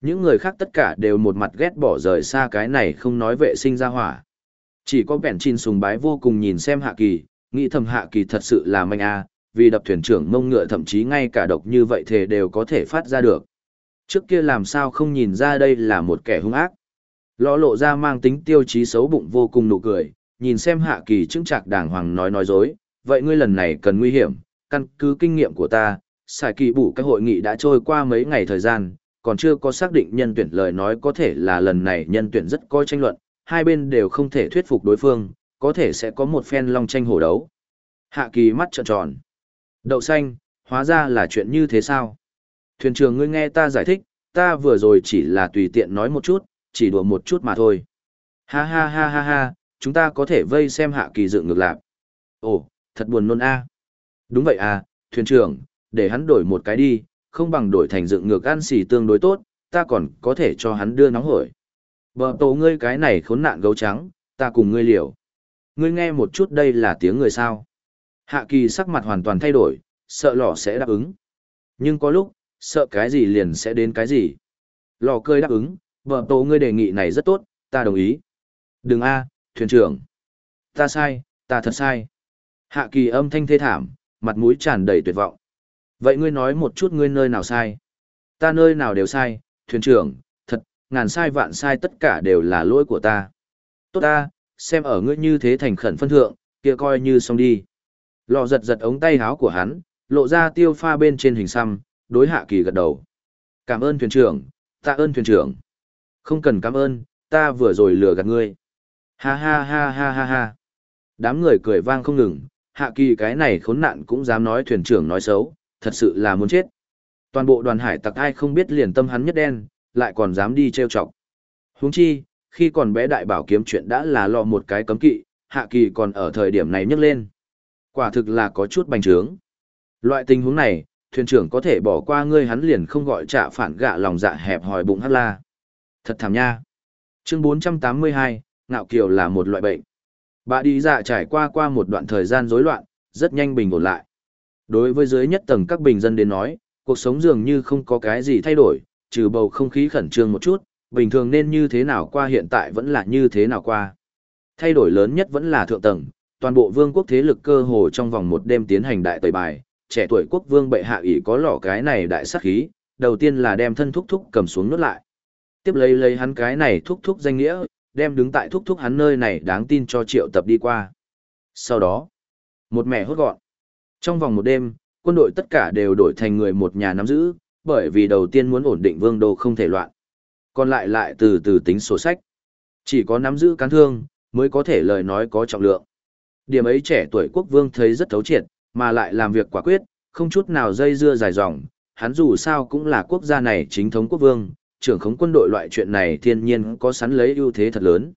những người khác tất cả đều một mặt ghét bỏ rời xa cái này không nói vệ sinh ra hỏa. Chỉ có bẻn chin sùng bái vô cùng nhìn xem hạ kỳ, nghĩ thầm hạ kỳ thật sự là manh a, à, vì đập thuyền trưởng mông ngựa thậm chí ngay cả độc như vậy thề đều có thể phát ra được. Trước kia làm sao không nhìn ra đây là một kẻ hung ác. Lọ lộ ra mang tính tiêu chí xấu bụng vô cùng nụ cười, nhìn xem hạ kỳ chứng trạc đàng hoàng nói nói dối, vậy ngươi lần này cần nguy hiểm, căn cứ kinh nghiệm của ta, xài kỳ bủ cái hội nghị đã trôi qua mấy ngày thời gian, còn chưa có xác định nhân tuyển lời nói có thể là lần này nhân tuyển rất coi tranh luận, hai bên đều không thể thuyết phục đối phương, có thể sẽ có một phen long tranh hổ đấu. Hạ kỳ mắt trợn tròn. Đậu xanh, hóa ra là chuyện như thế sao? Thuyền trưởng ngươi nghe ta giải thích, ta vừa rồi chỉ là tùy tiện nói một chút, chỉ đùa một chút mà thôi. Ha ha ha ha ha, chúng ta có thể vây xem hạ kỳ dựng ngược lại. Ồ, thật buồn nôn a. Đúng vậy à, thuyền trưởng, để hắn đổi một cái đi, không bằng đổi thành dựng ngược ăn xì tương đối tốt, ta còn có thể cho hắn đưa nóng hổi. Bờ tổ ngươi cái này khốn nạn gấu trắng, ta cùng ngươi liều. Ngươi nghe một chút đây là tiếng người sao. Hạ kỳ sắc mặt hoàn toàn thay đổi, sợ lò sẽ đáp ứng. Nhưng có lúc, sợ cái gì liền sẽ đến cái gì. Lò cười đáp ứng, vợ tổ ngươi đề nghị này rất tốt, ta đồng ý. Đừng a, thuyền trưởng. Ta sai, ta thật sai. Hạ kỳ âm thanh thê thảm, mặt mũi tràn đầy tuyệt vọng. Vậy ngươi nói một chút ngươi nơi nào sai? Ta nơi nào đều sai, thuyền trưởng, thật, ngàn sai vạn sai tất cả đều là lỗi của ta. Tốt ta, xem ở ngươi như thế thành khẩn phân thượng, kia coi như xong đi. Lò giật giật ống tay háo của hắn, lộ ra tiêu pha bên trên hình xăm, đối hạ kỳ gật đầu. Cảm ơn thuyền trưởng, tạ ơn thuyền trưởng. Không cần cảm ơn, ta vừa rồi lừa gạt ngươi. Ha ha ha ha ha ha. Đám người cười vang không ngừng, hạ kỳ cái này khốn nạn cũng dám nói thuyền trưởng nói xấu, thật sự là muốn chết. Toàn bộ đoàn hải tặc ai không biết liền tâm hắn nhất đen, lại còn dám đi trêu chọc. Huống chi, khi còn bé đại bảo kiếm chuyện đã là lo một cái cấm kỵ, hạ kỳ còn ở thời điểm này nhấc lên. Quả thực là có chút bành trướng. Loại tình huống này, thuyền trưởng có thể bỏ qua ngươi hắn liền không gọi trả phản gạ lòng dạ hẹp hòi bụng hát la. Thật thảm nha. Chương 482, ngạo kiều là một loại bệnh. Bà đi dạ trải qua qua một đoạn thời gian rối loạn, rất nhanh bình ổn lại. Đối với dưới nhất tầng các bình dân đến nói, cuộc sống dường như không có cái gì thay đổi, trừ bầu không khí khẩn trương một chút, bình thường nên như thế nào qua hiện tại vẫn là như thế nào qua. Thay đổi lớn nhất vẫn là thượng tầng, toàn bộ vương quốc thế lực cơ hồ trong vòng một đêm tiến hành đại tẩy bài, trẻ tuổi quốc vương bệ hạ ỷ có lỏ cái này đại sát khí, đầu tiên là đem thân thúc thúc cầm xuống nuốt lại. Tiếp lấy lấy hắn cái này thúc thúc danh nghĩa, đem đứng tại thúc thúc hắn nơi này đáng tin cho triệu tập đi qua. Sau đó, một mẹ hốt gọn. Trong vòng một đêm, quân đội tất cả đều đổi thành người một nhà nắm giữ, bởi vì đầu tiên muốn ổn định vương đô không thể loạn. Còn lại lại từ từ tính sổ sách. Chỉ có nắm giữ cán thương, mới có thể lời nói có trọng lượng. Điểm ấy trẻ tuổi quốc vương thấy rất thấu triệt, mà lại làm việc quả quyết, không chút nào dây dưa dài dòng, hắn dù sao cũng là quốc gia này chính thống quốc vương, trưởng khống quân đội loại chuyện này thiên nhiên có sẵn lấy ưu thế thật lớn.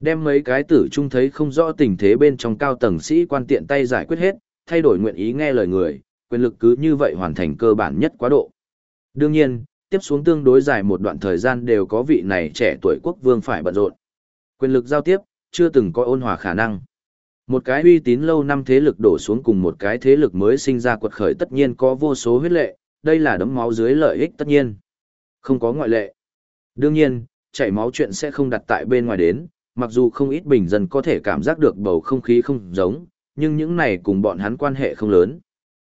Đem mấy cái tử trung thấy không rõ tình thế bên trong cao tầng sĩ quan tiện tay giải quyết hết, thay đổi nguyện ý nghe lời người, quyền lực cứ như vậy hoàn thành cơ bản nhất quá độ. Đương nhiên, tiếp xuống tương đối dài một đoạn thời gian đều có vị này trẻ tuổi quốc vương phải bận rộn. Quyền lực giao tiếp, chưa từng có ôn hòa khả năng. Một cái uy tín lâu năm thế lực đổ xuống cùng một cái thế lực mới sinh ra quật khởi tất nhiên có vô số huyết lệ, đây là đấm máu dưới lợi ích tất nhiên. Không có ngoại lệ. Đương nhiên, chảy máu chuyện sẽ không đặt tại bên ngoài đến, mặc dù không ít bình dân có thể cảm giác được bầu không khí không giống, nhưng những này cùng bọn hắn quan hệ không lớn.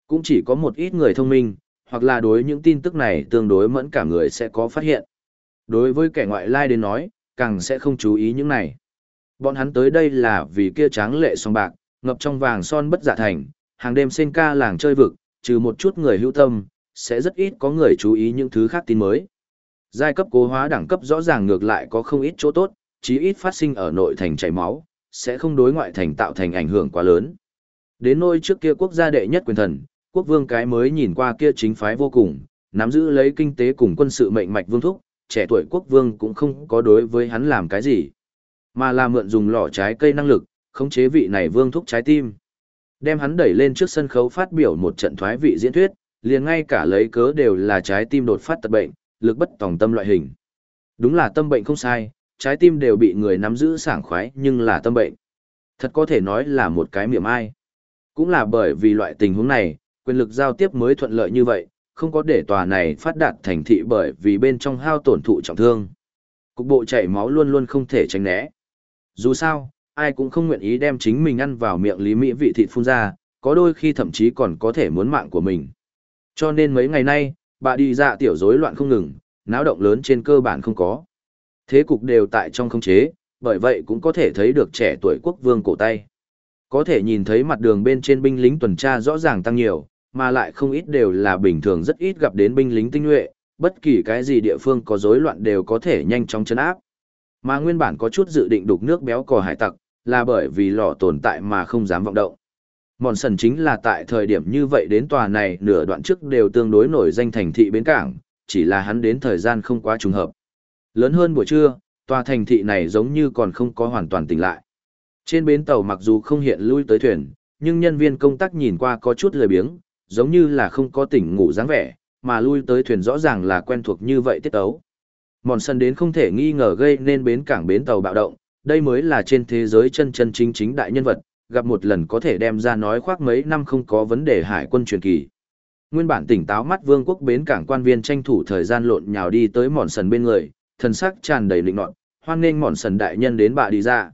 Cũng chỉ có một ít người thông minh, hoặc là đối những tin tức này tương đối mẫn cả người sẽ có phát hiện. Đối với kẻ ngoại lai đến nói, càng sẽ không chú ý những này. Bọn hắn tới đây là vì kia tráng lệ song bạc, ngập trong vàng son bất giả thành, hàng đêm sinh ca làng chơi vực, trừ một chút người hữu tâm, sẽ rất ít có người chú ý những thứ khác tin mới. Giai cấp cố hóa đẳng cấp rõ ràng ngược lại có không ít chỗ tốt, chí ít phát sinh ở nội thành chảy máu, sẽ không đối ngoại thành tạo thành ảnh hưởng quá lớn. Đến nôi trước kia quốc gia đệ nhất quyền thần, quốc vương cái mới nhìn qua kia chính phái vô cùng, nắm giữ lấy kinh tế cùng quân sự mệnh mạch vương thúc, trẻ tuổi quốc vương cũng không có đối với hắn làm cái gì. Mà là mượn dùng lọ trái cây năng lực, khống chế vị này vương thúc trái tim. Đem hắn đẩy lên trước sân khấu phát biểu một trận thoái vị diễn thuyết, liền ngay cả lấy cớ đều là trái tim đột phát tật bệnh, lực bất tòng tâm loại hình. Đúng là tâm bệnh không sai, trái tim đều bị người nắm giữ sảng khoái nhưng là tâm bệnh. Thật có thể nói là một cái miệng ai. Cũng là bởi vì loại tình huống này, quyền lực giao tiếp mới thuận lợi như vậy, không có để tòa này phát đạt thành thị bởi vì bên trong hao tổn thụ trọng thương. Cục bộ chảy máu luôn luôn không thể tránh né. Dù sao, ai cũng không nguyện ý đem chính mình ăn vào miệng lý mỹ vị thịt phun ra, có đôi khi thậm chí còn có thể muốn mạng của mình. Cho nên mấy ngày nay, bà đi dạ tiểu rối loạn không ngừng, náo động lớn trên cơ bản không có. Thế cục đều tại trong không chế, bởi vậy cũng có thể thấy được trẻ tuổi quốc vương cổ tay. Có thể nhìn thấy mặt đường bên trên binh lính tuần tra rõ ràng tăng nhiều, mà lại không ít đều là bình thường rất ít gặp đến binh lính tinh nhuệ, bất kỳ cái gì địa phương có rối loạn đều có thể nhanh chóng chấn áp. Mà nguyên bản có chút dự định đục nước béo cò hải tặc, là bởi vì lò tồn tại mà không dám vọng động. Mòn sần chính là tại thời điểm như vậy đến tòa này nửa đoạn trước đều tương đối nổi danh thành thị bến cảng, chỉ là hắn đến thời gian không quá trùng hợp. Lớn hơn buổi trưa, tòa thành thị này giống như còn không có hoàn toàn tỉnh lại. Trên bến tàu mặc dù không hiện lui tới thuyền, nhưng nhân viên công tác nhìn qua có chút lười biếng, giống như là không có tỉnh ngủ dáng vẻ, mà lui tới thuyền rõ ràng là quen thuộc như vậy tiết tấu. Mòn sân đến không thể nghi ngờ gây nên bến cảng bến tàu bạo động, đây mới là trên thế giới chân chân chính chính đại nhân vật, gặp một lần có thể đem ra nói khoác mấy năm không có vấn đề hải quân truyền kỳ. Nguyên bản tỉnh táo mắt vương quốc bến cảng quan viên tranh thủ thời gian lộn nhào đi tới mòn sần bên người, thần sắc tràn đầy lịnh nọt, hoan nghênh mòn sần đại nhân đến bà đi ra.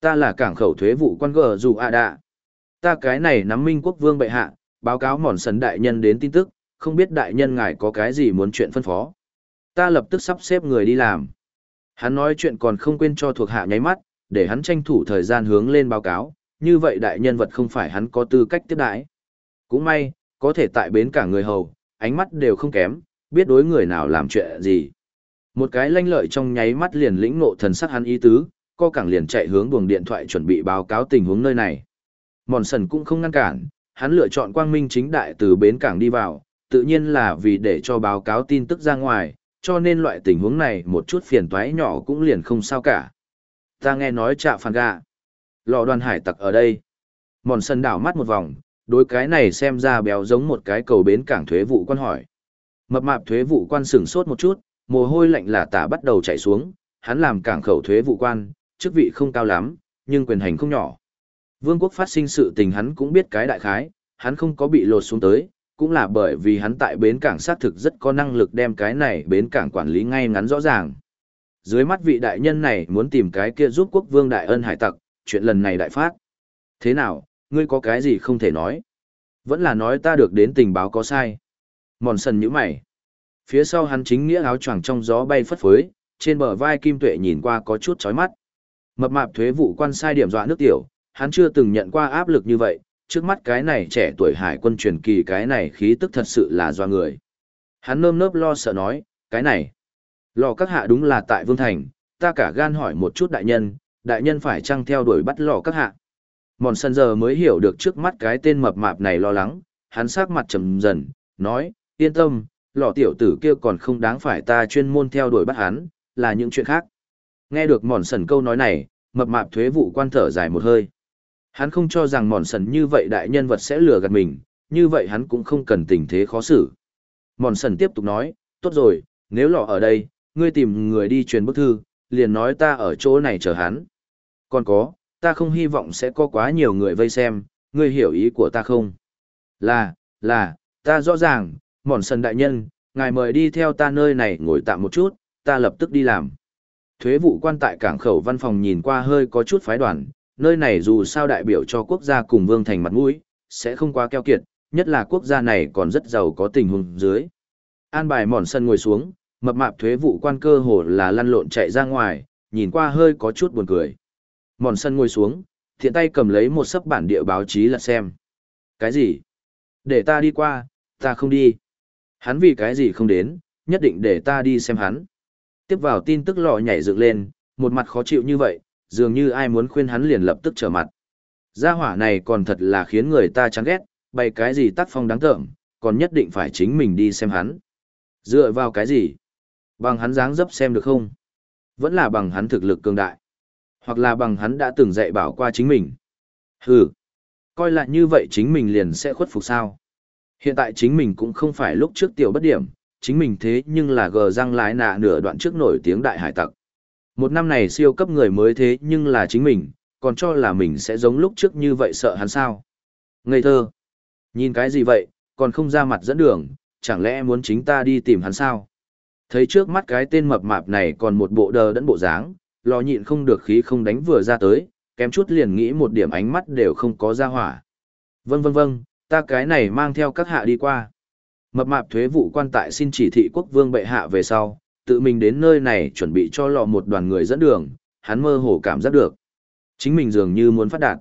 Ta là cảng khẩu thuế vụ quan gờ dù a đạ. Ta cái này nắm minh quốc vương bệ hạ, báo cáo mòn sần đại nhân đến tin tức, không biết đại nhân ngài có cái gì muốn chuyện phân phó. Ta lập tức sắp xếp người đi làm. Hắn nói chuyện còn không quên cho thuộc hạ nháy mắt, để hắn tranh thủ thời gian hướng lên báo cáo, như vậy đại nhân vật không phải hắn có tư cách tiếp đãi. Cũng may, có thể tại bến cả người hầu, ánh mắt đều không kém, biết đối người nào làm chuyện gì. Một cái lanh lợi trong nháy mắt liền lĩnh ngộ thần sắc hắn ý tứ, co cẳng liền chạy hướng buồng điện thoại chuẩn bị báo cáo tình huống nơi này. Mòn sần cũng không ngăn cản, hắn lựa chọn quang minh chính đại từ bến cảng đi vào, tự nhiên là vì để cho báo cáo tin tức ra ngoài, cho nên loại tình huống này một chút phiền toái nhỏ cũng liền không sao cả. Ta nghe nói trạ phản gà. Lò đoàn hải tặc ở đây. Mòn sân đảo mắt một vòng, đối cái này xem ra béo giống một cái cầu bến cảng thuế vụ quan hỏi. Mập mạp thuế vụ quan sửng sốt một chút, mồ hôi lạnh là tả bắt đầu chảy xuống, hắn làm cảng khẩu thuế vụ quan, chức vị không cao lắm, nhưng quyền hành không nhỏ. Vương quốc phát sinh sự tình hắn cũng biết cái đại khái, hắn không có bị lột xuống tới, cũng là bởi vì hắn tại bến cảng xác thực rất có năng lực đem cái này bến cảng quản lý ngay ngắn rõ ràng. Dưới mắt vị đại nhân này muốn tìm cái kia giúp quốc vương đại ân hải tặc, chuyện lần này đại phát. Thế nào, ngươi có cái gì không thể nói? Vẫn là nói ta được đến tình báo có sai. Mòn sần như mày. Phía sau hắn chính nghĩa áo choàng trong gió bay phất phới, trên bờ vai kim tuệ nhìn qua có chút chói mắt. Mập mạp thuế vụ quan sai điểm dọa nước tiểu, hắn chưa từng nhận qua áp lực như vậy, trước mắt cái này trẻ tuổi hải quân truyền kỳ cái này khí tức thật sự là do người. Hắn nơm nớp lo sợ nói, cái này, lò các hạ đúng là tại Vương Thành, ta cả gan hỏi một chút đại nhân, đại nhân phải chăng theo đuổi bắt lò các hạ. Mòn sân giờ mới hiểu được trước mắt cái tên mập mạp này lo lắng, hắn sắc mặt trầm dần, nói, yên tâm, lò tiểu tử kia còn không đáng phải ta chuyên môn theo đuổi bắt hắn, là những chuyện khác. Nghe được mòn sần câu nói này, mập mạp thuế vụ quan thở dài một hơi. Hắn không cho rằng mòn sần như vậy đại nhân vật sẽ lừa gạt mình, như vậy hắn cũng không cần tình thế khó xử. Mòn sần tiếp tục nói, tốt rồi, nếu lọ ở đây, ngươi tìm người đi truyền bức thư, liền nói ta ở chỗ này chờ hắn. Còn có, ta không hy vọng sẽ có quá nhiều người vây xem, ngươi hiểu ý của ta không? Là, là, ta rõ ràng, mòn sần đại nhân, ngài mời đi theo ta nơi này ngồi tạm một chút, ta lập tức đi làm. Thuế vụ quan tại cảng khẩu văn phòng nhìn qua hơi có chút phái đoàn, nơi này dù sao đại biểu cho quốc gia cùng vương thành mặt mũi, sẽ không quá keo kiệt, nhất là quốc gia này còn rất giàu có tình huống dưới. An bài mòn sân ngồi xuống, mập mạp thuế vụ quan cơ hồ là lăn lộn chạy ra ngoài, nhìn qua hơi có chút buồn cười. Mòn sân ngồi xuống, thiện tay cầm lấy một sấp bản địa báo chí là xem. Cái gì? Để ta đi qua, ta không đi. Hắn vì cái gì không đến, nhất định để ta đi xem hắn. Tiếp vào tin tức lọ nhảy dựng lên, một mặt khó chịu như vậy, dường như ai muốn khuyên hắn liền lập tức trở mặt. Gia hỏa này còn thật là khiến người ta chán ghét, bày cái gì tác phong đáng tởm, còn nhất định phải chính mình đi xem hắn. Dựa vào cái gì? Bằng hắn dáng dấp xem được không? Vẫn là bằng hắn thực lực cường đại. Hoặc là bằng hắn đã từng dạy bảo qua chính mình. Hừ. Coi lại như vậy chính mình liền sẽ khuất phục sao. Hiện tại chính mình cũng không phải lúc trước tiểu bất điểm, chính mình thế nhưng là gờ răng lái nạ nửa đoạn trước nổi tiếng đại hải tặc. Một năm này siêu cấp người mới thế nhưng là chính mình, còn cho là mình sẽ giống lúc trước như vậy sợ hắn sao. Ngây thơ. Nhìn cái gì vậy, còn không ra mặt dẫn đường, chẳng lẽ muốn chính ta đi tìm hắn sao? Thấy trước mắt cái tên mập mạp này còn một bộ đờ đẫn bộ dáng, lo nhịn không được khí không đánh vừa ra tới, kém chút liền nghĩ một điểm ánh mắt đều không có ra hỏa. Vâng vâng vâng, ta cái này mang theo các hạ đi qua. Mập mạp thuế vụ quan tại xin chỉ thị quốc vương bệ hạ về sau, tự mình đến nơi này chuẩn bị cho lọ một đoàn người dẫn đường, hắn mơ hồ cảm giác được. Chính mình dường như muốn phát đạt.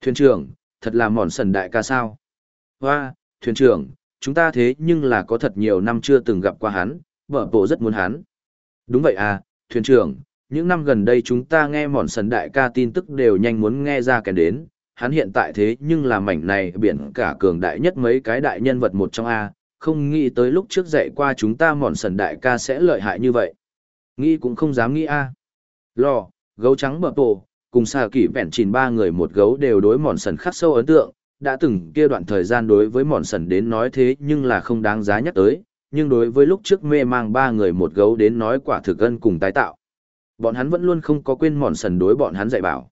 Thuyền trưởng, thật là mòn sần đại ca sao. Hoa, thuyền trưởng, chúng ta thế nhưng là có thật nhiều năm chưa từng gặp qua hắn, vợ bộ rất muốn hắn. Đúng vậy à, thuyền trưởng, những năm gần đây chúng ta nghe mòn sần đại ca tin tức đều nhanh muốn nghe ra kèn đến, hắn hiện tại thế nhưng là mảnh này biển cả cường đại nhất mấy cái đại nhân vật một trong A, không nghĩ tới lúc trước dạy qua chúng ta mòn sần đại ca sẽ lợi hại như vậy. Nghĩ cũng không dám nghĩ A. Lò, gấu trắng bờ tổ, cùng xà kỷ vẹn chìn ba người một gấu đều đối mòn sần khắc sâu ấn tượng, đã từng kia đoạn thời gian đối với mòn sần đến nói thế nhưng là không đáng giá nhắc tới, nhưng đối với lúc trước mê mang ba người một gấu đến nói quả thực ân cùng tái tạo. Bọn hắn vẫn luôn không có quên mòn sần đối bọn hắn dạy bảo.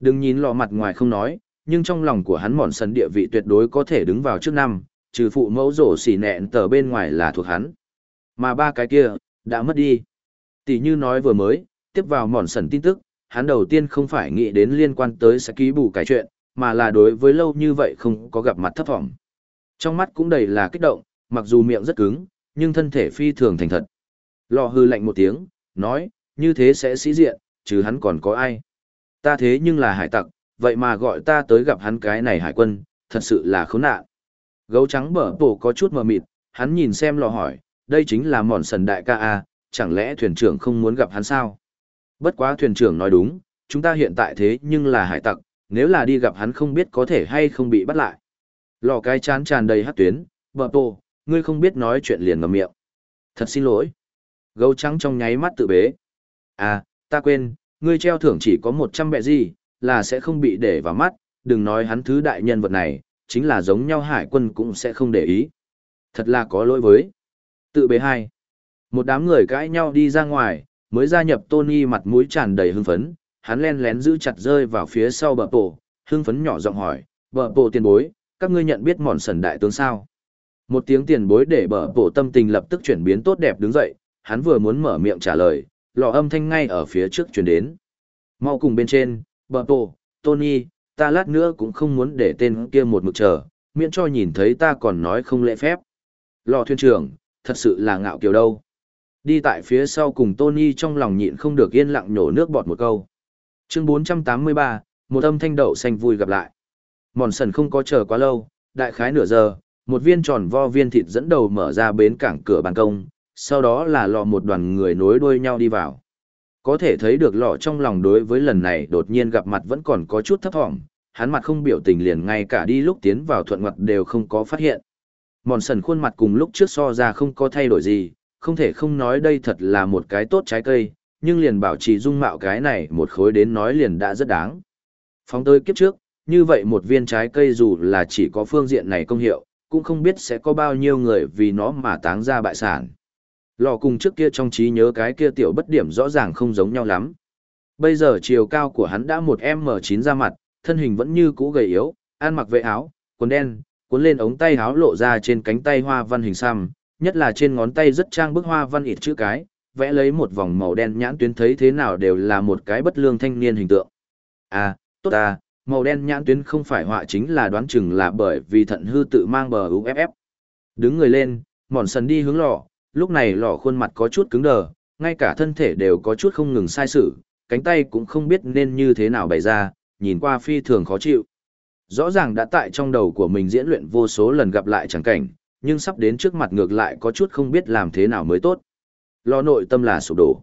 Đừng nhìn lò mặt ngoài không nói, nhưng trong lòng của hắn mòn sần địa vị tuyệt đối có thể đứng vào trước năm, trừ phụ mẫu rổ xỉ nẹn tờ bên ngoài là thuộc hắn. Mà ba cái kia, đã mất đi. Tỷ như nói vừa mới, tiếp vào mòn sần tin tức, hắn đầu tiên không phải nghĩ đến liên quan tới sẽ ký bù cái chuyện, mà là đối với lâu như vậy không có gặp mặt thấp vọng. Trong mắt cũng đầy là kích động, mặc dù miệng rất cứng, nhưng thân thể phi thường thành thật. Lò hư lạnh một tiếng, nói, như thế sẽ sĩ diện, chứ hắn còn có ai. Ta thế nhưng là hải tặc, vậy mà gọi ta tới gặp hắn cái này hải quân, thật sự là khốn nạn. Gấu trắng bở bổ có chút mờ mịt, hắn nhìn xem lò hỏi, đây chính là mòn sần đại ca A, chẳng lẽ thuyền trưởng không muốn gặp hắn sao? Bất quá thuyền trưởng nói đúng, chúng ta hiện tại thế nhưng là hải tặc, nếu là đi gặp hắn không biết có thể hay không bị bắt lại. Lò cái chán tràn đầy hát tuyến, bở bổ, ngươi không biết nói chuyện liền ngầm miệng. Thật xin lỗi. Gấu trắng trong nháy mắt tự bế. À, ta quên, ngươi treo thưởng chỉ có 100 bệ gì, là sẽ không bị để vào mắt, đừng nói hắn thứ đại nhân vật này, chính là giống nhau hải quân cũng sẽ không để ý. Thật là có lỗi với. Tự bế hai. Một đám người cãi nhau đi ra ngoài, mới gia nhập Tony mặt mũi tràn đầy hưng phấn, hắn len lén giữ chặt rơi vào phía sau bờ bộ, hưng phấn nhỏ giọng hỏi, bờ bộ tiền bối, các ngươi nhận biết mòn sần đại tướng sao? Một tiếng tiền bối để bờ bộ tâm tình lập tức chuyển biến tốt đẹp đứng dậy, hắn vừa muốn mở miệng trả lời, lò âm thanh ngay ở phía trước chuyển đến. Mau cùng bên trên, bờ bộ, Tony, ta lát nữa cũng không muốn để tên kia một mực chờ, miễn cho nhìn thấy ta còn nói không lễ phép. Lò thuyền trưởng, thật sự là ngạo kiều đâu. Đi tại phía sau cùng Tony trong lòng nhịn không được yên lặng nhổ nước bọt một câu. Chương 483, một âm thanh đậu xanh vui gặp lại. Mòn sần không có chờ quá lâu, đại khái nửa giờ, một viên tròn vo viên thịt dẫn đầu mở ra bến cảng cửa ban công, sau đó là lọ một đoàn người nối đuôi nhau đi vào. Có thể thấy được lọ trong lòng đối với lần này đột nhiên gặp mặt vẫn còn có chút thấp thỏm, hắn mặt không biểu tình liền ngay cả đi lúc tiến vào thuận mặt đều không có phát hiện. Mòn sần khuôn mặt cùng lúc trước so ra không có thay đổi gì, không thể không nói đây thật là một cái tốt trái cây, nhưng liền bảo trì dung mạo cái này một khối đến nói liền đã rất đáng. Phóng tới kiếp trước, như vậy một viên trái cây dù là chỉ có phương diện này công hiệu, cũng không biết sẽ có bao nhiêu người vì nó mà táng ra bại sản. Lò cùng trước kia trong trí nhớ cái kia tiểu bất điểm rõ ràng không giống nhau lắm. Bây giờ chiều cao của hắn đã một M9 ra mặt, thân hình vẫn như cũ gầy yếu, ăn mặc vệ áo, quần đen, cuốn lên ống tay áo lộ ra trên cánh tay hoa văn hình xăm, nhất là trên ngón tay rất trang bức hoa văn ít chữ cái, vẽ lấy một vòng màu đen nhãn tuyến thấy thế nào đều là một cái bất lương thanh niên hình tượng. À, tốt à, màu đen nhãn tuyến không phải họa chính là đoán chừng là bởi vì thận hư tự mang bờ UFF. Đứng người lên, mòn sần đi hướng lò, lúc này lò khuôn mặt có chút cứng đờ, ngay cả thân thể đều có chút không ngừng sai sự, cánh tay cũng không biết nên như thế nào bày ra, nhìn qua phi thường khó chịu. Rõ ràng đã tại trong đầu của mình diễn luyện vô số lần gặp lại chẳng cảnh, nhưng sắp đến trước mặt ngược lại có chút không biết làm thế nào mới tốt. Lo nội tâm là sụp đổ.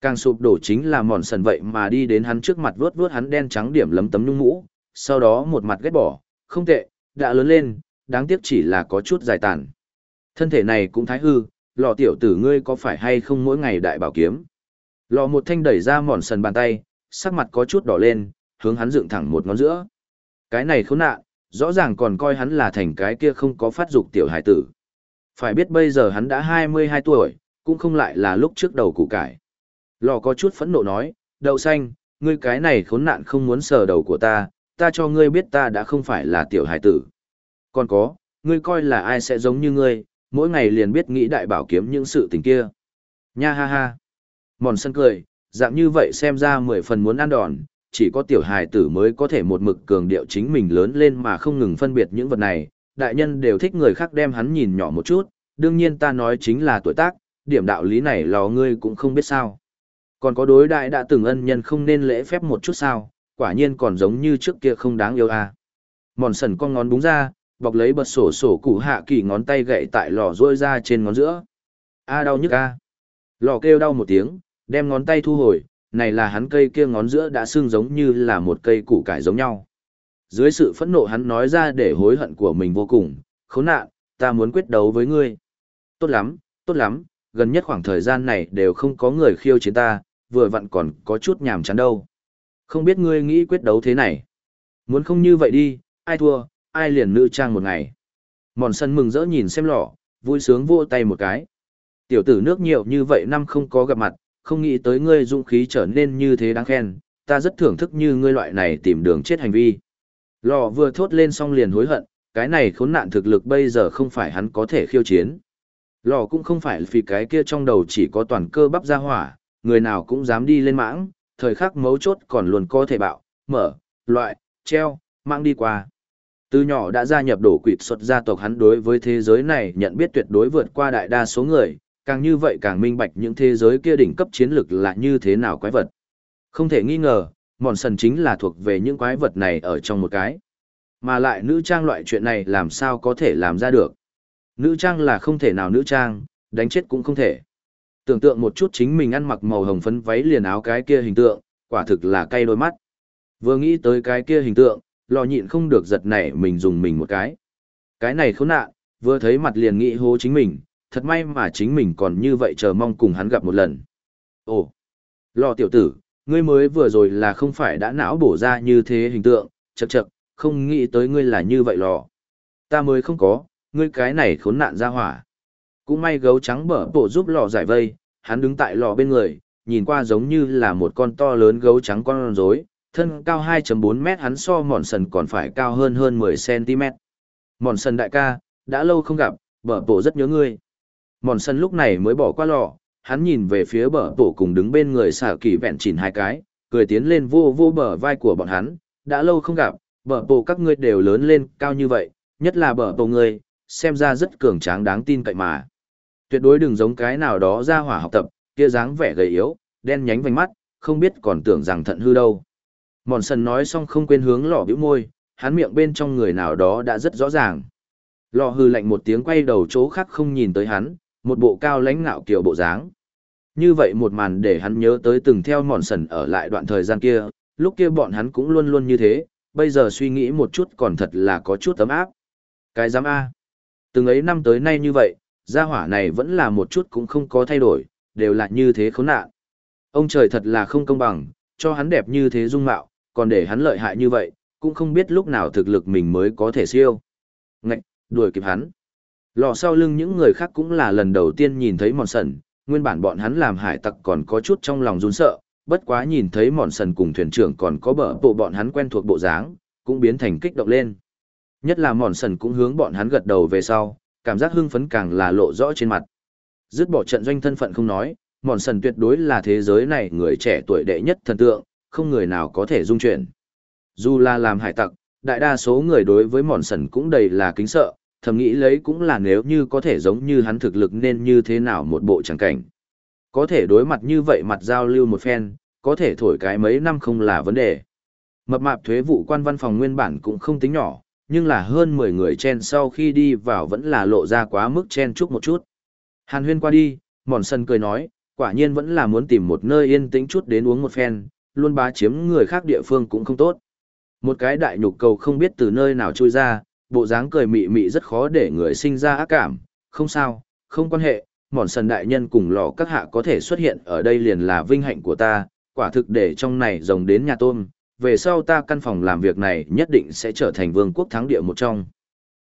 Càng sụp đổ chính là mòn sần vậy mà đi đến hắn trước mặt vướt vướt hắn đen trắng điểm lấm tấm nhung mũ, sau đó một mặt ghét bỏ, không tệ, đã lớn lên, đáng tiếc chỉ là có chút dài tàn. Thân thể này cũng thái hư, lò tiểu tử ngươi có phải hay không mỗi ngày đại bảo kiếm. Lò một thanh đẩy ra mòn sần bàn tay, sắc mặt có chút đỏ lên, hướng hắn dựng thẳng một ngón giữa. Cái này khốn nạn, rõ ràng còn coi hắn là thành cái kia không có phát dục tiểu hải tử. Phải biết bây giờ hắn đã 22 tuổi, cũng không lại là lúc trước đầu củ cải. Lò có chút phẫn nộ nói, đậu xanh, ngươi cái này khốn nạn không muốn sờ đầu của ta, ta cho ngươi biết ta đã không phải là tiểu hải tử. Còn có, ngươi coi là ai sẽ giống như ngươi, mỗi ngày liền biết nghĩ đại bảo kiếm những sự tình kia. Nha ha ha. Mòn sân cười, dạng như vậy xem ra mười phần muốn ăn đòn, chỉ có tiểu hài tử mới có thể một mực cường điệu chính mình lớn lên mà không ngừng phân biệt những vật này. Đại nhân đều thích người khác đem hắn nhìn nhỏ một chút, đương nhiên ta nói chính là tuổi tác, điểm đạo lý này lò ngươi cũng không biết sao. Còn có đối đại đã từng ân nhân không nên lễ phép một chút sao, quả nhiên còn giống như trước kia không đáng yêu à. Mòn sần con ngón búng ra, bọc lấy bật sổ sổ cụ hạ kỳ ngón tay gậy tại lò rôi ra trên ngón giữa. A à, đau nhức a. Lò kêu đau một tiếng, đem ngón tay thu hồi, này là hắn cây kia ngón giữa đã sưng giống như là một cây củ cải giống nhau. Dưới sự phẫn nộ hắn nói ra để hối hận của mình vô cùng, khốn nạn, ta muốn quyết đấu với ngươi. Tốt lắm, tốt lắm, gần nhất khoảng thời gian này đều không có người khiêu chiến ta, vừa vặn còn có chút nhàm chán đâu. Không biết ngươi nghĩ quyết đấu thế này. Muốn không như vậy đi, ai thua, ai liền nữ trang một ngày. Mòn sân mừng rỡ nhìn xem lọ, vui sướng vô tay một cái. Tiểu tử nước nhiều như vậy năm không có gặp mặt, không nghĩ tới ngươi dũng khí trở nên như thế đáng khen, ta rất thưởng thức như ngươi loại này tìm đường chết hành vi. Lò vừa thốt lên xong liền hối hận, cái này khốn nạn thực lực bây giờ không phải hắn có thể khiêu chiến. Lò cũng không phải vì cái kia trong đầu chỉ có toàn cơ bắp ra hỏa, người nào cũng dám đi lên mãng, thời khắc mấu chốt còn luôn có thể bạo, mở, loại, treo, mạng đi qua. Từ nhỏ đã gia nhập đổ quỵt xuất gia tộc hắn đối với thế giới này nhận biết tuyệt đối vượt qua đại đa số người, càng như vậy càng minh bạch những thế giới kia đỉnh cấp chiến lực là như thế nào quái vật. Không thể nghi ngờ, mòn sần chính là thuộc về những quái vật này ở trong một cái. Mà lại nữ trang loại chuyện này làm sao có thể làm ra được. Nữ trang là không thể nào nữ trang, đánh chết cũng không thể. Tưởng tượng một chút chính mình ăn mặc màu hồng phấn váy liền áo cái kia hình tượng, quả thực là cay đôi mắt. Vừa nghĩ tới cái kia hình tượng, lò nhịn không được giật nảy mình dùng mình một cái. Cái này khốn nạn, vừa thấy mặt liền nghĩ hố chính mình, thật may mà chính mình còn như vậy chờ mong cùng hắn gặp một lần. Ồ, lò tiểu tử, ngươi mới vừa rồi là không phải đã não bổ ra như thế hình tượng, chậc chậc, không nghĩ tới ngươi là như vậy lò. Ta mới không có, ngươi cái này khốn nạn ra hỏa. Cũng may gấu trắng bở bộ giúp lò giải vây, hắn đứng tại lò bên người, nhìn qua giống như là một con to lớn gấu trắng con rối, thân cao 2.4 mét hắn so mòn sần còn phải cao hơn hơn 10 cm. Mòn sần đại ca, đã lâu không gặp, bở bộ rất nhớ ngươi. Mòn sần lúc này mới bỏ qua lọ, hắn nhìn về phía bờ bộ cùng đứng bên người xả kỳ vẹn chỉnh hai cái, cười tiến lên vô vô bờ vai của bọn hắn, đã lâu không gặp, bờ bộ các ngươi đều lớn lên cao như vậy, nhất là bờ bộ ngươi, xem ra rất cường tráng đáng tin cậy mà. Tuyệt đối đừng giống cái nào đó ra hỏa học tập, kia dáng vẻ gầy yếu, đen nhánh vành mắt, không biết còn tưởng rằng thận hư đâu. Mòn sần nói xong không quên hướng lò bĩu môi, hắn miệng bên trong người nào đó đã rất rõ ràng. Lò hư lạnh một tiếng quay đầu chỗ khác không nhìn tới hắn, một bộ cao lãnh ngạo kiểu bộ dáng. Như vậy một màn để hắn nhớ tới từng theo mòn sần ở lại đoạn thời gian kia, lúc kia bọn hắn cũng luôn luôn như thế, bây giờ suy nghĩ một chút còn thật là có chút tấm áp. Cái giám A. Từng ấy năm tới nay như vậy, gia hỏa này vẫn là một chút cũng không có thay đổi, đều là như thế khốn nạn. Ông trời thật là không công bằng, cho hắn đẹp như thế dung mạo, còn để hắn lợi hại như vậy, cũng không biết lúc nào thực lực mình mới có thể siêu. Ngạch, đuổi kịp hắn. Lò sau lưng những người khác cũng là lần đầu tiên nhìn thấy mòn sần, nguyên bản bọn hắn làm hải tặc còn có chút trong lòng run sợ, bất quá nhìn thấy mòn sần cùng thuyền trưởng còn có bờ bộ bọn hắn quen thuộc bộ dáng, cũng biến thành kích động lên. Nhất là mòn sần cũng hướng bọn hắn gật đầu về sau, cảm giác hưng phấn càng là lộ rõ trên mặt. Dứt bỏ trận doanh thân phận không nói, mòn sần tuyệt đối là thế giới này người trẻ tuổi đệ nhất thần tượng, không người nào có thể dung chuyển. Dù là làm hải tặc, đại đa số người đối với mòn sần cũng đầy là kính sợ, thầm nghĩ lấy cũng là nếu như có thể giống như hắn thực lực nên như thế nào một bộ chẳng cảnh. Có thể đối mặt như vậy mặt giao lưu một phen, có thể thổi cái mấy năm không là vấn đề. Mập mạp thuế vụ quan văn phòng nguyên bản cũng không tính nhỏ, nhưng là hơn 10 người chen sau khi đi vào vẫn là lộ ra quá mức chen chúc một chút. Hàn huyên qua đi, mòn sân cười nói, quả nhiên vẫn là muốn tìm một nơi yên tĩnh chút đến uống một phen, luôn bá chiếm người khác địa phương cũng không tốt. Một cái đại nhục cầu không biết từ nơi nào trôi ra, bộ dáng cười mị mị rất khó để người sinh ra ác cảm, không sao, không quan hệ, mòn sần đại nhân cùng lò các hạ có thể xuất hiện ở đây liền là vinh hạnh của ta, quả thực để trong này rồng đến nhà tôm, về sau ta căn phòng làm việc này nhất định sẽ trở thành vương quốc thắng địa một trong.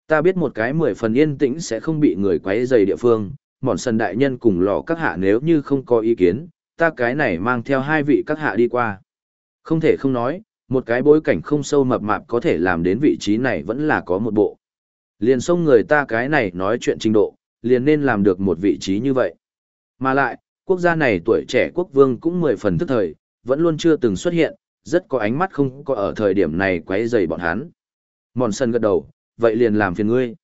Ta biết một cái mười phần yên tĩnh sẽ không bị người quấy rầy địa phương, mòn sần đại nhân cùng lò các hạ nếu như không có ý kiến, ta cái này mang theo hai vị các hạ đi qua. Không thể không nói, một cái bối cảnh không sâu mập mạp có thể làm đến vị trí này vẫn là có một bộ. Liền xông người ta cái này nói chuyện trình độ, liền nên làm được một vị trí như vậy. Mà lại, quốc gia này tuổi trẻ quốc vương cũng mười phần thức thời, vẫn luôn chưa từng xuất hiện, rất có ánh mắt không có ở thời điểm này quấy rầy bọn hắn. Mòn sân gật đầu, vậy liền làm phiền ngươi.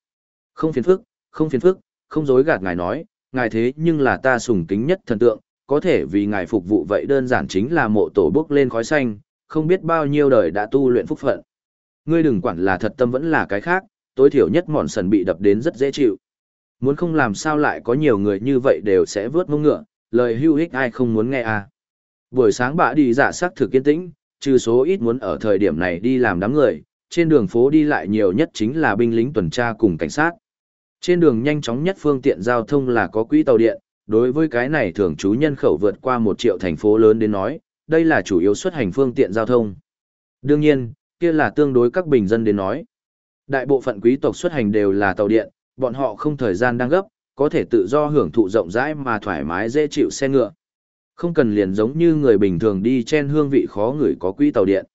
Không phiền phức, không phiền phức, không dối gạt ngài nói, ngài thế nhưng là ta sùng kính nhất thần tượng, có thể vì ngài phục vụ vậy đơn giản chính là mộ tổ bước lên khói xanh, không biết bao nhiêu đời đã tu luyện phúc phận. Ngươi đừng quản là thật tâm vẫn là cái khác, tối thiểu nhất mòn sần bị đập đến rất dễ chịu. Muốn không làm sao lại có nhiều người như vậy đều sẽ vớt mông ngựa, lời hưu hích ai không muốn nghe à. Buổi sáng bà đi giả sắc thực kiên tĩnh, trừ số ít muốn ở thời điểm này đi làm đám người, trên đường phố đi lại nhiều nhất chính là binh lính tuần tra cùng cảnh sát. Trên đường nhanh chóng nhất phương tiện giao thông là có quỹ tàu điện, đối với cái này thường trú nhân khẩu vượt qua một triệu thành phố lớn đến nói, đây là chủ yếu xuất hành phương tiện giao thông. Đương nhiên, kia là tương đối các bình dân đến nói. Đại bộ phận quý tộc xuất hành đều là tàu điện, bọn họ không thời gian đang gấp, có thể tự do hưởng thụ rộng rãi mà thoải mái dễ chịu xe ngựa. Không cần liền giống như người bình thường đi trên hương vị khó người có quỹ tàu điện.